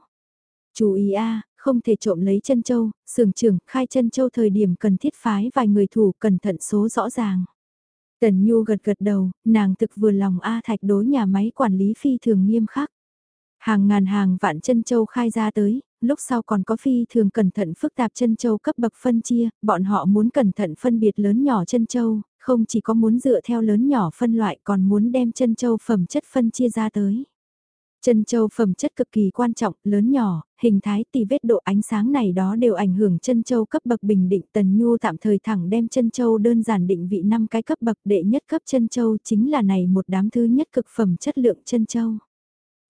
Chú ý a, không thể trộm lấy chân châu, xưởng trưởng khai chân châu thời điểm cần thiết phái vài người thủ cẩn thận số rõ ràng. Tần Nhu gật gật đầu, nàng thực vừa lòng A Thạch đối nhà máy quản lý phi thường nghiêm khắc. Hàng ngàn hàng vạn chân châu khai ra tới, lúc sau còn có phi thường cẩn thận phức tạp chân châu cấp bậc phân chia, bọn họ muốn cẩn thận phân biệt lớn nhỏ chân châu, không chỉ có muốn dựa theo lớn nhỏ phân loại còn muốn đem chân châu phẩm chất phân chia ra tới. Chân châu phẩm chất cực kỳ quan trọng, lớn nhỏ, hình thái tì vết độ ánh sáng này đó đều ảnh hưởng chân châu cấp bậc bình định. Tần Nhu tạm thời thẳng đem chân châu đơn giản định vị năm cái cấp bậc đệ nhất cấp chân châu chính là này một đám thứ nhất cực phẩm chất lượng chân châu.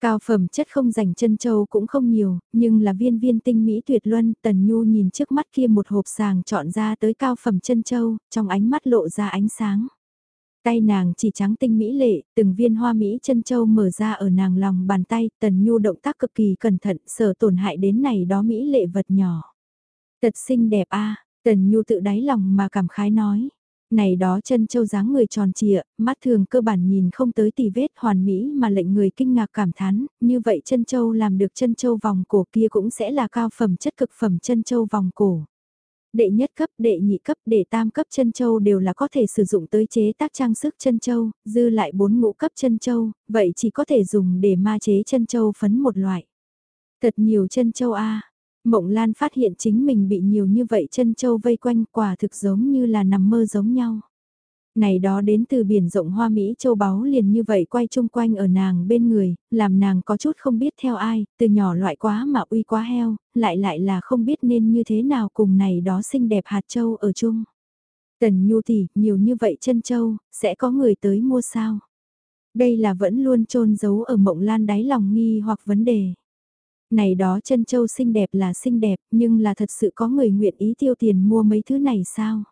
Cao phẩm chất không dành chân châu cũng không nhiều, nhưng là viên viên tinh mỹ tuyệt luân, Tần Nhu nhìn trước mắt kia một hộp sàng chọn ra tới cao phẩm chân châu, trong ánh mắt lộ ra ánh sáng. Tay nàng chỉ trắng tinh mỹ lệ, từng viên hoa mỹ chân châu mở ra ở nàng lòng bàn tay, Tần Nhu động tác cực kỳ cẩn thận, sợ tổn hại đến này đó mỹ lệ vật nhỏ. Tật xinh đẹp a Tần Nhu tự đáy lòng mà cảm khái nói này đó chân châu dáng người tròn trịa, mắt thường cơ bản nhìn không tới tì vết hoàn mỹ mà lệnh người kinh ngạc cảm thán, như vậy chân châu làm được chân châu vòng cổ kia cũng sẽ là cao phẩm chất cực phẩm chân châu vòng cổ. Đệ nhất cấp, đệ nhị cấp, đệ tam cấp chân châu đều là có thể sử dụng tới chế tác trang sức chân châu, dư lại bốn ngũ cấp chân châu, vậy chỉ có thể dùng để ma chế chân châu phấn một loại. Thật nhiều chân châu A. Mộng Lan phát hiện chính mình bị nhiều như vậy chân châu vây quanh quả thực giống như là nằm mơ giống nhau. Này đó đến từ biển rộng hoa Mỹ châu báu liền như vậy quay chung quanh ở nàng bên người, làm nàng có chút không biết theo ai, từ nhỏ loại quá mà uy quá heo, lại lại là không biết nên như thế nào cùng này đó xinh đẹp hạt châu ở chung. Tần Nhu tỷ, nhiều như vậy chân châu, sẽ có người tới mua sao? Đây là vẫn luôn trôn giấu ở mộng lan đáy lòng nghi hoặc vấn đề. Này đó chân châu xinh đẹp là xinh đẹp, nhưng là thật sự có người nguyện ý tiêu tiền mua mấy thứ này sao?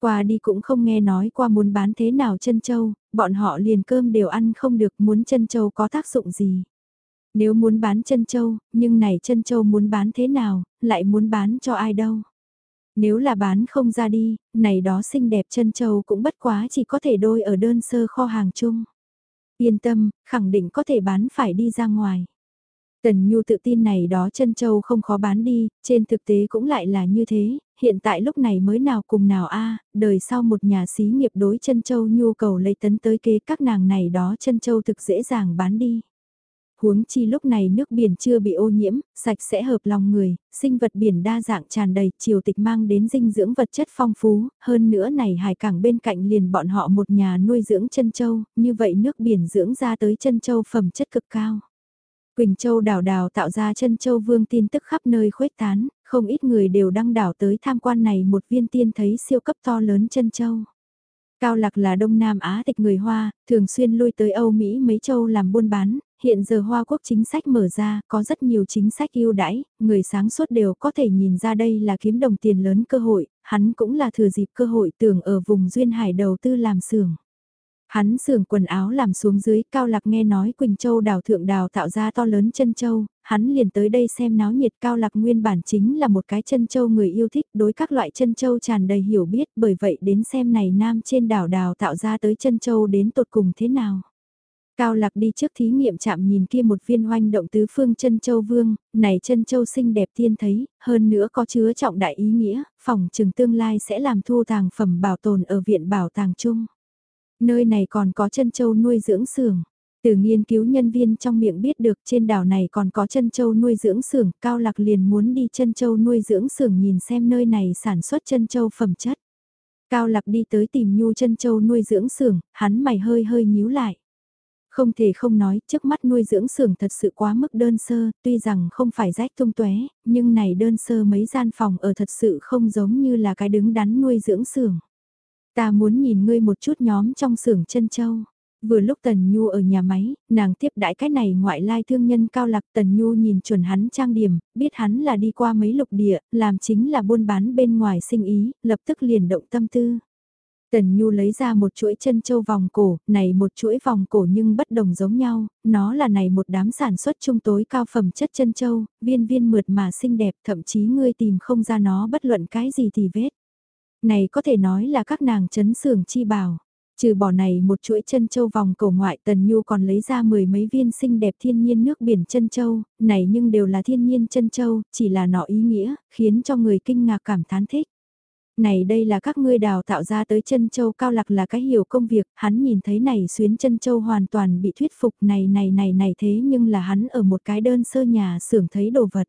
Qua đi cũng không nghe nói qua muốn bán thế nào chân châu, bọn họ liền cơm đều ăn không được muốn chân châu có tác dụng gì. Nếu muốn bán chân châu, nhưng này chân châu muốn bán thế nào, lại muốn bán cho ai đâu. Nếu là bán không ra đi, này đó xinh đẹp chân châu cũng bất quá chỉ có thể đôi ở đơn sơ kho hàng chung. Yên tâm, khẳng định có thể bán phải đi ra ngoài. Tần Nhu tự tin này đó chân châu không khó bán đi, trên thực tế cũng lại là như thế, hiện tại lúc này mới nào cùng nào a đời sau một nhà xí nghiệp đối chân châu nhu cầu lấy tấn tới kế các nàng này đó chân châu thực dễ dàng bán đi. Huống chi lúc này nước biển chưa bị ô nhiễm, sạch sẽ hợp lòng người, sinh vật biển đa dạng tràn đầy, chiều tịch mang đến dinh dưỡng vật chất phong phú, hơn nữa này hải cảng bên cạnh liền bọn họ một nhà nuôi dưỡng chân châu, như vậy nước biển dưỡng ra tới chân châu phẩm chất cực cao. Quỳnh Châu đảo đảo tạo ra chân châu vương tin tức khắp nơi khuếch tán, không ít người đều đăng đảo tới tham quan này một viên tiên thấy siêu cấp to lớn chân châu. Cao Lạc là Đông Nam Á tịch người Hoa, thường xuyên lui tới Âu Mỹ mấy châu làm buôn bán, hiện giờ Hoa Quốc chính sách mở ra, có rất nhiều chính sách ưu đãi, người sáng suốt đều có thể nhìn ra đây là kiếm đồng tiền lớn cơ hội, hắn cũng là thừa dịp cơ hội tưởng ở vùng Duyên Hải đầu tư làm xưởng. Hắn sườn quần áo làm xuống dưới, Cao Lạc nghe nói Quỳnh Châu đào thượng đào tạo ra to lớn chân châu, hắn liền tới đây xem náo nhiệt Cao Lạc nguyên bản chính là một cái chân châu người yêu thích đối các loại chân châu tràn đầy hiểu biết bởi vậy đến xem này nam trên đảo đào tạo ra tới chân châu đến tột cùng thế nào. Cao Lạc đi trước thí nghiệm chạm nhìn kia một viên hoanh động tứ phương chân châu vương, này chân châu xinh đẹp tiên thấy, hơn nữa có chứa trọng đại ý nghĩa, phòng trừng tương lai sẽ làm thu tàng phẩm bảo tồn ở viện bảo tàng chung. Nơi này còn có chân châu nuôi dưỡng xưởng. Từ nghiên cứu nhân viên trong miệng biết được trên đảo này còn có chân châu nuôi dưỡng xưởng, Cao Lạc liền muốn đi chân châu nuôi dưỡng xưởng nhìn xem nơi này sản xuất chân châu phẩm chất. Cao Lạc đi tới tìm nhu chân châu nuôi dưỡng xưởng, hắn mày hơi hơi nhíu lại. Không thể không nói, trước mắt nuôi dưỡng xưởng thật sự quá mức đơn sơ, tuy rằng không phải rách tung tóe, nhưng này đơn sơ mấy gian phòng ở thật sự không giống như là cái đứng đắn nuôi dưỡng xưởng. Ta muốn nhìn ngươi một chút nhóm trong xưởng chân châu. Vừa lúc Tần Nhu ở nhà máy, nàng tiếp đãi cái này ngoại lai thương nhân cao lạc Tần Nhu nhìn chuẩn hắn trang điểm, biết hắn là đi qua mấy lục địa, làm chính là buôn bán bên ngoài sinh ý, lập tức liền động tâm tư. Tần Nhu lấy ra một chuỗi chân châu vòng cổ, này một chuỗi vòng cổ nhưng bất đồng giống nhau, nó là này một đám sản xuất trung tối cao phẩm chất chân châu, viên viên mượt mà xinh đẹp, thậm chí ngươi tìm không ra nó bất luận cái gì thì vết. Này có thể nói là các nàng chấn sưởng chi bảo. Trừ bỏ này một chuỗi chân châu vòng cổ ngoại Tần Nhu còn lấy ra mười mấy viên xinh đẹp thiên nhiên nước biển chân châu, này nhưng đều là thiên nhiên chân châu, chỉ là nọ ý nghĩa, khiến cho người kinh ngạc cảm thán thích. Này đây là các ngươi đào tạo ra tới chân châu cao lạc là cái hiểu công việc, hắn nhìn thấy này xuyến chân châu hoàn toàn bị thuyết phục này này này này thế nhưng là hắn ở một cái đơn sơ nhà xưởng thấy đồ vật.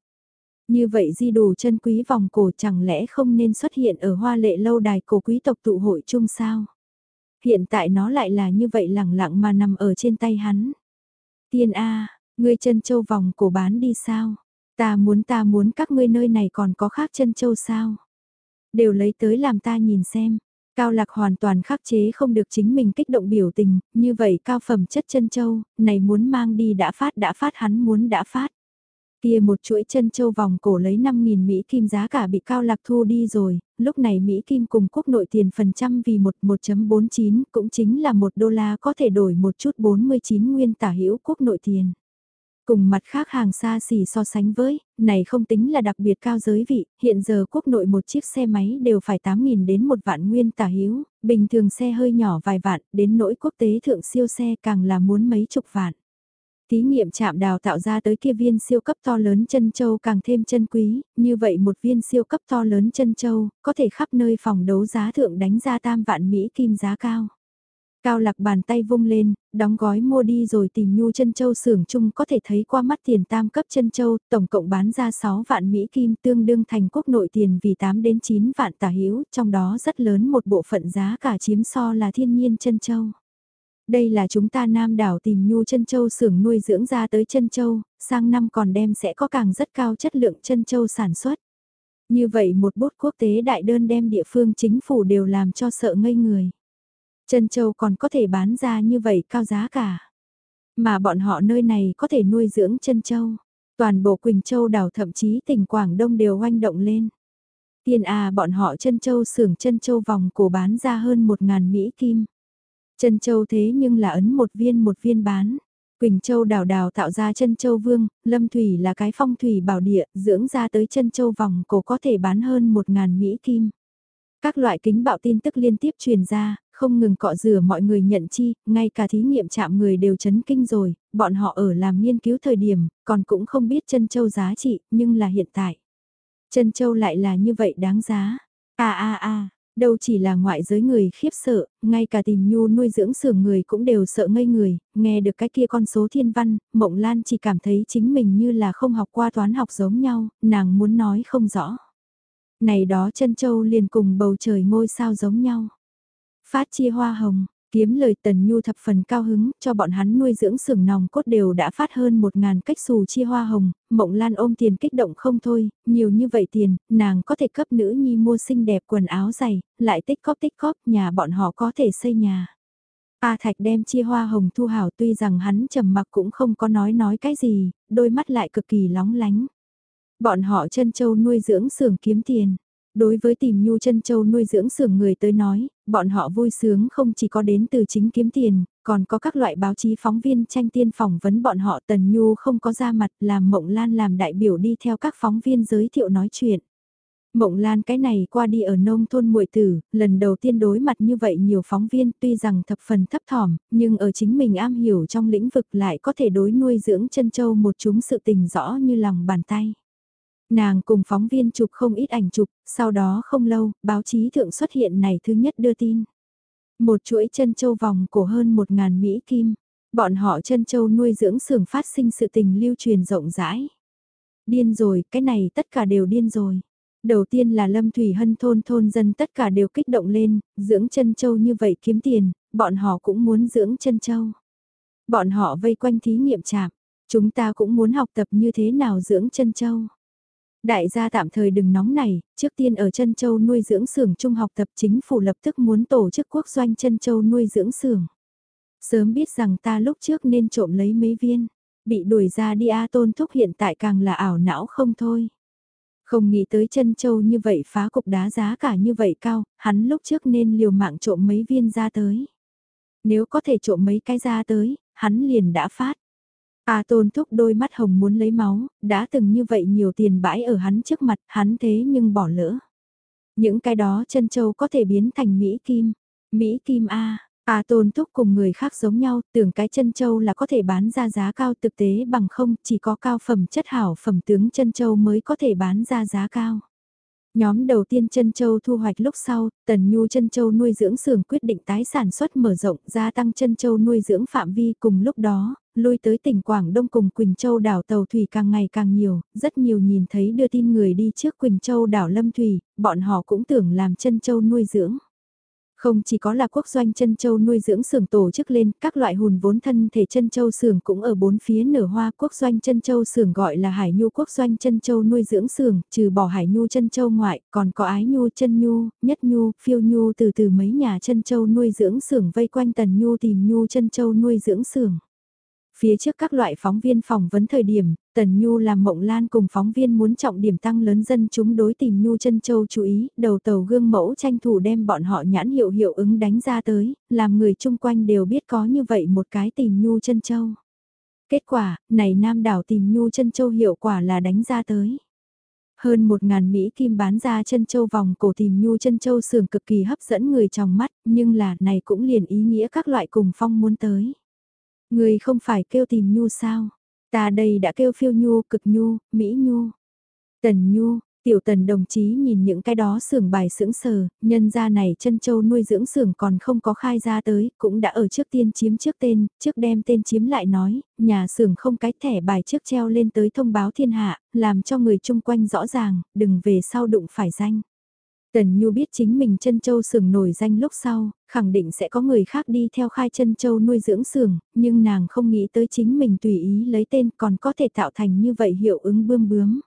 Như vậy di đồ chân quý vòng cổ chẳng lẽ không nên xuất hiện ở hoa lệ lâu đài cổ quý tộc tụ hội chung sao? Hiện tại nó lại là như vậy lẳng lặng mà nằm ở trên tay hắn. Tiên A, ngươi chân châu vòng cổ bán đi sao? Ta muốn ta muốn các ngươi nơi này còn có khác chân châu sao? Đều lấy tới làm ta nhìn xem. Cao lạc hoàn toàn khắc chế không được chính mình kích động biểu tình, như vậy cao phẩm chất chân châu, này muốn mang đi đã phát đã phát hắn muốn đã phát. Kia một chuỗi chân châu vòng cổ lấy 5.000 Mỹ Kim giá cả bị cao lạc thu đi rồi, lúc này Mỹ Kim cùng quốc nội tiền phần trăm vì 1 1.49 cũng chính là 1 đô la có thể đổi một chút 49 nguyên tả hữu quốc nội tiền. Cùng mặt khác hàng xa xỉ so sánh với, này không tính là đặc biệt cao giới vị, hiện giờ quốc nội một chiếc xe máy đều phải 8.000 đến một vạn nguyên tả hữu bình thường xe hơi nhỏ vài vạn, đến nỗi quốc tế thượng siêu xe càng là muốn mấy chục vạn. Thí nghiệm chạm đào tạo ra tới kia viên siêu cấp to lớn chân châu càng thêm chân quý, như vậy một viên siêu cấp to lớn chân châu, có thể khắp nơi phòng đấu giá thượng đánh ra tam vạn Mỹ kim giá cao. Cao lạc bàn tay vung lên, đóng gói mua đi rồi tìm nhu chân châu xưởng chung có thể thấy qua mắt tiền tam cấp chân châu, tổng cộng bán ra 6 vạn Mỹ Kim tương đương thành quốc nội tiền vì 8 đến 9 vạn tả hữu trong đó rất lớn một bộ phận giá cả chiếm so là thiên nhiên chân châu. Đây là chúng ta Nam đảo tìm nhu chân châu xưởng nuôi dưỡng ra tới chân châu, sang năm còn đem sẽ có càng rất cao chất lượng chân châu sản xuất. Như vậy một bút quốc tế đại đơn đem địa phương chính phủ đều làm cho sợ ngây người. Chân châu còn có thể bán ra như vậy cao giá cả. Mà bọn họ nơi này có thể nuôi dưỡng chân châu. Toàn bộ Quỳnh Châu đảo thậm chí tỉnh Quảng Đông đều oanh động lên. Tiền à bọn họ chân châu xưởng chân châu vòng cổ bán ra hơn một ngàn Mỹ Kim. Chân châu thế nhưng là ấn một viên một viên bán. Quỳnh Châu đào đào tạo ra chân châu vương, Lâm Thủy là cái phong thủy bảo địa, dưỡng ra tới chân châu vòng cổ có thể bán hơn một ngàn Mỹ Kim. Các loại kính bạo tin tức liên tiếp truyền ra, không ngừng cọ rửa mọi người nhận chi, ngay cả thí nghiệm chạm người đều chấn kinh rồi, bọn họ ở làm nghiên cứu thời điểm, còn cũng không biết chân châu giá trị, nhưng là hiện tại. Chân châu lại là như vậy đáng giá. À à à, đâu chỉ là ngoại giới người khiếp sợ, ngay cả tìm nhu nuôi dưỡng sưởng người cũng đều sợ ngây người, nghe được cái kia con số thiên văn, Mộng Lan chỉ cảm thấy chính mình như là không học qua toán học giống nhau, nàng muốn nói không rõ. Này đó chân châu liền cùng bầu trời ngôi sao giống nhau. Phát chia hoa hồng, kiếm lời Tần Nhu thập phần cao hứng, cho bọn hắn nuôi dưỡng sưởng nòng cốt đều đã phát hơn một ngàn cách xù chia hoa hồng, Mộng Lan ôm tiền kích động không thôi, nhiều như vậy tiền, nàng có thể cấp nữ nhi mua xinh đẹp quần áo giày, lại tích cóp tích cóp, nhà bọn họ có thể xây nhà. A Thạch đem chia hoa hồng thu hảo tuy rằng hắn trầm mặc cũng không có nói nói cái gì, đôi mắt lại cực kỳ lóng lánh. Bọn họ chân châu nuôi dưỡng sưởng kiếm tiền. Đối với tìm nhu chân châu nuôi dưỡng xưởng người tới nói, bọn họ vui sướng không chỉ có đến từ chính kiếm tiền, còn có các loại báo chí phóng viên tranh tiên phỏng vấn bọn họ tần nhu không có ra mặt làm mộng lan làm đại biểu đi theo các phóng viên giới thiệu nói chuyện. Mộng Lan cái này qua đi ở nông thôn muội tử, lần đầu tiên đối mặt như vậy nhiều phóng viên tuy rằng thập phần thấp thỏm, nhưng ở chính mình am hiểu trong lĩnh vực lại có thể đối nuôi dưỡng chân châu một chúng sự tình rõ như lòng bàn tay. Nàng cùng phóng viên chụp không ít ảnh chụp, sau đó không lâu, báo chí thượng xuất hiện này thứ nhất đưa tin. Một chuỗi chân châu vòng cổ hơn một ngàn Mỹ Kim, bọn họ chân châu nuôi dưỡng xưởng phát sinh sự tình lưu truyền rộng rãi. Điên rồi, cái này tất cả đều điên rồi. Đầu tiên là Lâm Thủy Hân thôn thôn dân tất cả đều kích động lên, dưỡng chân châu như vậy kiếm tiền, bọn họ cũng muốn dưỡng chân châu. Bọn họ vây quanh thí nghiệm chạm, chúng ta cũng muốn học tập như thế nào dưỡng chân châu. Đại gia tạm thời đừng nóng này, trước tiên ở chân châu nuôi dưỡng xưởng trung học tập chính phủ lập tức muốn tổ chức quốc doanh chân châu nuôi dưỡng xưởng. Sớm biết rằng ta lúc trước nên trộm lấy mấy viên, bị đuổi ra đi A tôn thúc hiện tại càng là ảo não không thôi. Không nghĩ tới chân châu như vậy phá cục đá giá cả như vậy cao, hắn lúc trước nên liều mạng trộm mấy viên ra tới. Nếu có thể trộm mấy cái ra tới, hắn liền đã phát. A tôn thúc đôi mắt hồng muốn lấy máu, đã từng như vậy nhiều tiền bãi ở hắn trước mặt, hắn thế nhưng bỏ lỡ. Những cái đó chân châu có thể biến thành Mỹ Kim. Mỹ Kim A, A tôn thúc cùng người khác giống nhau, tưởng cái chân châu là có thể bán ra giá cao thực tế bằng không, chỉ có cao phẩm chất hảo phẩm tướng chân châu mới có thể bán ra giá cao. Nhóm đầu tiên chân châu thu hoạch lúc sau, Tần Nhu chân châu nuôi dưỡng xưởng quyết định tái sản xuất mở rộng gia tăng chân châu nuôi dưỡng phạm vi cùng lúc đó, lui tới tỉnh Quảng Đông cùng Quỳnh Châu đảo tàu thủy càng ngày càng nhiều, rất nhiều nhìn thấy đưa tin người đi trước Quỳnh Châu đảo Lâm Thủy, bọn họ cũng tưởng làm chân châu nuôi dưỡng. Không chỉ có là quốc doanh chân châu nuôi dưỡng xưởng tổ chức lên, các loại hùn vốn thân thể chân châu xưởng cũng ở bốn phía nở hoa quốc doanh chân châu xưởng gọi là Hải Nhu quốc doanh chân châu nuôi dưỡng xưởng, trừ bỏ Hải Nhu chân châu ngoại, còn có Ái Nhu chân Nhu, Nhất Nhu, Phiêu Nhu từ từ mấy nhà chân châu nuôi dưỡng xưởng vây quanh Tần Nhu tìm Nhu chân châu nuôi dưỡng xưởng. Phía trước các loại phóng viên phỏng vấn thời điểm, Tần Nhu làm mộng lan cùng phóng viên muốn trọng điểm tăng lớn dân chúng đối tìm Nhu chân châu chú ý, đầu tàu gương mẫu tranh thủ đem bọn họ nhãn hiệu hiệu ứng đánh ra tới, làm người chung quanh đều biết có như vậy một cái tìm Nhu chân châu. Kết quả, này Nam đảo tìm Nhu chân châu hiệu quả là đánh ra tới. Hơn một ngàn Mỹ kim bán ra chân châu vòng cổ tìm Nhu chân châu sườn cực kỳ hấp dẫn người trong mắt, nhưng là này cũng liền ý nghĩa các loại cùng phong muốn tới. Người không phải kêu tìm nhu sao? Ta đây đã kêu phiêu nhu, cực nhu, mỹ nhu. Tần nhu, tiểu tần đồng chí nhìn những cái đó xưởng bài sững sờ, nhân gia này chân châu nuôi dưỡng xưởng còn không có khai ra tới, cũng đã ở trước tiên chiếm trước tên, trước đem tên chiếm lại nói, nhà xưởng không cái thẻ bài trước treo lên tới thông báo thiên hạ, làm cho người chung quanh rõ ràng, đừng về sau đụng phải danh. Tần Nhu biết chính mình chân châu sừng nổi danh lúc sau, khẳng định sẽ có người khác đi theo khai chân châu nuôi dưỡng sừng, nhưng nàng không nghĩ tới chính mình tùy ý lấy tên còn có thể tạo thành như vậy hiệu ứng bươm bướm.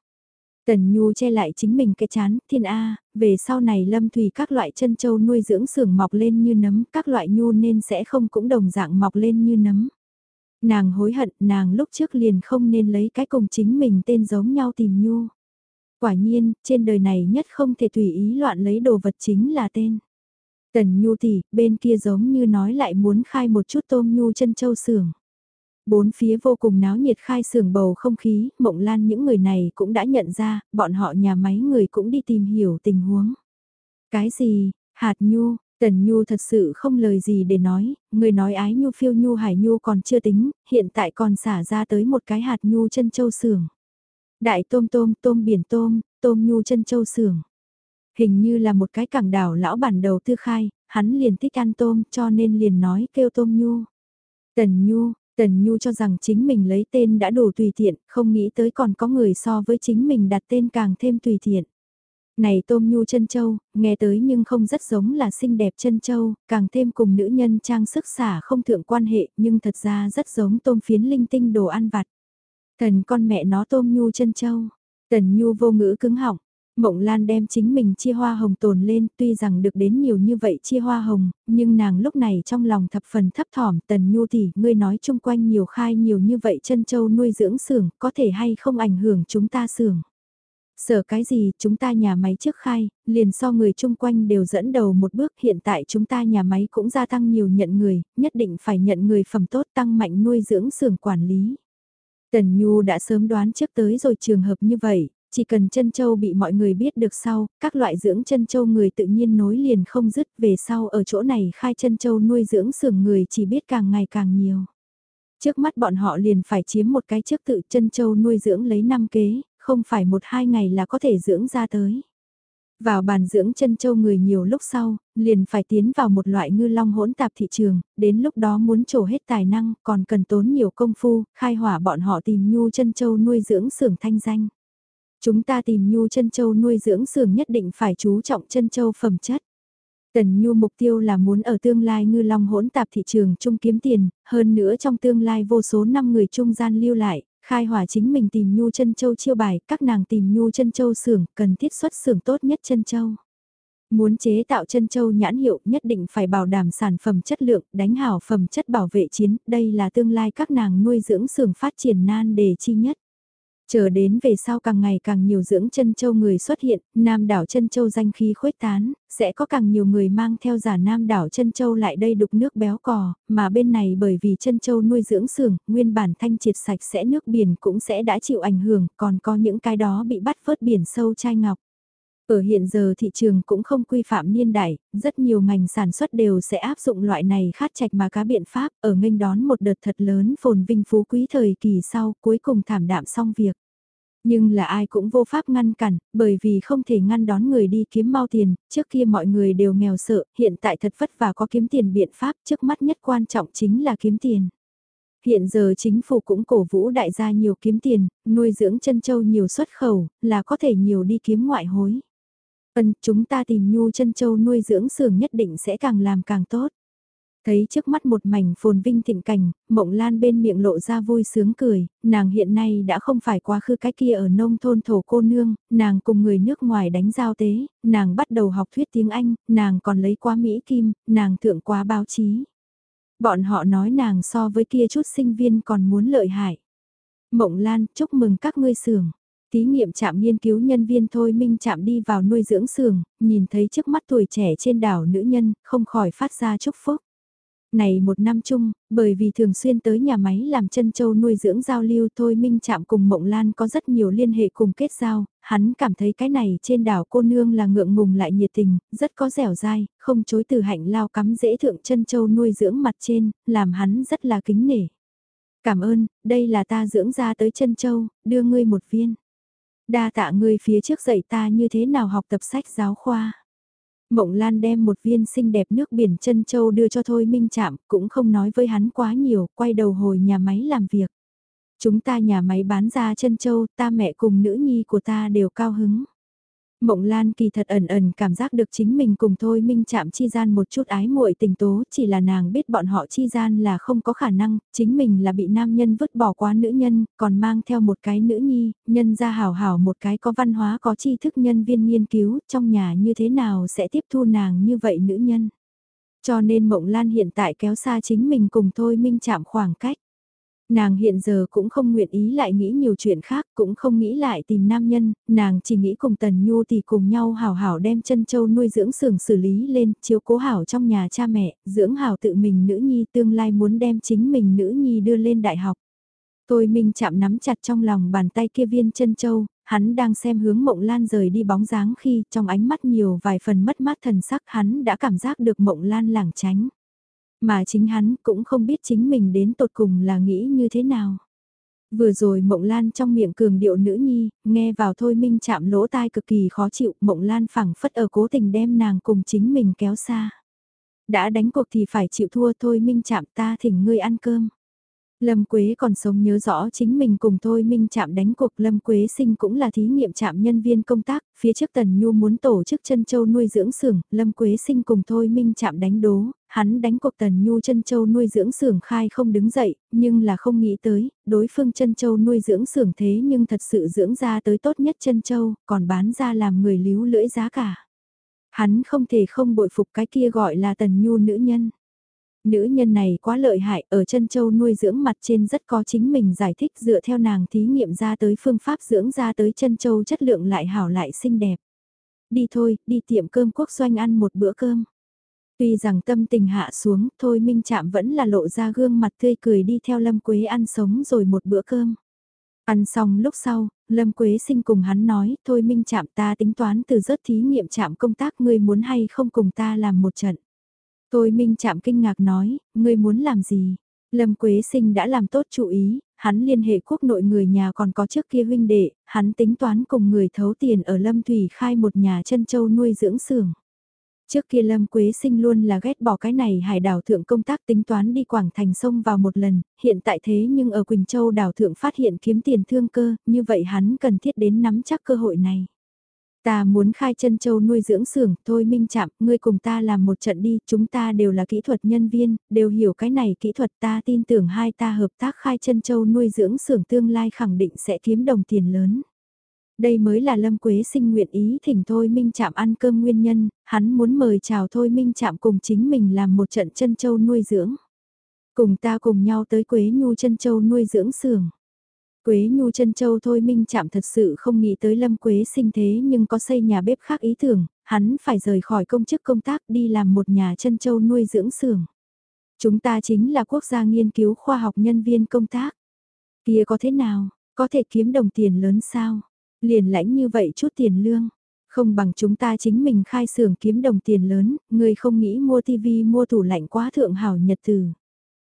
Tần Nhu che lại chính mình cái chán, thiên A, về sau này lâm thủy các loại chân châu nuôi dưỡng sưởng mọc lên như nấm, các loại nhu nên sẽ không cũng đồng dạng mọc lên như nấm. Nàng hối hận, nàng lúc trước liền không nên lấy cái cùng chính mình tên giống nhau tìm Nhu. Quả nhiên, trên đời này nhất không thể tùy ý loạn lấy đồ vật chính là tên. Tần Nhu tỷ, bên kia giống như nói lại muốn khai một chút tôm Nhu chân châu xưởng. Bốn phía vô cùng náo nhiệt khai sưởng bầu không khí, mộng lan những người này cũng đã nhận ra, bọn họ nhà máy người cũng đi tìm hiểu tình huống. Cái gì, hạt nhu, Tần Nhu thật sự không lời gì để nói, người nói ái Nhu phiêu Nhu hải Nhu còn chưa tính, hiện tại còn xả ra tới một cái hạt Nhu chân châu xưởng. Đại tôm tôm, tôm biển tôm, tôm Nhu chân châu xưởng. Hình như là một cái cảng đảo lão bản đầu tư khai, hắn liền thích ăn tôm cho nên liền nói kêu tôm Nhu. Tần Nhu, Tần Nhu cho rằng chính mình lấy tên đã đủ tùy tiện, không nghĩ tới còn có người so với chính mình đặt tên càng thêm tùy tiện. Này tôm nhu chân châu, nghe tới nhưng không rất giống là xinh đẹp chân châu, càng thêm cùng nữ nhân trang sức xả không thượng quan hệ nhưng thật ra rất giống tôm phiến linh tinh đồ ăn vặt. Thần con mẹ nó tôm nhu chân châu, tần nhu vô ngữ cứng họng. Mộng Lan đem chính mình chia hoa hồng tồn lên, tuy rằng được đến nhiều như vậy chia hoa hồng, nhưng nàng lúc này trong lòng thập phần thấp thỏm, tần nhu tỷ, ngươi nói chung quanh nhiều khai nhiều như vậy chân châu nuôi dưỡng xưởng, có thể hay không ảnh hưởng chúng ta xưởng. Sở cái gì, chúng ta nhà máy trước khai, liền so người chung quanh đều dẫn đầu một bước hiện tại chúng ta nhà máy cũng gia tăng nhiều nhận người, nhất định phải nhận người phẩm tốt tăng mạnh nuôi dưỡng xưởng quản lý. Tần Nhu đã sớm đoán trước tới rồi trường hợp như vậy, chỉ cần chân châu bị mọi người biết được sau, các loại dưỡng chân châu người tự nhiên nối liền không dứt về sau ở chỗ này khai chân châu nuôi dưỡng sưởng người chỉ biết càng ngày càng nhiều. Trước mắt bọn họ liền phải chiếm một cái trước tự chân châu nuôi dưỡng lấy năm kế, không phải một hai ngày là có thể dưỡng ra tới. Vào bàn dưỡng chân châu người nhiều lúc sau, liền phải tiến vào một loại ngư long hỗn tạp thị trường, đến lúc đó muốn trổ hết tài năng, còn cần tốn nhiều công phu, khai hỏa bọn họ tìm nhu chân châu nuôi dưỡng xưởng thanh danh. Chúng ta tìm nhu chân châu nuôi dưỡng xưởng nhất định phải chú trọng chân châu phẩm chất. Tần Nhu mục tiêu là muốn ở tương lai ngư long hỗn tạp thị trường chung kiếm tiền, hơn nữa trong tương lai vô số năm người trung gian lưu lại, Khai hỏa chính mình tìm nhu chân châu chiêu bài, các nàng tìm nhu chân châu xưởng, cần thiết xuất xưởng tốt nhất chân châu. Muốn chế tạo chân châu nhãn hiệu nhất định phải bảo đảm sản phẩm chất lượng, đánh hảo phẩm chất bảo vệ chiến, đây là tương lai các nàng nuôi dưỡng xưởng phát triển nan đề chi nhất. Chờ đến về sau càng ngày càng nhiều dưỡng chân châu người xuất hiện, nam đảo chân châu danh khí khuếch tán, sẽ có càng nhiều người mang theo giả nam đảo chân châu lại đây đục nước béo cò, mà bên này bởi vì chân châu nuôi dưỡng xưởng, nguyên bản thanh triệt sạch sẽ nước biển cũng sẽ đã chịu ảnh hưởng, còn có những cái đó bị bắt vớt biển sâu chai ngọc. Ở hiện giờ thị trường cũng không quy phạm niên đại, rất nhiều ngành sản xuất đều sẽ áp dụng loại này khát trạch mà cá biện pháp ở nghênh đón một đợt thật lớn phồn vinh phú quý thời kỳ sau cuối cùng thảm đạm xong việc. Nhưng là ai cũng vô pháp ngăn cản, bởi vì không thể ngăn đón người đi kiếm mau tiền, trước kia mọi người đều nghèo sợ, hiện tại thật vất vả có kiếm tiền biện pháp, trước mắt nhất quan trọng chính là kiếm tiền. Hiện giờ chính phủ cũng cổ vũ đại gia nhiều kiếm tiền, nuôi dưỡng chân châu nhiều xuất khẩu, là có thể nhiều đi kiếm ngoại hối. Ân, chúng ta tìm nhu chân châu nuôi dưỡng sưởng nhất định sẽ càng làm càng tốt. Thấy trước mắt một mảnh phồn vinh thịnh cảnh, mộng lan bên miệng lộ ra vui sướng cười, nàng hiện nay đã không phải quá khứ cái kia ở nông thôn thổ cô nương, nàng cùng người nước ngoài đánh giao tế, nàng bắt đầu học thuyết tiếng Anh, nàng còn lấy qua Mỹ Kim, nàng thượng quá báo chí. Bọn họ nói nàng so với kia chút sinh viên còn muốn lợi hại. Mộng Lan, chúc mừng các ngươi xưởng thí nghiệm chạm nghiên cứu nhân viên Thôi Minh chạm đi vào nuôi dưỡng xưởng, nhìn thấy trước mắt tuổi trẻ trên đảo nữ nhân, không khỏi phát ra chúc phúc. Này một năm chung, bởi vì thường xuyên tới nhà máy làm chân châu nuôi dưỡng giao lưu Thôi Minh chạm cùng Mộng Lan có rất nhiều liên hệ cùng kết giao, hắn cảm thấy cái này trên đảo cô nương là ngượng ngùng lại nhiệt tình, rất có dẻo dai, không chối từ hạnh lao cắm dễ thượng chân châu nuôi dưỡng mặt trên, làm hắn rất là kính nể. Cảm ơn, đây là ta dưỡng ra tới chân châu, đưa ngươi một viên. Đa tạ ngươi phía trước dạy ta như thế nào học tập sách giáo khoa. Mộng Lan đem một viên xinh đẹp nước biển chân châu đưa cho Thôi Minh Chạm, cũng không nói với hắn quá nhiều, quay đầu hồi nhà máy làm việc. Chúng ta nhà máy bán ra chân châu, ta mẹ cùng nữ nhi của ta đều cao hứng. Mộng Lan kỳ thật ẩn ẩn cảm giác được chính mình cùng Thôi Minh chạm chi gian một chút ái muội tình tố, chỉ là nàng biết bọn họ chi gian là không có khả năng, chính mình là bị nam nhân vứt bỏ quá nữ nhân, còn mang theo một cái nữ nhi, nhân ra hảo hảo một cái có văn hóa có tri thức nhân viên nghiên cứu, trong nhà như thế nào sẽ tiếp thu nàng như vậy nữ nhân. Cho nên Mộng Lan hiện tại kéo xa chính mình cùng Thôi Minh chạm khoảng cách. Nàng hiện giờ cũng không nguyện ý lại nghĩ nhiều chuyện khác, cũng không nghĩ lại tìm nam nhân, nàng chỉ nghĩ cùng Tần Nhu thì cùng nhau hảo hảo đem chân châu nuôi dưỡng sưởng xử lý lên, chiếu cố hảo trong nhà cha mẹ, dưỡng hảo tự mình nữ nhi tương lai muốn đem chính mình nữ nhi đưa lên đại học. Tôi minh chạm nắm chặt trong lòng bàn tay kia viên chân châu, hắn đang xem hướng mộng lan rời đi bóng dáng khi trong ánh mắt nhiều vài phần mất mát thần sắc hắn đã cảm giác được mộng lan lảng tránh. Mà chính hắn cũng không biết chính mình đến tột cùng là nghĩ như thế nào. Vừa rồi Mộng Lan trong miệng cường điệu nữ nhi, nghe vào thôi minh chạm lỗ tai cực kỳ khó chịu, Mộng Lan phẳng phất ở cố tình đem nàng cùng chính mình kéo xa. Đã đánh cuộc thì phải chịu thua thôi minh chạm ta thỉnh ngươi ăn cơm. Lâm Quế còn sống nhớ rõ chính mình cùng Thôi Minh chạm đánh cuộc Lâm Quế sinh cũng là thí nghiệm chạm nhân viên công tác, phía trước Tần Nhu muốn tổ chức chân châu nuôi dưỡng xưởng, Lâm Quế sinh cùng Thôi Minh chạm đánh đố, hắn đánh cuộc Tần Nhu chân châu nuôi dưỡng xưởng khai không đứng dậy, nhưng là không nghĩ tới, đối phương chân châu nuôi dưỡng xưởng thế nhưng thật sự dưỡng ra tới tốt nhất chân châu, còn bán ra làm người líu lưỡi giá cả. Hắn không thể không bội phục cái kia gọi là Tần Nhu nữ nhân. Nữ nhân này quá lợi hại, ở chân châu nuôi dưỡng mặt trên rất có chính mình giải thích dựa theo nàng thí nghiệm ra tới phương pháp dưỡng ra tới chân châu chất lượng lại hảo lại xinh đẹp. Đi thôi, đi tiệm cơm quốc doanh ăn một bữa cơm. Tuy rằng tâm tình hạ xuống, thôi Minh Trạm vẫn là lộ ra gương mặt tươi cười đi theo Lâm Quế ăn sống rồi một bữa cơm. Ăn xong lúc sau, Lâm Quế sinh cùng hắn nói, thôi Minh Trạm ta tính toán từ rớt thí nghiệm trạm công tác ngươi muốn hay không cùng ta làm một trận. Thôi Minh chạm kinh ngạc nói, ngươi muốn làm gì? Lâm Quế Sinh đã làm tốt chú ý, hắn liên hệ quốc nội người nhà còn có trước kia huynh đệ, hắn tính toán cùng người thấu tiền ở Lâm Thủy khai một nhà chân châu nuôi dưỡng xưởng. Trước kia Lâm Quế Sinh luôn là ghét bỏ cái này hải đảo thượng công tác tính toán đi Quảng Thành sông vào một lần, hiện tại thế nhưng ở Quỳnh Châu đảo thượng phát hiện kiếm tiền thương cơ, như vậy hắn cần thiết đến nắm chắc cơ hội này. Ta muốn khai chân châu nuôi dưỡng xưởng, thôi minh chạm, ngươi cùng ta làm một trận đi, chúng ta đều là kỹ thuật nhân viên, đều hiểu cái này kỹ thuật ta tin tưởng hai ta hợp tác khai chân châu nuôi dưỡng xưởng tương lai khẳng định sẽ kiếm đồng tiền lớn. Đây mới là Lâm Quế sinh nguyện ý thỉnh Thôi Minh Chạm ăn cơm nguyên nhân, hắn muốn mời chào Thôi Minh Chạm cùng chính mình làm một trận chân châu nuôi dưỡng. Cùng ta cùng nhau tới Quế Nhu chân châu nuôi dưỡng xưởng. Quế Nhu chân Châu thôi Minh chạm thật sự không nghĩ tới Lâm Quế sinh thế nhưng có xây nhà bếp khác ý tưởng, hắn phải rời khỏi công chức công tác đi làm một nhà chân Châu nuôi dưỡng xưởng. Chúng ta chính là quốc gia nghiên cứu khoa học nhân viên công tác. Kia có thế nào, có thể kiếm đồng tiền lớn sao? Liền lãnh như vậy chút tiền lương. Không bằng chúng ta chính mình khai xưởng kiếm đồng tiền lớn, người không nghĩ mua tivi mua tủ lạnh quá thượng hảo nhật từ.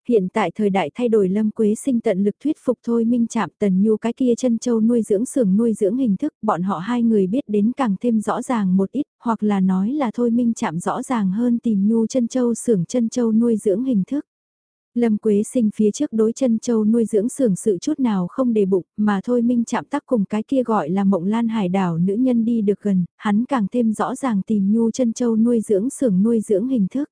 Hiện tại thời đại thay đổi Lâm Quế sinh tận lực thuyết phục thôi minh chạm tần nhu cái kia chân châu nuôi dưỡng sưởng nuôi dưỡng hình thức bọn họ hai người biết đến càng thêm rõ ràng một ít hoặc là nói là thôi minh chạm rõ ràng hơn tìm nhu chân châu sưởng chân châu nuôi dưỡng hình thức. Lâm Quế sinh phía trước đối chân châu nuôi dưỡng sưởng sự chút nào không đề bụng, mà thôi minh chạm tắc cùng cái kia gọi là mộng lan hải đảo nữ nhân đi được gần, hắn càng thêm rõ ràng tìm nhu chân châu nuôi dưỡng sưởng nuôi dưỡng hình thức.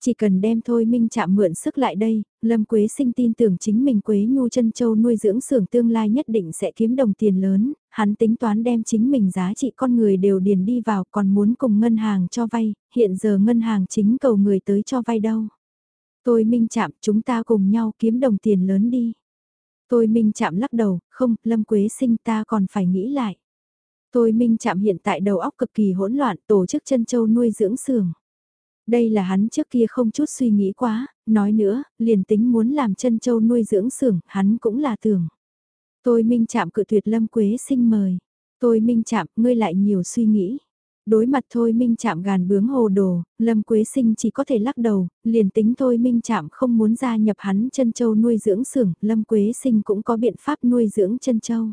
Chỉ cần đem thôi Minh chạm mượn sức lại đây, Lâm Quế sinh tin tưởng chính mình Quế Nhu chân Châu nuôi dưỡng xưởng tương lai nhất định sẽ kiếm đồng tiền lớn, hắn tính toán đem chính mình giá trị con người đều điền đi vào còn muốn cùng ngân hàng cho vay, hiện giờ ngân hàng chính cầu người tới cho vay đâu. Tôi Minh chạm chúng ta cùng nhau kiếm đồng tiền lớn đi. Tôi Minh chạm lắc đầu, không, Lâm Quế sinh ta còn phải nghĩ lại. Tôi Minh chạm hiện tại đầu óc cực kỳ hỗn loạn tổ chức chân châu nuôi dưỡng xưởng. Đây là hắn trước kia không chút suy nghĩ quá, nói nữa, liền tính muốn làm chân châu nuôi dưỡng xưởng, hắn cũng là tưởng. Tôi minh chạm cự tuyệt lâm quế sinh mời. Tôi minh chạm, ngươi lại nhiều suy nghĩ. Đối mặt thôi minh chạm gàn bướng hồ đồ, lâm quế sinh chỉ có thể lắc đầu, liền tính thôi minh chạm không muốn gia nhập hắn chân châu nuôi dưỡng xưởng, lâm quế sinh cũng có biện pháp nuôi dưỡng chân châu.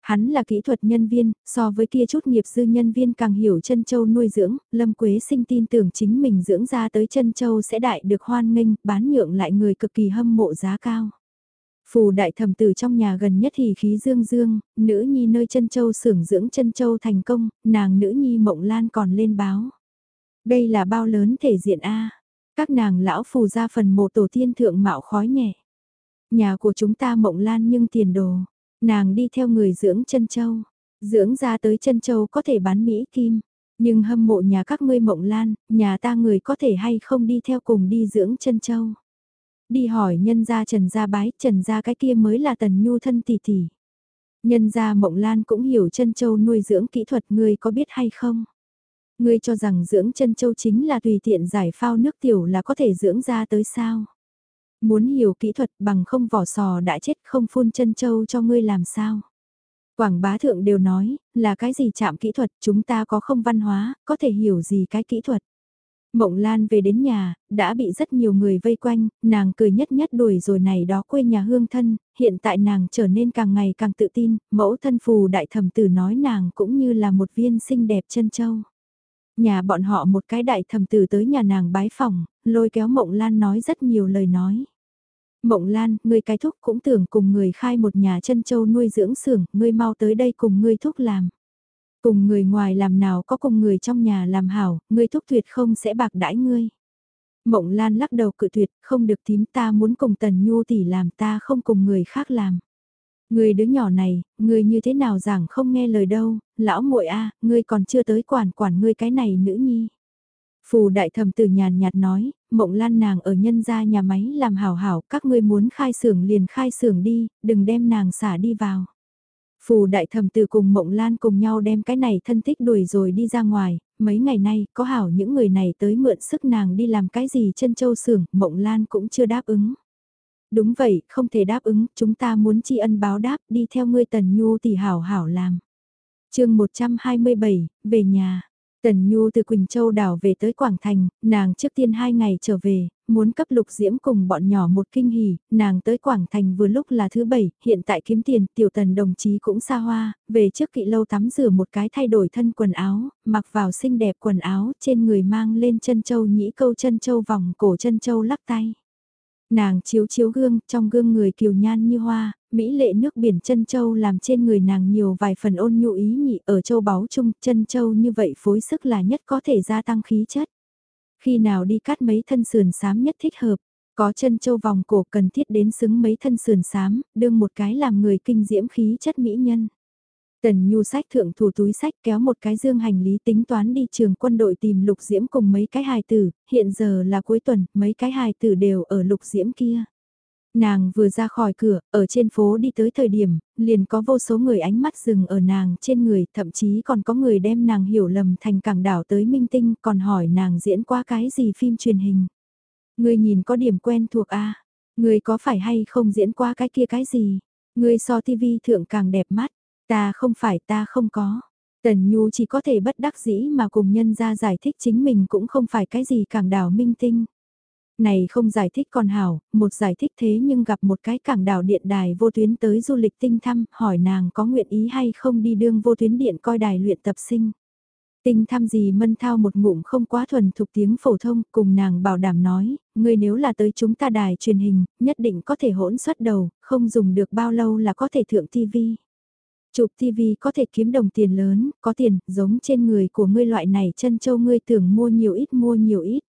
Hắn là kỹ thuật nhân viên, so với kia chút nghiệp dư nhân viên càng hiểu chân châu nuôi dưỡng, Lâm Quế sinh tin tưởng chính mình dưỡng ra tới chân châu sẽ đại được hoan nghênh, bán nhượng lại người cực kỳ hâm mộ giá cao. Phù đại thẩm tử trong nhà gần nhất thì khí dương dương, nữ nhi nơi chân châu sưởng dưỡng chân châu thành công, nàng nữ nhi mộng lan còn lên báo. Đây là bao lớn thể diện A. Các nàng lão phù ra phần mộ tổ tiên thượng mạo khói nhẹ. Nhà của chúng ta mộng lan nhưng tiền đồ. Nàng đi theo người dưỡng chân châu. Dưỡng ra tới chân châu có thể bán Mỹ Kim. Nhưng hâm mộ nhà các ngươi mộng lan, nhà ta người có thể hay không đi theo cùng đi dưỡng chân châu. Đi hỏi nhân gia trần gia bái, trần gia cái kia mới là tần nhu thân tỷ tỷ. Nhân gia mộng lan cũng hiểu chân châu nuôi dưỡng kỹ thuật ngươi có biết hay không? Ngươi cho rằng dưỡng chân châu chính là tùy tiện giải phao nước tiểu là có thể dưỡng ra tới sao? Muốn hiểu kỹ thuật bằng không vỏ sò đã chết không phun chân châu cho ngươi làm sao? Quảng bá thượng đều nói, là cái gì chạm kỹ thuật chúng ta có không văn hóa, có thể hiểu gì cái kỹ thuật. Mộng Lan về đến nhà, đã bị rất nhiều người vây quanh, nàng cười nhất nhất đuổi rồi này đó quê nhà hương thân, hiện tại nàng trở nên càng ngày càng tự tin, mẫu thân phù đại thẩm tử nói nàng cũng như là một viên xinh đẹp chân châu. Nhà bọn họ một cái đại thẩm tử tới nhà nàng bái phòng, lôi kéo Mộng Lan nói rất nhiều lời nói. Mộng Lan, ngươi cái thúc cũng tưởng cùng người khai một nhà chân châu nuôi dưỡng xưởng, ngươi mau tới đây cùng ngươi thúc làm. Cùng người ngoài làm nào có cùng người trong nhà làm hảo, ngươi thúc tuyệt không sẽ bạc đãi ngươi. Mộng Lan lắc đầu cự tuyệt, không được tím ta muốn cùng Tần Nhu tỷ làm ta không cùng người khác làm. Người đứa nhỏ này, người như thế nào giảng không nghe lời đâu, lão muội a, ngươi còn chưa tới quản quản ngươi cái này nữ nhi. Phù đại thẩm tử nhàn nhạt nói, mộng lan nàng ở nhân gia nhà máy làm hảo hảo, các ngươi muốn khai xưởng liền khai xưởng đi, đừng đem nàng xả đi vào. Phù đại thẩm từ cùng mộng lan cùng nhau đem cái này thân thích đuổi rồi đi ra ngoài, mấy ngày nay có hảo những người này tới mượn sức nàng đi làm cái gì chân châu xưởng, mộng lan cũng chưa đáp ứng. Đúng vậy, không thể đáp ứng, chúng ta muốn tri ân báo đáp đi theo ngươi tần nhu thì hảo hảo làm. chương 127, về nhà. Tần Nhu từ Quỳnh Châu đảo về tới Quảng Thành, nàng trước tiên hai ngày trở về, muốn cấp lục diễm cùng bọn nhỏ một kinh hỉ, nàng tới Quảng Thành vừa lúc là thứ bảy, hiện tại kiếm tiền, tiểu tần đồng chí cũng xa hoa, về trước kỵ lâu tắm rửa một cái thay đổi thân quần áo, mặc vào xinh đẹp quần áo, trên người mang lên chân châu nhĩ câu chân châu vòng cổ chân châu lắc tay. Nàng chiếu chiếu gương, trong gương người kiều nhan như hoa, mỹ lệ nước biển chân châu làm trên người nàng nhiều vài phần ôn nhu ý nhị ở châu báu chung, chân châu như vậy phối sức là nhất có thể gia tăng khí chất. Khi nào đi cắt mấy thân sườn sám nhất thích hợp, có chân châu vòng cổ cần thiết đến xứng mấy thân sườn sám, đương một cái làm người kinh diễm khí chất mỹ nhân. Tần Nhu sách thượng thủ túi sách kéo một cái dương hành lý tính toán đi trường quân đội tìm lục diễm cùng mấy cái hài tử, hiện giờ là cuối tuần, mấy cái hài tử đều ở lục diễm kia. Nàng vừa ra khỏi cửa, ở trên phố đi tới thời điểm, liền có vô số người ánh mắt dừng ở nàng trên người, thậm chí còn có người đem nàng hiểu lầm thành cảng đảo tới minh tinh, còn hỏi nàng diễn qua cái gì phim truyền hình. Người nhìn có điểm quen thuộc a à? Người có phải hay không diễn qua cái kia cái gì? Người so tivi thượng càng đẹp mắt, ta không phải ta không có. Tần Nhu chỉ có thể bất đắc dĩ mà cùng nhân ra giải thích chính mình cũng không phải cái gì cảng đảo minh tinh. Này không giải thích còn hảo, một giải thích thế nhưng gặp một cái cảng đảo điện đài vô tuyến tới du lịch tinh thăm, hỏi nàng có nguyện ý hay không đi đương vô tuyến điện coi đài luyện tập sinh. Tinh thăm gì mân thao một ngụm không quá thuần thục tiếng phổ thông, cùng nàng bảo đảm nói, người nếu là tới chúng ta đài truyền hình, nhất định có thể hỗn xuất đầu, không dùng được bao lâu là có thể thượng tivi. Chụp tivi có thể kiếm đồng tiền lớn, có tiền, giống trên người của ngươi loại này chân châu ngươi tưởng mua nhiều ít mua nhiều ít.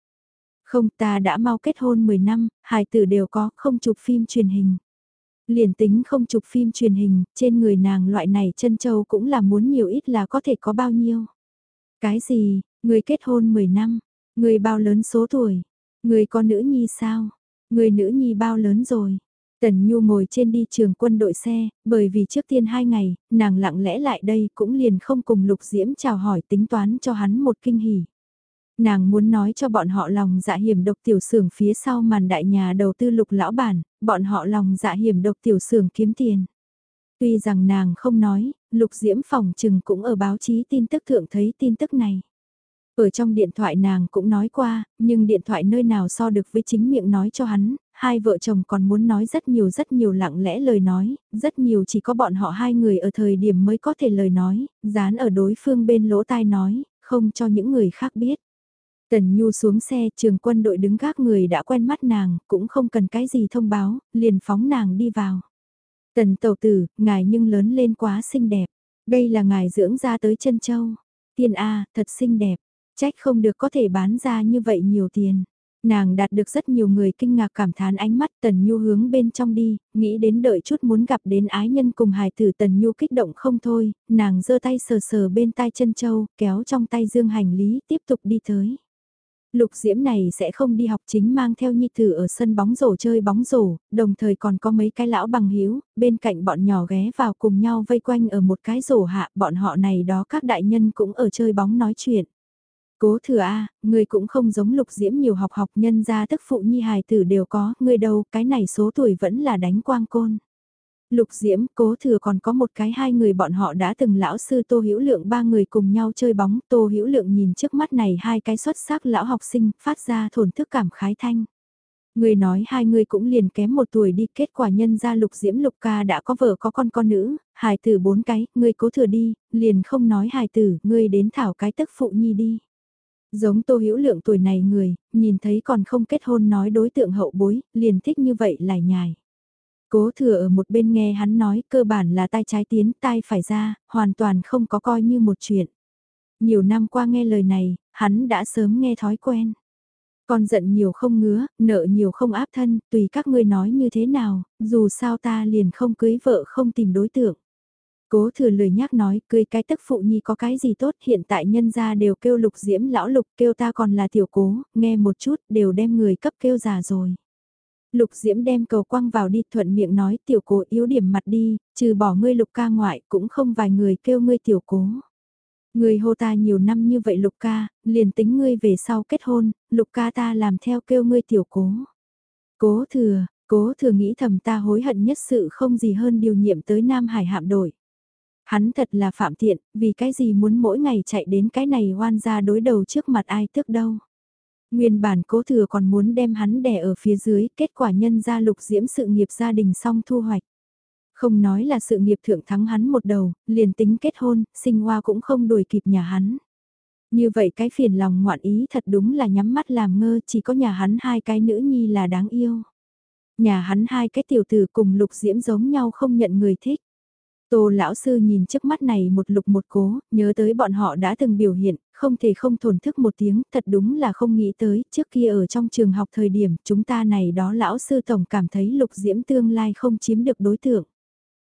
Không ta đã mau kết hôn 10 năm, hài tử đều có, không chụp phim truyền hình. Liền tính không chụp phim truyền hình, trên người nàng loại này chân châu cũng là muốn nhiều ít là có thể có bao nhiêu. Cái gì, người kết hôn 10 năm, người bao lớn số tuổi, người có nữ nhi sao, người nữ nhi bao lớn rồi. Tần Nhu ngồi trên đi trường quân đội xe, bởi vì trước tiên hai ngày, nàng lặng lẽ lại đây cũng liền không cùng Lục Diễm chào hỏi tính toán cho hắn một kinh hỉ. Nàng muốn nói cho bọn họ lòng dạ hiểm độc tiểu xưởng phía sau màn đại nhà đầu tư lục lão bản, bọn họ lòng dạ hiểm độc tiểu xưởng kiếm tiền. Tuy rằng nàng không nói, lục diễm phòng trừng cũng ở báo chí tin tức thượng thấy tin tức này. Ở trong điện thoại nàng cũng nói qua, nhưng điện thoại nơi nào so được với chính miệng nói cho hắn, hai vợ chồng còn muốn nói rất nhiều rất nhiều lặng lẽ lời nói, rất nhiều chỉ có bọn họ hai người ở thời điểm mới có thể lời nói, dán ở đối phương bên lỗ tai nói, không cho những người khác biết. Tần Nhu xuống xe, trường quân đội đứng gác người đã quen mắt nàng, cũng không cần cái gì thông báo, liền phóng nàng đi vào. Tần tàu tử, ngài nhưng lớn lên quá xinh đẹp. Đây là ngài dưỡng ra tới chân châu. Tiên A, thật xinh đẹp. Trách không được có thể bán ra như vậy nhiều tiền. Nàng đạt được rất nhiều người kinh ngạc cảm thán ánh mắt Tần Nhu hướng bên trong đi, nghĩ đến đợi chút muốn gặp đến ái nhân cùng hài tử Tần Nhu kích động không thôi, nàng giơ tay sờ sờ bên tai chân châu, kéo trong tay dương hành lý tiếp tục đi tới. Lục Diễm này sẽ không đi học chính mang theo nhi tử ở sân bóng rổ chơi bóng rổ, đồng thời còn có mấy cái lão bằng hiếu, bên cạnh bọn nhỏ ghé vào cùng nhau vây quanh ở một cái rổ hạ, bọn họ này đó các đại nhân cũng ở chơi bóng nói chuyện. Cố thừa A, người cũng không giống lục diễm nhiều học học nhân gia tức phụ nhi hài tử đều có, người đâu, cái này số tuổi vẫn là đánh quang côn. Lục Diễm, Cố Thừa còn có một cái hai người bọn họ đã từng lão sư Tô Hữu Lượng ba người cùng nhau chơi bóng, Tô Hữu Lượng nhìn trước mắt này hai cái xuất sắc lão học sinh, phát ra thổn thức cảm khái thanh. Người nói hai người cũng liền kém một tuổi đi, kết quả nhân ra Lục Diễm Lục ca đã có vợ có con con nữ, hài tử bốn cái, người cố thừa đi, liền không nói hài tử, ngươi đến thảo cái tức phụ nhi đi. Giống Tô Hữu Lượng tuổi này người, nhìn thấy còn không kết hôn nói đối tượng hậu bối, liền thích như vậy lại nhài. Cố thừa ở một bên nghe hắn nói cơ bản là tai trái tiến tai phải ra, hoàn toàn không có coi như một chuyện. Nhiều năm qua nghe lời này, hắn đã sớm nghe thói quen. Con giận nhiều không ngứa, nợ nhiều không áp thân, tùy các ngươi nói như thế nào, dù sao ta liền không cưới vợ không tìm đối tượng. Cố thừa lười nhắc nói, cưới cái tức phụ nhi có cái gì tốt, hiện tại nhân gia đều kêu lục diễm lão lục kêu ta còn là tiểu cố, nghe một chút, đều đem người cấp kêu già rồi. Lục Diễm đem cầu quăng vào đi thuận miệng nói tiểu cố yếu điểm mặt đi, trừ bỏ ngươi lục ca ngoại cũng không vài người kêu ngươi tiểu cố. Ngươi hô ta nhiều năm như vậy lục ca, liền tính ngươi về sau kết hôn, lục ca ta làm theo kêu ngươi tiểu cố. Cố thừa, cố thừa nghĩ thầm ta hối hận nhất sự không gì hơn điều nhiệm tới Nam Hải hạm đội. Hắn thật là phạm tiện, vì cái gì muốn mỗi ngày chạy đến cái này hoan ra đối đầu trước mặt ai tức đâu. Nguyên bản cố thừa còn muốn đem hắn đè ở phía dưới, kết quả nhân ra lục diễm sự nghiệp gia đình xong thu hoạch. Không nói là sự nghiệp thượng thắng hắn một đầu, liền tính kết hôn, sinh hoa cũng không đuổi kịp nhà hắn. Như vậy cái phiền lòng ngoạn ý thật đúng là nhắm mắt làm ngơ chỉ có nhà hắn hai cái nữ nhi là đáng yêu. Nhà hắn hai cái tiểu tử cùng lục diễm giống nhau không nhận người thích. Tô lão sư nhìn trước mắt này một lục một cố, nhớ tới bọn họ đã từng biểu hiện, không thể không thổn thức một tiếng, thật đúng là không nghĩ tới, trước kia ở trong trường học thời điểm, chúng ta này đó lão sư tổng cảm thấy lục diễm tương lai không chiếm được đối tượng.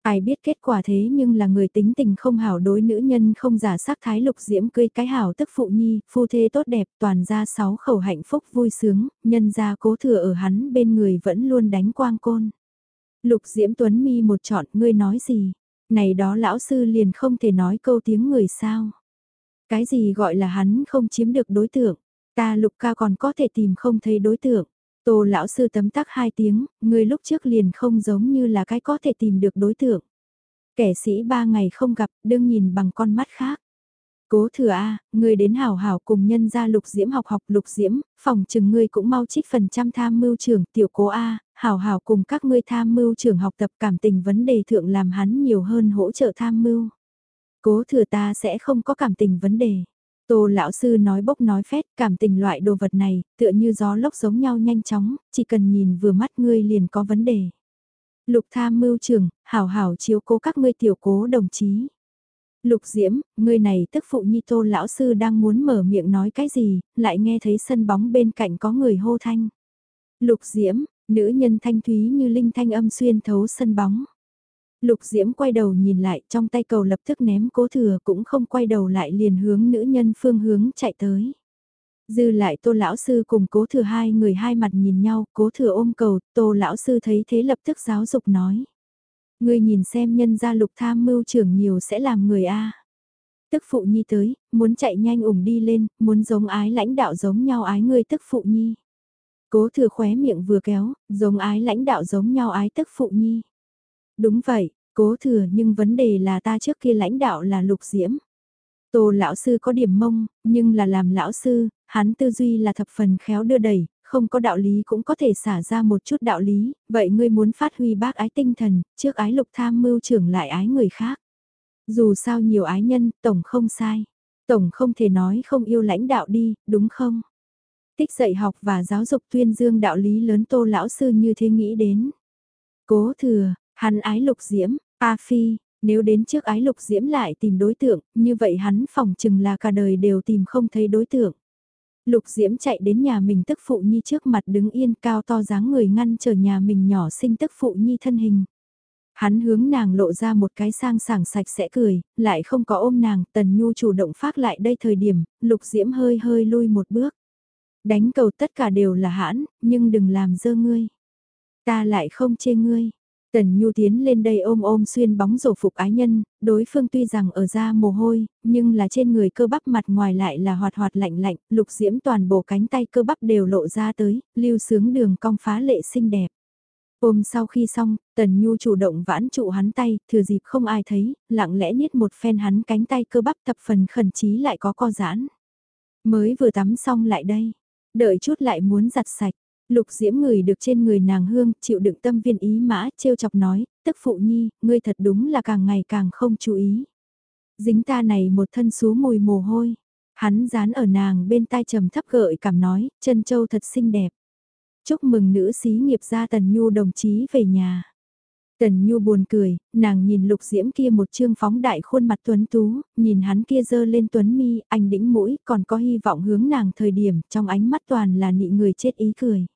Ai biết kết quả thế nhưng là người tính tình không hảo đối nữ nhân không giả sắc thái lục diễm cưới cái hảo tức phụ nhi, phu thê tốt đẹp toàn ra sáu khẩu hạnh phúc vui sướng, nhân ra cố thừa ở hắn bên người vẫn luôn đánh quang côn. Lục diễm tuấn mi một chọn ngươi nói gì? Này đó lão sư liền không thể nói câu tiếng người sao. Cái gì gọi là hắn không chiếm được đối tượng, ta lục ca còn có thể tìm không thấy đối tượng. Tô lão sư tấm tắc hai tiếng, người lúc trước liền không giống như là cái có thể tìm được đối tượng. Kẻ sĩ ba ngày không gặp, đương nhìn bằng con mắt khác. Cố thừa A, người đến hảo hảo cùng nhân gia lục diễm học học lục diễm, phòng chừng ngươi cũng mau trích phần trăm tham mưu trưởng tiểu cố A, hảo hảo cùng các ngươi tham mưu trưởng học tập cảm tình vấn đề thượng làm hắn nhiều hơn hỗ trợ tham mưu. Cố thừa ta sẽ không có cảm tình vấn đề. Tô lão sư nói bốc nói phét, cảm tình loại đồ vật này, tựa như gió lốc giống nhau nhanh chóng, chỉ cần nhìn vừa mắt ngươi liền có vấn đề. Lục tham mưu trưởng, hảo hảo chiếu cố các ngươi tiểu cố đồng chí. Lục Diễm, ngươi này tức phụ nhi tô lão sư đang muốn mở miệng nói cái gì, lại nghe thấy sân bóng bên cạnh có người hô thanh. Lục Diễm, nữ nhân thanh thúy như linh thanh âm xuyên thấu sân bóng. Lục Diễm quay đầu nhìn lại trong tay cầu lập tức ném cố thừa cũng không quay đầu lại liền hướng nữ nhân phương hướng chạy tới. Dư lại tô lão sư cùng cố thừa hai người hai mặt nhìn nhau, cố thừa ôm cầu, tô lão sư thấy thế lập tức giáo dục nói. Ngươi nhìn xem nhân gia lục tham mưu trưởng nhiều sẽ làm người A. Tức phụ nhi tới, muốn chạy nhanh ủng đi lên, muốn giống ái lãnh đạo giống nhau ái ngươi tức phụ nhi. Cố thừa khóe miệng vừa kéo, giống ái lãnh đạo giống nhau ái tức phụ nhi. Đúng vậy, cố thừa nhưng vấn đề là ta trước kia lãnh đạo là lục diễm. Tô lão sư có điểm mông, nhưng là làm lão sư, hắn tư duy là thập phần khéo đưa đẩy, không có đạo lý cũng có thể xả ra một chút đạo lý, vậy ngươi muốn phát huy bác ái tinh thần, trước ái lục tham mưu trưởng lại ái người khác. Dù sao nhiều ái nhân, tổng không sai. Tổng không thể nói không yêu lãnh đạo đi, đúng không? Tích dạy học và giáo dục tuyên dương đạo lý lớn tô lão sư như thế nghĩ đến. Cố thừa, hắn ái lục diễm, A Phi, nếu đến trước ái lục diễm lại tìm đối tượng, như vậy hắn phòng chừng là cả đời đều tìm không thấy đối tượng. Lục Diễm chạy đến nhà mình tức phụ nhi trước mặt đứng yên cao to dáng người ngăn chờ nhà mình nhỏ sinh tức phụ nhi thân hình. Hắn hướng nàng lộ ra một cái sang sảng sạch sẽ cười, lại không có ôm nàng, tần nhu chủ động phát lại đây thời điểm, lục diễm hơi hơi lui một bước. Đánh cầu tất cả đều là hãn, nhưng đừng làm dơ ngươi. Ta lại không chê ngươi. Tần Nhu tiến lên đây ôm ôm xuyên bóng rổ phục ái nhân, đối phương tuy rằng ở da mồ hôi, nhưng là trên người cơ bắp mặt ngoài lại là hoạt hoạt lạnh lạnh, lục diễm toàn bộ cánh tay cơ bắp đều lộ ra tới, lưu sướng đường cong phá lệ xinh đẹp. Ôm sau khi xong, Tần Nhu chủ động vãn trụ hắn tay, thừa dịp không ai thấy, lặng lẽ niết một phen hắn cánh tay cơ bắp thập phần khẩn trí lại có co giãn. Mới vừa tắm xong lại đây, đợi chút lại muốn giặt sạch, Lục diễm người được trên người nàng hương, chịu đựng tâm viên ý mã, trêu chọc nói, tức phụ nhi, ngươi thật đúng là càng ngày càng không chú ý. Dính ta này một thân xú mùi mồ hôi. Hắn dán ở nàng bên tai trầm thấp gợi cảm nói, chân châu thật xinh đẹp. Chúc mừng nữ sĩ nghiệp gia Tần Nhu đồng chí về nhà. Tần Nhu buồn cười, nàng nhìn lục diễm kia một trương phóng đại khuôn mặt tuấn tú, nhìn hắn kia dơ lên tuấn mi, anh đĩnh mũi, còn có hy vọng hướng nàng thời điểm, trong ánh mắt toàn là nị người chết ý cười.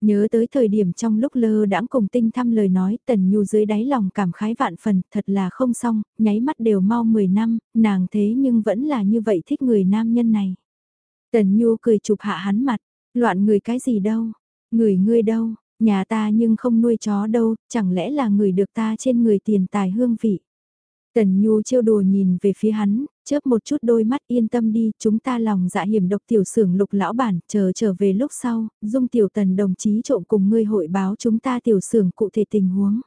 Nhớ tới thời điểm trong lúc lơ đãng cùng tinh thăm lời nói tần nhu dưới đáy lòng cảm khái vạn phần thật là không xong, nháy mắt đều mau 10 năm, nàng thế nhưng vẫn là như vậy thích người nam nhân này. Tần nhu cười chụp hạ hắn mặt, loạn người cái gì đâu, người ngươi đâu, nhà ta nhưng không nuôi chó đâu, chẳng lẽ là người được ta trên người tiền tài hương vị. Tần Nhu trêu đùa nhìn về phía hắn, chớp một chút đôi mắt yên tâm đi, chúng ta lòng dạ hiểm độc tiểu sưởng lục lão bản, chờ trở về lúc sau, dung tiểu tần đồng chí trộm cùng ngươi hội báo chúng ta tiểu sưởng cụ thể tình huống.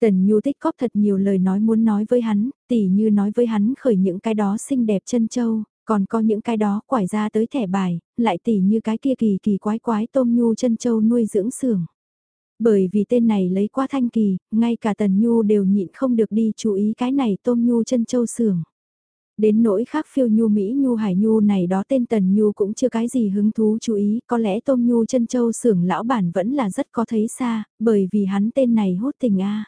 Tần Nhu tích cóp thật nhiều lời nói muốn nói với hắn, tỉ như nói với hắn khởi những cái đó xinh đẹp chân châu, còn có những cái đó quải ra tới thẻ bài, lại tỉ như cái kia kỳ kỳ quái quái tôm nhu chân châu nuôi dưỡng xưởng. Bởi vì tên này lấy qua thanh kỳ, ngay cả Tần Nhu đều nhịn không được đi chú ý cái này tôm nhu chân châu sưởng. Đến nỗi khác phiêu nhu Mỹ nhu hải nhu này đó tên Tần Nhu cũng chưa cái gì hứng thú chú ý, có lẽ tôm nhu chân châu sưởng lão bản vẫn là rất có thấy xa, bởi vì hắn tên này hốt tình a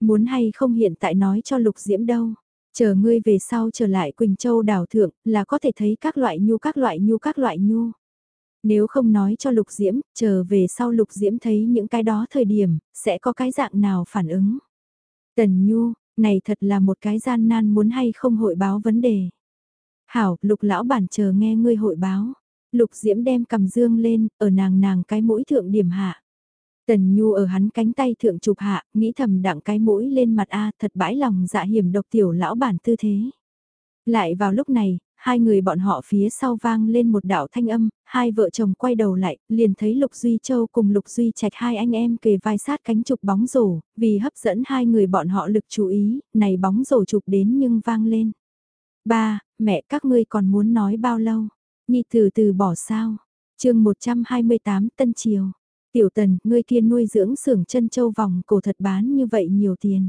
Muốn hay không hiện tại nói cho Lục Diễm đâu. Chờ ngươi về sau trở lại Quỳnh Châu đảo thượng là có thể thấy các loại nhu các loại nhu các loại nhu. Nếu không nói cho Lục Diễm, chờ về sau Lục Diễm thấy những cái đó thời điểm, sẽ có cái dạng nào phản ứng. Tần Nhu, này thật là một cái gian nan muốn hay không hội báo vấn đề. Hảo, Lục lão bản chờ nghe ngươi hội báo. Lục Diễm đem cầm dương lên, ở nàng nàng cái mũi thượng điểm hạ. Tần Nhu ở hắn cánh tay thượng chụp hạ, nghĩ thầm đặng cái mũi lên mặt A thật bãi lòng dạ hiểm độc tiểu lão bản tư thế. Lại vào lúc này, hai người bọn họ phía sau vang lên một đạo thanh âm, hai vợ chồng quay đầu lại, liền thấy Lục Duy Châu cùng Lục Duy Trạch hai anh em kề vai sát cánh chụp bóng rổ, vì hấp dẫn hai người bọn họ lực chú ý, này bóng rổ chụp đến nhưng vang lên. Ba, mẹ các ngươi còn muốn nói bao lâu? Nhi từ từ bỏ sao? chương 128 Tân Triều. Tiểu tần, ngươi kia nuôi dưỡng xưởng chân châu vòng cổ thật bán như vậy nhiều tiền.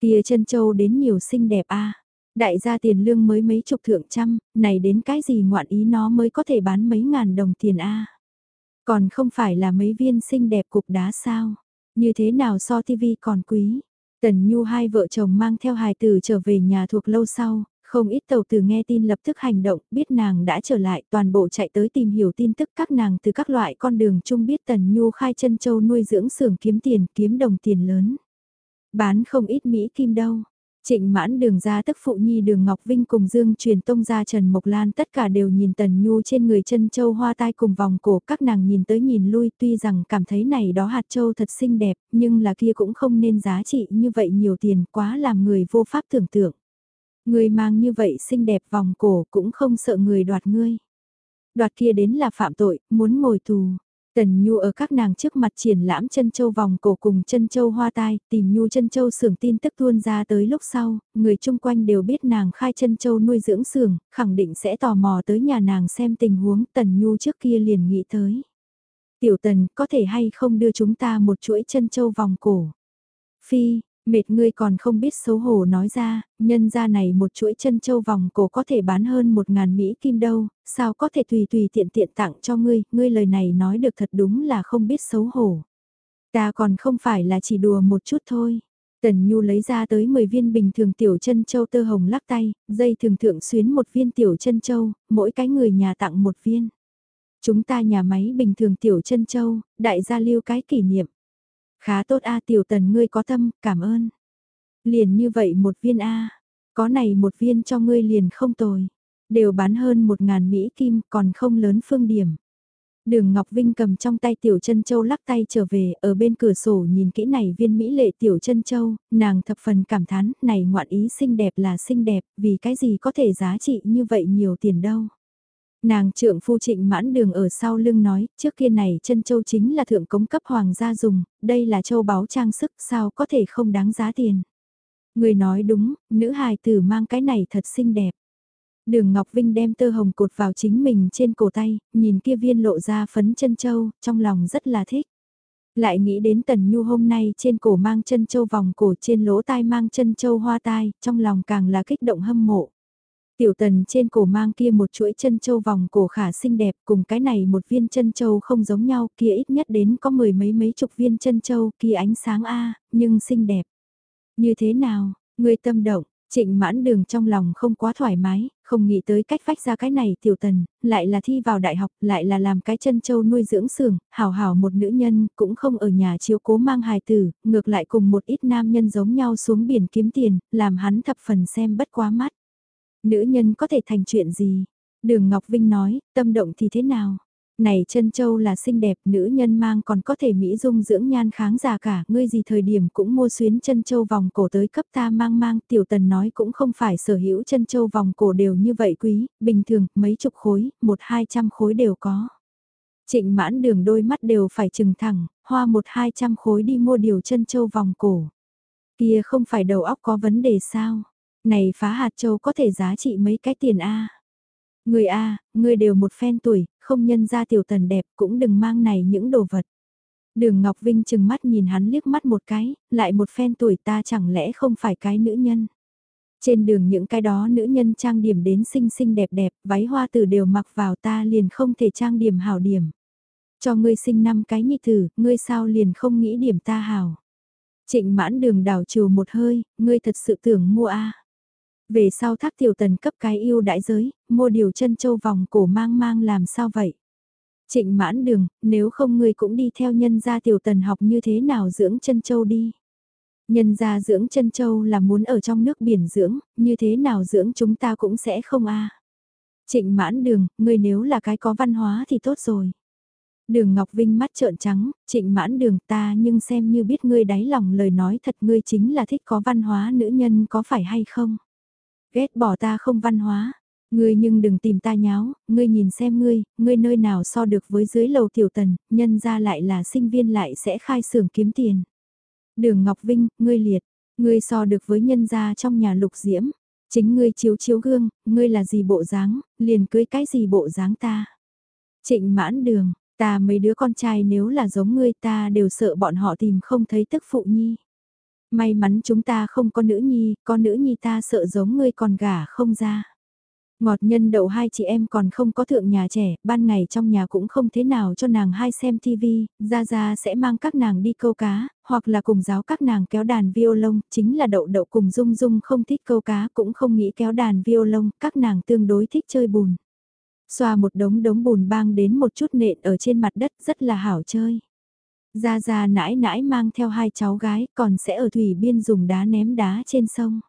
Kia chân châu đến nhiều xinh đẹp a Đại gia tiền lương mới mấy chục thượng trăm, này đến cái gì ngoạn ý nó mới có thể bán mấy ngàn đồng tiền a Còn không phải là mấy viên xinh đẹp cục đá sao? Như thế nào so tivi còn quý? Tần Nhu hai vợ chồng mang theo hài tử trở về nhà thuộc lâu sau, không ít tàu từ nghe tin lập tức hành động, biết nàng đã trở lại, toàn bộ chạy tới tìm hiểu tin tức các nàng từ các loại con đường chung biết Tần Nhu khai chân châu nuôi dưỡng xưởng kiếm tiền, kiếm đồng tiền lớn. Bán không ít Mỹ kim đâu, Trịnh mãn đường ra tức phụ nhi đường Ngọc Vinh cùng Dương truyền tông ra Trần Mộc Lan tất cả đều nhìn tần nhu trên người chân châu hoa tai cùng vòng cổ các nàng nhìn tới nhìn lui tuy rằng cảm thấy này đó hạt châu thật xinh đẹp nhưng là kia cũng không nên giá trị như vậy nhiều tiền quá làm người vô pháp tưởng tượng. Người mang như vậy xinh đẹp vòng cổ cũng không sợ người đoạt ngươi. Đoạt kia đến là phạm tội, muốn ngồi tù. Tần Nhu ở các nàng trước mặt triển lãm chân châu vòng cổ cùng chân châu hoa tai, tìm Nhu chân châu xưởng tin tức tuôn ra tới lúc sau, người chung quanh đều biết nàng khai chân châu nuôi dưỡng xưởng, khẳng định sẽ tò mò tới nhà nàng xem tình huống Tần Nhu trước kia liền nghĩ tới. Tiểu Tần, có thể hay không đưa chúng ta một chuỗi chân châu vòng cổ? Phi, Mệt ngươi còn không biết xấu hổ nói ra, nhân ra này một chuỗi chân châu vòng cổ có thể bán hơn một ngàn Mỹ kim đâu, sao có thể tùy tùy tiện tiện tặng cho ngươi, ngươi lời này nói được thật đúng là không biết xấu hổ. Ta còn không phải là chỉ đùa một chút thôi. Tần Nhu lấy ra tới 10 viên bình thường tiểu chân châu tơ hồng lắc tay, dây thường thượng xuyến một viên tiểu chân châu, mỗi cái người nhà tặng một viên. Chúng ta nhà máy bình thường tiểu chân châu, đại gia lưu cái kỷ niệm. Khá tốt a tiểu tần ngươi có tâm, cảm ơn. Liền như vậy một viên a có này một viên cho ngươi liền không tồi. Đều bán hơn một ngàn Mỹ Kim còn không lớn phương điểm. Đường Ngọc Vinh cầm trong tay Tiểu chân Châu lắc tay trở về, ở bên cửa sổ nhìn kỹ này viên Mỹ lệ Tiểu chân Châu, nàng thập phần cảm thán, này ngoạn ý xinh đẹp là xinh đẹp, vì cái gì có thể giá trị như vậy nhiều tiền đâu. Nàng trưởng phu trịnh mãn đường ở sau lưng nói, trước kia này chân châu chính là thượng cống cấp hoàng gia dùng, đây là châu báu trang sức sao có thể không đáng giá tiền. Người nói đúng, nữ hài tử mang cái này thật xinh đẹp. Đường Ngọc Vinh đem tơ hồng cột vào chính mình trên cổ tay, nhìn kia viên lộ ra phấn chân châu, trong lòng rất là thích. Lại nghĩ đến Tần Nhu hôm nay trên cổ mang chân châu vòng cổ trên lỗ tai mang chân châu hoa tai, trong lòng càng là kích động hâm mộ. Tiểu tần trên cổ mang kia một chuỗi chân châu vòng cổ khả xinh đẹp cùng cái này một viên chân châu không giống nhau kia ít nhất đến có mười mấy mấy chục viên chân châu kia ánh sáng A, nhưng xinh đẹp. Như thế nào, người tâm động, trịnh mãn đường trong lòng không quá thoải mái, không nghĩ tới cách vách ra cái này tiểu tần, lại là thi vào đại học, lại là làm cái chân châu nuôi dưỡng sưởng hảo hảo một nữ nhân, cũng không ở nhà chiếu cố mang hài tử, ngược lại cùng một ít nam nhân giống nhau xuống biển kiếm tiền, làm hắn thập phần xem bất quá mắt. Nữ nhân có thể thành chuyện gì? Đường Ngọc Vinh nói, tâm động thì thế nào? Này chân châu là xinh đẹp, nữ nhân mang còn có thể mỹ dung dưỡng nhan kháng già cả, ngươi gì thời điểm cũng mua xuyến chân châu vòng cổ tới cấp ta mang mang, tiểu tần nói cũng không phải sở hữu chân châu vòng cổ đều như vậy quý, bình thường, mấy chục khối, một hai trăm khối đều có. Trịnh mãn đường đôi mắt đều phải trừng thẳng, hoa một hai trăm khối đi mua điều chân châu vòng cổ. Kia không phải đầu óc có vấn đề sao? Này phá hạt châu có thể giá trị mấy cái tiền A. Người A, người đều một phen tuổi, không nhân ra tiểu tần đẹp cũng đừng mang này những đồ vật. Đường Ngọc Vinh chừng mắt nhìn hắn liếc mắt một cái, lại một phen tuổi ta chẳng lẽ không phải cái nữ nhân. Trên đường những cái đó nữ nhân trang điểm đến xinh xinh đẹp đẹp, váy hoa tử đều mặc vào ta liền không thể trang điểm hảo điểm. Cho ngươi sinh năm cái nhi tử, ngươi sao liền không nghĩ điểm ta hảo. Trịnh mãn đường đảo trừ một hơi, ngươi thật sự tưởng mua a về sau thác tiểu tần cấp cái yêu đại giới, mua điều chân châu vòng cổ mang mang làm sao vậy? Trịnh mãn đường, nếu không ngươi cũng đi theo nhân gia tiểu tần học như thế nào dưỡng chân châu đi. Nhân gia dưỡng chân châu là muốn ở trong nước biển dưỡng, như thế nào dưỡng chúng ta cũng sẽ không a. Trịnh mãn đường, ngươi nếu là cái có văn hóa thì tốt rồi. Đường Ngọc Vinh mắt trợn trắng, trịnh mãn đường ta nhưng xem như biết ngươi đáy lòng lời nói thật ngươi chính là thích có văn hóa nữ nhân có phải hay không. Ghét bỏ ta không văn hóa. Ngươi nhưng đừng tìm ta nháo, ngươi nhìn xem ngươi, ngươi nơi nào so được với dưới lầu tiểu tần, nhân ra lại là sinh viên lại sẽ khai xưởng kiếm tiền. Đường Ngọc Vinh, ngươi liệt, ngươi so được với nhân gia trong nhà lục diễm, chính ngươi chiếu chiếu gương, ngươi là gì bộ dáng, liền cưới cái gì bộ dáng ta. Trịnh mãn đường, ta mấy đứa con trai nếu là giống ngươi ta đều sợ bọn họ tìm không thấy tức phụ nhi. May mắn chúng ta không có nữ nhi, có nữ nhi ta sợ giống ngươi còn gả không ra. Ngọt nhân đậu hai chị em còn không có thượng nhà trẻ, ban ngày trong nhà cũng không thế nào cho nàng hai xem tivi, ra ra sẽ mang các nàng đi câu cá, hoặc là cùng giáo các nàng kéo đàn violon, chính là đậu đậu cùng dung dung không thích câu cá cũng không nghĩ kéo đàn violon, các nàng tương đối thích chơi bùn. Xoa một đống đống bùn bang đến một chút nện ở trên mặt đất rất là hảo chơi. Gia Gia nãi nãi mang theo hai cháu gái còn sẽ ở thủy biên dùng đá ném đá trên sông.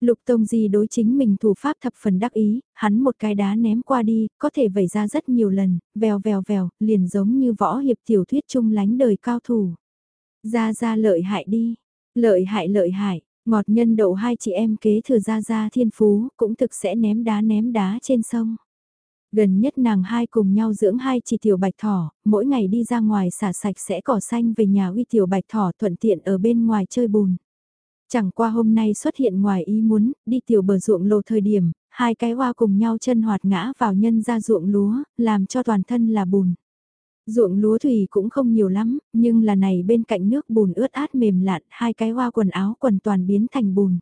Lục Tông Di đối chính mình thủ pháp thập phần đắc ý, hắn một cái đá ném qua đi, có thể vẩy ra rất nhiều lần, vèo vèo vèo, liền giống như võ hiệp tiểu thuyết chung lánh đời cao thủ. Gia Gia lợi hại đi, lợi hại lợi hại, ngọt nhân đậu hai chị em kế thừa Gia Gia thiên phú, cũng thực sẽ ném đá ném đá trên sông. Gần nhất nàng hai cùng nhau dưỡng hai chỉ tiểu bạch thỏ, mỗi ngày đi ra ngoài xả sạch sẽ cỏ xanh về nhà uy tiểu bạch thỏ thuận tiện ở bên ngoài chơi bùn. Chẳng qua hôm nay xuất hiện ngoài ý muốn, đi tiểu bờ ruộng lồ thời điểm, hai cái hoa cùng nhau chân hoạt ngã vào nhân ra ruộng lúa, làm cho toàn thân là bùn. Ruộng lúa thủy cũng không nhiều lắm, nhưng là này bên cạnh nước bùn ướt át mềm lạn, hai cái hoa quần áo quần toàn biến thành bùn.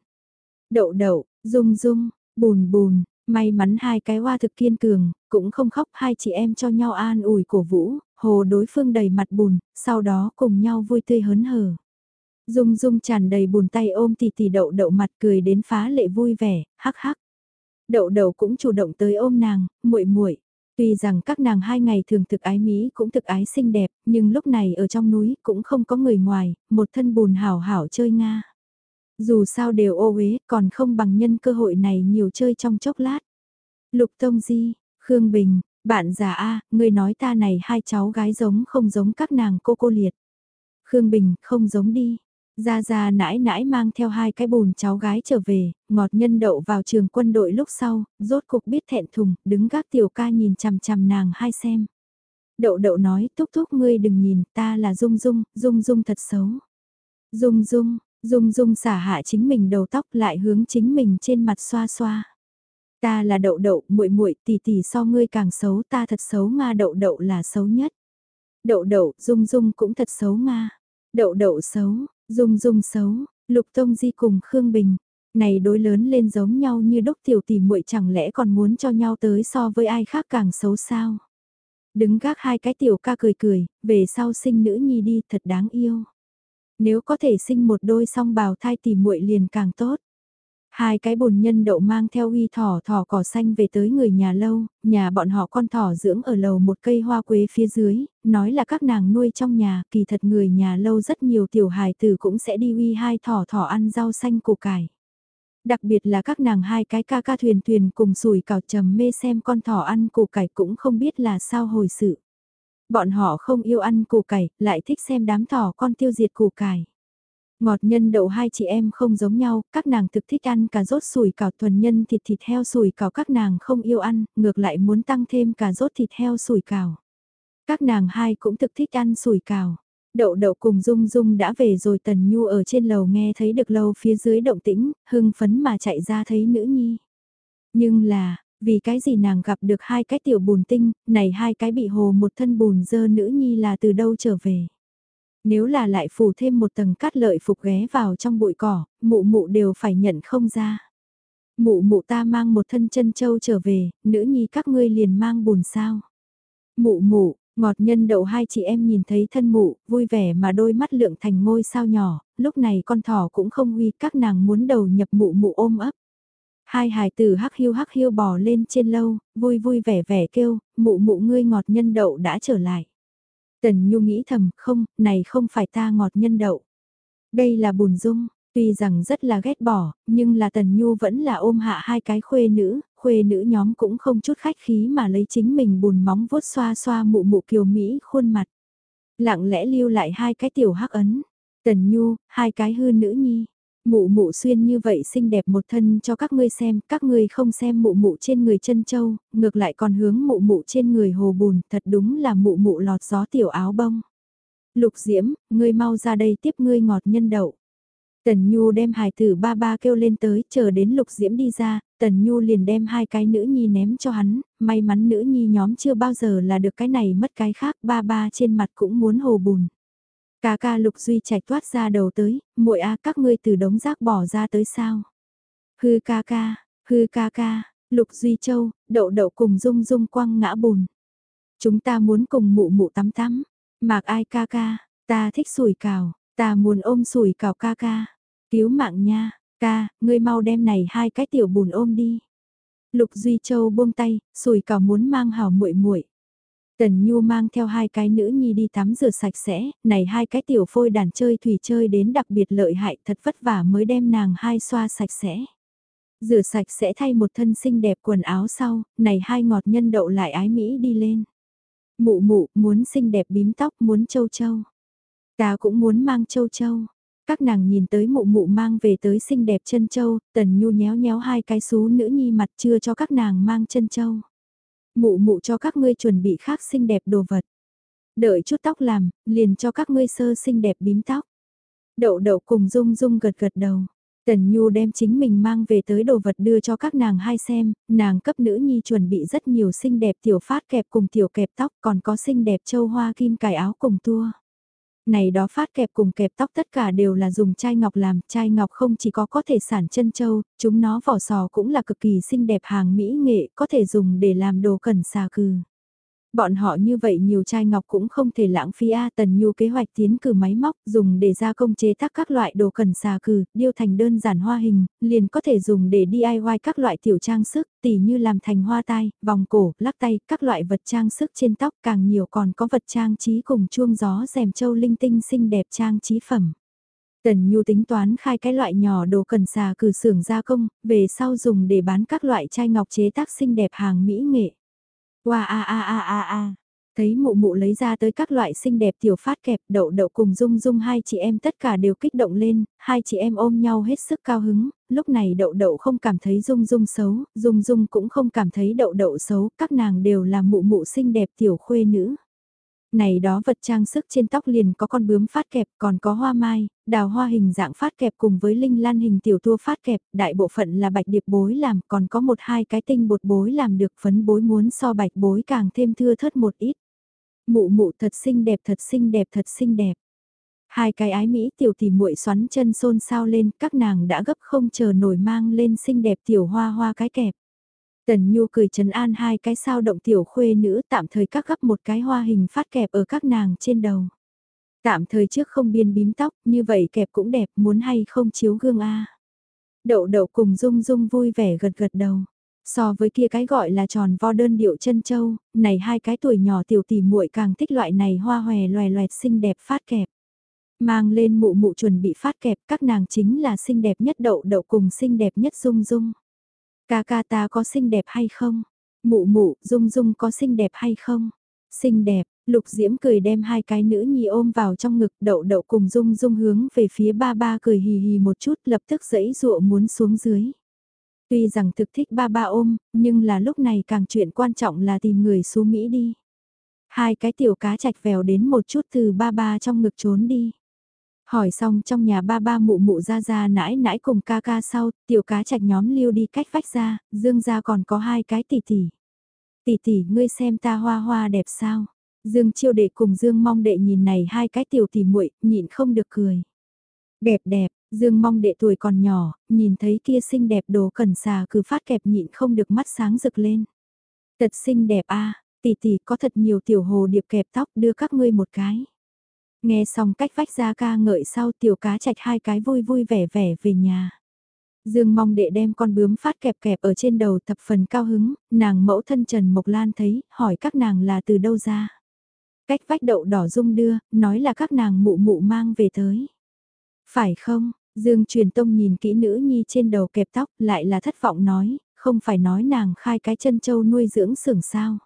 Đậu đậu, rung rung, bùn bùn, may mắn hai cái hoa thực kiên cường, cũng không khóc hai chị em cho nhau an ủi cổ vũ, hồ đối phương đầy mặt bùn, sau đó cùng nhau vui tươi hớn hở. Dung dung tràn đầy bùn tay ôm tỷ tỷ đậu đậu mặt cười đến phá lệ vui vẻ, hắc hắc. Đậu đậu cũng chủ động tới ôm nàng, muội muội. Tuy rằng các nàng hai ngày thường thực ái Mỹ cũng thực ái xinh đẹp, nhưng lúc này ở trong núi cũng không có người ngoài, một thân bùn hảo hảo chơi Nga. Dù sao đều ô uế, còn không bằng nhân cơ hội này nhiều chơi trong chốc lát. Lục Tông Di, Khương Bình, bạn già A, người nói ta này hai cháu gái giống không giống các nàng cô cô liệt. Khương Bình, không giống đi. Gia Gia nãi nãi mang theo hai cái bùn cháu gái trở về, ngọt nhân đậu vào trường quân đội lúc sau, rốt cục biết thẹn thùng, đứng gác tiểu ca nhìn chằm chằm nàng hai xem. Đậu đậu nói, thúc thúc ngươi đừng nhìn, ta là Dung Dung, Dung Dung thật xấu. Dung Dung, Dung Dung xả hạ chính mình đầu tóc lại hướng chính mình trên mặt xoa xoa. Ta là đậu đậu, muội muội tỷ tỷ so ngươi càng xấu, ta thật xấu Nga đậu đậu là xấu nhất. Đậu đậu, Dung Dung cũng thật xấu Nga. Đậu đậu xấu, Dung dung xấu, Lục Tông Di cùng Khương Bình, này đối lớn lên giống nhau như đốc tiểu tỷ muội chẳng lẽ còn muốn cho nhau tới so với ai khác càng xấu sao? Đứng gác hai cái tiểu ca cười cười, về sau sinh nữ nhi đi thật đáng yêu. Nếu có thể sinh một đôi song bào thai thì muội liền càng tốt. Hai cái bồn nhân đậu mang theo uy thỏ thỏ cỏ xanh về tới người nhà lâu, nhà bọn họ con thỏ dưỡng ở lầu một cây hoa quế phía dưới, nói là các nàng nuôi trong nhà, kỳ thật người nhà lâu rất nhiều tiểu hài tử cũng sẽ đi uy hai thỏ thỏ ăn rau xanh củ cải. Đặc biệt là các nàng hai cái ca ca thuyền thuyền cùng sủi cào trầm mê xem con thỏ ăn củ cải cũng không biết là sao hồi sự. Bọn họ không yêu ăn củ cải, lại thích xem đám thỏ con tiêu diệt củ cải. Ngọt nhân đậu hai chị em không giống nhau, các nàng thực thích ăn cà rốt sủi cảo thuần nhân thịt thịt heo sủi cảo các nàng không yêu ăn, ngược lại muốn tăng thêm cà rốt thịt heo sủi cảo. Các nàng hai cũng thực thích ăn sủi cảo. Đậu đậu cùng Dung Dung đã về rồi Tần Nhu ở trên lầu nghe thấy được lâu phía dưới động tĩnh, hưng phấn mà chạy ra thấy nữ nhi. Nhưng là, vì cái gì nàng gặp được hai cái tiểu bùn tinh, này hai cái bị hồ một thân bùn dơ nữ nhi là từ đâu trở về. Nếu là lại phủ thêm một tầng cát lợi phục ghé vào trong bụi cỏ, mụ mụ đều phải nhận không ra. Mụ mụ ta mang một thân chân châu trở về, nữ nhi các ngươi liền mang bùn sao. Mụ mụ, ngọt nhân đậu hai chị em nhìn thấy thân mụ, vui vẻ mà đôi mắt lượng thành ngôi sao nhỏ, lúc này con thỏ cũng không huy các nàng muốn đầu nhập mụ mụ ôm ấp. Hai hài tử hắc hiu hắc hiu bò lên trên lâu, vui vui vẻ vẻ kêu, mụ mụ ngươi ngọt nhân đậu đã trở lại. Tần Nhu nghĩ thầm, không, này không phải ta ngọt nhân đậu. Đây là bùn dung, tuy rằng rất là ghét bỏ, nhưng là Tần Nhu vẫn là ôm hạ hai cái khuê nữ, khuê nữ nhóm cũng không chút khách khí mà lấy chính mình bùn móng vuốt xoa xoa mụ mụ kiều Mỹ khuôn mặt. Lặng lẽ lưu lại hai cái tiểu hắc ấn. Tần Nhu, hai cái hư nữ nhi, Mụ mụ xuyên như vậy xinh đẹp một thân cho các ngươi xem, các ngươi không xem mụ mụ trên người chân châu, ngược lại còn hướng mụ mụ trên người hồ bùn, thật đúng là mụ mụ lọt gió tiểu áo bông. Lục Diễm, ngươi mau ra đây tiếp ngươi ngọt nhân đậu. Tần Nhu đem hài tử ba ba kêu lên tới, chờ đến Lục Diễm đi ra, Tần Nhu liền đem hai cái nữ nhi ném cho hắn, may mắn nữ nhi nhóm chưa bao giờ là được cái này mất cái khác, ba ba trên mặt cũng muốn hồ bùn. Ca ca Lục Duy chạy toát ra đầu tới, muội a các ngươi từ đống rác bỏ ra tới sao? Hư ca ca, hư ca ca, Lục Duy Châu, đậu đậu cùng dung dung quăng ngã bùn. Chúng ta muốn cùng mụ mụ tắm tắm, mạc ai ca ca, ta thích sủi cào, ta muốn ôm sủi cào ca ca, cứu mạng nha, ca, ngươi mau đem này hai cái tiểu bùn ôm đi. Lục Duy Châu buông tay, sủi cào muốn mang hảo muội muội. Tần Nhu mang theo hai cái nữ nhi đi tắm rửa sạch sẽ, này hai cái tiểu phôi đàn chơi thủy chơi đến đặc biệt lợi hại thật vất vả mới đem nàng hai xoa sạch sẽ. Rửa sạch sẽ thay một thân xinh đẹp quần áo sau, này hai ngọt nhân đậu lại ái Mỹ đi lên. Mụ mụ, muốn xinh đẹp bím tóc, muốn châu châu. Ta cũng muốn mang châu châu. Các nàng nhìn tới mụ mụ mang về tới xinh đẹp chân châu, tần nhu nhéo nhéo hai cái xú nữ nhi mặt chưa cho các nàng mang chân châu. Mụ mụ cho các ngươi chuẩn bị khác xinh đẹp đồ vật. Đợi chút tóc làm, liền cho các ngươi sơ xinh đẹp bím tóc. Đậu đậu cùng dung dung gật gật đầu. Tần Nhu đem chính mình mang về tới đồ vật đưa cho các nàng hai xem, nàng cấp nữ nhi chuẩn bị rất nhiều xinh đẹp tiểu phát kẹp cùng tiểu kẹp tóc còn có xinh đẹp châu hoa kim cài áo cùng tua. Này đó phát kẹp cùng kẹp tóc tất cả đều là dùng chai ngọc làm, chai ngọc không chỉ có có thể sản chân châu, chúng nó vỏ sò cũng là cực kỳ xinh đẹp hàng mỹ nghệ, có thể dùng để làm đồ cẩn xà cừ. Bọn họ như vậy nhiều chai ngọc cũng không thể lãng phí A Tần Nhu kế hoạch tiến cử máy móc dùng để gia công chế tác các loại đồ cần xà cừ, điêu thành đơn giản hoa hình, liền có thể dùng để DIY các loại tiểu trang sức, tỉ như làm thành hoa tai, vòng cổ, lắc tay, các loại vật trang sức trên tóc càng nhiều còn có vật trang trí cùng chuông gió rèm châu linh tinh xinh đẹp trang trí phẩm. Tần Nhu tính toán khai cái loại nhỏ đồ cần xà cừ xưởng gia công, về sau dùng để bán các loại chai ngọc chế tác xinh đẹp hàng mỹ nghệ. Wow a a a a a. Thấy mụ mụ lấy ra tới các loại xinh đẹp tiểu phát kẹp đậu đậu cùng dung dung hai chị em tất cả đều kích động lên, hai chị em ôm nhau hết sức cao hứng, lúc này đậu đậu không cảm thấy dung dung xấu, dung dung cũng không cảm thấy đậu đậu xấu, các nàng đều là mụ mụ xinh đẹp tiểu khuê nữ. Này đó vật trang sức trên tóc liền có con bướm phát kẹp, còn có hoa mai, đào hoa hình dạng phát kẹp cùng với linh lan hình tiểu tua phát kẹp, đại bộ phận là bạch điệp bối làm, còn có một hai cái tinh bột bối làm được phấn bối muốn so bạch bối càng thêm thưa thớt một ít. Mụ mụ thật xinh đẹp thật xinh đẹp thật xinh đẹp. Hai cái ái mỹ tiểu tỷ muội xoắn chân xôn xao lên, các nàng đã gấp không chờ nổi mang lên xinh đẹp tiểu hoa hoa cái kẹp. Tần Nhu cười trấn an hai cái sao động tiểu khuê nữ tạm thời các gấp một cái hoa hình phát kẹp ở các nàng trên đầu. Tạm thời trước không biên bím tóc, như vậy kẹp cũng đẹp, muốn hay không chiếu gương a. Đậu đậu cùng Dung Dung vui vẻ gật gật đầu. So với kia cái gọi là tròn vo đơn điệu chân châu, này hai cái tuổi nhỏ tiểu tỷ muội càng thích loại này hoa hòe loè loẹt xinh đẹp phát kẹp. Mang lên mụ mụ chuẩn bị phát kẹp các nàng chính là xinh đẹp nhất đậu đậu cùng xinh đẹp nhất Dung Dung. Ca ca ta có xinh đẹp hay không? Mụ mụ, Dung Dung có xinh đẹp hay không? Xinh đẹp, Lục Diễm cười đem hai cái nữ nhi ôm vào trong ngực đậu đậu cùng Dung Dung hướng về phía ba ba cười hì hì một chút lập tức dẫy dụa muốn xuống dưới. Tuy rằng thực thích ba ba ôm, nhưng là lúc này càng chuyện quan trọng là tìm người xuống Mỹ đi. Hai cái tiểu cá chạch vèo đến một chút từ ba ba trong ngực trốn đi. Hỏi xong trong nhà ba ba mụ mụ ra ra nãi nãi cùng ca ca sau, tiểu cá chạch nhóm lưu đi cách vách ra, dương ra còn có hai cái tỷ tỷ. Tỷ tỷ ngươi xem ta hoa hoa đẹp sao? Dương chiêu đệ cùng Dương mong đệ nhìn này hai cái tiểu tỷ muội nhịn không được cười. Đẹp đẹp, Dương mong đệ tuổi còn nhỏ, nhìn thấy kia xinh đẹp đồ cần xà cứ phát kẹp nhịn không được mắt sáng rực lên. Thật xinh đẹp a tỷ tỷ có thật nhiều tiểu hồ điệp kẹp tóc đưa các ngươi một cái. Nghe xong cách vách ra ca ngợi sau tiểu cá chạch hai cái vui vui vẻ vẻ về nhà. Dương mong đệ đem con bướm phát kẹp kẹp ở trên đầu thập phần cao hứng, nàng mẫu thân Trần Mộc Lan thấy, hỏi các nàng là từ đâu ra. Cách vách đậu đỏ dung đưa, nói là các nàng mụ mụ mang về tới. Phải không, Dương truyền tông nhìn kỹ nữ nhi trên đầu kẹp tóc lại là thất vọng nói, không phải nói nàng khai cái chân châu nuôi dưỡng sưởng sao.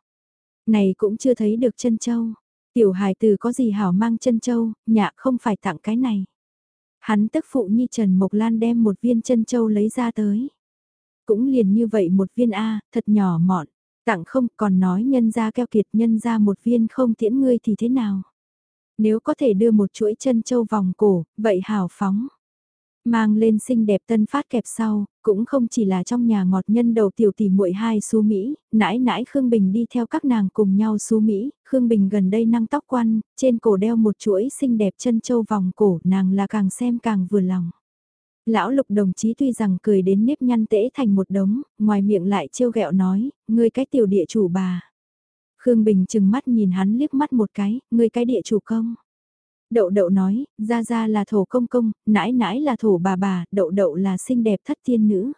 Này cũng chưa thấy được chân châu. Tiểu hài từ có gì hảo mang chân châu, nhạ không phải tặng cái này. Hắn tức phụ nhi Trần Mộc Lan đem một viên chân châu lấy ra tới. Cũng liền như vậy một viên A, thật nhỏ mọn, tặng không còn nói nhân ra keo kiệt nhân ra một viên không tiễn ngươi thì thế nào. Nếu có thể đưa một chuỗi chân châu vòng cổ, vậy hào phóng. Mang lên xinh đẹp tân phát kẹp sau, cũng không chỉ là trong nhà ngọt nhân đầu tiểu tỷ muội hai xu Mỹ, nãi nãi Khương Bình đi theo các nàng cùng nhau xu Mỹ, Khương Bình gần đây năng tóc quan, trên cổ đeo một chuỗi xinh đẹp chân châu vòng cổ, nàng là càng xem càng vừa lòng. Lão lục đồng chí tuy rằng cười đến nếp nhăn tễ thành một đống, ngoài miệng lại trêu ghẹo nói, ngươi cái tiểu địa chủ bà. Khương Bình chừng mắt nhìn hắn liếc mắt một cái, ngươi cái địa chủ công. Đậu đậu nói, ra ra là thổ công công, nãi nãi là thổ bà bà, đậu đậu là xinh đẹp thất thiên nữ.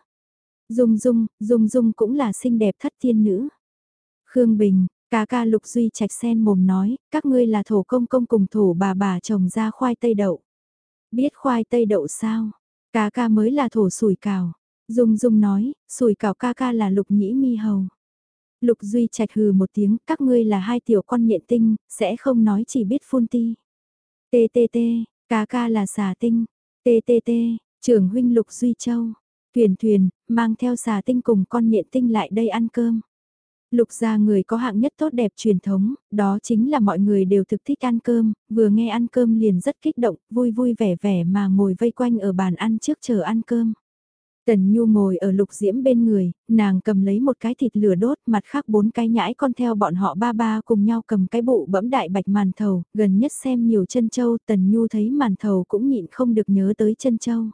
Dung dung, dung dung cũng là xinh đẹp thất thiên nữ. Khương Bình, ca ca lục duy trạch sen mồm nói, các ngươi là thổ công công cùng thổ bà bà trồng ra khoai tây đậu. Biết khoai tây đậu sao? Ca ca mới là thổ sủi cào. Dung dung nói, sủi cào ca ca là lục nhĩ mi hầu. Lục duy chạch hừ một tiếng, các ngươi là hai tiểu con nhện tinh, sẽ không nói chỉ biết phun ti. TTT, ca ca là xà tinh. TTT, trưởng huynh Lục Duy Châu. Thuyền thuyền, mang theo xà tinh cùng con nhện tinh lại đây ăn cơm. Lục gia người có hạng nhất tốt đẹp truyền thống, đó chính là mọi người đều thực thích ăn cơm, vừa nghe ăn cơm liền rất kích động, vui vui vẻ vẻ mà ngồi vây quanh ở bàn ăn trước chờ ăn cơm. Tần Nhu ngồi ở lục diễm bên người, nàng cầm lấy một cái thịt lửa đốt, mặt khác bốn cái nhãi con theo bọn họ ba ba cùng nhau cầm cái bụ bẫm đại bạch màn thầu, gần nhất xem nhiều chân châu, Tần Nhu thấy màn thầu cũng nhịn không được nhớ tới chân châu.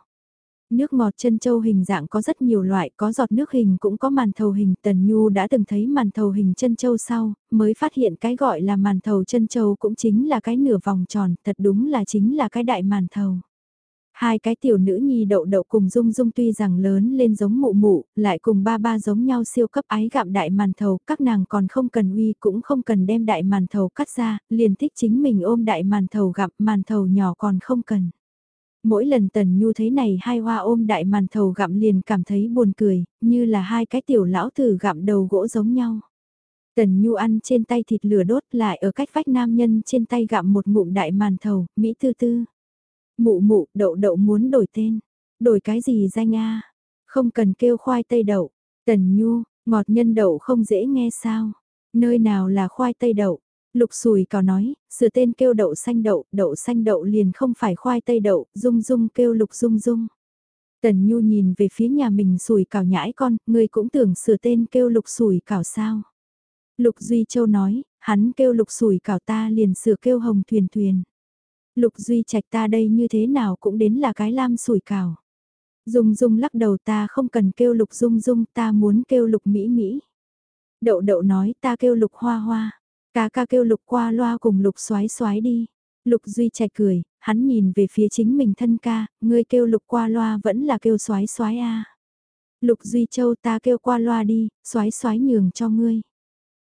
Nước ngọt chân châu hình dạng có rất nhiều loại, có giọt nước hình cũng có màn thầu hình. Tần Nhu đã từng thấy màn thầu hình chân châu sau, mới phát hiện cái gọi là màn thầu chân châu cũng chính là cái nửa vòng tròn, thật đúng là chính là cái đại màn thầu. Hai cái tiểu nữ nhi đậu đậu cùng dung dung tuy rằng lớn lên giống mụ mụ, lại cùng ba ba giống nhau siêu cấp ái gặm đại màn thầu, các nàng còn không cần uy cũng không cần đem đại màn thầu cắt ra, liền thích chính mình ôm đại màn thầu gặm màn thầu nhỏ còn không cần. Mỗi lần Tần Nhu thấy này hai hoa ôm đại màn thầu gặm liền cảm thấy buồn cười, như là hai cái tiểu lão tử gặm đầu gỗ giống nhau. Tần Nhu ăn trên tay thịt lửa đốt lại ở cách vách nam nhân trên tay gặm một ngụm đại màn thầu, Mỹ tư tư. Mụ mụ, đậu đậu muốn đổi tên. Đổi cái gì danh a Không cần kêu khoai tây đậu. Tần Nhu, ngọt nhân đậu không dễ nghe sao. Nơi nào là khoai tây đậu. Lục sùi cào nói, sửa tên kêu đậu xanh đậu, đậu xanh đậu liền không phải khoai tây đậu, dung dung kêu lục dung dung. Tần Nhu nhìn về phía nhà mình sùi cào nhãi con, người cũng tưởng sửa tên kêu lục sùi cào sao. Lục Duy Châu nói, hắn kêu lục sùi cào ta liền sửa kêu hồng thuyền thuyền. Lục Duy Trạch ta đây như thế nào cũng đến là cái lam Sùi cào. Dung Dung lắc đầu ta không cần kêu Lục Dung Dung ta muốn kêu Lục Mỹ Mỹ. Đậu đậu nói ta kêu Lục Hoa Hoa. Cá ca kêu Lục qua loa cùng Lục xoái xoái đi. Lục Duy Trạch cười, hắn nhìn về phía chính mình thân ca, ngươi kêu Lục qua loa vẫn là kêu xoái xoái a. Lục Duy Châu ta kêu qua loa đi, xoái xoái nhường cho ngươi.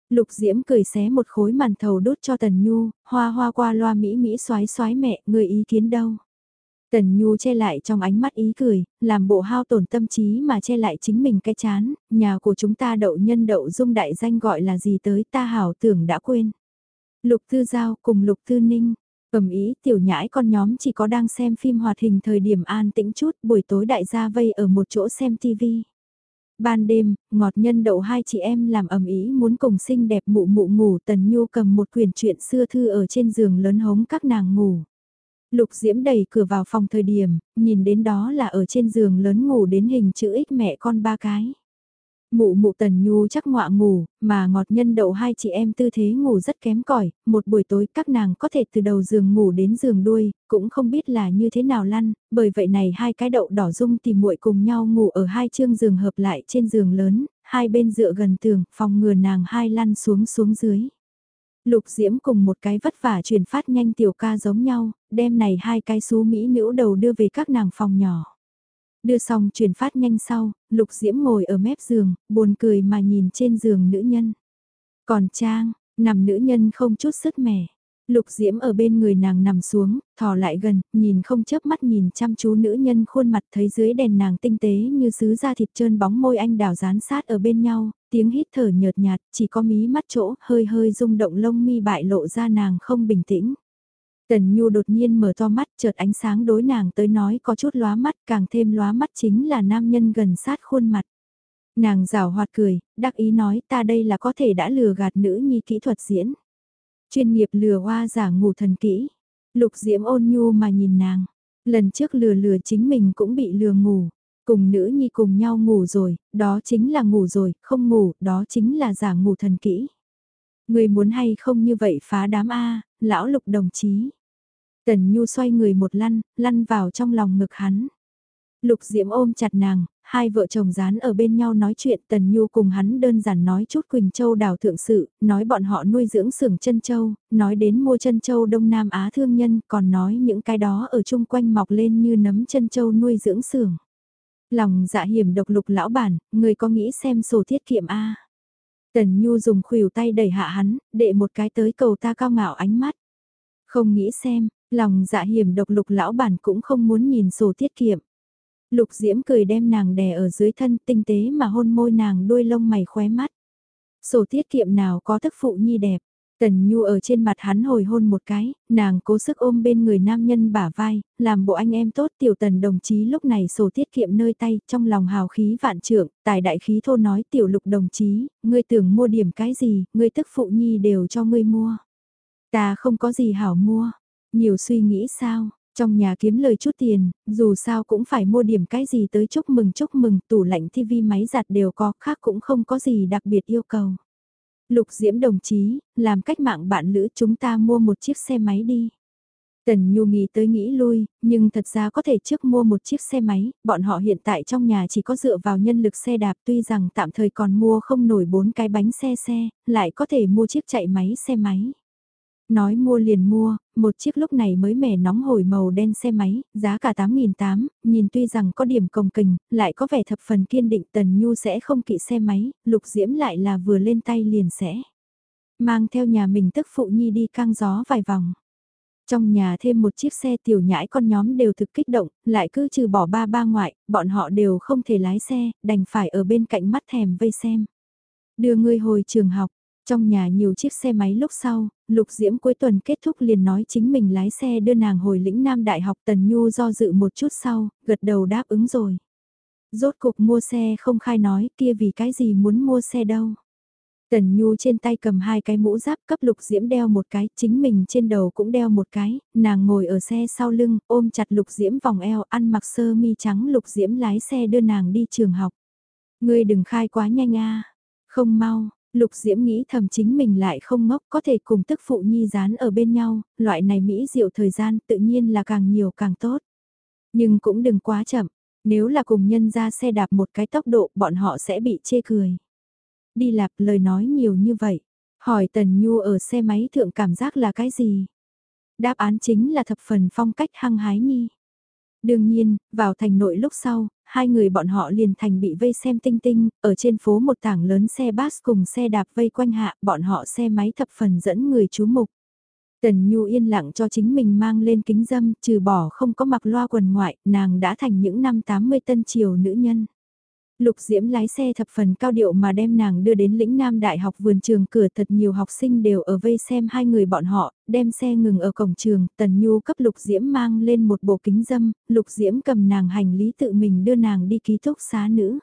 Lục Diễm cười xé một khối màn thầu đốt cho Tần Nhu, hoa hoa qua loa mỹ mỹ xoái xoái mẹ, người ý kiến đâu. Tần Nhu che lại trong ánh mắt ý cười, làm bộ hao tổn tâm trí mà che lại chính mình cái chán, nhà của chúng ta đậu nhân đậu dung đại danh gọi là gì tới ta hảo tưởng đã quên. Lục Tư Giao cùng Lục Tư Ninh, cầm ý tiểu nhãi con nhóm chỉ có đang xem phim hoạt hình thời điểm an tĩnh chút buổi tối đại gia vây ở một chỗ xem tivi. Ban đêm, ngọt nhân đậu hai chị em làm ầm ý muốn cùng xinh đẹp mụ mụ ngủ tần nhu cầm một quyển truyện xưa thư ở trên giường lớn hống các nàng ngủ. Lục Diễm đẩy cửa vào phòng thời điểm, nhìn đến đó là ở trên giường lớn ngủ đến hình chữ X mẹ con ba cái. Mụ mụ tần nhu chắc ngọa ngủ, mà ngọt nhân đậu hai chị em tư thế ngủ rất kém cỏi một buổi tối các nàng có thể từ đầu giường ngủ đến giường đuôi, cũng không biết là như thế nào lăn, bởi vậy này hai cái đậu đỏ dung tìm muội cùng nhau ngủ ở hai chương giường hợp lại trên giường lớn, hai bên dựa gần tường, phòng ngừa nàng hai lăn xuống xuống dưới. Lục Diễm cùng một cái vất vả truyền phát nhanh tiểu ca giống nhau, đem này hai cái xú mỹ nữ đầu đưa về các nàng phòng nhỏ. Đưa xong truyền phát nhanh sau, Lục Diễm ngồi ở mép giường, buồn cười mà nhìn trên giường nữ nhân. Còn Trang, nằm nữ nhân không chút sức mẻ. Lục Diễm ở bên người nàng nằm xuống, thò lại gần, nhìn không chớp mắt nhìn chăm chú nữ nhân khuôn mặt thấy dưới đèn nàng tinh tế như sứ da thịt trơn bóng môi anh đào dán sát ở bên nhau, tiếng hít thở nhợt nhạt, chỉ có mí mắt chỗ, hơi hơi rung động lông mi bại lộ ra nàng không bình tĩnh. Tần Nhu đột nhiên mở to mắt chợt ánh sáng đối nàng tới nói có chút lóa mắt càng thêm lóa mắt chính là nam nhân gần sát khuôn mặt. Nàng rào hoạt cười, đắc ý nói ta đây là có thể đã lừa gạt nữ nhi kỹ thuật diễn. Chuyên nghiệp lừa hoa giả ngủ thần kỹ. Lục diễm ôn nhu mà nhìn nàng. Lần trước lừa lừa chính mình cũng bị lừa ngủ. Cùng nữ nhi cùng nhau ngủ rồi, đó chính là ngủ rồi, không ngủ, đó chính là giả ngủ thần kỹ. Người muốn hay không như vậy phá đám A, lão lục đồng chí. Tần Nhu xoay người một lăn, lăn vào trong lòng ngực hắn. Lục Diễm ôm chặt nàng, hai vợ chồng dán ở bên nhau nói chuyện Tần Nhu cùng hắn đơn giản nói chút Quỳnh Châu đào thượng sự, nói bọn họ nuôi dưỡng xưởng chân châu, nói đến mua chân châu Đông Nam Á thương nhân, còn nói những cái đó ở chung quanh mọc lên như nấm chân châu nuôi dưỡng xưởng. Lòng dạ hiểm độc lục lão bản, người có nghĩ xem sổ tiết kiệm A. Tần Nhu dùng khuỷu tay đẩy hạ hắn, đệ một cái tới cầu ta cao ngạo ánh mắt. Không nghĩ xem, lòng dạ hiểm độc lục lão bản cũng không muốn nhìn sổ tiết kiệm. Lục diễm cười đem nàng đè ở dưới thân tinh tế mà hôn môi nàng đuôi lông mày khóe mắt. Sổ tiết kiệm nào có thức phụ nhi đẹp, Tần Nhu ở trên mặt hắn hồi hôn một cái, nàng cố sức ôm bên người nam nhân bả vai, làm bộ anh em tốt tiểu tần đồng chí lúc này sổ tiết kiệm nơi tay, trong lòng hào khí vạn trưởng, tài đại khí thô nói tiểu lục đồng chí, ngươi tưởng mua điểm cái gì, ngươi tức phụ nhi đều cho ngươi mua. Ta không có gì hảo mua, nhiều suy nghĩ sao, trong nhà kiếm lời chút tiền, dù sao cũng phải mua điểm cái gì tới chúc mừng chúc mừng, tủ lạnh tivi máy giặt đều có, khác cũng không có gì đặc biệt yêu cầu. Lục Diễm đồng chí, làm cách mạng bạn lữ chúng ta mua một chiếc xe máy đi. Tần Nhu nghĩ tới nghĩ lui, nhưng thật ra có thể trước mua một chiếc xe máy, bọn họ hiện tại trong nhà chỉ có dựa vào nhân lực xe đạp tuy rằng tạm thời còn mua không nổi bốn cái bánh xe xe, lại có thể mua chiếc chạy máy xe máy. Nói mua liền mua, một chiếc lúc này mới mẻ nóng hổi màu đen xe máy, giá cả 8.800, nhìn tuy rằng có điểm công kình, lại có vẻ thập phần kiên định Tần Nhu sẽ không kỵ xe máy, Lục Diễm lại là vừa lên tay liền sẽ. Mang theo nhà mình tức phụ nhi đi căng gió vài vòng. Trong nhà thêm một chiếc xe tiểu nhãi con nhóm đều thực kích động, lại cứ trừ bỏ ba ba ngoại, bọn họ đều không thể lái xe, đành phải ở bên cạnh mắt thèm vây xem. Đưa người hồi trường học, trong nhà nhiều chiếc xe máy lúc sau, Lục Diễm cuối tuần kết thúc liền nói chính mình lái xe đưa nàng hồi lĩnh Nam Đại học Tần Nhu do dự một chút sau, gật đầu đáp ứng rồi. Rốt cục mua xe không khai nói kia vì cái gì muốn mua xe đâu. Tần Nhu trên tay cầm hai cái mũ giáp cấp Lục Diễm đeo một cái, chính mình trên đầu cũng đeo một cái, nàng ngồi ở xe sau lưng, ôm chặt Lục Diễm vòng eo, ăn mặc sơ mi trắng Lục Diễm lái xe đưa nàng đi trường học. Ngươi đừng khai quá nhanh a không mau, Lục Diễm nghĩ thầm chính mình lại không ngốc có thể cùng tức phụ nhi dán ở bên nhau, loại này mỹ diệu thời gian tự nhiên là càng nhiều càng tốt. Nhưng cũng đừng quá chậm, nếu là cùng nhân ra xe đạp một cái tốc độ bọn họ sẽ bị chê cười. Đi lạp lời nói nhiều như vậy, hỏi Tần Nhu ở xe máy thượng cảm giác là cái gì? Đáp án chính là thập phần phong cách hăng hái nhi. Đương nhiên, vào thành nội lúc sau, hai người bọn họ liền thành bị vây xem tinh tinh, ở trên phố một tảng lớn xe bus cùng xe đạp vây quanh hạ, bọn họ xe máy thập phần dẫn người chú mục. Tần Nhu yên lặng cho chính mình mang lên kính dâm, trừ bỏ không có mặc loa quần ngoại, nàng đã thành những năm 80 tân triều nữ nhân. Lục Diễm lái xe thập phần cao điệu mà đem nàng đưa đến lĩnh Nam Đại học vườn trường cửa thật nhiều học sinh đều ở vây xem hai người bọn họ, đem xe ngừng ở cổng trường, Tần Nhu cấp Lục Diễm mang lên một bộ kính dâm, Lục Diễm cầm nàng hành lý tự mình đưa nàng đi ký túc xá nữ.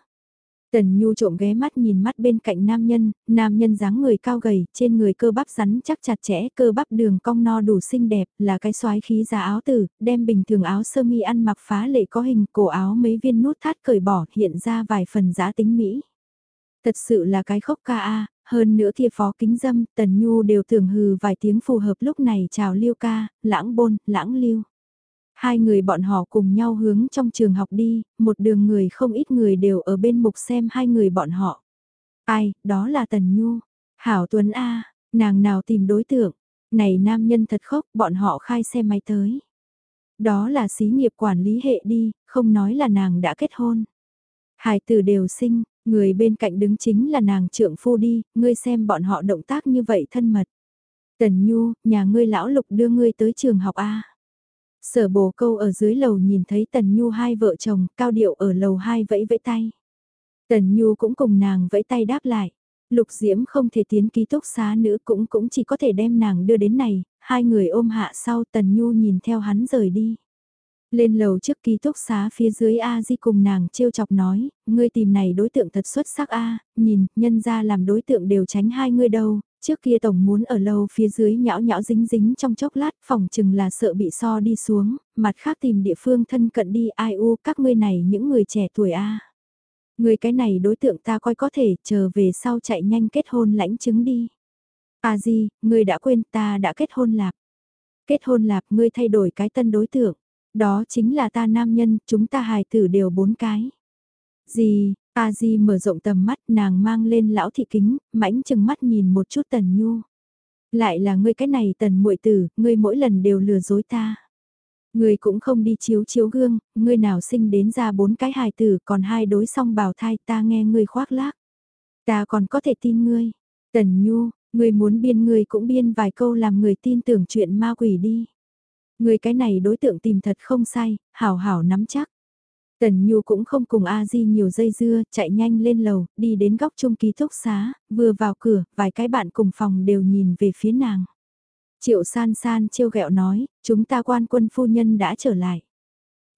Tần Nhu trộm ghé mắt nhìn mắt bên cạnh nam nhân, nam nhân dáng người cao gầy, trên người cơ bắp rắn chắc chặt chẽ, cơ bắp đường cong no đủ xinh đẹp, là cái xoái khí giá áo tử, đem bình thường áo sơ mi ăn mặc phá lệ có hình, cổ áo mấy viên nút thắt cởi bỏ, hiện ra vài phần giá tính mỹ. Thật sự là cái khốc ca a, hơn nữa kia phó kính dâm, Tần Nhu đều thường hừ vài tiếng phù hợp lúc này chào liêu ca, lãng bôn, lãng liêu. Hai người bọn họ cùng nhau hướng trong trường học đi, một đường người không ít người đều ở bên mục xem hai người bọn họ. Ai, đó là Tần Nhu. Hảo Tuấn A, nàng nào tìm đối tượng. Này nam nhân thật khóc, bọn họ khai xe máy tới. Đó là xí nghiệp quản lý hệ đi, không nói là nàng đã kết hôn. Hải tử đều sinh, người bên cạnh đứng chính là nàng trượng phu đi, ngươi xem bọn họ động tác như vậy thân mật. Tần Nhu, nhà ngươi lão lục đưa ngươi tới trường học A. Sở bồ câu ở dưới lầu nhìn thấy Tần Nhu hai vợ chồng, cao điệu ở lầu hai vẫy vẫy tay. Tần Nhu cũng cùng nàng vẫy tay đáp lại. Lục Diễm không thể tiến ký túc xá nữa cũng cũng chỉ có thể đem nàng đưa đến này, hai người ôm hạ sau Tần Nhu nhìn theo hắn rời đi. Lên lầu trước ký túc xá phía dưới A Di cùng nàng trêu chọc nói, ngươi tìm này đối tượng thật xuất sắc A, nhìn, nhân ra làm đối tượng đều tránh hai ngươi đâu, Trước kia tổng muốn ở lâu phía dưới nhão nhão dính dính trong chốc lát phòng chừng là sợ bị so đi xuống, mặt khác tìm địa phương thân cận đi ai u các ngươi này những người trẻ tuổi a Người cái này đối tượng ta coi có thể chờ về sau chạy nhanh kết hôn lãnh chứng đi. À gì, ngươi đã quên ta đã kết hôn lạp. Kết hôn lạp ngươi thay đổi cái tân đối tượng. Đó chính là ta nam nhân, chúng ta hài tử đều bốn cái. Gì, A Di mở rộng tầm mắt nàng mang lên lão thị kính, mãnh chừng mắt nhìn một chút tần nhu. Lại là ngươi cái này tần muội tử, ngươi mỗi lần đều lừa dối ta. Ngươi cũng không đi chiếu chiếu gương, ngươi nào sinh đến ra bốn cái hài tử còn hai đối song bào thai ta nghe ngươi khoác lác. Ta còn có thể tin ngươi. Tần nhu, ngươi muốn biên ngươi cũng biên vài câu làm người tin tưởng chuyện ma quỷ đi. Ngươi cái này đối tượng tìm thật không sai, hảo hảo nắm chắc. Tần Nhu cũng không cùng A Di nhiều dây dưa, chạy nhanh lên lầu, đi đến góc chung ký túc xá, vừa vào cửa, vài cái bạn cùng phòng đều nhìn về phía nàng. Triệu san san trêu ghẹo nói, chúng ta quan quân phu nhân đã trở lại.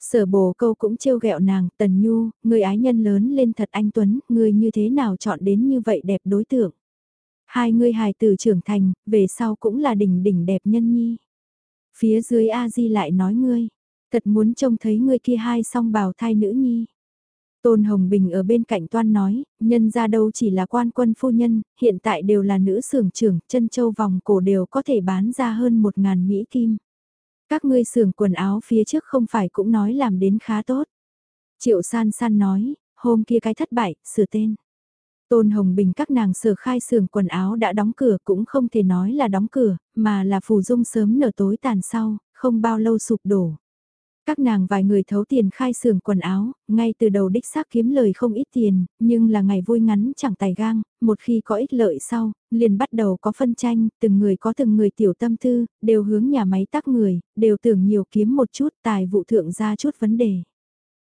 Sở bồ câu cũng trêu ghẹo nàng, Tần Nhu, người ái nhân lớn lên thật anh Tuấn, người như thế nào chọn đến như vậy đẹp đối tượng. Hai người hài tử trưởng thành, về sau cũng là đỉnh đỉnh đẹp nhân nhi. Phía dưới A Di lại nói ngươi, thật muốn trông thấy ngươi kia hai song bào thai nữ nhi. Tôn Hồng Bình ở bên cạnh toan nói, nhân ra đâu chỉ là quan quân phu nhân, hiện tại đều là nữ sưởng trưởng, chân châu vòng cổ đều có thể bán ra hơn một ngàn Mỹ Kim. Các ngươi xưởng quần áo phía trước không phải cũng nói làm đến khá tốt. Triệu san san nói, hôm kia cái thất bại, sửa tên. Tôn Hồng Bình các nàng sở khai xưởng quần áo đã đóng cửa cũng không thể nói là đóng cửa, mà là phù dung sớm nở tối tàn sau, không bao lâu sụp đổ. Các nàng vài người thấu tiền khai xưởng quần áo, ngay từ đầu đích xác kiếm lời không ít tiền, nhưng là ngày vui ngắn chẳng tài gang, một khi có ích lợi sau, liền bắt đầu có phân tranh, từng người có từng người tiểu tâm tư, đều hướng nhà máy tác người, đều tưởng nhiều kiếm một chút tài vụ thượng ra chút vấn đề.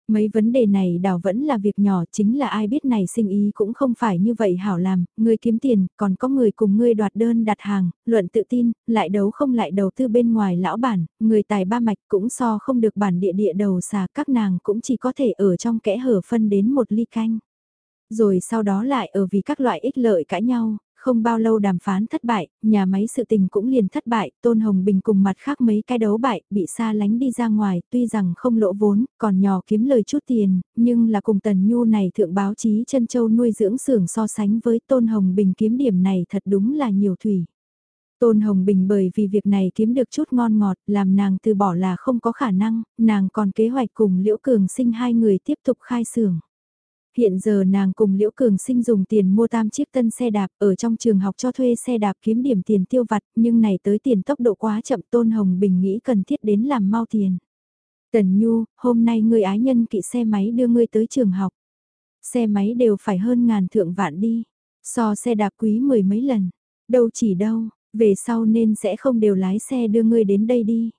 Mấy vấn đề này đảo vẫn là việc nhỏ chính là ai biết này sinh ý cũng không phải như vậy hảo làm, người kiếm tiền, còn có người cùng ngươi đoạt đơn đặt hàng, luận tự tin, lại đấu không lại đầu tư bên ngoài lão bản, người tài ba mạch cũng so không được bản địa địa đầu xà các nàng cũng chỉ có thể ở trong kẽ hở phân đến một ly canh. Rồi sau đó lại ở vì các loại ích lợi cãi nhau, không bao lâu đàm phán thất bại, nhà máy sự tình cũng liền thất bại, Tôn Hồng Bình cùng mặt khác mấy cái đấu bại, bị xa lánh đi ra ngoài, tuy rằng không lỗ vốn, còn nhỏ kiếm lời chút tiền, nhưng là cùng Tần Nhu này thượng báo chí chân châu nuôi dưỡng xưởng so sánh với Tôn Hồng Bình kiếm điểm này thật đúng là nhiều thủy. Tôn Hồng Bình bởi vì việc này kiếm được chút ngon ngọt, làm nàng từ bỏ là không có khả năng, nàng còn kế hoạch cùng Liễu Cường sinh hai người tiếp tục khai xưởng. Hiện giờ nàng cùng Liễu Cường Sinh dùng tiền mua tam chiếc tân xe đạp ở trong trường học cho thuê xe đạp kiếm điểm tiền tiêu vặt, nhưng này tới tiền tốc độ quá chậm Tôn Hồng Bình nghĩ cần thiết đến làm mau tiền. Tần Nhu, hôm nay người ái nhân kỵ xe máy đưa ngươi tới trường học. Xe máy đều phải hơn ngàn thượng vạn đi, so xe đạp quý mười mấy lần. Đâu chỉ đâu, về sau nên sẽ không đều lái xe đưa ngươi đến đây đi.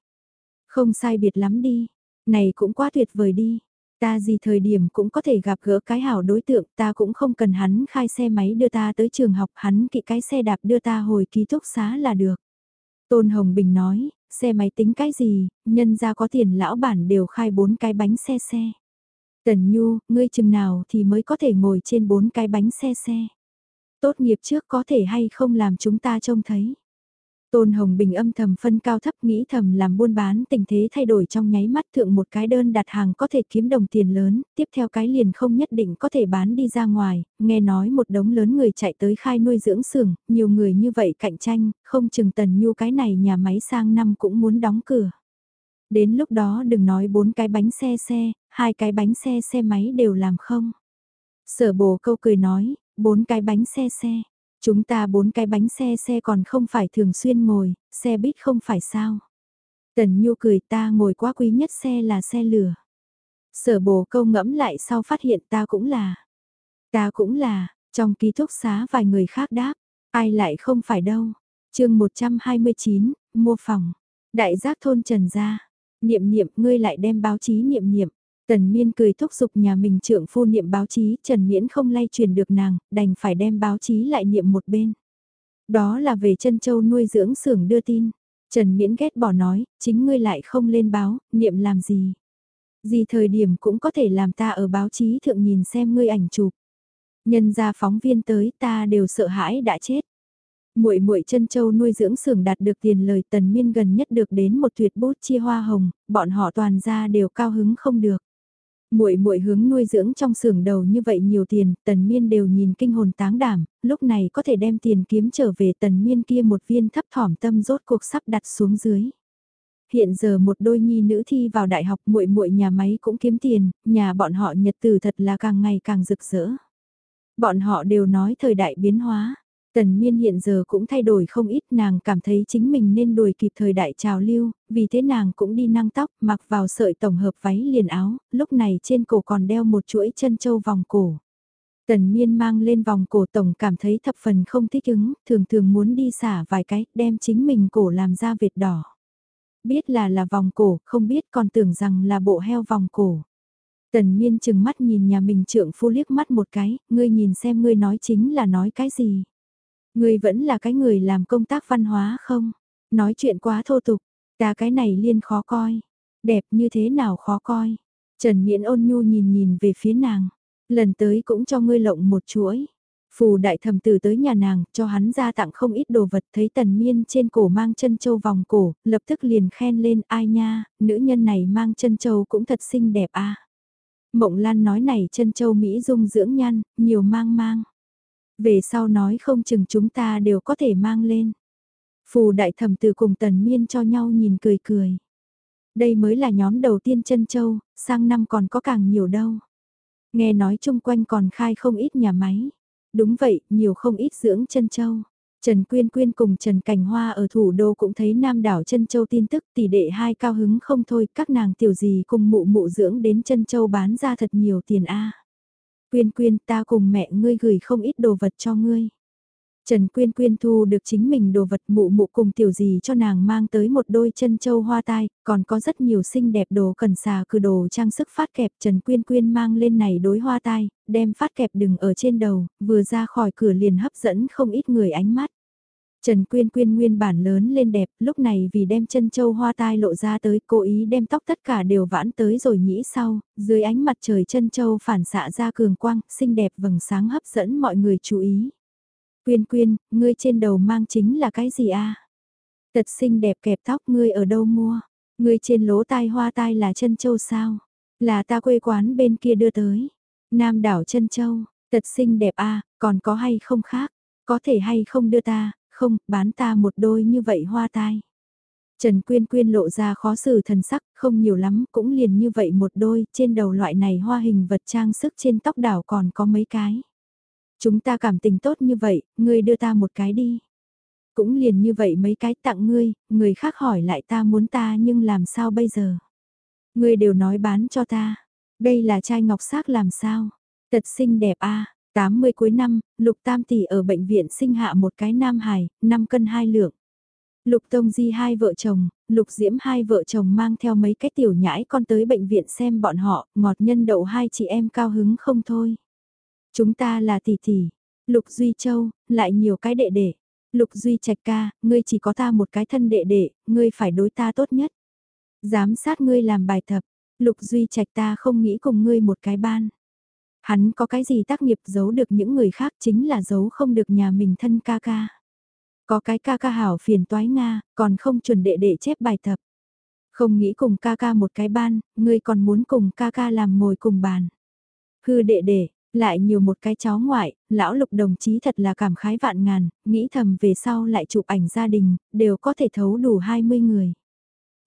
Không sai biệt lắm đi, này cũng quá tuyệt vời đi. Ta gì thời điểm cũng có thể gặp gỡ cái hảo đối tượng, ta cũng không cần hắn khai xe máy đưa ta tới trường học, hắn kỵ cái xe đạp đưa ta hồi ký túc xá là được. Tôn Hồng Bình nói, xe máy tính cái gì, nhân ra có tiền lão bản đều khai bốn cái bánh xe xe. Tần Nhu, ngươi chừng nào thì mới có thể ngồi trên bốn cái bánh xe xe. Tốt nghiệp trước có thể hay không làm chúng ta trông thấy. Tôn Hồng Bình âm thầm phân cao thấp nghĩ thầm làm buôn bán tình thế thay đổi trong nháy mắt thượng một cái đơn đặt hàng có thể kiếm đồng tiền lớn, tiếp theo cái liền không nhất định có thể bán đi ra ngoài, nghe nói một đống lớn người chạy tới khai nuôi dưỡng xưởng, nhiều người như vậy cạnh tranh, không chừng tần nhu cái này nhà máy sang năm cũng muốn đóng cửa. Đến lúc đó đừng nói bốn cái bánh xe xe, hai cái bánh xe xe máy đều làm không. Sở bồ câu cười nói, bốn cái bánh xe xe Chúng ta bốn cái bánh xe xe còn không phải thường xuyên ngồi, xe buýt không phải sao. Tần Nhu cười ta ngồi quá quý nhất xe là xe lửa. Sở bồ câu ngẫm lại sau phát hiện ta cũng là. Ta cũng là, trong ký túc xá vài người khác đáp, ai lại không phải đâu. chương 129, mua phòng. Đại giác thôn Trần gia Niệm niệm ngươi lại đem báo chí niệm niệm. Tần miên cười thúc giục nhà mình trưởng phu niệm báo chí, Trần Miễn không lay truyền được nàng, đành phải đem báo chí lại niệm một bên. Đó là về chân châu nuôi dưỡng xưởng đưa tin. Trần Miễn ghét bỏ nói, chính ngươi lại không lên báo, niệm làm gì. Gì thời điểm cũng có thể làm ta ở báo chí thượng nhìn xem ngươi ảnh chụp. Nhân ra phóng viên tới ta đều sợ hãi đã chết muội muội chân châu nuôi dưỡng xưởng đạt được tiền lời tần miên gần nhất được đến một tuyệt bút chia hoa hồng, bọn họ toàn ra đều cao hứng không được muội muội hướng nuôi dưỡng trong xưởng đầu như vậy nhiều tiền, tần miên đều nhìn kinh hồn táng đảm, lúc này có thể đem tiền kiếm trở về tần miên kia một viên thấp thỏm tâm rốt cuộc sắp đặt xuống dưới. Hiện giờ một đôi nhi nữ thi vào đại học muội muội nhà máy cũng kiếm tiền, nhà bọn họ nhật từ thật là càng ngày càng rực rỡ. Bọn họ đều nói thời đại biến hóa, Tần miên hiện giờ cũng thay đổi không ít nàng cảm thấy chính mình nên đuổi kịp thời đại trào lưu, vì thế nàng cũng đi năng tóc, mặc vào sợi tổng hợp váy liền áo, lúc này trên cổ còn đeo một chuỗi chân châu vòng cổ. Tần miên mang lên vòng cổ tổng cảm thấy thập phần không thích ứng, thường thường muốn đi xả vài cái, đem chính mình cổ làm ra vệt đỏ. Biết là là vòng cổ, không biết còn tưởng rằng là bộ heo vòng cổ. Tần miên chừng mắt nhìn nhà mình trượng phu liếc mắt một cái, ngươi nhìn xem ngươi nói chính là nói cái gì. Ngươi vẫn là cái người làm công tác văn hóa không? Nói chuyện quá thô tục, ta cái này liên khó coi. Đẹp như thế nào khó coi. Trần Miễn ôn nhu nhìn nhìn về phía nàng. Lần tới cũng cho ngươi lộng một chuỗi. Phù đại thầm tử tới nhà nàng, cho hắn ra tặng không ít đồ vật, thấy tần miên trên cổ mang chân châu vòng cổ, lập tức liền khen lên ai nha, nữ nhân này mang chân châu cũng thật xinh đẹp a. Mộng Lan nói này chân châu Mỹ dung dưỡng nhan, nhiều mang mang. Về sau nói không chừng chúng ta đều có thể mang lên. Phù đại thẩm từ cùng tần miên cho nhau nhìn cười cười. Đây mới là nhóm đầu tiên chân châu, sang năm còn có càng nhiều đâu. Nghe nói chung quanh còn khai không ít nhà máy. Đúng vậy, nhiều không ít dưỡng chân châu. Trần Quyên Quyên cùng Trần Cảnh Hoa ở thủ đô cũng thấy Nam đảo chân châu tin tức tỷ đệ hai cao hứng không thôi, các nàng tiểu gì cùng mụ mụ dưỡng đến chân châu bán ra thật nhiều tiền a. Quyên Quyên ta cùng mẹ ngươi gửi không ít đồ vật cho ngươi. Trần Quyên Quyên thu được chính mình đồ vật mụ mụ cùng tiểu gì cho nàng mang tới một đôi chân châu hoa tai, còn có rất nhiều xinh đẹp đồ cần xà cử đồ trang sức phát kẹp Trần Quyên Quyên mang lên này đối hoa tai, đem phát kẹp đừng ở trên đầu, vừa ra khỏi cửa liền hấp dẫn không ít người ánh mắt. Trần Quyên Quyên nguyên bản lớn lên đẹp, lúc này vì đem chân châu hoa tai lộ ra tới cố ý đem tóc tất cả đều vãn tới rồi nhĩ sau, dưới ánh mặt trời chân châu phản xạ ra cường quang, xinh đẹp vầng sáng hấp dẫn mọi người chú ý. Quyên Quyên, ngươi trên đầu mang chính là cái gì a? Tật xinh đẹp kẹp tóc ngươi ở đâu mua? Ngươi trên lỗ tai hoa tai là chân châu sao? Là ta quê quán bên kia đưa tới. Nam đảo chân châu, tật xinh đẹp a, còn có hay không khác? Có thể hay không đưa ta, không, bán ta một đôi như vậy hoa tai. Trần Quyên Quyên lộ ra khó xử thần sắc, không nhiều lắm, cũng liền như vậy một đôi, trên đầu loại này hoa hình vật trang sức trên tóc đảo còn có mấy cái. Chúng ta cảm tình tốt như vậy, ngươi đưa ta một cái đi. Cũng liền như vậy mấy cái tặng ngươi, người khác hỏi lại ta muốn ta nhưng làm sao bây giờ? Ngươi đều nói bán cho ta. Đây là chai ngọc sắc làm sao? Tật xinh đẹp a à? 80 cuối năm, Lục Tam Tỷ ở bệnh viện sinh hạ một cái nam hài, 5 cân 2 lượng. Lục Tông Di hai vợ chồng, Lục Diễm hai vợ chồng mang theo mấy cái tiểu nhãi con tới bệnh viện xem bọn họ, ngọt nhân đậu hai chị em cao hứng không thôi. Chúng ta là tỷ tỷ, Lục Duy Châu, lại nhiều cái đệ đệ. Lục Duy Trạch ca, ngươi chỉ có ta một cái thân đệ đệ, ngươi phải đối ta tốt nhất. Giám sát ngươi làm bài tập, Lục Duy Trạch ta không nghĩ cùng ngươi một cái ban. Hắn có cái gì tác nghiệp giấu được những người khác chính là giấu không được nhà mình thân ca ca. Có cái ca ca hảo phiền toái Nga, còn không chuẩn đệ đệ chép bài tập. Không nghĩ cùng ca ca một cái ban, ngươi còn muốn cùng ca ca làm ngồi cùng bàn. Hư đệ đệ, lại nhiều một cái cháu ngoại, lão lục đồng chí thật là cảm khái vạn ngàn, nghĩ thầm về sau lại chụp ảnh gia đình, đều có thể thấu đủ 20 người.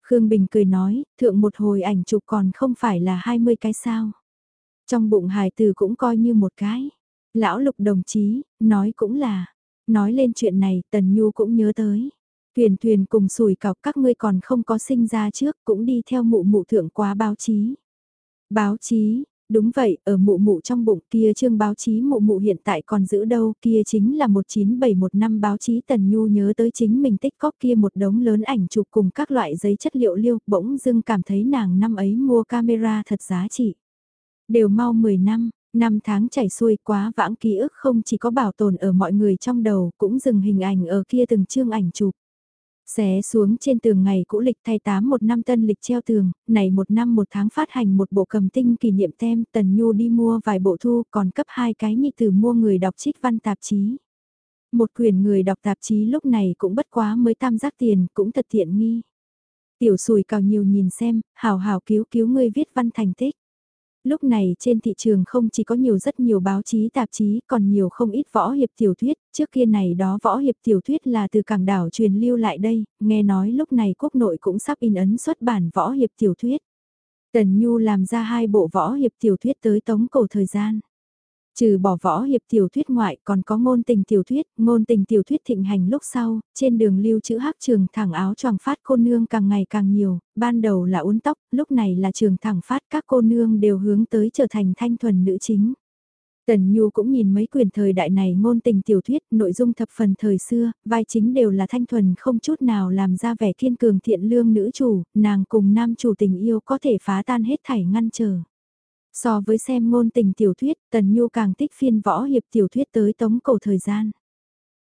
Khương Bình cười nói, thượng một hồi ảnh chụp còn không phải là 20 cái sao. Trong bụng hài từ cũng coi như một cái. Lão lục đồng chí, nói cũng là. Nói lên chuyện này, Tần Nhu cũng nhớ tới. Thuyền thuyền cùng sủi cọc các ngươi còn không có sinh ra trước cũng đi theo mụ mụ thượng quá báo chí. Báo chí, Đúng vậy, ở mụ mụ trong bụng kia chương báo chí mụ mụ hiện tại còn giữ đâu, kia chính là 19715 năm báo chí Tần Nhu nhớ tới chính mình tích cóp kia một đống lớn ảnh chụp cùng các loại giấy chất liệu liêu, bỗng dưng cảm thấy nàng năm ấy mua camera thật giá trị. Đều mau 10 năm, năm tháng chảy xuôi quá vãng ký ức không chỉ có bảo tồn ở mọi người trong đầu, cũng dừng hình ảnh ở kia từng chương ảnh chụp. Xé xuống trên tường ngày cũ lịch thay tám một năm tân lịch treo tường, này một năm một tháng phát hành một bộ cầm tinh kỷ niệm tem, Tần Nhu đi mua vài bộ thu, còn cấp hai cái nhị từ mua người đọc trích văn tạp chí. Một quyển người đọc tạp chí lúc này cũng bất quá mới tam giác tiền, cũng thật tiện nghi. Tiểu sùi cào nhiều nhìn xem, hào hào cứu cứu ngươi viết văn thành tích. Lúc này trên thị trường không chỉ có nhiều rất nhiều báo chí tạp chí còn nhiều không ít võ hiệp tiểu thuyết, trước kia này đó võ hiệp tiểu thuyết là từ cảng đảo truyền lưu lại đây, nghe nói lúc này quốc nội cũng sắp in ấn xuất bản võ hiệp tiểu thuyết. Tần Nhu làm ra hai bộ võ hiệp tiểu thuyết tới tống cổ thời gian. Trừ bỏ võ hiệp tiểu thuyết ngoại còn có ngôn tình tiểu thuyết, ngôn tình tiểu thuyết thịnh hành lúc sau, trên đường lưu chữ hắc trường thẳng áo choàng phát cô nương càng ngày càng nhiều, ban đầu là uốn tóc, lúc này là trường thẳng phát các cô nương đều hướng tới trở thành thanh thuần nữ chính. Tần Nhu cũng nhìn mấy quyền thời đại này ngôn tình tiểu thuyết, nội dung thập phần thời xưa, vai chính đều là thanh thuần không chút nào làm ra vẻ thiên cường thiện lương nữ chủ, nàng cùng nam chủ tình yêu có thể phá tan hết thảy ngăn trở. So với xem ngôn tình tiểu thuyết, Tần Nhu càng thích phiên võ hiệp tiểu thuyết tới tống cổ thời gian.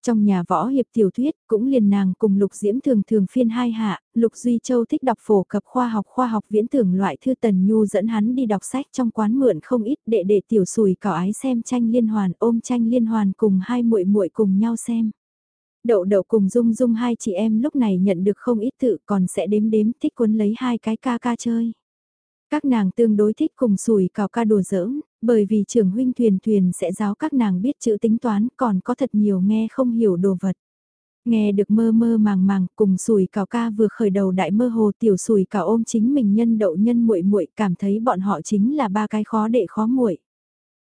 Trong nhà võ hiệp tiểu thuyết, cũng liền nàng cùng Lục Diễm thường thường phiên hai hạ, Lục Duy Châu thích đọc phổ cập khoa học khoa học viễn tưởng loại thư Tần Nhu dẫn hắn đi đọc sách trong quán mượn không ít để để tiểu sùi cỏ ái xem tranh liên hoàn ôm tranh liên hoàn cùng hai muội muội cùng nhau xem. Đậu đậu cùng Dung Dung hai chị em lúc này nhận được không ít tự còn sẽ đếm đếm thích cuốn lấy hai cái ca ca chơi. Các nàng tương đối thích cùng sùi cào ca đùa giỡn, bởi vì trưởng huynh thuyền thuyền sẽ giáo các nàng biết chữ tính toán còn có thật nhiều nghe không hiểu đồ vật. Nghe được mơ mơ màng màng cùng sùi cào ca vừa khởi đầu đại mơ hồ tiểu sùi cào ôm chính mình nhân đậu nhân muội muội cảm thấy bọn họ chính là ba cái khó để khó muội.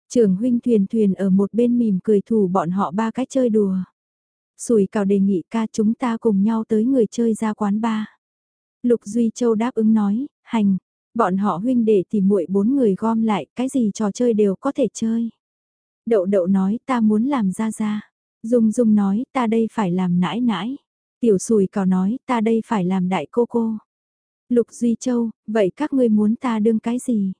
Trưởng huynh thuyền thuyền ở một bên mỉm cười thủ bọn họ ba cái chơi đùa. Sùi cào đề nghị ca chúng ta cùng nhau tới người chơi ra quán ba. Lục Duy Châu đáp ứng nói, hành, Bọn họ huynh đệ thì muội bốn người gom lại, cái gì trò chơi đều có thể chơi. Đậu đậu nói ta muốn làm ra ra. Dung Dung nói ta đây phải làm nãi nãi. Tiểu sùi cào nói ta đây phải làm đại cô cô. Lục Duy Châu, vậy các ngươi muốn ta đương cái gì?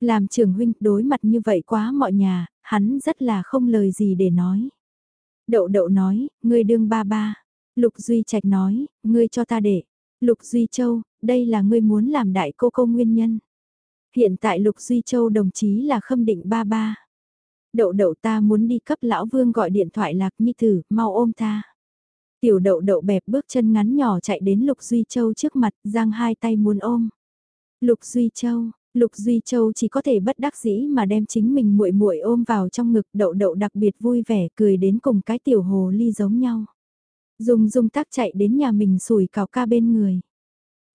Làm trưởng huynh đối mặt như vậy quá mọi nhà, hắn rất là không lời gì để nói. Đậu đậu nói, ngươi đương ba ba. Lục Duy Trạch nói, ngươi cho ta để. Lục Duy Châu, đây là ngươi muốn làm đại cô cô nguyên nhân. Hiện tại Lục Duy Châu đồng chí là khâm định ba ba. Đậu đậu ta muốn đi cấp lão vương gọi điện thoại lạc nhi tử, mau ôm ta. Tiểu đậu đậu bẹp bước chân ngắn nhỏ chạy đến Lục Duy Châu trước mặt, giang hai tay muốn ôm. Lục Duy Châu, Lục Duy Châu chỉ có thể bất đắc dĩ mà đem chính mình muội muội ôm vào trong ngực đậu đậu đặc biệt vui vẻ cười đến cùng cái tiểu hồ ly giống nhau. Dung dung tác chạy đến nhà mình sủi cào ca bên người.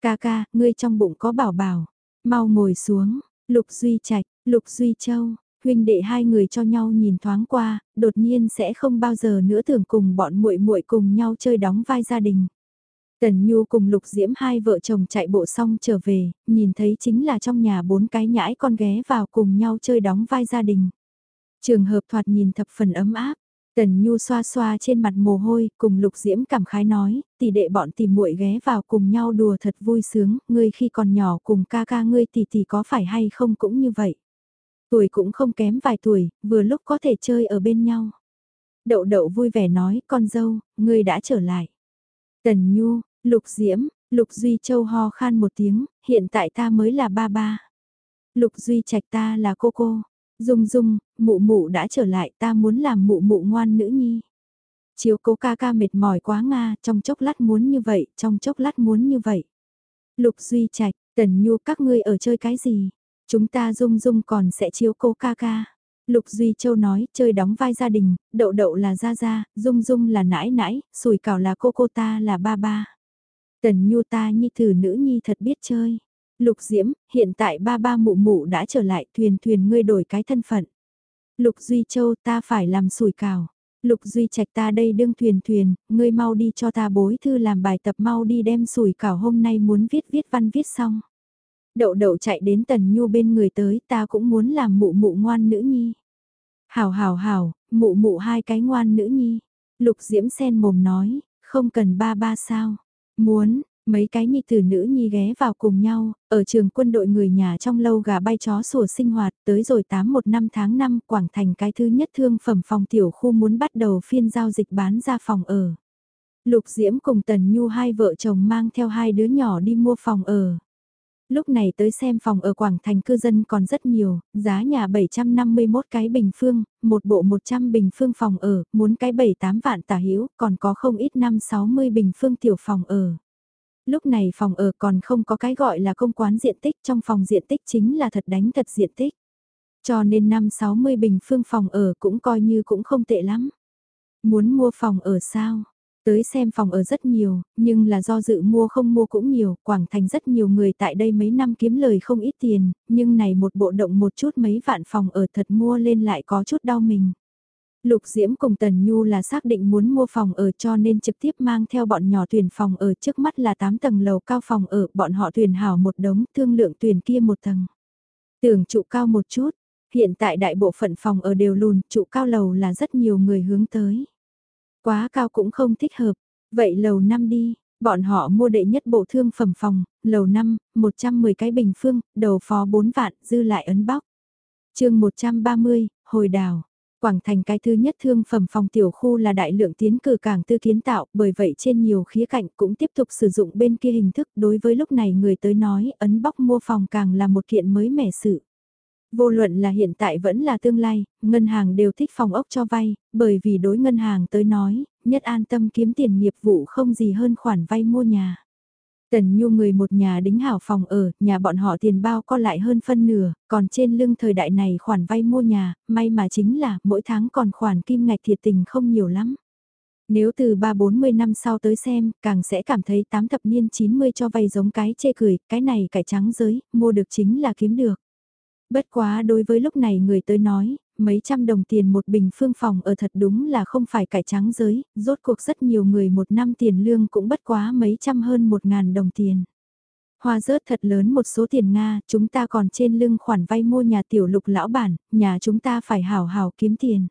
Ca ca, ngươi trong bụng có bảo bảo. Mau ngồi xuống, Lục Duy Trạch, Lục Duy Châu, huynh đệ hai người cho nhau nhìn thoáng qua, đột nhiên sẽ không bao giờ nữa tưởng cùng bọn muội muội cùng nhau chơi đóng vai gia đình. Tần Nhu cùng Lục Diễm hai vợ chồng chạy bộ xong trở về, nhìn thấy chính là trong nhà bốn cái nhãi con ghé vào cùng nhau chơi đóng vai gia đình. Trường hợp thoạt nhìn thập phần ấm áp, Tần Nhu xoa xoa trên mặt mồ hôi, cùng Lục Diễm cảm khái nói, tỷ đệ bọn tìm muội ghé vào cùng nhau đùa thật vui sướng, ngươi khi còn nhỏ cùng ca ca ngươi tỷ tỷ có phải hay không cũng như vậy. Tuổi cũng không kém vài tuổi, vừa lúc có thể chơi ở bên nhau. Đậu đậu vui vẻ nói, con dâu, ngươi đã trở lại. Tần Nhu, Lục Diễm, Lục Duy Châu ho khan một tiếng, hiện tại ta mới là ba ba. Lục Duy Trạch ta là cô cô. Dung dung, mụ mụ đã trở lại ta muốn làm mụ mụ ngoan nữ nhi. Chiếu cố ca ca mệt mỏi quá Nga, trong chốc lát muốn như vậy, trong chốc lát muốn như vậy. Lục Duy Trạch, Tần Nhu các ngươi ở chơi cái gì? Chúng ta dung dung còn sẽ chiếu cố ca ca. Lục Duy Châu nói, chơi đóng vai gia đình, đậu đậu là gia gia, dung dung là nãi nãi, sùi cảo là cô cô ta là ba ba. Tần Nhu ta nhi thử nữ nhi thật biết chơi. Lục Diễm, hiện tại ba ba mụ mụ đã trở lại thuyền thuyền ngươi đổi cái thân phận. Lục Duy Châu ta phải làm sủi cào. Lục Duy Trạch ta đây đương thuyền thuyền, ngươi mau đi cho ta bối thư làm bài tập mau đi đem sủi cảo hôm nay muốn viết viết văn viết xong. Đậu đậu chạy đến Tần Nhu bên người tới ta cũng muốn làm mụ mụ ngoan nữ nhi. Hảo hảo hảo, mụ mụ hai cái ngoan nữ nhi. Lục Diễm sen mồm nói, không cần ba ba sao. Muốn, Mấy cái nhi tử nữ nhi ghé vào cùng nhau, ở trường quân đội người nhà trong lâu gà bay chó sủa sinh hoạt, tới rồi 8 một năm tháng 5 Quảng Thành cái thứ nhất thương phẩm phòng tiểu khu muốn bắt đầu phiên giao dịch bán ra phòng ở. Lục Diễm cùng Tần Nhu hai vợ chồng mang theo hai đứa nhỏ đi mua phòng ở. Lúc này tới xem phòng ở Quảng Thành cư dân còn rất nhiều, giá nhà 751 cái bình phương, một bộ 100 bình phương phòng ở, muốn cái 7-8 vạn tả hữu còn có không ít 5-60 bình phương tiểu phòng ở. Lúc này phòng ở còn không có cái gọi là công quán diện tích trong phòng diện tích chính là thật đánh thật diện tích. Cho nên năm 60 bình phương phòng ở cũng coi như cũng không tệ lắm. Muốn mua phòng ở sao? Tới xem phòng ở rất nhiều, nhưng là do dự mua không mua cũng nhiều, Quảng Thành rất nhiều người tại đây mấy năm kiếm lời không ít tiền, nhưng này một bộ động một chút mấy vạn phòng ở thật mua lên lại có chút đau mình. Lục Diễm cùng Tần Nhu là xác định muốn mua phòng ở cho nên trực tiếp mang theo bọn nhỏ tuyển phòng ở trước mắt là 8 tầng lầu cao phòng ở, bọn họ tuyển hảo một đống, thương lượng tuyển kia một tầng. Tưởng trụ cao một chút, hiện tại đại bộ phận phòng ở đều lùn, trụ cao lầu là rất nhiều người hướng tới. Quá cao cũng không thích hợp, vậy lầu 5 đi, bọn họ mua đệ nhất bộ thương phẩm phòng, lầu 5, 110 cái bình phương, đầu phó 4 vạn, dư lại ấn bóc. chương 130, hồi đào. Quảng Thành cái thứ nhất thương phẩm phòng tiểu khu là đại lượng tiến cử cảng tư kiến tạo, bởi vậy trên nhiều khía cạnh cũng tiếp tục sử dụng bên kia hình thức đối với lúc này người tới nói ấn bóc mua phòng càng là một kiện mới mẻ sự. Vô luận là hiện tại vẫn là tương lai, ngân hàng đều thích phòng ốc cho vay, bởi vì đối ngân hàng tới nói, nhất an tâm kiếm tiền nghiệp vụ không gì hơn khoản vay mua nhà. Tần Nhu người một nhà đính hảo phòng ở, nhà bọn họ tiền bao có lại hơn phân nửa, còn trên lưng thời đại này khoản vay mua nhà, may mà chính là mỗi tháng còn khoản kim ngạch thiệt tình không nhiều lắm. Nếu từ 3-40 năm sau tới xem, càng sẽ cảm thấy 8 thập niên 90 cho vay giống cái chê cười, cái này cải trắng giới, mua được chính là kiếm được. Bất quá đối với lúc này người tới nói, mấy trăm đồng tiền một bình phương phòng ở thật đúng là không phải cải trắng giới, rốt cuộc rất nhiều người một năm tiền lương cũng bất quá mấy trăm hơn một ngàn đồng tiền. Hoa rớt thật lớn một số tiền Nga, chúng ta còn trên lưng khoản vay mua nhà tiểu lục lão bản, nhà chúng ta phải hào hào kiếm tiền.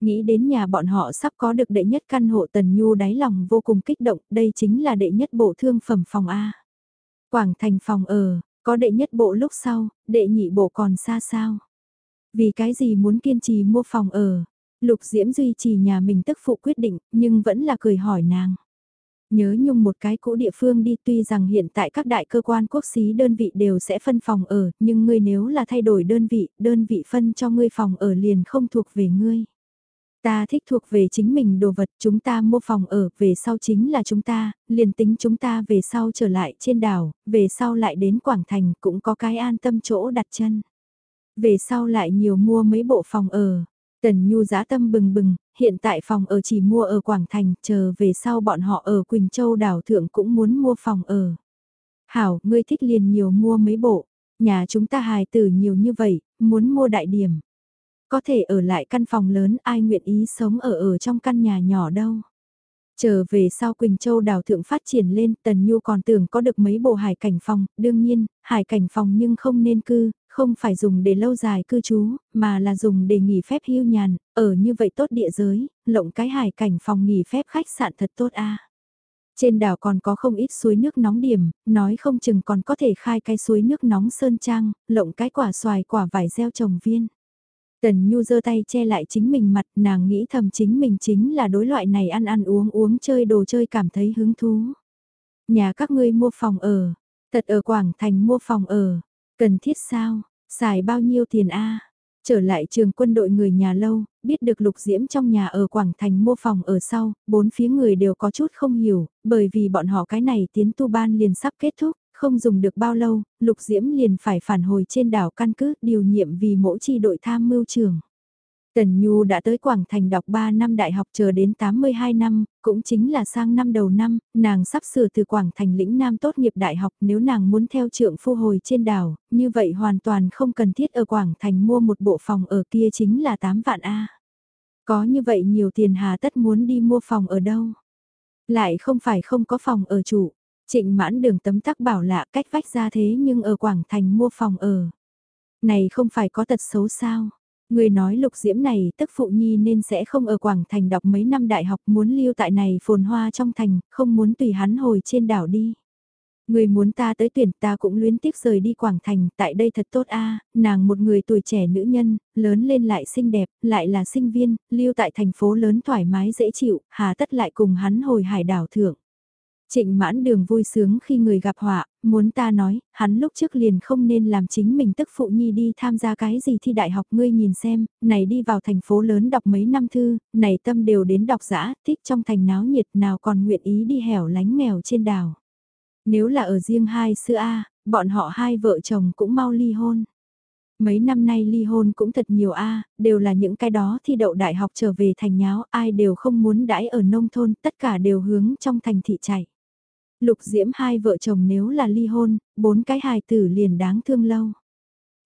Nghĩ đến nhà bọn họ sắp có được đệ nhất căn hộ tần nhu đáy lòng vô cùng kích động, đây chính là đệ nhất bộ thương phẩm phòng A. Quảng thành phòng ở, có đệ nhất bộ lúc sau, đệ nhị bộ còn xa sao. Vì cái gì muốn kiên trì mua phòng ở? Lục Diễm duy trì nhà mình tức phụ quyết định, nhưng vẫn là cười hỏi nàng. Nhớ nhung một cái cũ địa phương đi tuy rằng hiện tại các đại cơ quan quốc xí đơn vị đều sẽ phân phòng ở, nhưng ngươi nếu là thay đổi đơn vị, đơn vị phân cho ngươi phòng ở liền không thuộc về ngươi. Ta thích thuộc về chính mình đồ vật, chúng ta mua phòng ở, về sau chính là chúng ta, liền tính chúng ta về sau trở lại trên đảo, về sau lại đến Quảng Thành cũng có cái an tâm chỗ đặt chân. Về sau lại nhiều mua mấy bộ phòng ở. Tần Nhu giá tâm bừng bừng, hiện tại phòng ở chỉ mua ở Quảng Thành, chờ về sau bọn họ ở Quỳnh Châu đảo thượng cũng muốn mua phòng ở. Hảo, ngươi thích liền nhiều mua mấy bộ, nhà chúng ta hài tử nhiều như vậy, muốn mua đại điểm. Có thể ở lại căn phòng lớn ai nguyện ý sống ở ở trong căn nhà nhỏ đâu. Trở về sau Quỳnh Châu đào thượng phát triển lên, Tần Nhu còn tưởng có được mấy bộ hải cảnh phòng, đương nhiên, hải cảnh phòng nhưng không nên cư, không phải dùng để lâu dài cư trú, mà là dùng để nghỉ phép hưu nhàn, ở như vậy tốt địa giới, lộng cái hải cảnh phòng nghỉ phép khách sạn thật tốt a. Trên đảo còn có không ít suối nước nóng điểm, nói không chừng còn có thể khai cái suối nước nóng sơn trang, lộng cái quả xoài quả vải gieo trồng viên. Tần Nhu giơ tay che lại chính mình mặt, nàng nghĩ thầm chính mình chính là đối loại này ăn ăn uống uống chơi đồ chơi cảm thấy hứng thú. Nhà các ngươi mua phòng ở, thật ở Quảng Thành mua phòng ở, cần thiết sao, xài bao nhiêu tiền a? Trở lại trường quân đội người nhà lâu, biết được lục diễm trong nhà ở Quảng Thành mua phòng ở sau, bốn phía người đều có chút không hiểu, bởi vì bọn họ cái này tiến tu ban liền sắp kết thúc, không dùng được bao lâu, Lục Diễm liền phải phản hồi trên đảo căn cứ điều nhiệm vì mỗi chi đội tham mưu trường. Tần Nhu đã tới Quảng Thành đọc 3 năm đại học chờ đến 82 năm, cũng chính là sang năm đầu năm, nàng sắp sửa từ Quảng Thành lĩnh Nam tốt nghiệp đại học nếu nàng muốn theo trượng phu hồi trên đảo, như vậy hoàn toàn không cần thiết ở Quảng Thành mua một bộ phòng ở kia chính là 8 vạn A. Có như vậy nhiều tiền hà tất muốn đi mua phòng ở đâu? Lại không phải không có phòng ở chủ. Trịnh mãn đường tấm tắc bảo lạ cách vách ra thế nhưng ở Quảng Thành mua phòng ở. Này không phải có tật xấu sao? Người nói lục diễm này tức phụ nhi nên sẽ không ở Quảng Thành đọc mấy năm đại học muốn lưu tại này phồn hoa trong thành, không muốn tùy hắn hồi trên đảo đi. Người muốn ta tới tuyển ta cũng luyến tiếc rời đi Quảng Thành, tại đây thật tốt a à, nàng một người tuổi trẻ nữ nhân, lớn lên lại xinh đẹp, lại là sinh viên, lưu tại thành phố lớn thoải mái dễ chịu, hà tất lại cùng hắn hồi hải đảo thượng. Trịnh mãn đường vui sướng khi người gặp họa, muốn ta nói, hắn lúc trước liền không nên làm chính mình tức phụ nhi đi tham gia cái gì thi đại học ngươi nhìn xem, này đi vào thành phố lớn đọc mấy năm thư, này tâm đều đến đọc giã, thích trong thành náo nhiệt nào còn nguyện ý đi hẻo lánh nghèo trên đảo. Nếu là ở riêng hai sư A, bọn họ hai vợ chồng cũng mau ly hôn. Mấy năm nay ly hôn cũng thật nhiều A, đều là những cái đó thi đậu đại học trở về thành nháo, ai đều không muốn đãi ở nông thôn, tất cả đều hướng trong thành thị chạy. Lục Diễm hai vợ chồng nếu là ly hôn, bốn cái hài tử liền đáng thương lâu.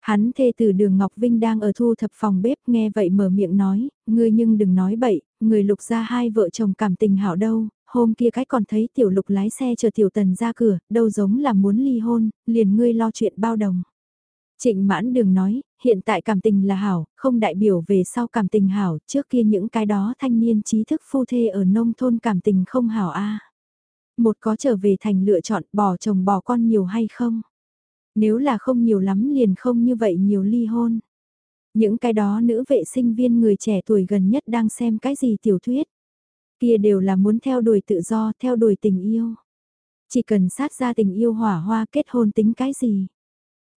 Hắn thê tử đường Ngọc Vinh đang ở thu thập phòng bếp nghe vậy mở miệng nói, ngươi nhưng đừng nói bậy, người lục ra hai vợ chồng cảm tình hảo đâu, hôm kia cái còn thấy tiểu lục lái xe chờ tiểu tần ra cửa, đâu giống là muốn ly hôn, liền ngươi lo chuyện bao đồng. Trịnh mãn đường nói, hiện tại cảm tình là hảo, không đại biểu về sau cảm tình hảo, trước kia những cái đó thanh niên trí thức phu thê ở nông thôn cảm tình không hảo a một có trở về thành lựa chọn bỏ chồng bỏ con nhiều hay không? Nếu là không nhiều lắm liền không như vậy nhiều ly hôn. Những cái đó nữ vệ sinh viên người trẻ tuổi gần nhất đang xem cái gì tiểu thuyết. Kia đều là muốn theo đuổi tự do, theo đuổi tình yêu. Chỉ cần sát ra tình yêu hỏa hoa kết hôn tính cái gì.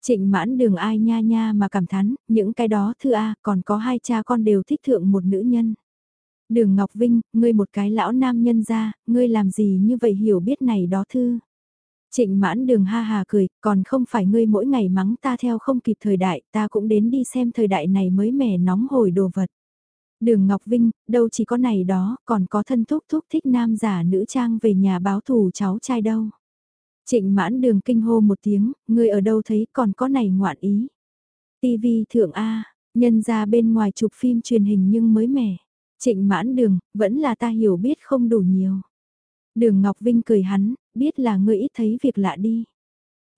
Trịnh mãn đường ai nha nha mà cảm thán, những cái đó thư A còn có hai cha con đều thích thượng một nữ nhân. Đường Ngọc Vinh, ngươi một cái lão nam nhân ra, ngươi làm gì như vậy hiểu biết này đó thư. Trịnh mãn đường ha hà cười, còn không phải ngươi mỗi ngày mắng ta theo không kịp thời đại, ta cũng đến đi xem thời đại này mới mẻ nóng hổi đồ vật. Đường Ngọc Vinh, đâu chỉ có này đó, còn có thân thúc thúc thích nam giả nữ trang về nhà báo thù cháu trai đâu. Trịnh mãn đường kinh hô một tiếng, ngươi ở đâu thấy còn có này ngoạn ý. TV thượng A, nhân ra bên ngoài chụp phim truyền hình nhưng mới mẻ. Trịnh mãn đường, vẫn là ta hiểu biết không đủ nhiều. Đường Ngọc Vinh cười hắn, biết là ngươi ít thấy việc lạ đi.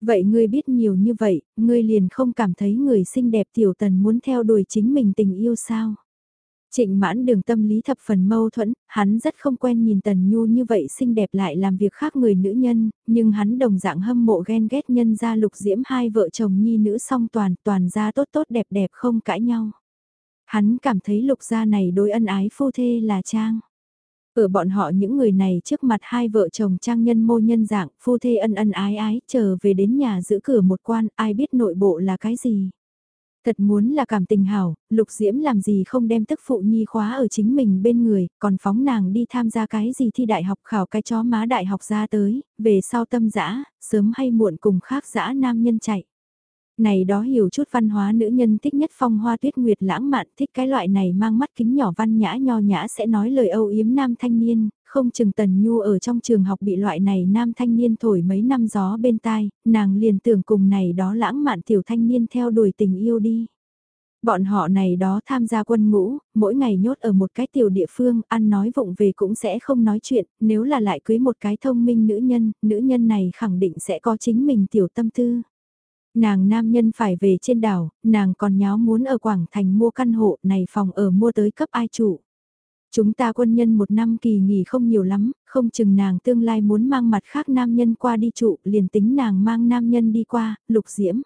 Vậy ngươi biết nhiều như vậy, ngươi liền không cảm thấy người xinh đẹp tiểu tần muốn theo đuổi chính mình tình yêu sao? Trịnh mãn đường tâm lý thập phần mâu thuẫn, hắn rất không quen nhìn Tần Nhu như vậy xinh đẹp lại làm việc khác người nữ nhân, nhưng hắn đồng dạng hâm mộ ghen ghét nhân gia lục diễm hai vợ chồng nhi nữ song toàn, toàn gia tốt tốt đẹp đẹp không cãi nhau. Hắn cảm thấy lục gia này đối ân ái phu thê là trang. Ở bọn họ những người này trước mặt hai vợ chồng trang nhân mô nhân dạng, phu thê ân ân ái ái, trở về đến nhà giữ cửa một quan, ai biết nội bộ là cái gì. Thật muốn là cảm tình hảo, Lục Diễm làm gì không đem tức phụ nhi khóa ở chính mình bên người, còn phóng nàng đi tham gia cái gì thi đại học khảo cái chó má đại học ra tới, về sau tâm dã sớm hay muộn cùng khác dã nam nhân chạy. Này đó hiểu chút văn hóa nữ nhân thích nhất phong hoa tuyết nguyệt lãng mạn thích cái loại này mang mắt kính nhỏ văn nhã nho nhã sẽ nói lời âu yếm nam thanh niên, không chừng tần nhu ở trong trường học bị loại này nam thanh niên thổi mấy năm gió bên tai, nàng liền tưởng cùng này đó lãng mạn tiểu thanh niên theo đuổi tình yêu đi. Bọn họ này đó tham gia quân ngũ, mỗi ngày nhốt ở một cái tiểu địa phương, ăn nói vụng về cũng sẽ không nói chuyện, nếu là lại cưới một cái thông minh nữ nhân, nữ nhân này khẳng định sẽ có chính mình tiểu tâm tư. Nàng nam nhân phải về trên đảo, nàng còn nháo muốn ở Quảng Thành mua căn hộ này phòng ở mua tới cấp ai chủ. Chúng ta quân nhân một năm kỳ nghỉ không nhiều lắm, không chừng nàng tương lai muốn mang mặt khác nam nhân qua đi trụ, liền tính nàng mang nam nhân đi qua, lục diễm.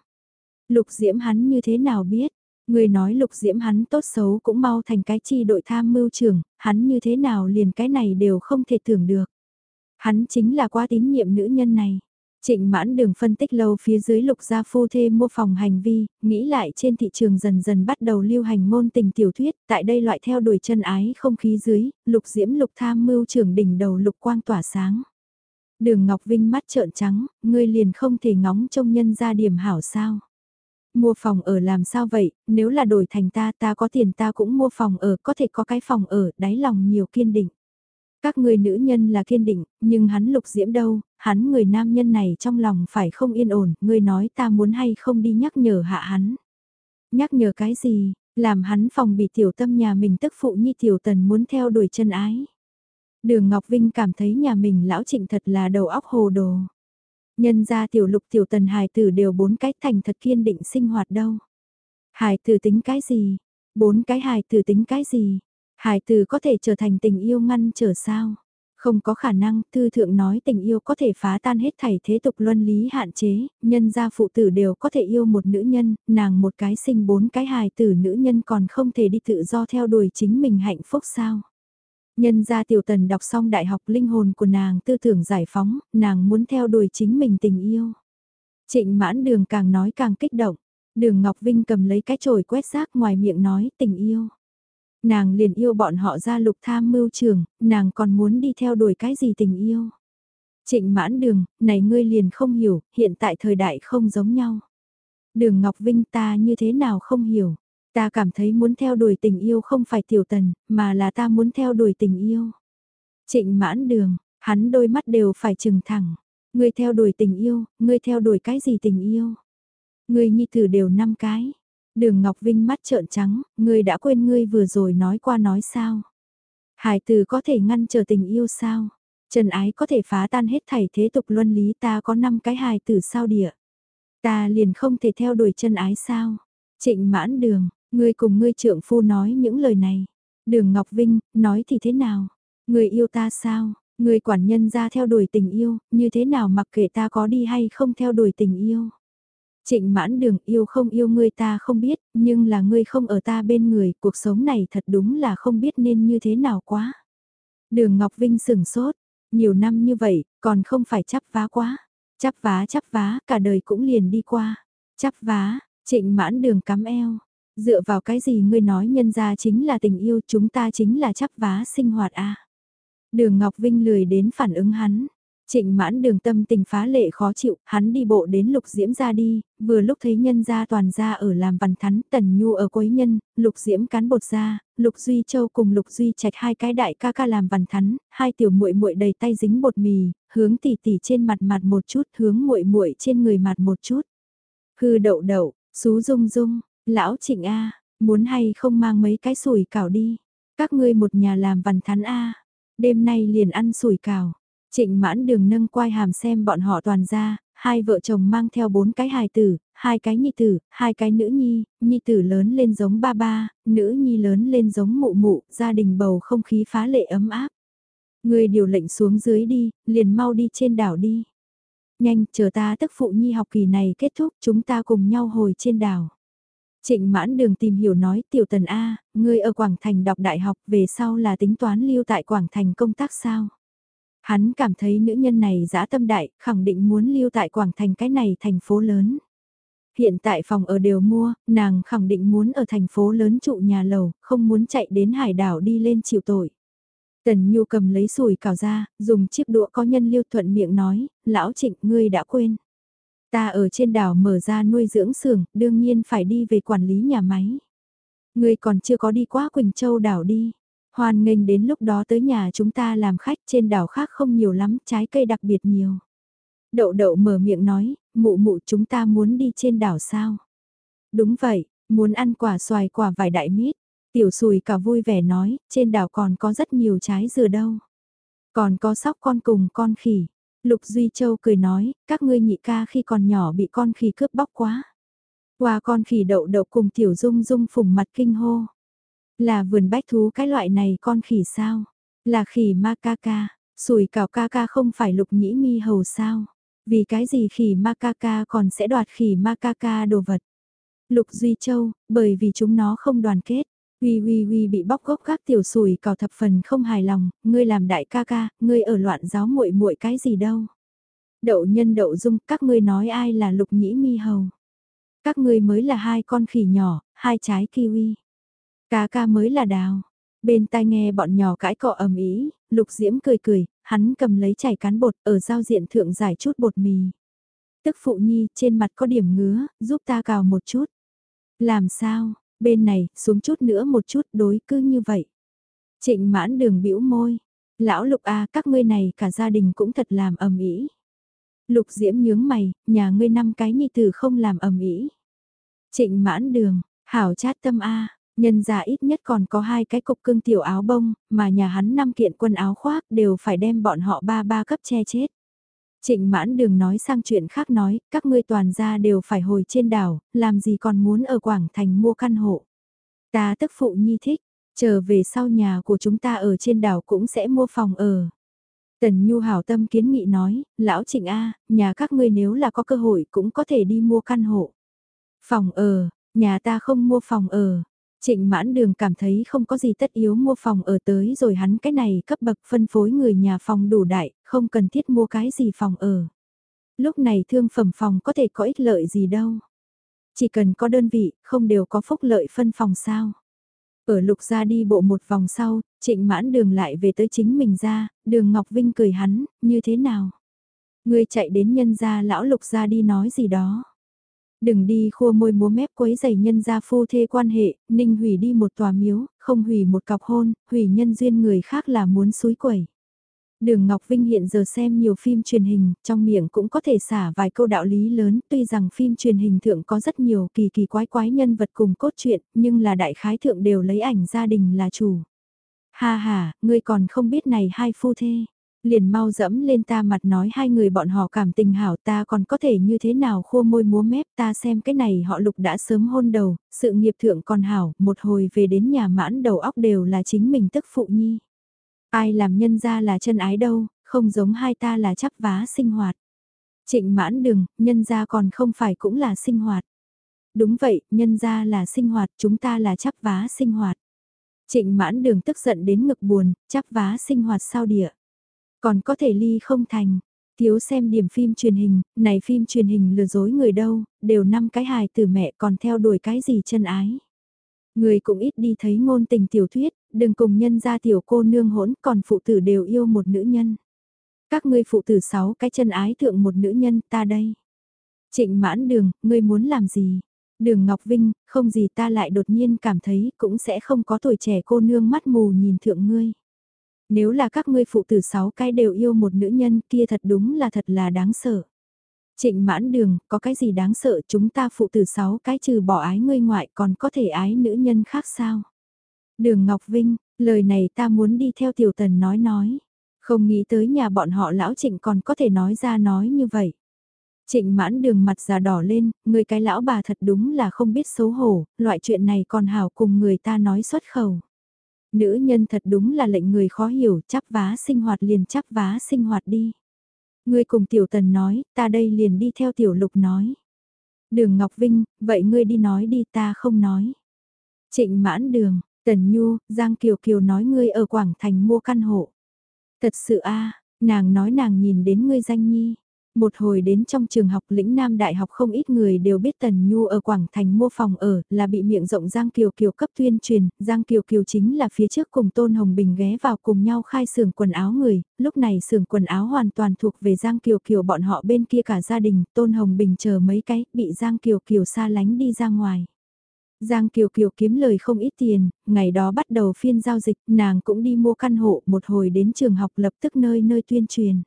Lục diễm hắn như thế nào biết? Người nói lục diễm hắn tốt xấu cũng mau thành cái chi đội tham mưu trưởng, hắn như thế nào liền cái này đều không thể tưởng được. Hắn chính là quá tín nhiệm nữ nhân này. Trịnh mãn đường phân tích lâu phía dưới lục gia phu thê mua phòng hành vi, nghĩ lại trên thị trường dần dần bắt đầu lưu hành ngôn tình tiểu thuyết, tại đây loại theo đuổi chân ái không khí dưới, lục diễm lục tham mưu trưởng đỉnh đầu lục quang tỏa sáng. Đường Ngọc Vinh mắt trợn trắng, ngươi liền không thể ngóng trông nhân ra điểm hảo sao. Mua phòng ở làm sao vậy, nếu là đổi thành ta ta có tiền ta cũng mua phòng ở, có thể có cái phòng ở, đáy lòng nhiều kiên định. Các người nữ nhân là kiên định, nhưng hắn lục diễm đâu, hắn người nam nhân này trong lòng phải không yên ổn, ngươi nói ta muốn hay không đi nhắc nhở hạ hắn. Nhắc nhở cái gì, làm hắn phòng bị tiểu tâm nhà mình tức phụ nhi tiểu tần muốn theo đuổi chân ái. Đường Ngọc Vinh cảm thấy nhà mình lão trịnh thật là đầu óc hồ đồ. Nhân ra tiểu lục tiểu tần hài tử đều bốn cái thành thật kiên định sinh hoạt đâu. Hài tử tính cái gì? Bốn cái hài tử tính cái gì? Hải từ có thể trở thành tình yêu ngăn trở sao? Không có khả năng, thư thượng nói tình yêu có thể phá tan hết thảy thế tục luân lý hạn chế, nhân gia phụ tử đều có thể yêu một nữ nhân, nàng một cái sinh bốn cái hài tử nữ nhân còn không thể đi tự do theo đuổi chính mình hạnh phúc sao. Nhân gia tiểu tần đọc xong đại học linh hồn của nàng tư tưởng giải phóng, nàng muốn theo đuổi chính mình tình yêu. Trịnh mãn đường càng nói càng kích động, đường Ngọc Vinh cầm lấy cái chổi quét rác ngoài miệng nói tình yêu. Nàng liền yêu bọn họ ra lục tham mưu trường, nàng còn muốn đi theo đuổi cái gì tình yêu. Trịnh mãn đường, này ngươi liền không hiểu, hiện tại thời đại không giống nhau. Đường Ngọc Vinh ta như thế nào không hiểu. Ta cảm thấy muốn theo đuổi tình yêu không phải tiểu tần, mà là ta muốn theo đuổi tình yêu. Trịnh mãn đường, hắn đôi mắt đều phải trừng thẳng. Ngươi theo đuổi tình yêu, ngươi theo đuổi cái gì tình yêu? Ngươi nhi thử đều năm cái. Đường Ngọc Vinh mắt trợn trắng, ngươi đã quên ngươi vừa rồi nói qua nói sao? Hải tử có thể ngăn trở tình yêu sao? Trần ái có thể phá tan hết thảy thế tục luân lý ta có 5 cái hài tử sao địa? Ta liền không thể theo đuổi chân ái sao? Trịnh mãn đường, ngươi cùng ngươi trượng phu nói những lời này. Đường Ngọc Vinh, nói thì thế nào? Ngươi yêu ta sao? Ngươi quản nhân ra theo đuổi tình yêu, như thế nào mặc kệ ta có đi hay không theo đuổi tình yêu? Trịnh mãn đường yêu không yêu ngươi ta không biết, nhưng là ngươi không ở ta bên người, cuộc sống này thật đúng là không biết nên như thế nào quá. Đường Ngọc Vinh sừng sốt, nhiều năm như vậy, còn không phải chắp vá quá. Chắp vá chắp vá, cả đời cũng liền đi qua. Chắp vá, trịnh mãn đường cắm eo. Dựa vào cái gì ngươi nói nhân ra chính là tình yêu chúng ta chính là chắp vá sinh hoạt a à? Đường Ngọc Vinh lười đến phản ứng hắn. Trịnh mãn đường tâm tình phá lệ khó chịu, hắn đi bộ đến lục diễm ra đi, vừa lúc thấy nhân gia toàn gia ở làm văn thắn, tần nhu ở quấy nhân, lục diễm cán bột ra, lục duy châu cùng lục duy trạch hai cái đại ca ca làm văn thắn, hai tiểu muội muội đầy tay dính bột mì, hướng tỉ tỉ trên mặt mặt một chút, hướng muội muội trên người mặt một chút. Hư đậu đậu, xú dung dung, lão trịnh A, muốn hay không mang mấy cái sủi cảo đi, các ngươi một nhà làm văn thắn A, đêm nay liền ăn sủi cảo Trịnh mãn đường nâng quai hàm xem bọn họ toàn ra, hai vợ chồng mang theo bốn cái hài tử, hai cái nhi tử, hai cái nữ nhi, nhi tử lớn lên giống ba ba, nữ nhi lớn lên giống mụ mụ, gia đình bầu không khí phá lệ ấm áp. Người điều lệnh xuống dưới đi, liền mau đi trên đảo đi. Nhanh, chờ ta tức phụ nhi học kỳ này kết thúc, chúng ta cùng nhau hồi trên đảo. Trịnh mãn đường tìm hiểu nói tiểu tần A, ngươi ở Quảng Thành đọc đại học về sau là tính toán lưu tại Quảng Thành công tác sao? Hắn cảm thấy nữ nhân này dã tâm đại, khẳng định muốn lưu tại Quảng Thành cái này thành phố lớn. Hiện tại phòng ở đều mua, nàng khẳng định muốn ở thành phố lớn trụ nhà lầu, không muốn chạy đến hải đảo đi lên chịu tội. Tần Nhu cầm lấy sùi cào ra, dùng chiếc đũa có nhân lưu thuận miệng nói, lão trịnh ngươi đã quên. Ta ở trên đảo mở ra nuôi dưỡng xưởng, đương nhiên phải đi về quản lý nhà máy. Ngươi còn chưa có đi qua Quỳnh Châu đảo đi. Hoan nghênh đến lúc đó tới nhà chúng ta làm khách trên đảo khác không nhiều lắm, trái cây đặc biệt nhiều. Đậu đậu mở miệng nói, mụ mụ chúng ta muốn đi trên đảo sao? Đúng vậy, muốn ăn quả xoài quả vải đại mít. Tiểu sùi cả vui vẻ nói, trên đảo còn có rất nhiều trái dừa đâu. Còn có sóc con cùng con khỉ. Lục Duy Châu cười nói, các ngươi nhị ca khi còn nhỏ bị con khỉ cướp bóc quá. Qua con khỉ đậu đậu cùng tiểu dung dung phùng mặt kinh hô. Là vườn bách thú cái loại này con khỉ sao? Là khỉ ma ca ca, sùi cào ca ca không phải lục nhĩ mi hầu sao? Vì cái gì khỉ ma ca ca còn sẽ đoạt khỉ ma ca ca đồ vật? Lục Duy Châu, bởi vì chúng nó không đoàn kết. Uy uy uy bị bóc gốc các tiểu sùi cào thập phần không hài lòng, ngươi làm đại ca ca, ngươi ở loạn giáo muội muội cái gì đâu. Đậu nhân đậu dung, các ngươi nói ai là lục nhĩ mi hầu. Các ngươi mới là hai con khỉ nhỏ, hai trái kiwi. Cá ca mới là đào. Bên tai nghe bọn nhỏ cãi cọ ầm ĩ, Lục Diễm cười cười, hắn cầm lấy chảy cán bột ở giao diện thượng giải chút bột mì. Tức phụ nhi, trên mặt có điểm ngứa, giúp ta cào một chút. Làm sao, bên này, xuống chút nữa một chút, đối cứ như vậy. Trịnh mãn đường bĩu môi. Lão Lục A, các ngươi này cả gia đình cũng thật làm ầm ĩ. Lục Diễm nhướng mày, nhà ngươi năm cái nhi tử không làm ầm ĩ. Trịnh mãn đường, hảo chát tâm A, Nhân ra ít nhất còn có hai cái cục cưng tiểu áo bông, mà nhà hắn năm kiện quần áo khoác đều phải đem bọn họ ba ba cấp che chết. Trịnh mãn đường nói sang chuyện khác nói, các ngươi toàn gia đều phải hồi trên đảo, làm gì còn muốn ở Quảng Thành mua căn hộ. Ta tức phụ nhi thích, trở về sau nhà của chúng ta ở trên đảo cũng sẽ mua phòng ở. Tần Nhu hảo tâm kiến nghị nói, lão Trịnh A, nhà các ngươi nếu là có cơ hội cũng có thể đi mua căn hộ. Phòng ở, nhà ta không mua phòng ở, Trịnh mãn đường cảm thấy không có gì tất yếu mua phòng ở tới rồi hắn cái này cấp bậc phân phối người nhà phòng đủ đại, không cần thiết mua cái gì phòng ở. Lúc này thương phẩm phòng có thể có ích lợi gì đâu. Chỉ cần có đơn vị, không đều có phúc lợi phân phòng sao. Ở lục ra đi bộ một vòng sau, trịnh mãn đường lại về tới chính mình ra, đường Ngọc Vinh cười hắn, như thế nào? Ngươi chạy đến nhân gia lão lục ra đi nói gì đó. Đừng đi khua môi múa mép quấy giày nhân gia phu thê quan hệ, ninh hủy đi một tòa miếu, không hủy một cọc hôn, hủy nhân duyên người khác là muốn suối quẩy. Đường Ngọc Vinh hiện giờ xem nhiều phim truyền hình, trong miệng cũng có thể xả vài câu đạo lý lớn, tuy rằng phim truyền hình thượng có rất nhiều kỳ kỳ quái quái nhân vật cùng cốt truyện, nhưng là đại khái thượng đều lấy ảnh gia đình là chủ. Ha ha, ngươi còn không biết này hai phu thê liền mau dẫm lên ta mặt nói hai người bọn họ cảm tình hảo ta còn có thể như thế nào khô môi múa mép ta xem cái này họ lục đã sớm hôn đầu, sự nghiệp thượng còn hảo, một hồi về đến nhà mãn đầu óc đều là chính mình tức phụ nhi. Ai làm nhân ra là chân ái đâu, không giống hai ta là chắp vá sinh hoạt. Trịnh mãn đường, nhân gia còn không phải cũng là sinh hoạt. Đúng vậy, nhân gia là sinh hoạt, chúng ta là chắp vá sinh hoạt. Trịnh mãn đường tức giận đến ngực buồn, chắp vá sinh hoạt sao địa. Còn có thể ly không thành, thiếu xem điểm phim truyền hình, này phim truyền hình lừa dối người đâu, đều năm cái hài từ mẹ còn theo đuổi cái gì chân ái. Người cũng ít đi thấy ngôn tình tiểu thuyết, đừng cùng nhân ra tiểu cô nương hỗn còn phụ tử đều yêu một nữ nhân. Các ngươi phụ tử sáu cái chân ái thượng một nữ nhân ta đây. Trịnh mãn đường, ngươi muốn làm gì? Đường Ngọc Vinh, không gì ta lại đột nhiên cảm thấy cũng sẽ không có tuổi trẻ cô nương mắt mù nhìn thượng ngươi. Nếu là các ngươi phụ tử sáu cái đều yêu một nữ nhân kia thật đúng là thật là đáng sợ. Trịnh mãn đường, có cái gì đáng sợ chúng ta phụ tử sáu cái trừ bỏ ái ngươi ngoại còn có thể ái nữ nhân khác sao? Đường Ngọc Vinh, lời này ta muốn đi theo tiểu tần nói nói. Không nghĩ tới nhà bọn họ lão trịnh còn có thể nói ra nói như vậy. Trịnh mãn đường mặt già đỏ lên, người cái lão bà thật đúng là không biết xấu hổ, loại chuyện này còn hảo cùng người ta nói xuất khẩu. Nữ nhân thật đúng là lệnh người khó hiểu, chắp vá sinh hoạt liền chắp vá sinh hoạt đi. Ngươi cùng tiểu tần nói, ta đây liền đi theo tiểu lục nói. Đường Ngọc Vinh, vậy ngươi đi nói đi ta không nói. Trịnh mãn đường, Tần Nhu, Giang Kiều Kiều nói ngươi ở Quảng Thành mua căn hộ. Thật sự a nàng nói nàng nhìn đến ngươi danh nhi. Một hồi đến trong trường học lĩnh Nam Đại học không ít người đều biết Tần Nhu ở Quảng Thành mua phòng ở là bị miệng rộng Giang Kiều Kiều cấp tuyên truyền, Giang Kiều Kiều chính là phía trước cùng Tôn Hồng Bình ghé vào cùng nhau khai xưởng quần áo người, lúc này xưởng quần áo hoàn toàn thuộc về Giang Kiều Kiều bọn họ bên kia cả gia đình, Tôn Hồng Bình chờ mấy cái, bị Giang Kiều Kiều xa lánh đi ra ngoài. Giang Kiều Kiều kiếm lời không ít tiền, ngày đó bắt đầu phiên giao dịch, nàng cũng đi mua căn hộ, một hồi đến trường học lập tức nơi nơi tuyên truyền.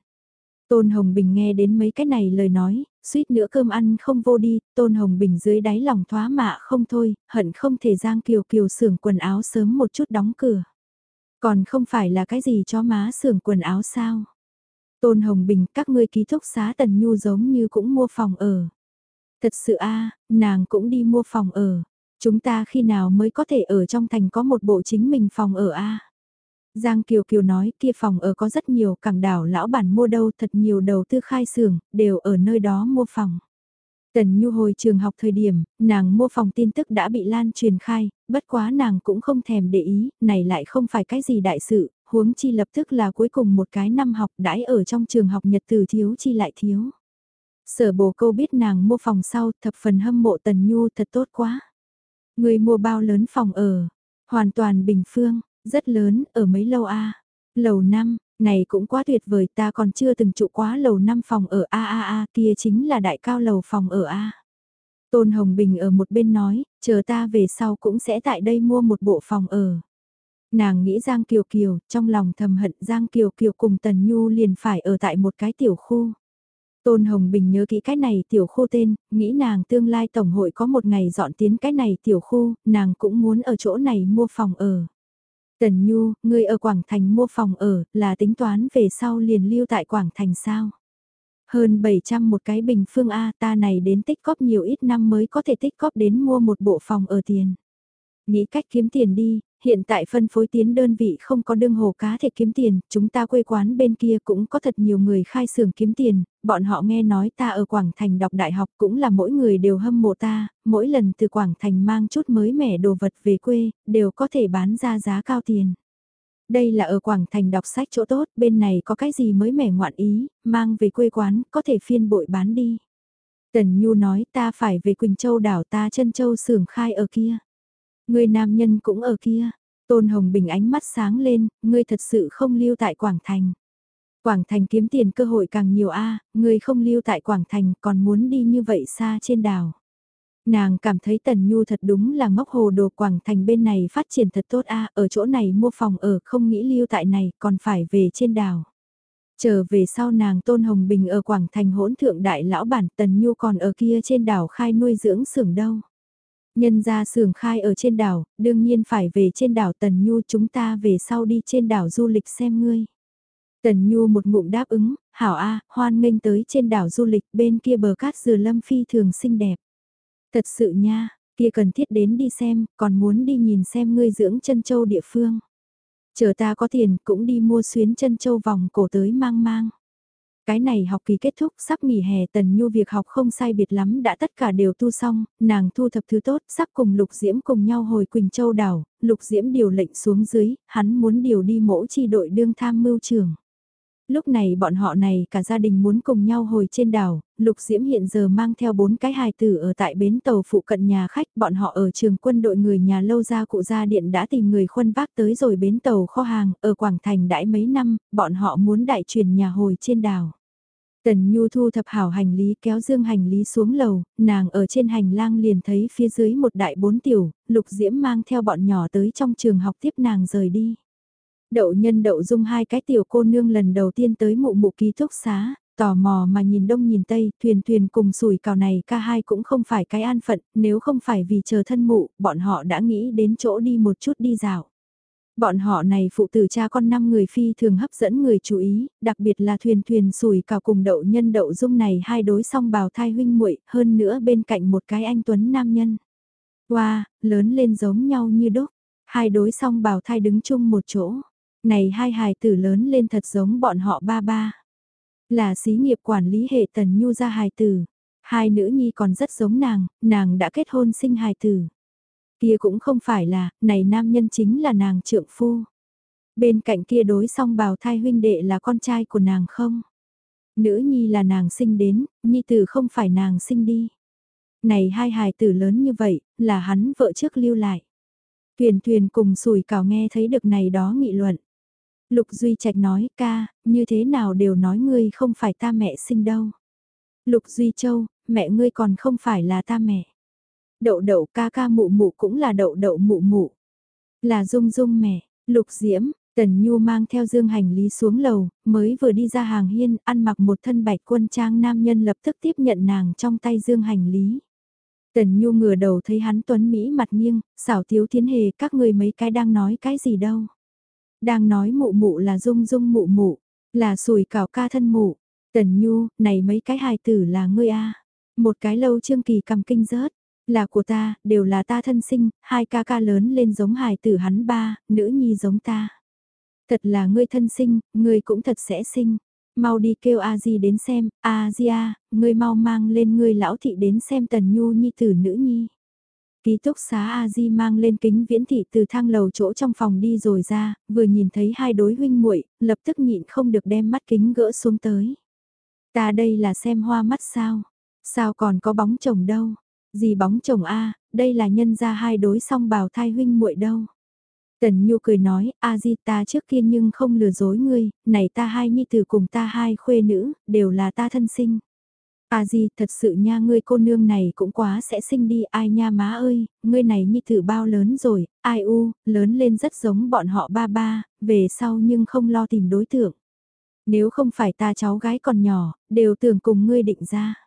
Tôn Hồng Bình nghe đến mấy cái này lời nói, suýt nữa cơm ăn không vô đi, Tôn Hồng Bình dưới đáy lòng thoá mạ không thôi, hận không thể Giang Kiều Kiều xưởng quần áo sớm một chút đóng cửa. Còn không phải là cái gì cho má xưởng quần áo sao? Tôn Hồng Bình, các ngươi ký thúc xá Tần Nhu giống như cũng mua phòng ở. Thật sự a nàng cũng đi mua phòng ở. Chúng ta khi nào mới có thể ở trong thành có một bộ chính mình phòng ở a Giang Kiều Kiều nói kia phòng ở có rất nhiều cảng đảo lão bản mua đâu thật nhiều đầu tư khai xưởng đều ở nơi đó mua phòng. Tần Nhu hồi trường học thời điểm, nàng mua phòng tin tức đã bị lan truyền khai, bất quá nàng cũng không thèm để ý, này lại không phải cái gì đại sự, huống chi lập tức là cuối cùng một cái năm học đãi ở trong trường học nhật từ thiếu chi lại thiếu. Sở bồ câu biết nàng mua phòng sau, thập phần hâm mộ Tần Nhu thật tốt quá. Người mua bao lớn phòng ở, hoàn toàn bình phương, rất lớn, ở mấy lâu A. Lầu 5, này cũng quá tuyệt vời ta còn chưa từng trụ quá lầu 5 phòng ở A A A kia chính là đại cao lầu phòng ở A. Tôn Hồng Bình ở một bên nói, chờ ta về sau cũng sẽ tại đây mua một bộ phòng ở. Nàng nghĩ Giang Kiều Kiều, trong lòng thầm hận Giang Kiều Kiều cùng Tần Nhu liền phải ở tại một cái tiểu khu. Tôn Hồng Bình nhớ kỹ cái này tiểu khu tên, nghĩ nàng tương lai tổng hội có một ngày dọn tiến cái này tiểu khu, nàng cũng muốn ở chỗ này mua phòng ở. Tần Nhu, người ở Quảng Thành mua phòng ở, là tính toán về sau liền lưu tại Quảng Thành sao? Hơn 700 một cái bình phương A ta này đến tích cóp nhiều ít năm mới có thể tích cóp đến mua một bộ phòng ở tiền. Nghĩ cách kiếm tiền đi, hiện tại phân phối tiến đơn vị không có đương hồ cá thể kiếm tiền, chúng ta quê quán bên kia cũng có thật nhiều người khai xưởng kiếm tiền, bọn họ nghe nói ta ở Quảng Thành đọc đại học cũng là mỗi người đều hâm mộ ta, mỗi lần từ Quảng Thành mang chút mới mẻ đồ vật về quê, đều có thể bán ra giá cao tiền. Đây là ở Quảng Thành đọc sách chỗ tốt, bên này có cái gì mới mẻ ngoạn ý, mang về quê quán, có thể phiên bội bán đi. Tần Nhu nói ta phải về Quỳnh Châu đảo ta chân châu xưởng khai ở kia. Người nam nhân cũng ở kia. Tôn Hồng Bình ánh mắt sáng lên, ngươi thật sự không lưu tại Quảng Thành. Quảng Thành kiếm tiền cơ hội càng nhiều a, ngươi không lưu tại Quảng Thành còn muốn đi như vậy xa trên đảo. Nàng cảm thấy Tần Nhu thật đúng là ngốc hồ đồ Quảng Thành bên này phát triển thật tốt a, ở chỗ này mua phòng ở không nghĩ lưu tại này còn phải về trên đảo. Trở về sau nàng Tôn Hồng Bình ở Quảng Thành hỗn thượng đại lão bản Tần Nhu còn ở kia trên đảo khai nuôi dưỡng xưởng đâu. Nhân ra xưởng khai ở trên đảo, đương nhiên phải về trên đảo Tần Nhu chúng ta về sau đi trên đảo du lịch xem ngươi. Tần Nhu một ngụm đáp ứng, hảo A, hoan nghênh tới trên đảo du lịch bên kia bờ cát dừa lâm phi thường xinh đẹp. Thật sự nha, kia cần thiết đến đi xem, còn muốn đi nhìn xem ngươi dưỡng chân châu địa phương. Chờ ta có tiền cũng đi mua xuyến chân châu vòng cổ tới mang mang. Cái này học kỳ kết thúc, sắp nghỉ hè Tần Nhu việc học không sai biệt lắm đã tất cả đều tu xong, nàng thu thập thứ tốt, sắp cùng Lục Diễm cùng nhau hồi Quỳnh Châu đảo, Lục Diễm điều lệnh xuống dưới, hắn muốn điều đi mỗ chi đội đương tham mưu trưởng. Lúc này bọn họ này cả gia đình muốn cùng nhau hồi trên đảo, Lục Diễm hiện giờ mang theo bốn cái hài tử ở tại bến tàu phụ cận nhà khách, bọn họ ở trường quân đội người nhà lâu gia cụ gia điện đã tìm người khuân vác tới rồi bến tàu kho hàng, ở Quảng Thành đãi mấy năm, bọn họ muốn đại truyền nhà hồi trên đảo. Tần Nhu thu thập hảo hành lý kéo dương hành lý xuống lầu, nàng ở trên hành lang liền thấy phía dưới một đại bốn tiểu, Lục Diễm mang theo bọn nhỏ tới trong trường học tiếp nàng rời đi. Đậu nhân đậu dung hai cái tiểu cô nương lần đầu tiên tới mụ mụ ký túc xá, tò mò mà nhìn đông nhìn tây, thuyền thuyền cùng sủi cào này ca hai cũng không phải cái an phận, nếu không phải vì chờ thân mụ, bọn họ đã nghĩ đến chỗ đi một chút đi dạo. Bọn họ này phụ tử cha con năm người phi thường hấp dẫn người chú ý, đặc biệt là thuyền thuyền sùi cào cùng đậu nhân đậu dung này hai đối song bào thai huynh muội hơn nữa bên cạnh một cái anh tuấn nam nhân. Wow, lớn lên giống nhau như đúc, hai đối song bào thai đứng chung một chỗ. Này hai hài tử lớn lên thật giống bọn họ ba ba. Là xí nghiệp quản lý hệ tần nhu ra hài tử. Hai nữ nhi còn rất giống nàng, nàng đã kết hôn sinh hài tử. Kia cũng không phải là, này nam nhân chính là nàng trượng phu. Bên cạnh kia đối song bào thai huynh đệ là con trai của nàng không? Nữ nhi là nàng sinh đến, nhi tử không phải nàng sinh đi. Này hai hài tử lớn như vậy, là hắn vợ trước lưu lại. tuyền tuyền cùng sùi cào nghe thấy được này đó nghị luận. Lục Duy Trạch nói ca, như thế nào đều nói ngươi không phải ta mẹ sinh đâu. Lục Duy Châu, mẹ ngươi còn không phải là ta mẹ. Đậu đậu ca ca mụ mụ cũng là đậu đậu mụ mụ. Là dung dung mẹ, Lục Diễm, Tần Nhu mang theo dương hành lý xuống lầu, mới vừa đi ra hàng hiên, ăn mặc một thân bạch quân trang nam nhân lập tức tiếp nhận nàng trong tay dương hành lý. Tần Nhu ngửa đầu thấy hắn tuấn Mỹ mặt nghiêng, xảo thiếu thiến hề các người mấy cái đang nói cái gì đâu. Đang nói mụ mụ là dung dung mụ mụ, là sùi cảo ca thân mụ. Tần Nhu, này mấy cái hài tử là ngươi a Một cái lâu trương kỳ cầm kinh rớt, là của ta, đều là ta thân sinh, hai ca ca lớn lên giống hài tử hắn ba, nữ nhi giống ta. Thật là ngươi thân sinh, ngươi cũng thật sẽ sinh. Mau đi kêu A Di đến xem, A Di A, ngươi mau mang lên ngươi lão thị đến xem Tần Nhu nhi tử nữ nhi. Ký túc xá A Di mang lên kính viễn thị từ thang lầu chỗ trong phòng đi rồi ra, vừa nhìn thấy hai đối huynh muội, lập tức nhịn không được đem mắt kính gỡ xuống tới. Ta đây là xem hoa mắt sao? Sao còn có bóng chồng đâu? Gì bóng chồng A, đây là nhân ra hai đối song bào thai huynh muội đâu. Tần Nhu cười nói, A Di ta trước kia nhưng không lừa dối ngươi, này ta hai nhi tử cùng ta hai khuê nữ, đều là ta thân sinh. A Di, thật sự nha ngươi cô nương này cũng quá sẽ sinh đi, ai nha má ơi, ngươi này nhi tử bao lớn rồi, ai u, lớn lên rất giống bọn họ ba ba, về sau nhưng không lo tìm đối tượng. Nếu không phải ta cháu gái còn nhỏ, đều tưởng cùng ngươi định ra.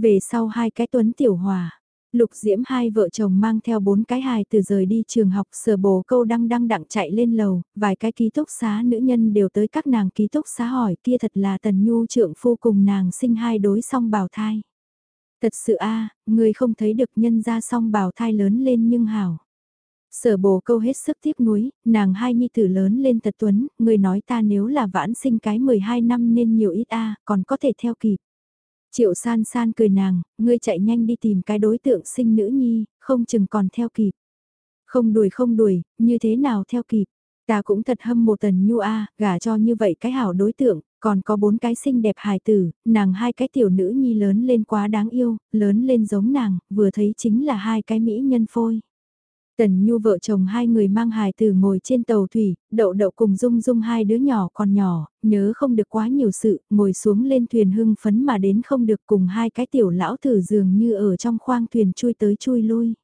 Về sau hai cái tuấn tiểu hòa, Lục Diễm hai vợ chồng mang theo bốn cái hài từ rời đi trường học sở bồ câu đăng đăng đặng chạy lên lầu, vài cái ký túc xá nữ nhân đều tới các nàng ký túc xá hỏi kia thật là tần nhu trượng phu cùng nàng sinh hai đối song bào thai. Thật sự a người không thấy được nhân ra song bào thai lớn lên nhưng hảo. Sở bồ câu hết sức tiếp núi, nàng hai nhi tử lớn lên thật tuấn, người nói ta nếu là vãn sinh cái 12 năm nên nhiều ít a còn có thể theo kịp. Triệu san san cười nàng, ngươi chạy nhanh đi tìm cái đối tượng sinh nữ nhi, không chừng còn theo kịp. Không đuổi không đuổi, như thế nào theo kịp. Ta cũng thật hâm mộ tần nhu a, gả cho như vậy cái hảo đối tượng, còn có bốn cái xinh đẹp hài tử, nàng hai cái tiểu nữ nhi lớn lên quá đáng yêu, lớn lên giống nàng, vừa thấy chính là hai cái mỹ nhân phôi. Tần Nhu vợ chồng hai người mang hài tử ngồi trên tàu thủy, đậu đậu cùng dung dung hai đứa nhỏ còn nhỏ, nhớ không được quá nhiều sự, ngồi xuống lên thuyền hưng phấn mà đến không được cùng hai cái tiểu lão tử dường như ở trong khoang thuyền chui tới chui lui.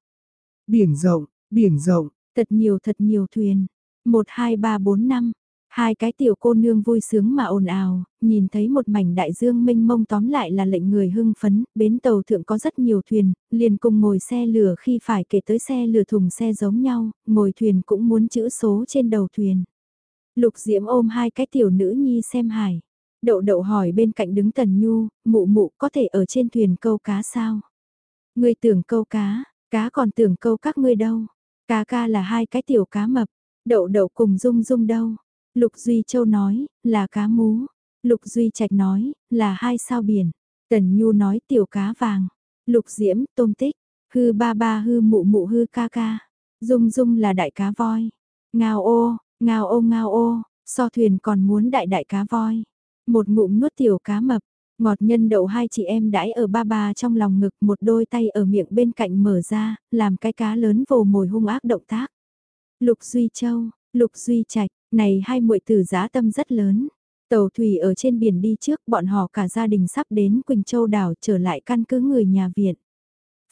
Biển rộng, biển rộng, thật nhiều thật nhiều thuyền, 1, 2, 3, 4, 5, Hai cái tiểu cô nương vui sướng mà ồn ào, nhìn thấy một mảnh đại dương mênh mông tóm lại là lệnh người hưng phấn, bến tàu thượng có rất nhiều thuyền, liền cùng ngồi xe lửa khi phải kể tới xe lửa thùng xe giống nhau, ngồi thuyền cũng muốn chữ số trên đầu thuyền. Lục Diễm ôm hai cái tiểu nữ nhi xem hải. Đậu đậu hỏi bên cạnh đứng Tần Nhu, mụ mụ có thể ở trên thuyền câu cá sao? Ngươi tưởng câu cá, cá còn tưởng câu các ngươi đâu. Cá ca là hai cái tiểu cá mập, đậu đậu cùng dung dung đâu. Lục Duy Châu nói, là cá mú. Lục Duy Trạch nói, là hai sao biển. Tần Nhu nói tiểu cá vàng. Lục Diễm, tôm tích. Hư ba ba hư mụ mụ hư ca ca. Dung dung là đại cá voi. Ngao ô, ngao ô ngao ô, so thuyền còn muốn đại đại cá voi. Một ngụm nuốt tiểu cá mập. Ngọt nhân đậu hai chị em đãi ở ba ba trong lòng ngực một đôi tay ở miệng bên cạnh mở ra, làm cái cá lớn vồ mồi hung ác động tác. Lục Duy Châu, Lục Duy Trạch, này hai muội tử giá tâm rất lớn. Tàu thủy ở trên biển đi trước, bọn họ cả gia đình sắp đến Quỳnh Châu đảo trở lại căn cứ người nhà viện.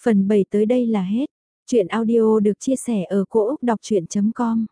Phần 7 tới đây là hết. Chuyện audio được chia sẻ ở cỗ đọc chuyện.com